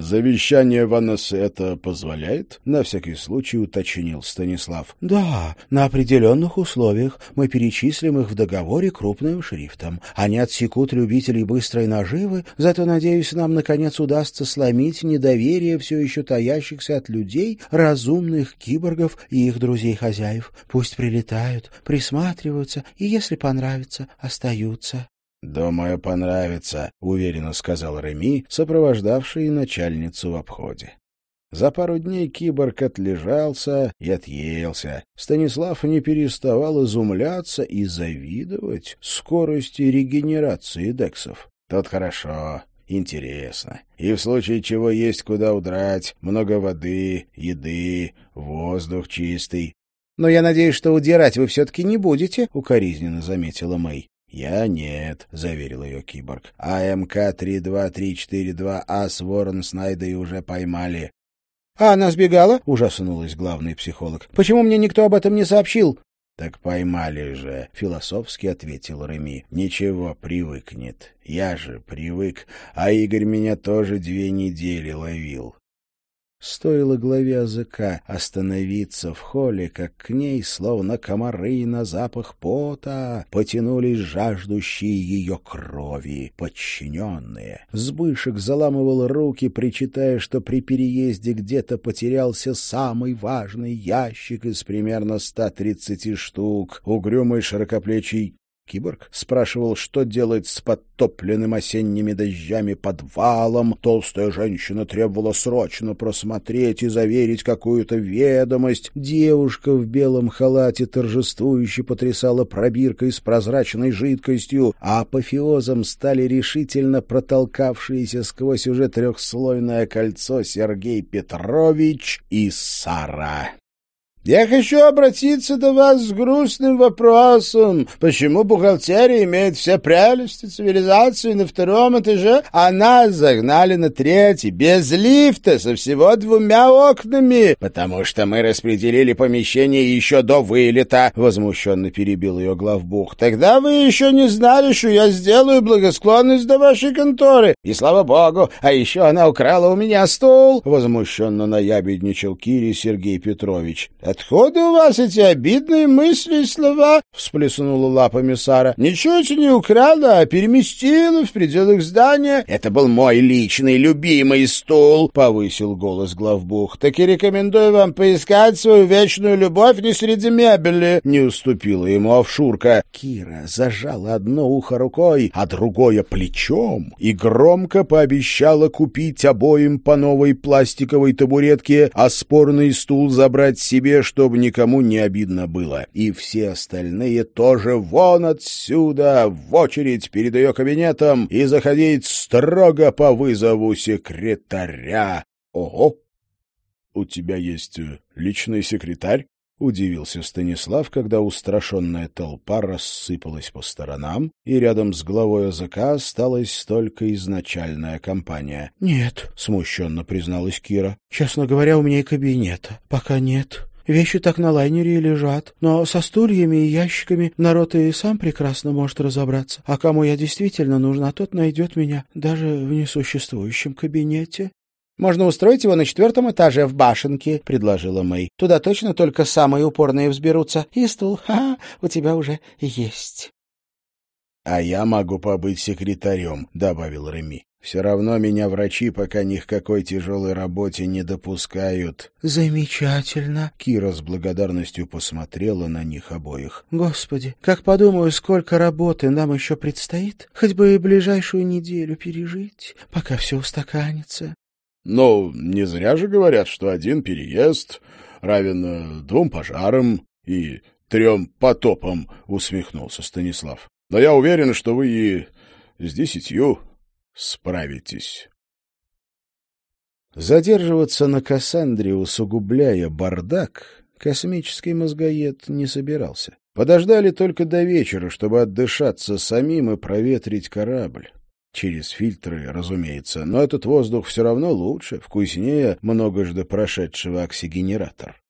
Завещание Ванессы это позволяет? На всякий случай уточнил Станислав. Да, на определенных условиях. Мы перечислим их в договоре крупным шрифтом. Они отсекут любителей быстрой наживы, зато, надеюсь, нам, наконец, удастся сломить недоверие все еще таящихся от людей, разумных киборгов и их друзей-хозяев. Пусть прилетают, присматриваются и, если понравится, остаются. «Думаю, понравится», — уверенно сказал Реми, сопровождавший начальницу в обходе. За пару дней киборг отлежался и отъелся. Станислав не переставал изумляться и завидовать скорости регенерации дексов. Тут хорошо, интересно. И в случае чего есть куда удрать, много воды, еды, воздух чистый. — Но я надеюсь, что удирать вы все-таки не будете, — укоризненно заметила Мэй. «Я нет», — заверил ее киборг. «АМК-32342А с Ворон Снайдой уже поймали». «А она сбегала?» — ужаснулась главный психолог. «Почему мне никто об этом не сообщил?» «Так поймали же», — философски ответил Реми. «Ничего, привыкнет. Я же привык, а Игорь меня тоже две недели ловил. Стоило главе языка остановиться в холле, как к ней, словно комары на запах пота, потянулись жаждущие ее крови, подчиненные. Сбышек заламывал руки, причитая, что при переезде где-то потерялся самый важный ящик из примерно 130 штук. Угрюмый широкоплечий Киборг спрашивал, что делать с подтопленным осенними дождями подвалом. Толстая женщина требовала срочно просмотреть и заверить какую-то ведомость. Девушка в белом халате торжествующе потрясала пробиркой с прозрачной жидкостью, а апофеозом стали решительно протолкавшиеся сквозь уже трехслойное кольцо Сергей Петрович и Сара. Я хочу обратиться до вас с грустным вопросом. Почему бухгалтерия имеет все прелести цивилизации на втором этаже, а нас загнали на третий, без лифта, со всего двумя окнами? Потому что мы распределили помещение еще до вылета, — возмущенно перебил ее главбух. Тогда вы еще не знали, что я сделаю благосклонность до вашей конторы. И слава богу, а еще она украла у меня стол, — возмущенно наябедничал Кири Сергей Петрович. «Откуда у вас эти обидные мысли и слова?» — всплеснула лапами Сара. «Ничуть не украла, а переместила в пределах здания». «Это был мой личный любимый стул», — повысил голос главбух. «Так и рекомендую вам поискать свою вечную любовь не среди мебели», — не уступила ему Овшурка. Кира зажала одно ухо рукой, а другое плечом и громко пообещала купить обоим по новой пластиковой табуретке, а спорный стул забрать себе, чтобы никому не обидно было. И все остальные тоже вон отсюда, в очередь перед ее кабинетом и заходить строго по вызову секретаря. Ого! У тебя есть э, личный секретарь? — удивился Станислав, когда устрашенная толпа рассыпалась по сторонам, и рядом с главой языка осталась только изначальная компания. — Нет, — смущенно призналась Кира. — Честно говоря, у меня и кабинета пока нет. Вещи так на лайнере и лежат. Но со стульями и ящиками народ и сам прекрасно может разобраться. А кому я действительно нужна, тот найдет меня даже в несуществующем кабинете. «Можно устроить его на четвертом этаже в башенке», — предложила Мэй. «Туда точно только самые упорные взберутся. И стул, ха, -ха у тебя уже есть». «А я могу побыть секретарем», — добавил Реми. Все равно меня врачи пока ни к какой тяжелой работе не допускают. — Замечательно. Кира с благодарностью посмотрела на них обоих. — Господи, как подумаю, сколько работы нам еще предстоит. Хоть бы и ближайшую неделю пережить, пока все устаканится. — Ну, не зря же говорят, что один переезд равен э, двум пожарам и трем потопам, — усмехнулся Станислав. — Но я уверен, что вы и с десятью справитесь. Задерживаться на Кассандре, усугубляя бардак, космический мозгоед не собирался. Подождали только до вечера, чтобы отдышаться самим и проветрить корабль. Через фильтры, разумеется, но этот воздух все равно лучше, вкуснее многожды прошедшего оксигенератор.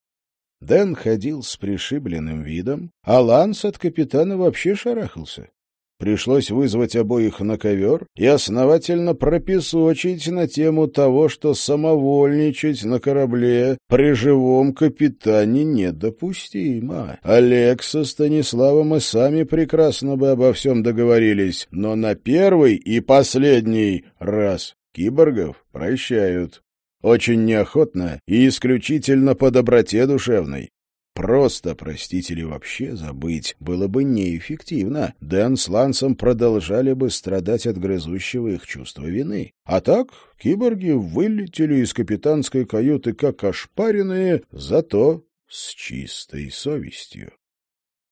Дэн ходил с пришибленным видом, а Ланс от капитана вообще шарахался. Пришлось вызвать обоих на ковер и основательно пропесочить на тему того, что самовольничать на корабле при живом капитане недопустимо. Олег со Станиславом и сами прекрасно бы обо всем договорились, но на первый и последний раз киборгов прощают. Очень неохотно и исключительно по доброте душевной. Просто простить или вообще забыть было бы неэффективно. Дэн с Лансом продолжали бы страдать от грызущего их чувства вины. А так киборги вылетели из капитанской каюты как ошпаренные, зато с чистой совестью.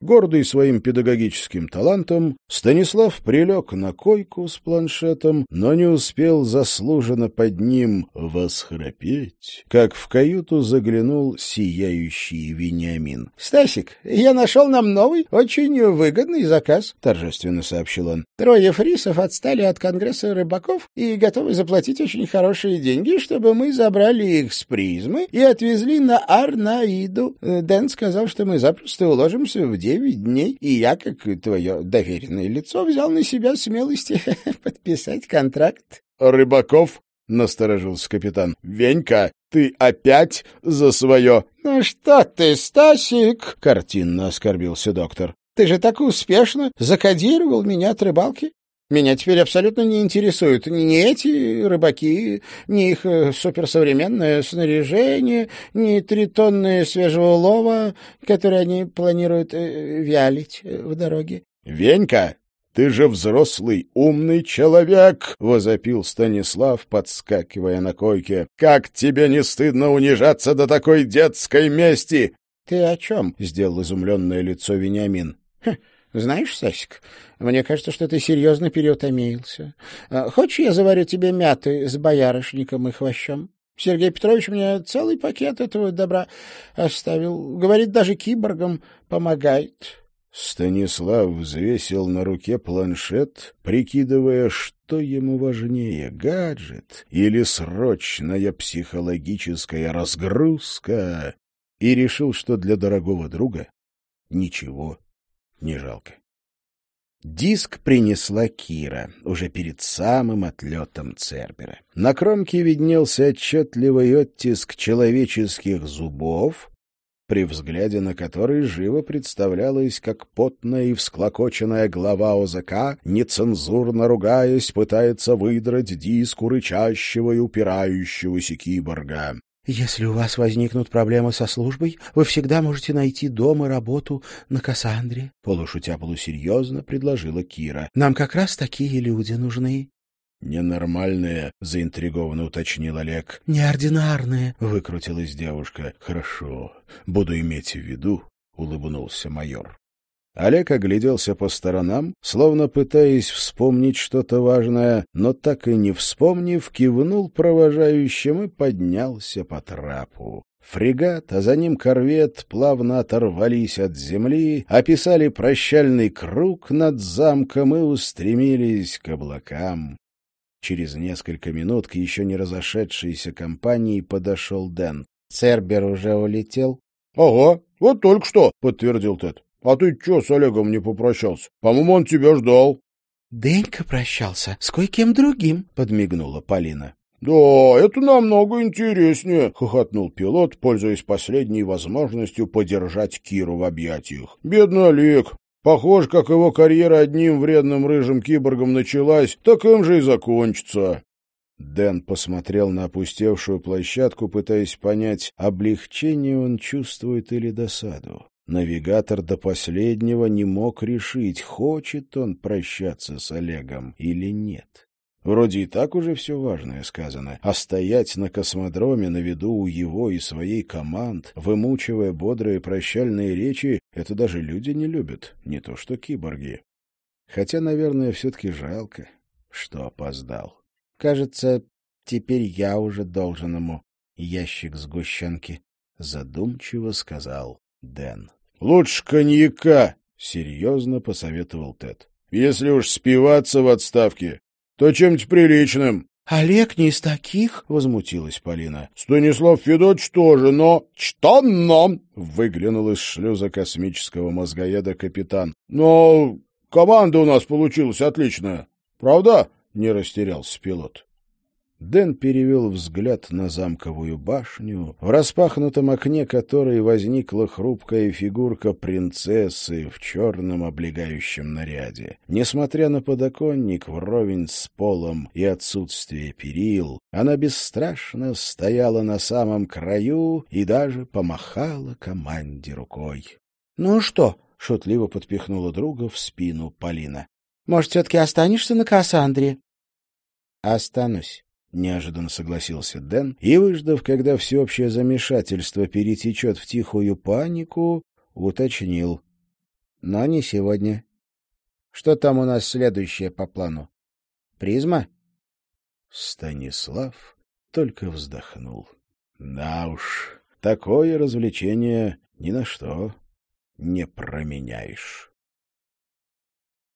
Гордый своим педагогическим талантом, Станислав прилег на койку с планшетом, но не успел заслуженно под ним восхрапеть, как в каюту заглянул сияющий Вениамин. — Стасик, я нашел нам новый, очень выгодный заказ, — торжественно сообщил он. — Трое фрисов отстали от Конгресса рыбаков и готовы заплатить очень хорошие деньги, чтобы мы забрали их с призмы и отвезли на Арнаиду. Дэн сказал, что мы запросто уложимся в девять дней, и я, как твое доверенное лицо, взял на себя смелости подписать контракт. — Рыбаков? — насторожился капитан. — Венька, ты опять за свое? — Ну что ты, Стасик? — картинно оскорбился доктор. — Ты же так успешно закодировал меня от рыбалки. Меня теперь абсолютно не интересуют ни эти рыбаки, ни их э, суперсовременное снаряжение, ни три тонны свежего улова, которые они планируют э, вялить э, в дороге. — Венька, ты же взрослый, умный человек! — возопил Станислав, подскакивая на койке. — Как тебе не стыдно унижаться до такой детской мести? — Ты о чем? — сделал изумленное лицо Вениамин. — Знаешь, Сасик, мне кажется, что ты серьезно переутомился. А, хочешь, я заварю тебе мяты с боярышником и хвощом? Сергей Петрович мне целый пакет этого добра оставил. Говорит, даже киборгам помогает. Станислав взвесил на руке планшет, прикидывая, что ему важнее — гаджет или срочная психологическая разгрузка, и решил, что для дорогого друга ничего не жалко. Диск принесла Кира уже перед самым отлетом Цербера. На кромке виднелся отчетливый оттиск человеческих зубов, при взгляде на который живо представлялась как потная и всклокоченная глава ОЗК, нецензурно ругаясь, пытается выдрать диск у рычащего и упирающегося киборга. Если у вас возникнут проблемы со службой, вы всегда можете найти дома работу на Кассандре, — полушутя полусерьезно предложила Кира. — Нам как раз такие люди нужны. — Ненормальные, — заинтригованно уточнил Олег. — Неординарные, — выкрутилась девушка. — Хорошо, буду иметь в виду, — улыбнулся майор. Олег огляделся по сторонам, словно пытаясь вспомнить что-то важное, но так и не вспомнив, кивнул провожающим и поднялся по трапу. Фрегат, а за ним корвет плавно оторвались от земли, описали прощальный круг над замком и устремились к облакам. Через несколько минут к еще не разошедшейся компании подошел Дэн. — Цербер уже улетел? — Ага, вот только что, — подтвердил Тед. А ты чё с Олегом не попрощался? По-моему, он тебя ждал. — Денька прощался с кое-кем другим, — подмигнула Полина. — Да, это намного интереснее, — хохотнул пилот, пользуясь последней возможностью подержать Киру в объятиях. — Бедный Олег. Похоже, как его карьера одним вредным рыжим киборгом началась, так им же и закончится. Дэн посмотрел на опустевшую площадку, пытаясь понять, облегчение он чувствует или досаду. Навигатор до последнего не мог решить, хочет он прощаться с Олегом или нет. Вроде и так уже все важное сказано, а стоять на космодроме на виду у его и своей команд, вымучивая бодрые прощальные речи, это даже люди не любят, не то что киборги. Хотя, наверное, все-таки жалко, что опоздал. Кажется, теперь я уже должен ему ящик сгущенки, — задумчиво сказал Дэн. — Лучше коньяка, — серьезно посоветовал Тед. — Если уж спиваться в отставке, то чем-то приличным. — Олег не из таких, — возмутилась Полина. — Станислав Федорович тоже, но... — Что но? — выглянул из шлюза космического мозгоеда капитан. — Но команда у нас получилась отличная. Правда?» — не растерялся пилот. Дэн перевел взгляд на замковую башню, в распахнутом окне которой возникла хрупкая фигурка принцессы в черном облегающем наряде. Несмотря на подоконник вровень с полом и отсутствие перил, она бесстрашно стояла на самом краю и даже помахала команде рукой. — Ну что? — шутливо подпихнула друга в спину Полина. — Может, все-таки останешься на Кассандре? — Останусь. — неожиданно согласился Дэн и, выждав, когда всеобщее замешательство перетечет в тихую панику, уточнил. — Но не сегодня. Что там у нас следующее по плану? Призма? Станислав только вздохнул. Да уж, такое развлечение ни на что не променяешь.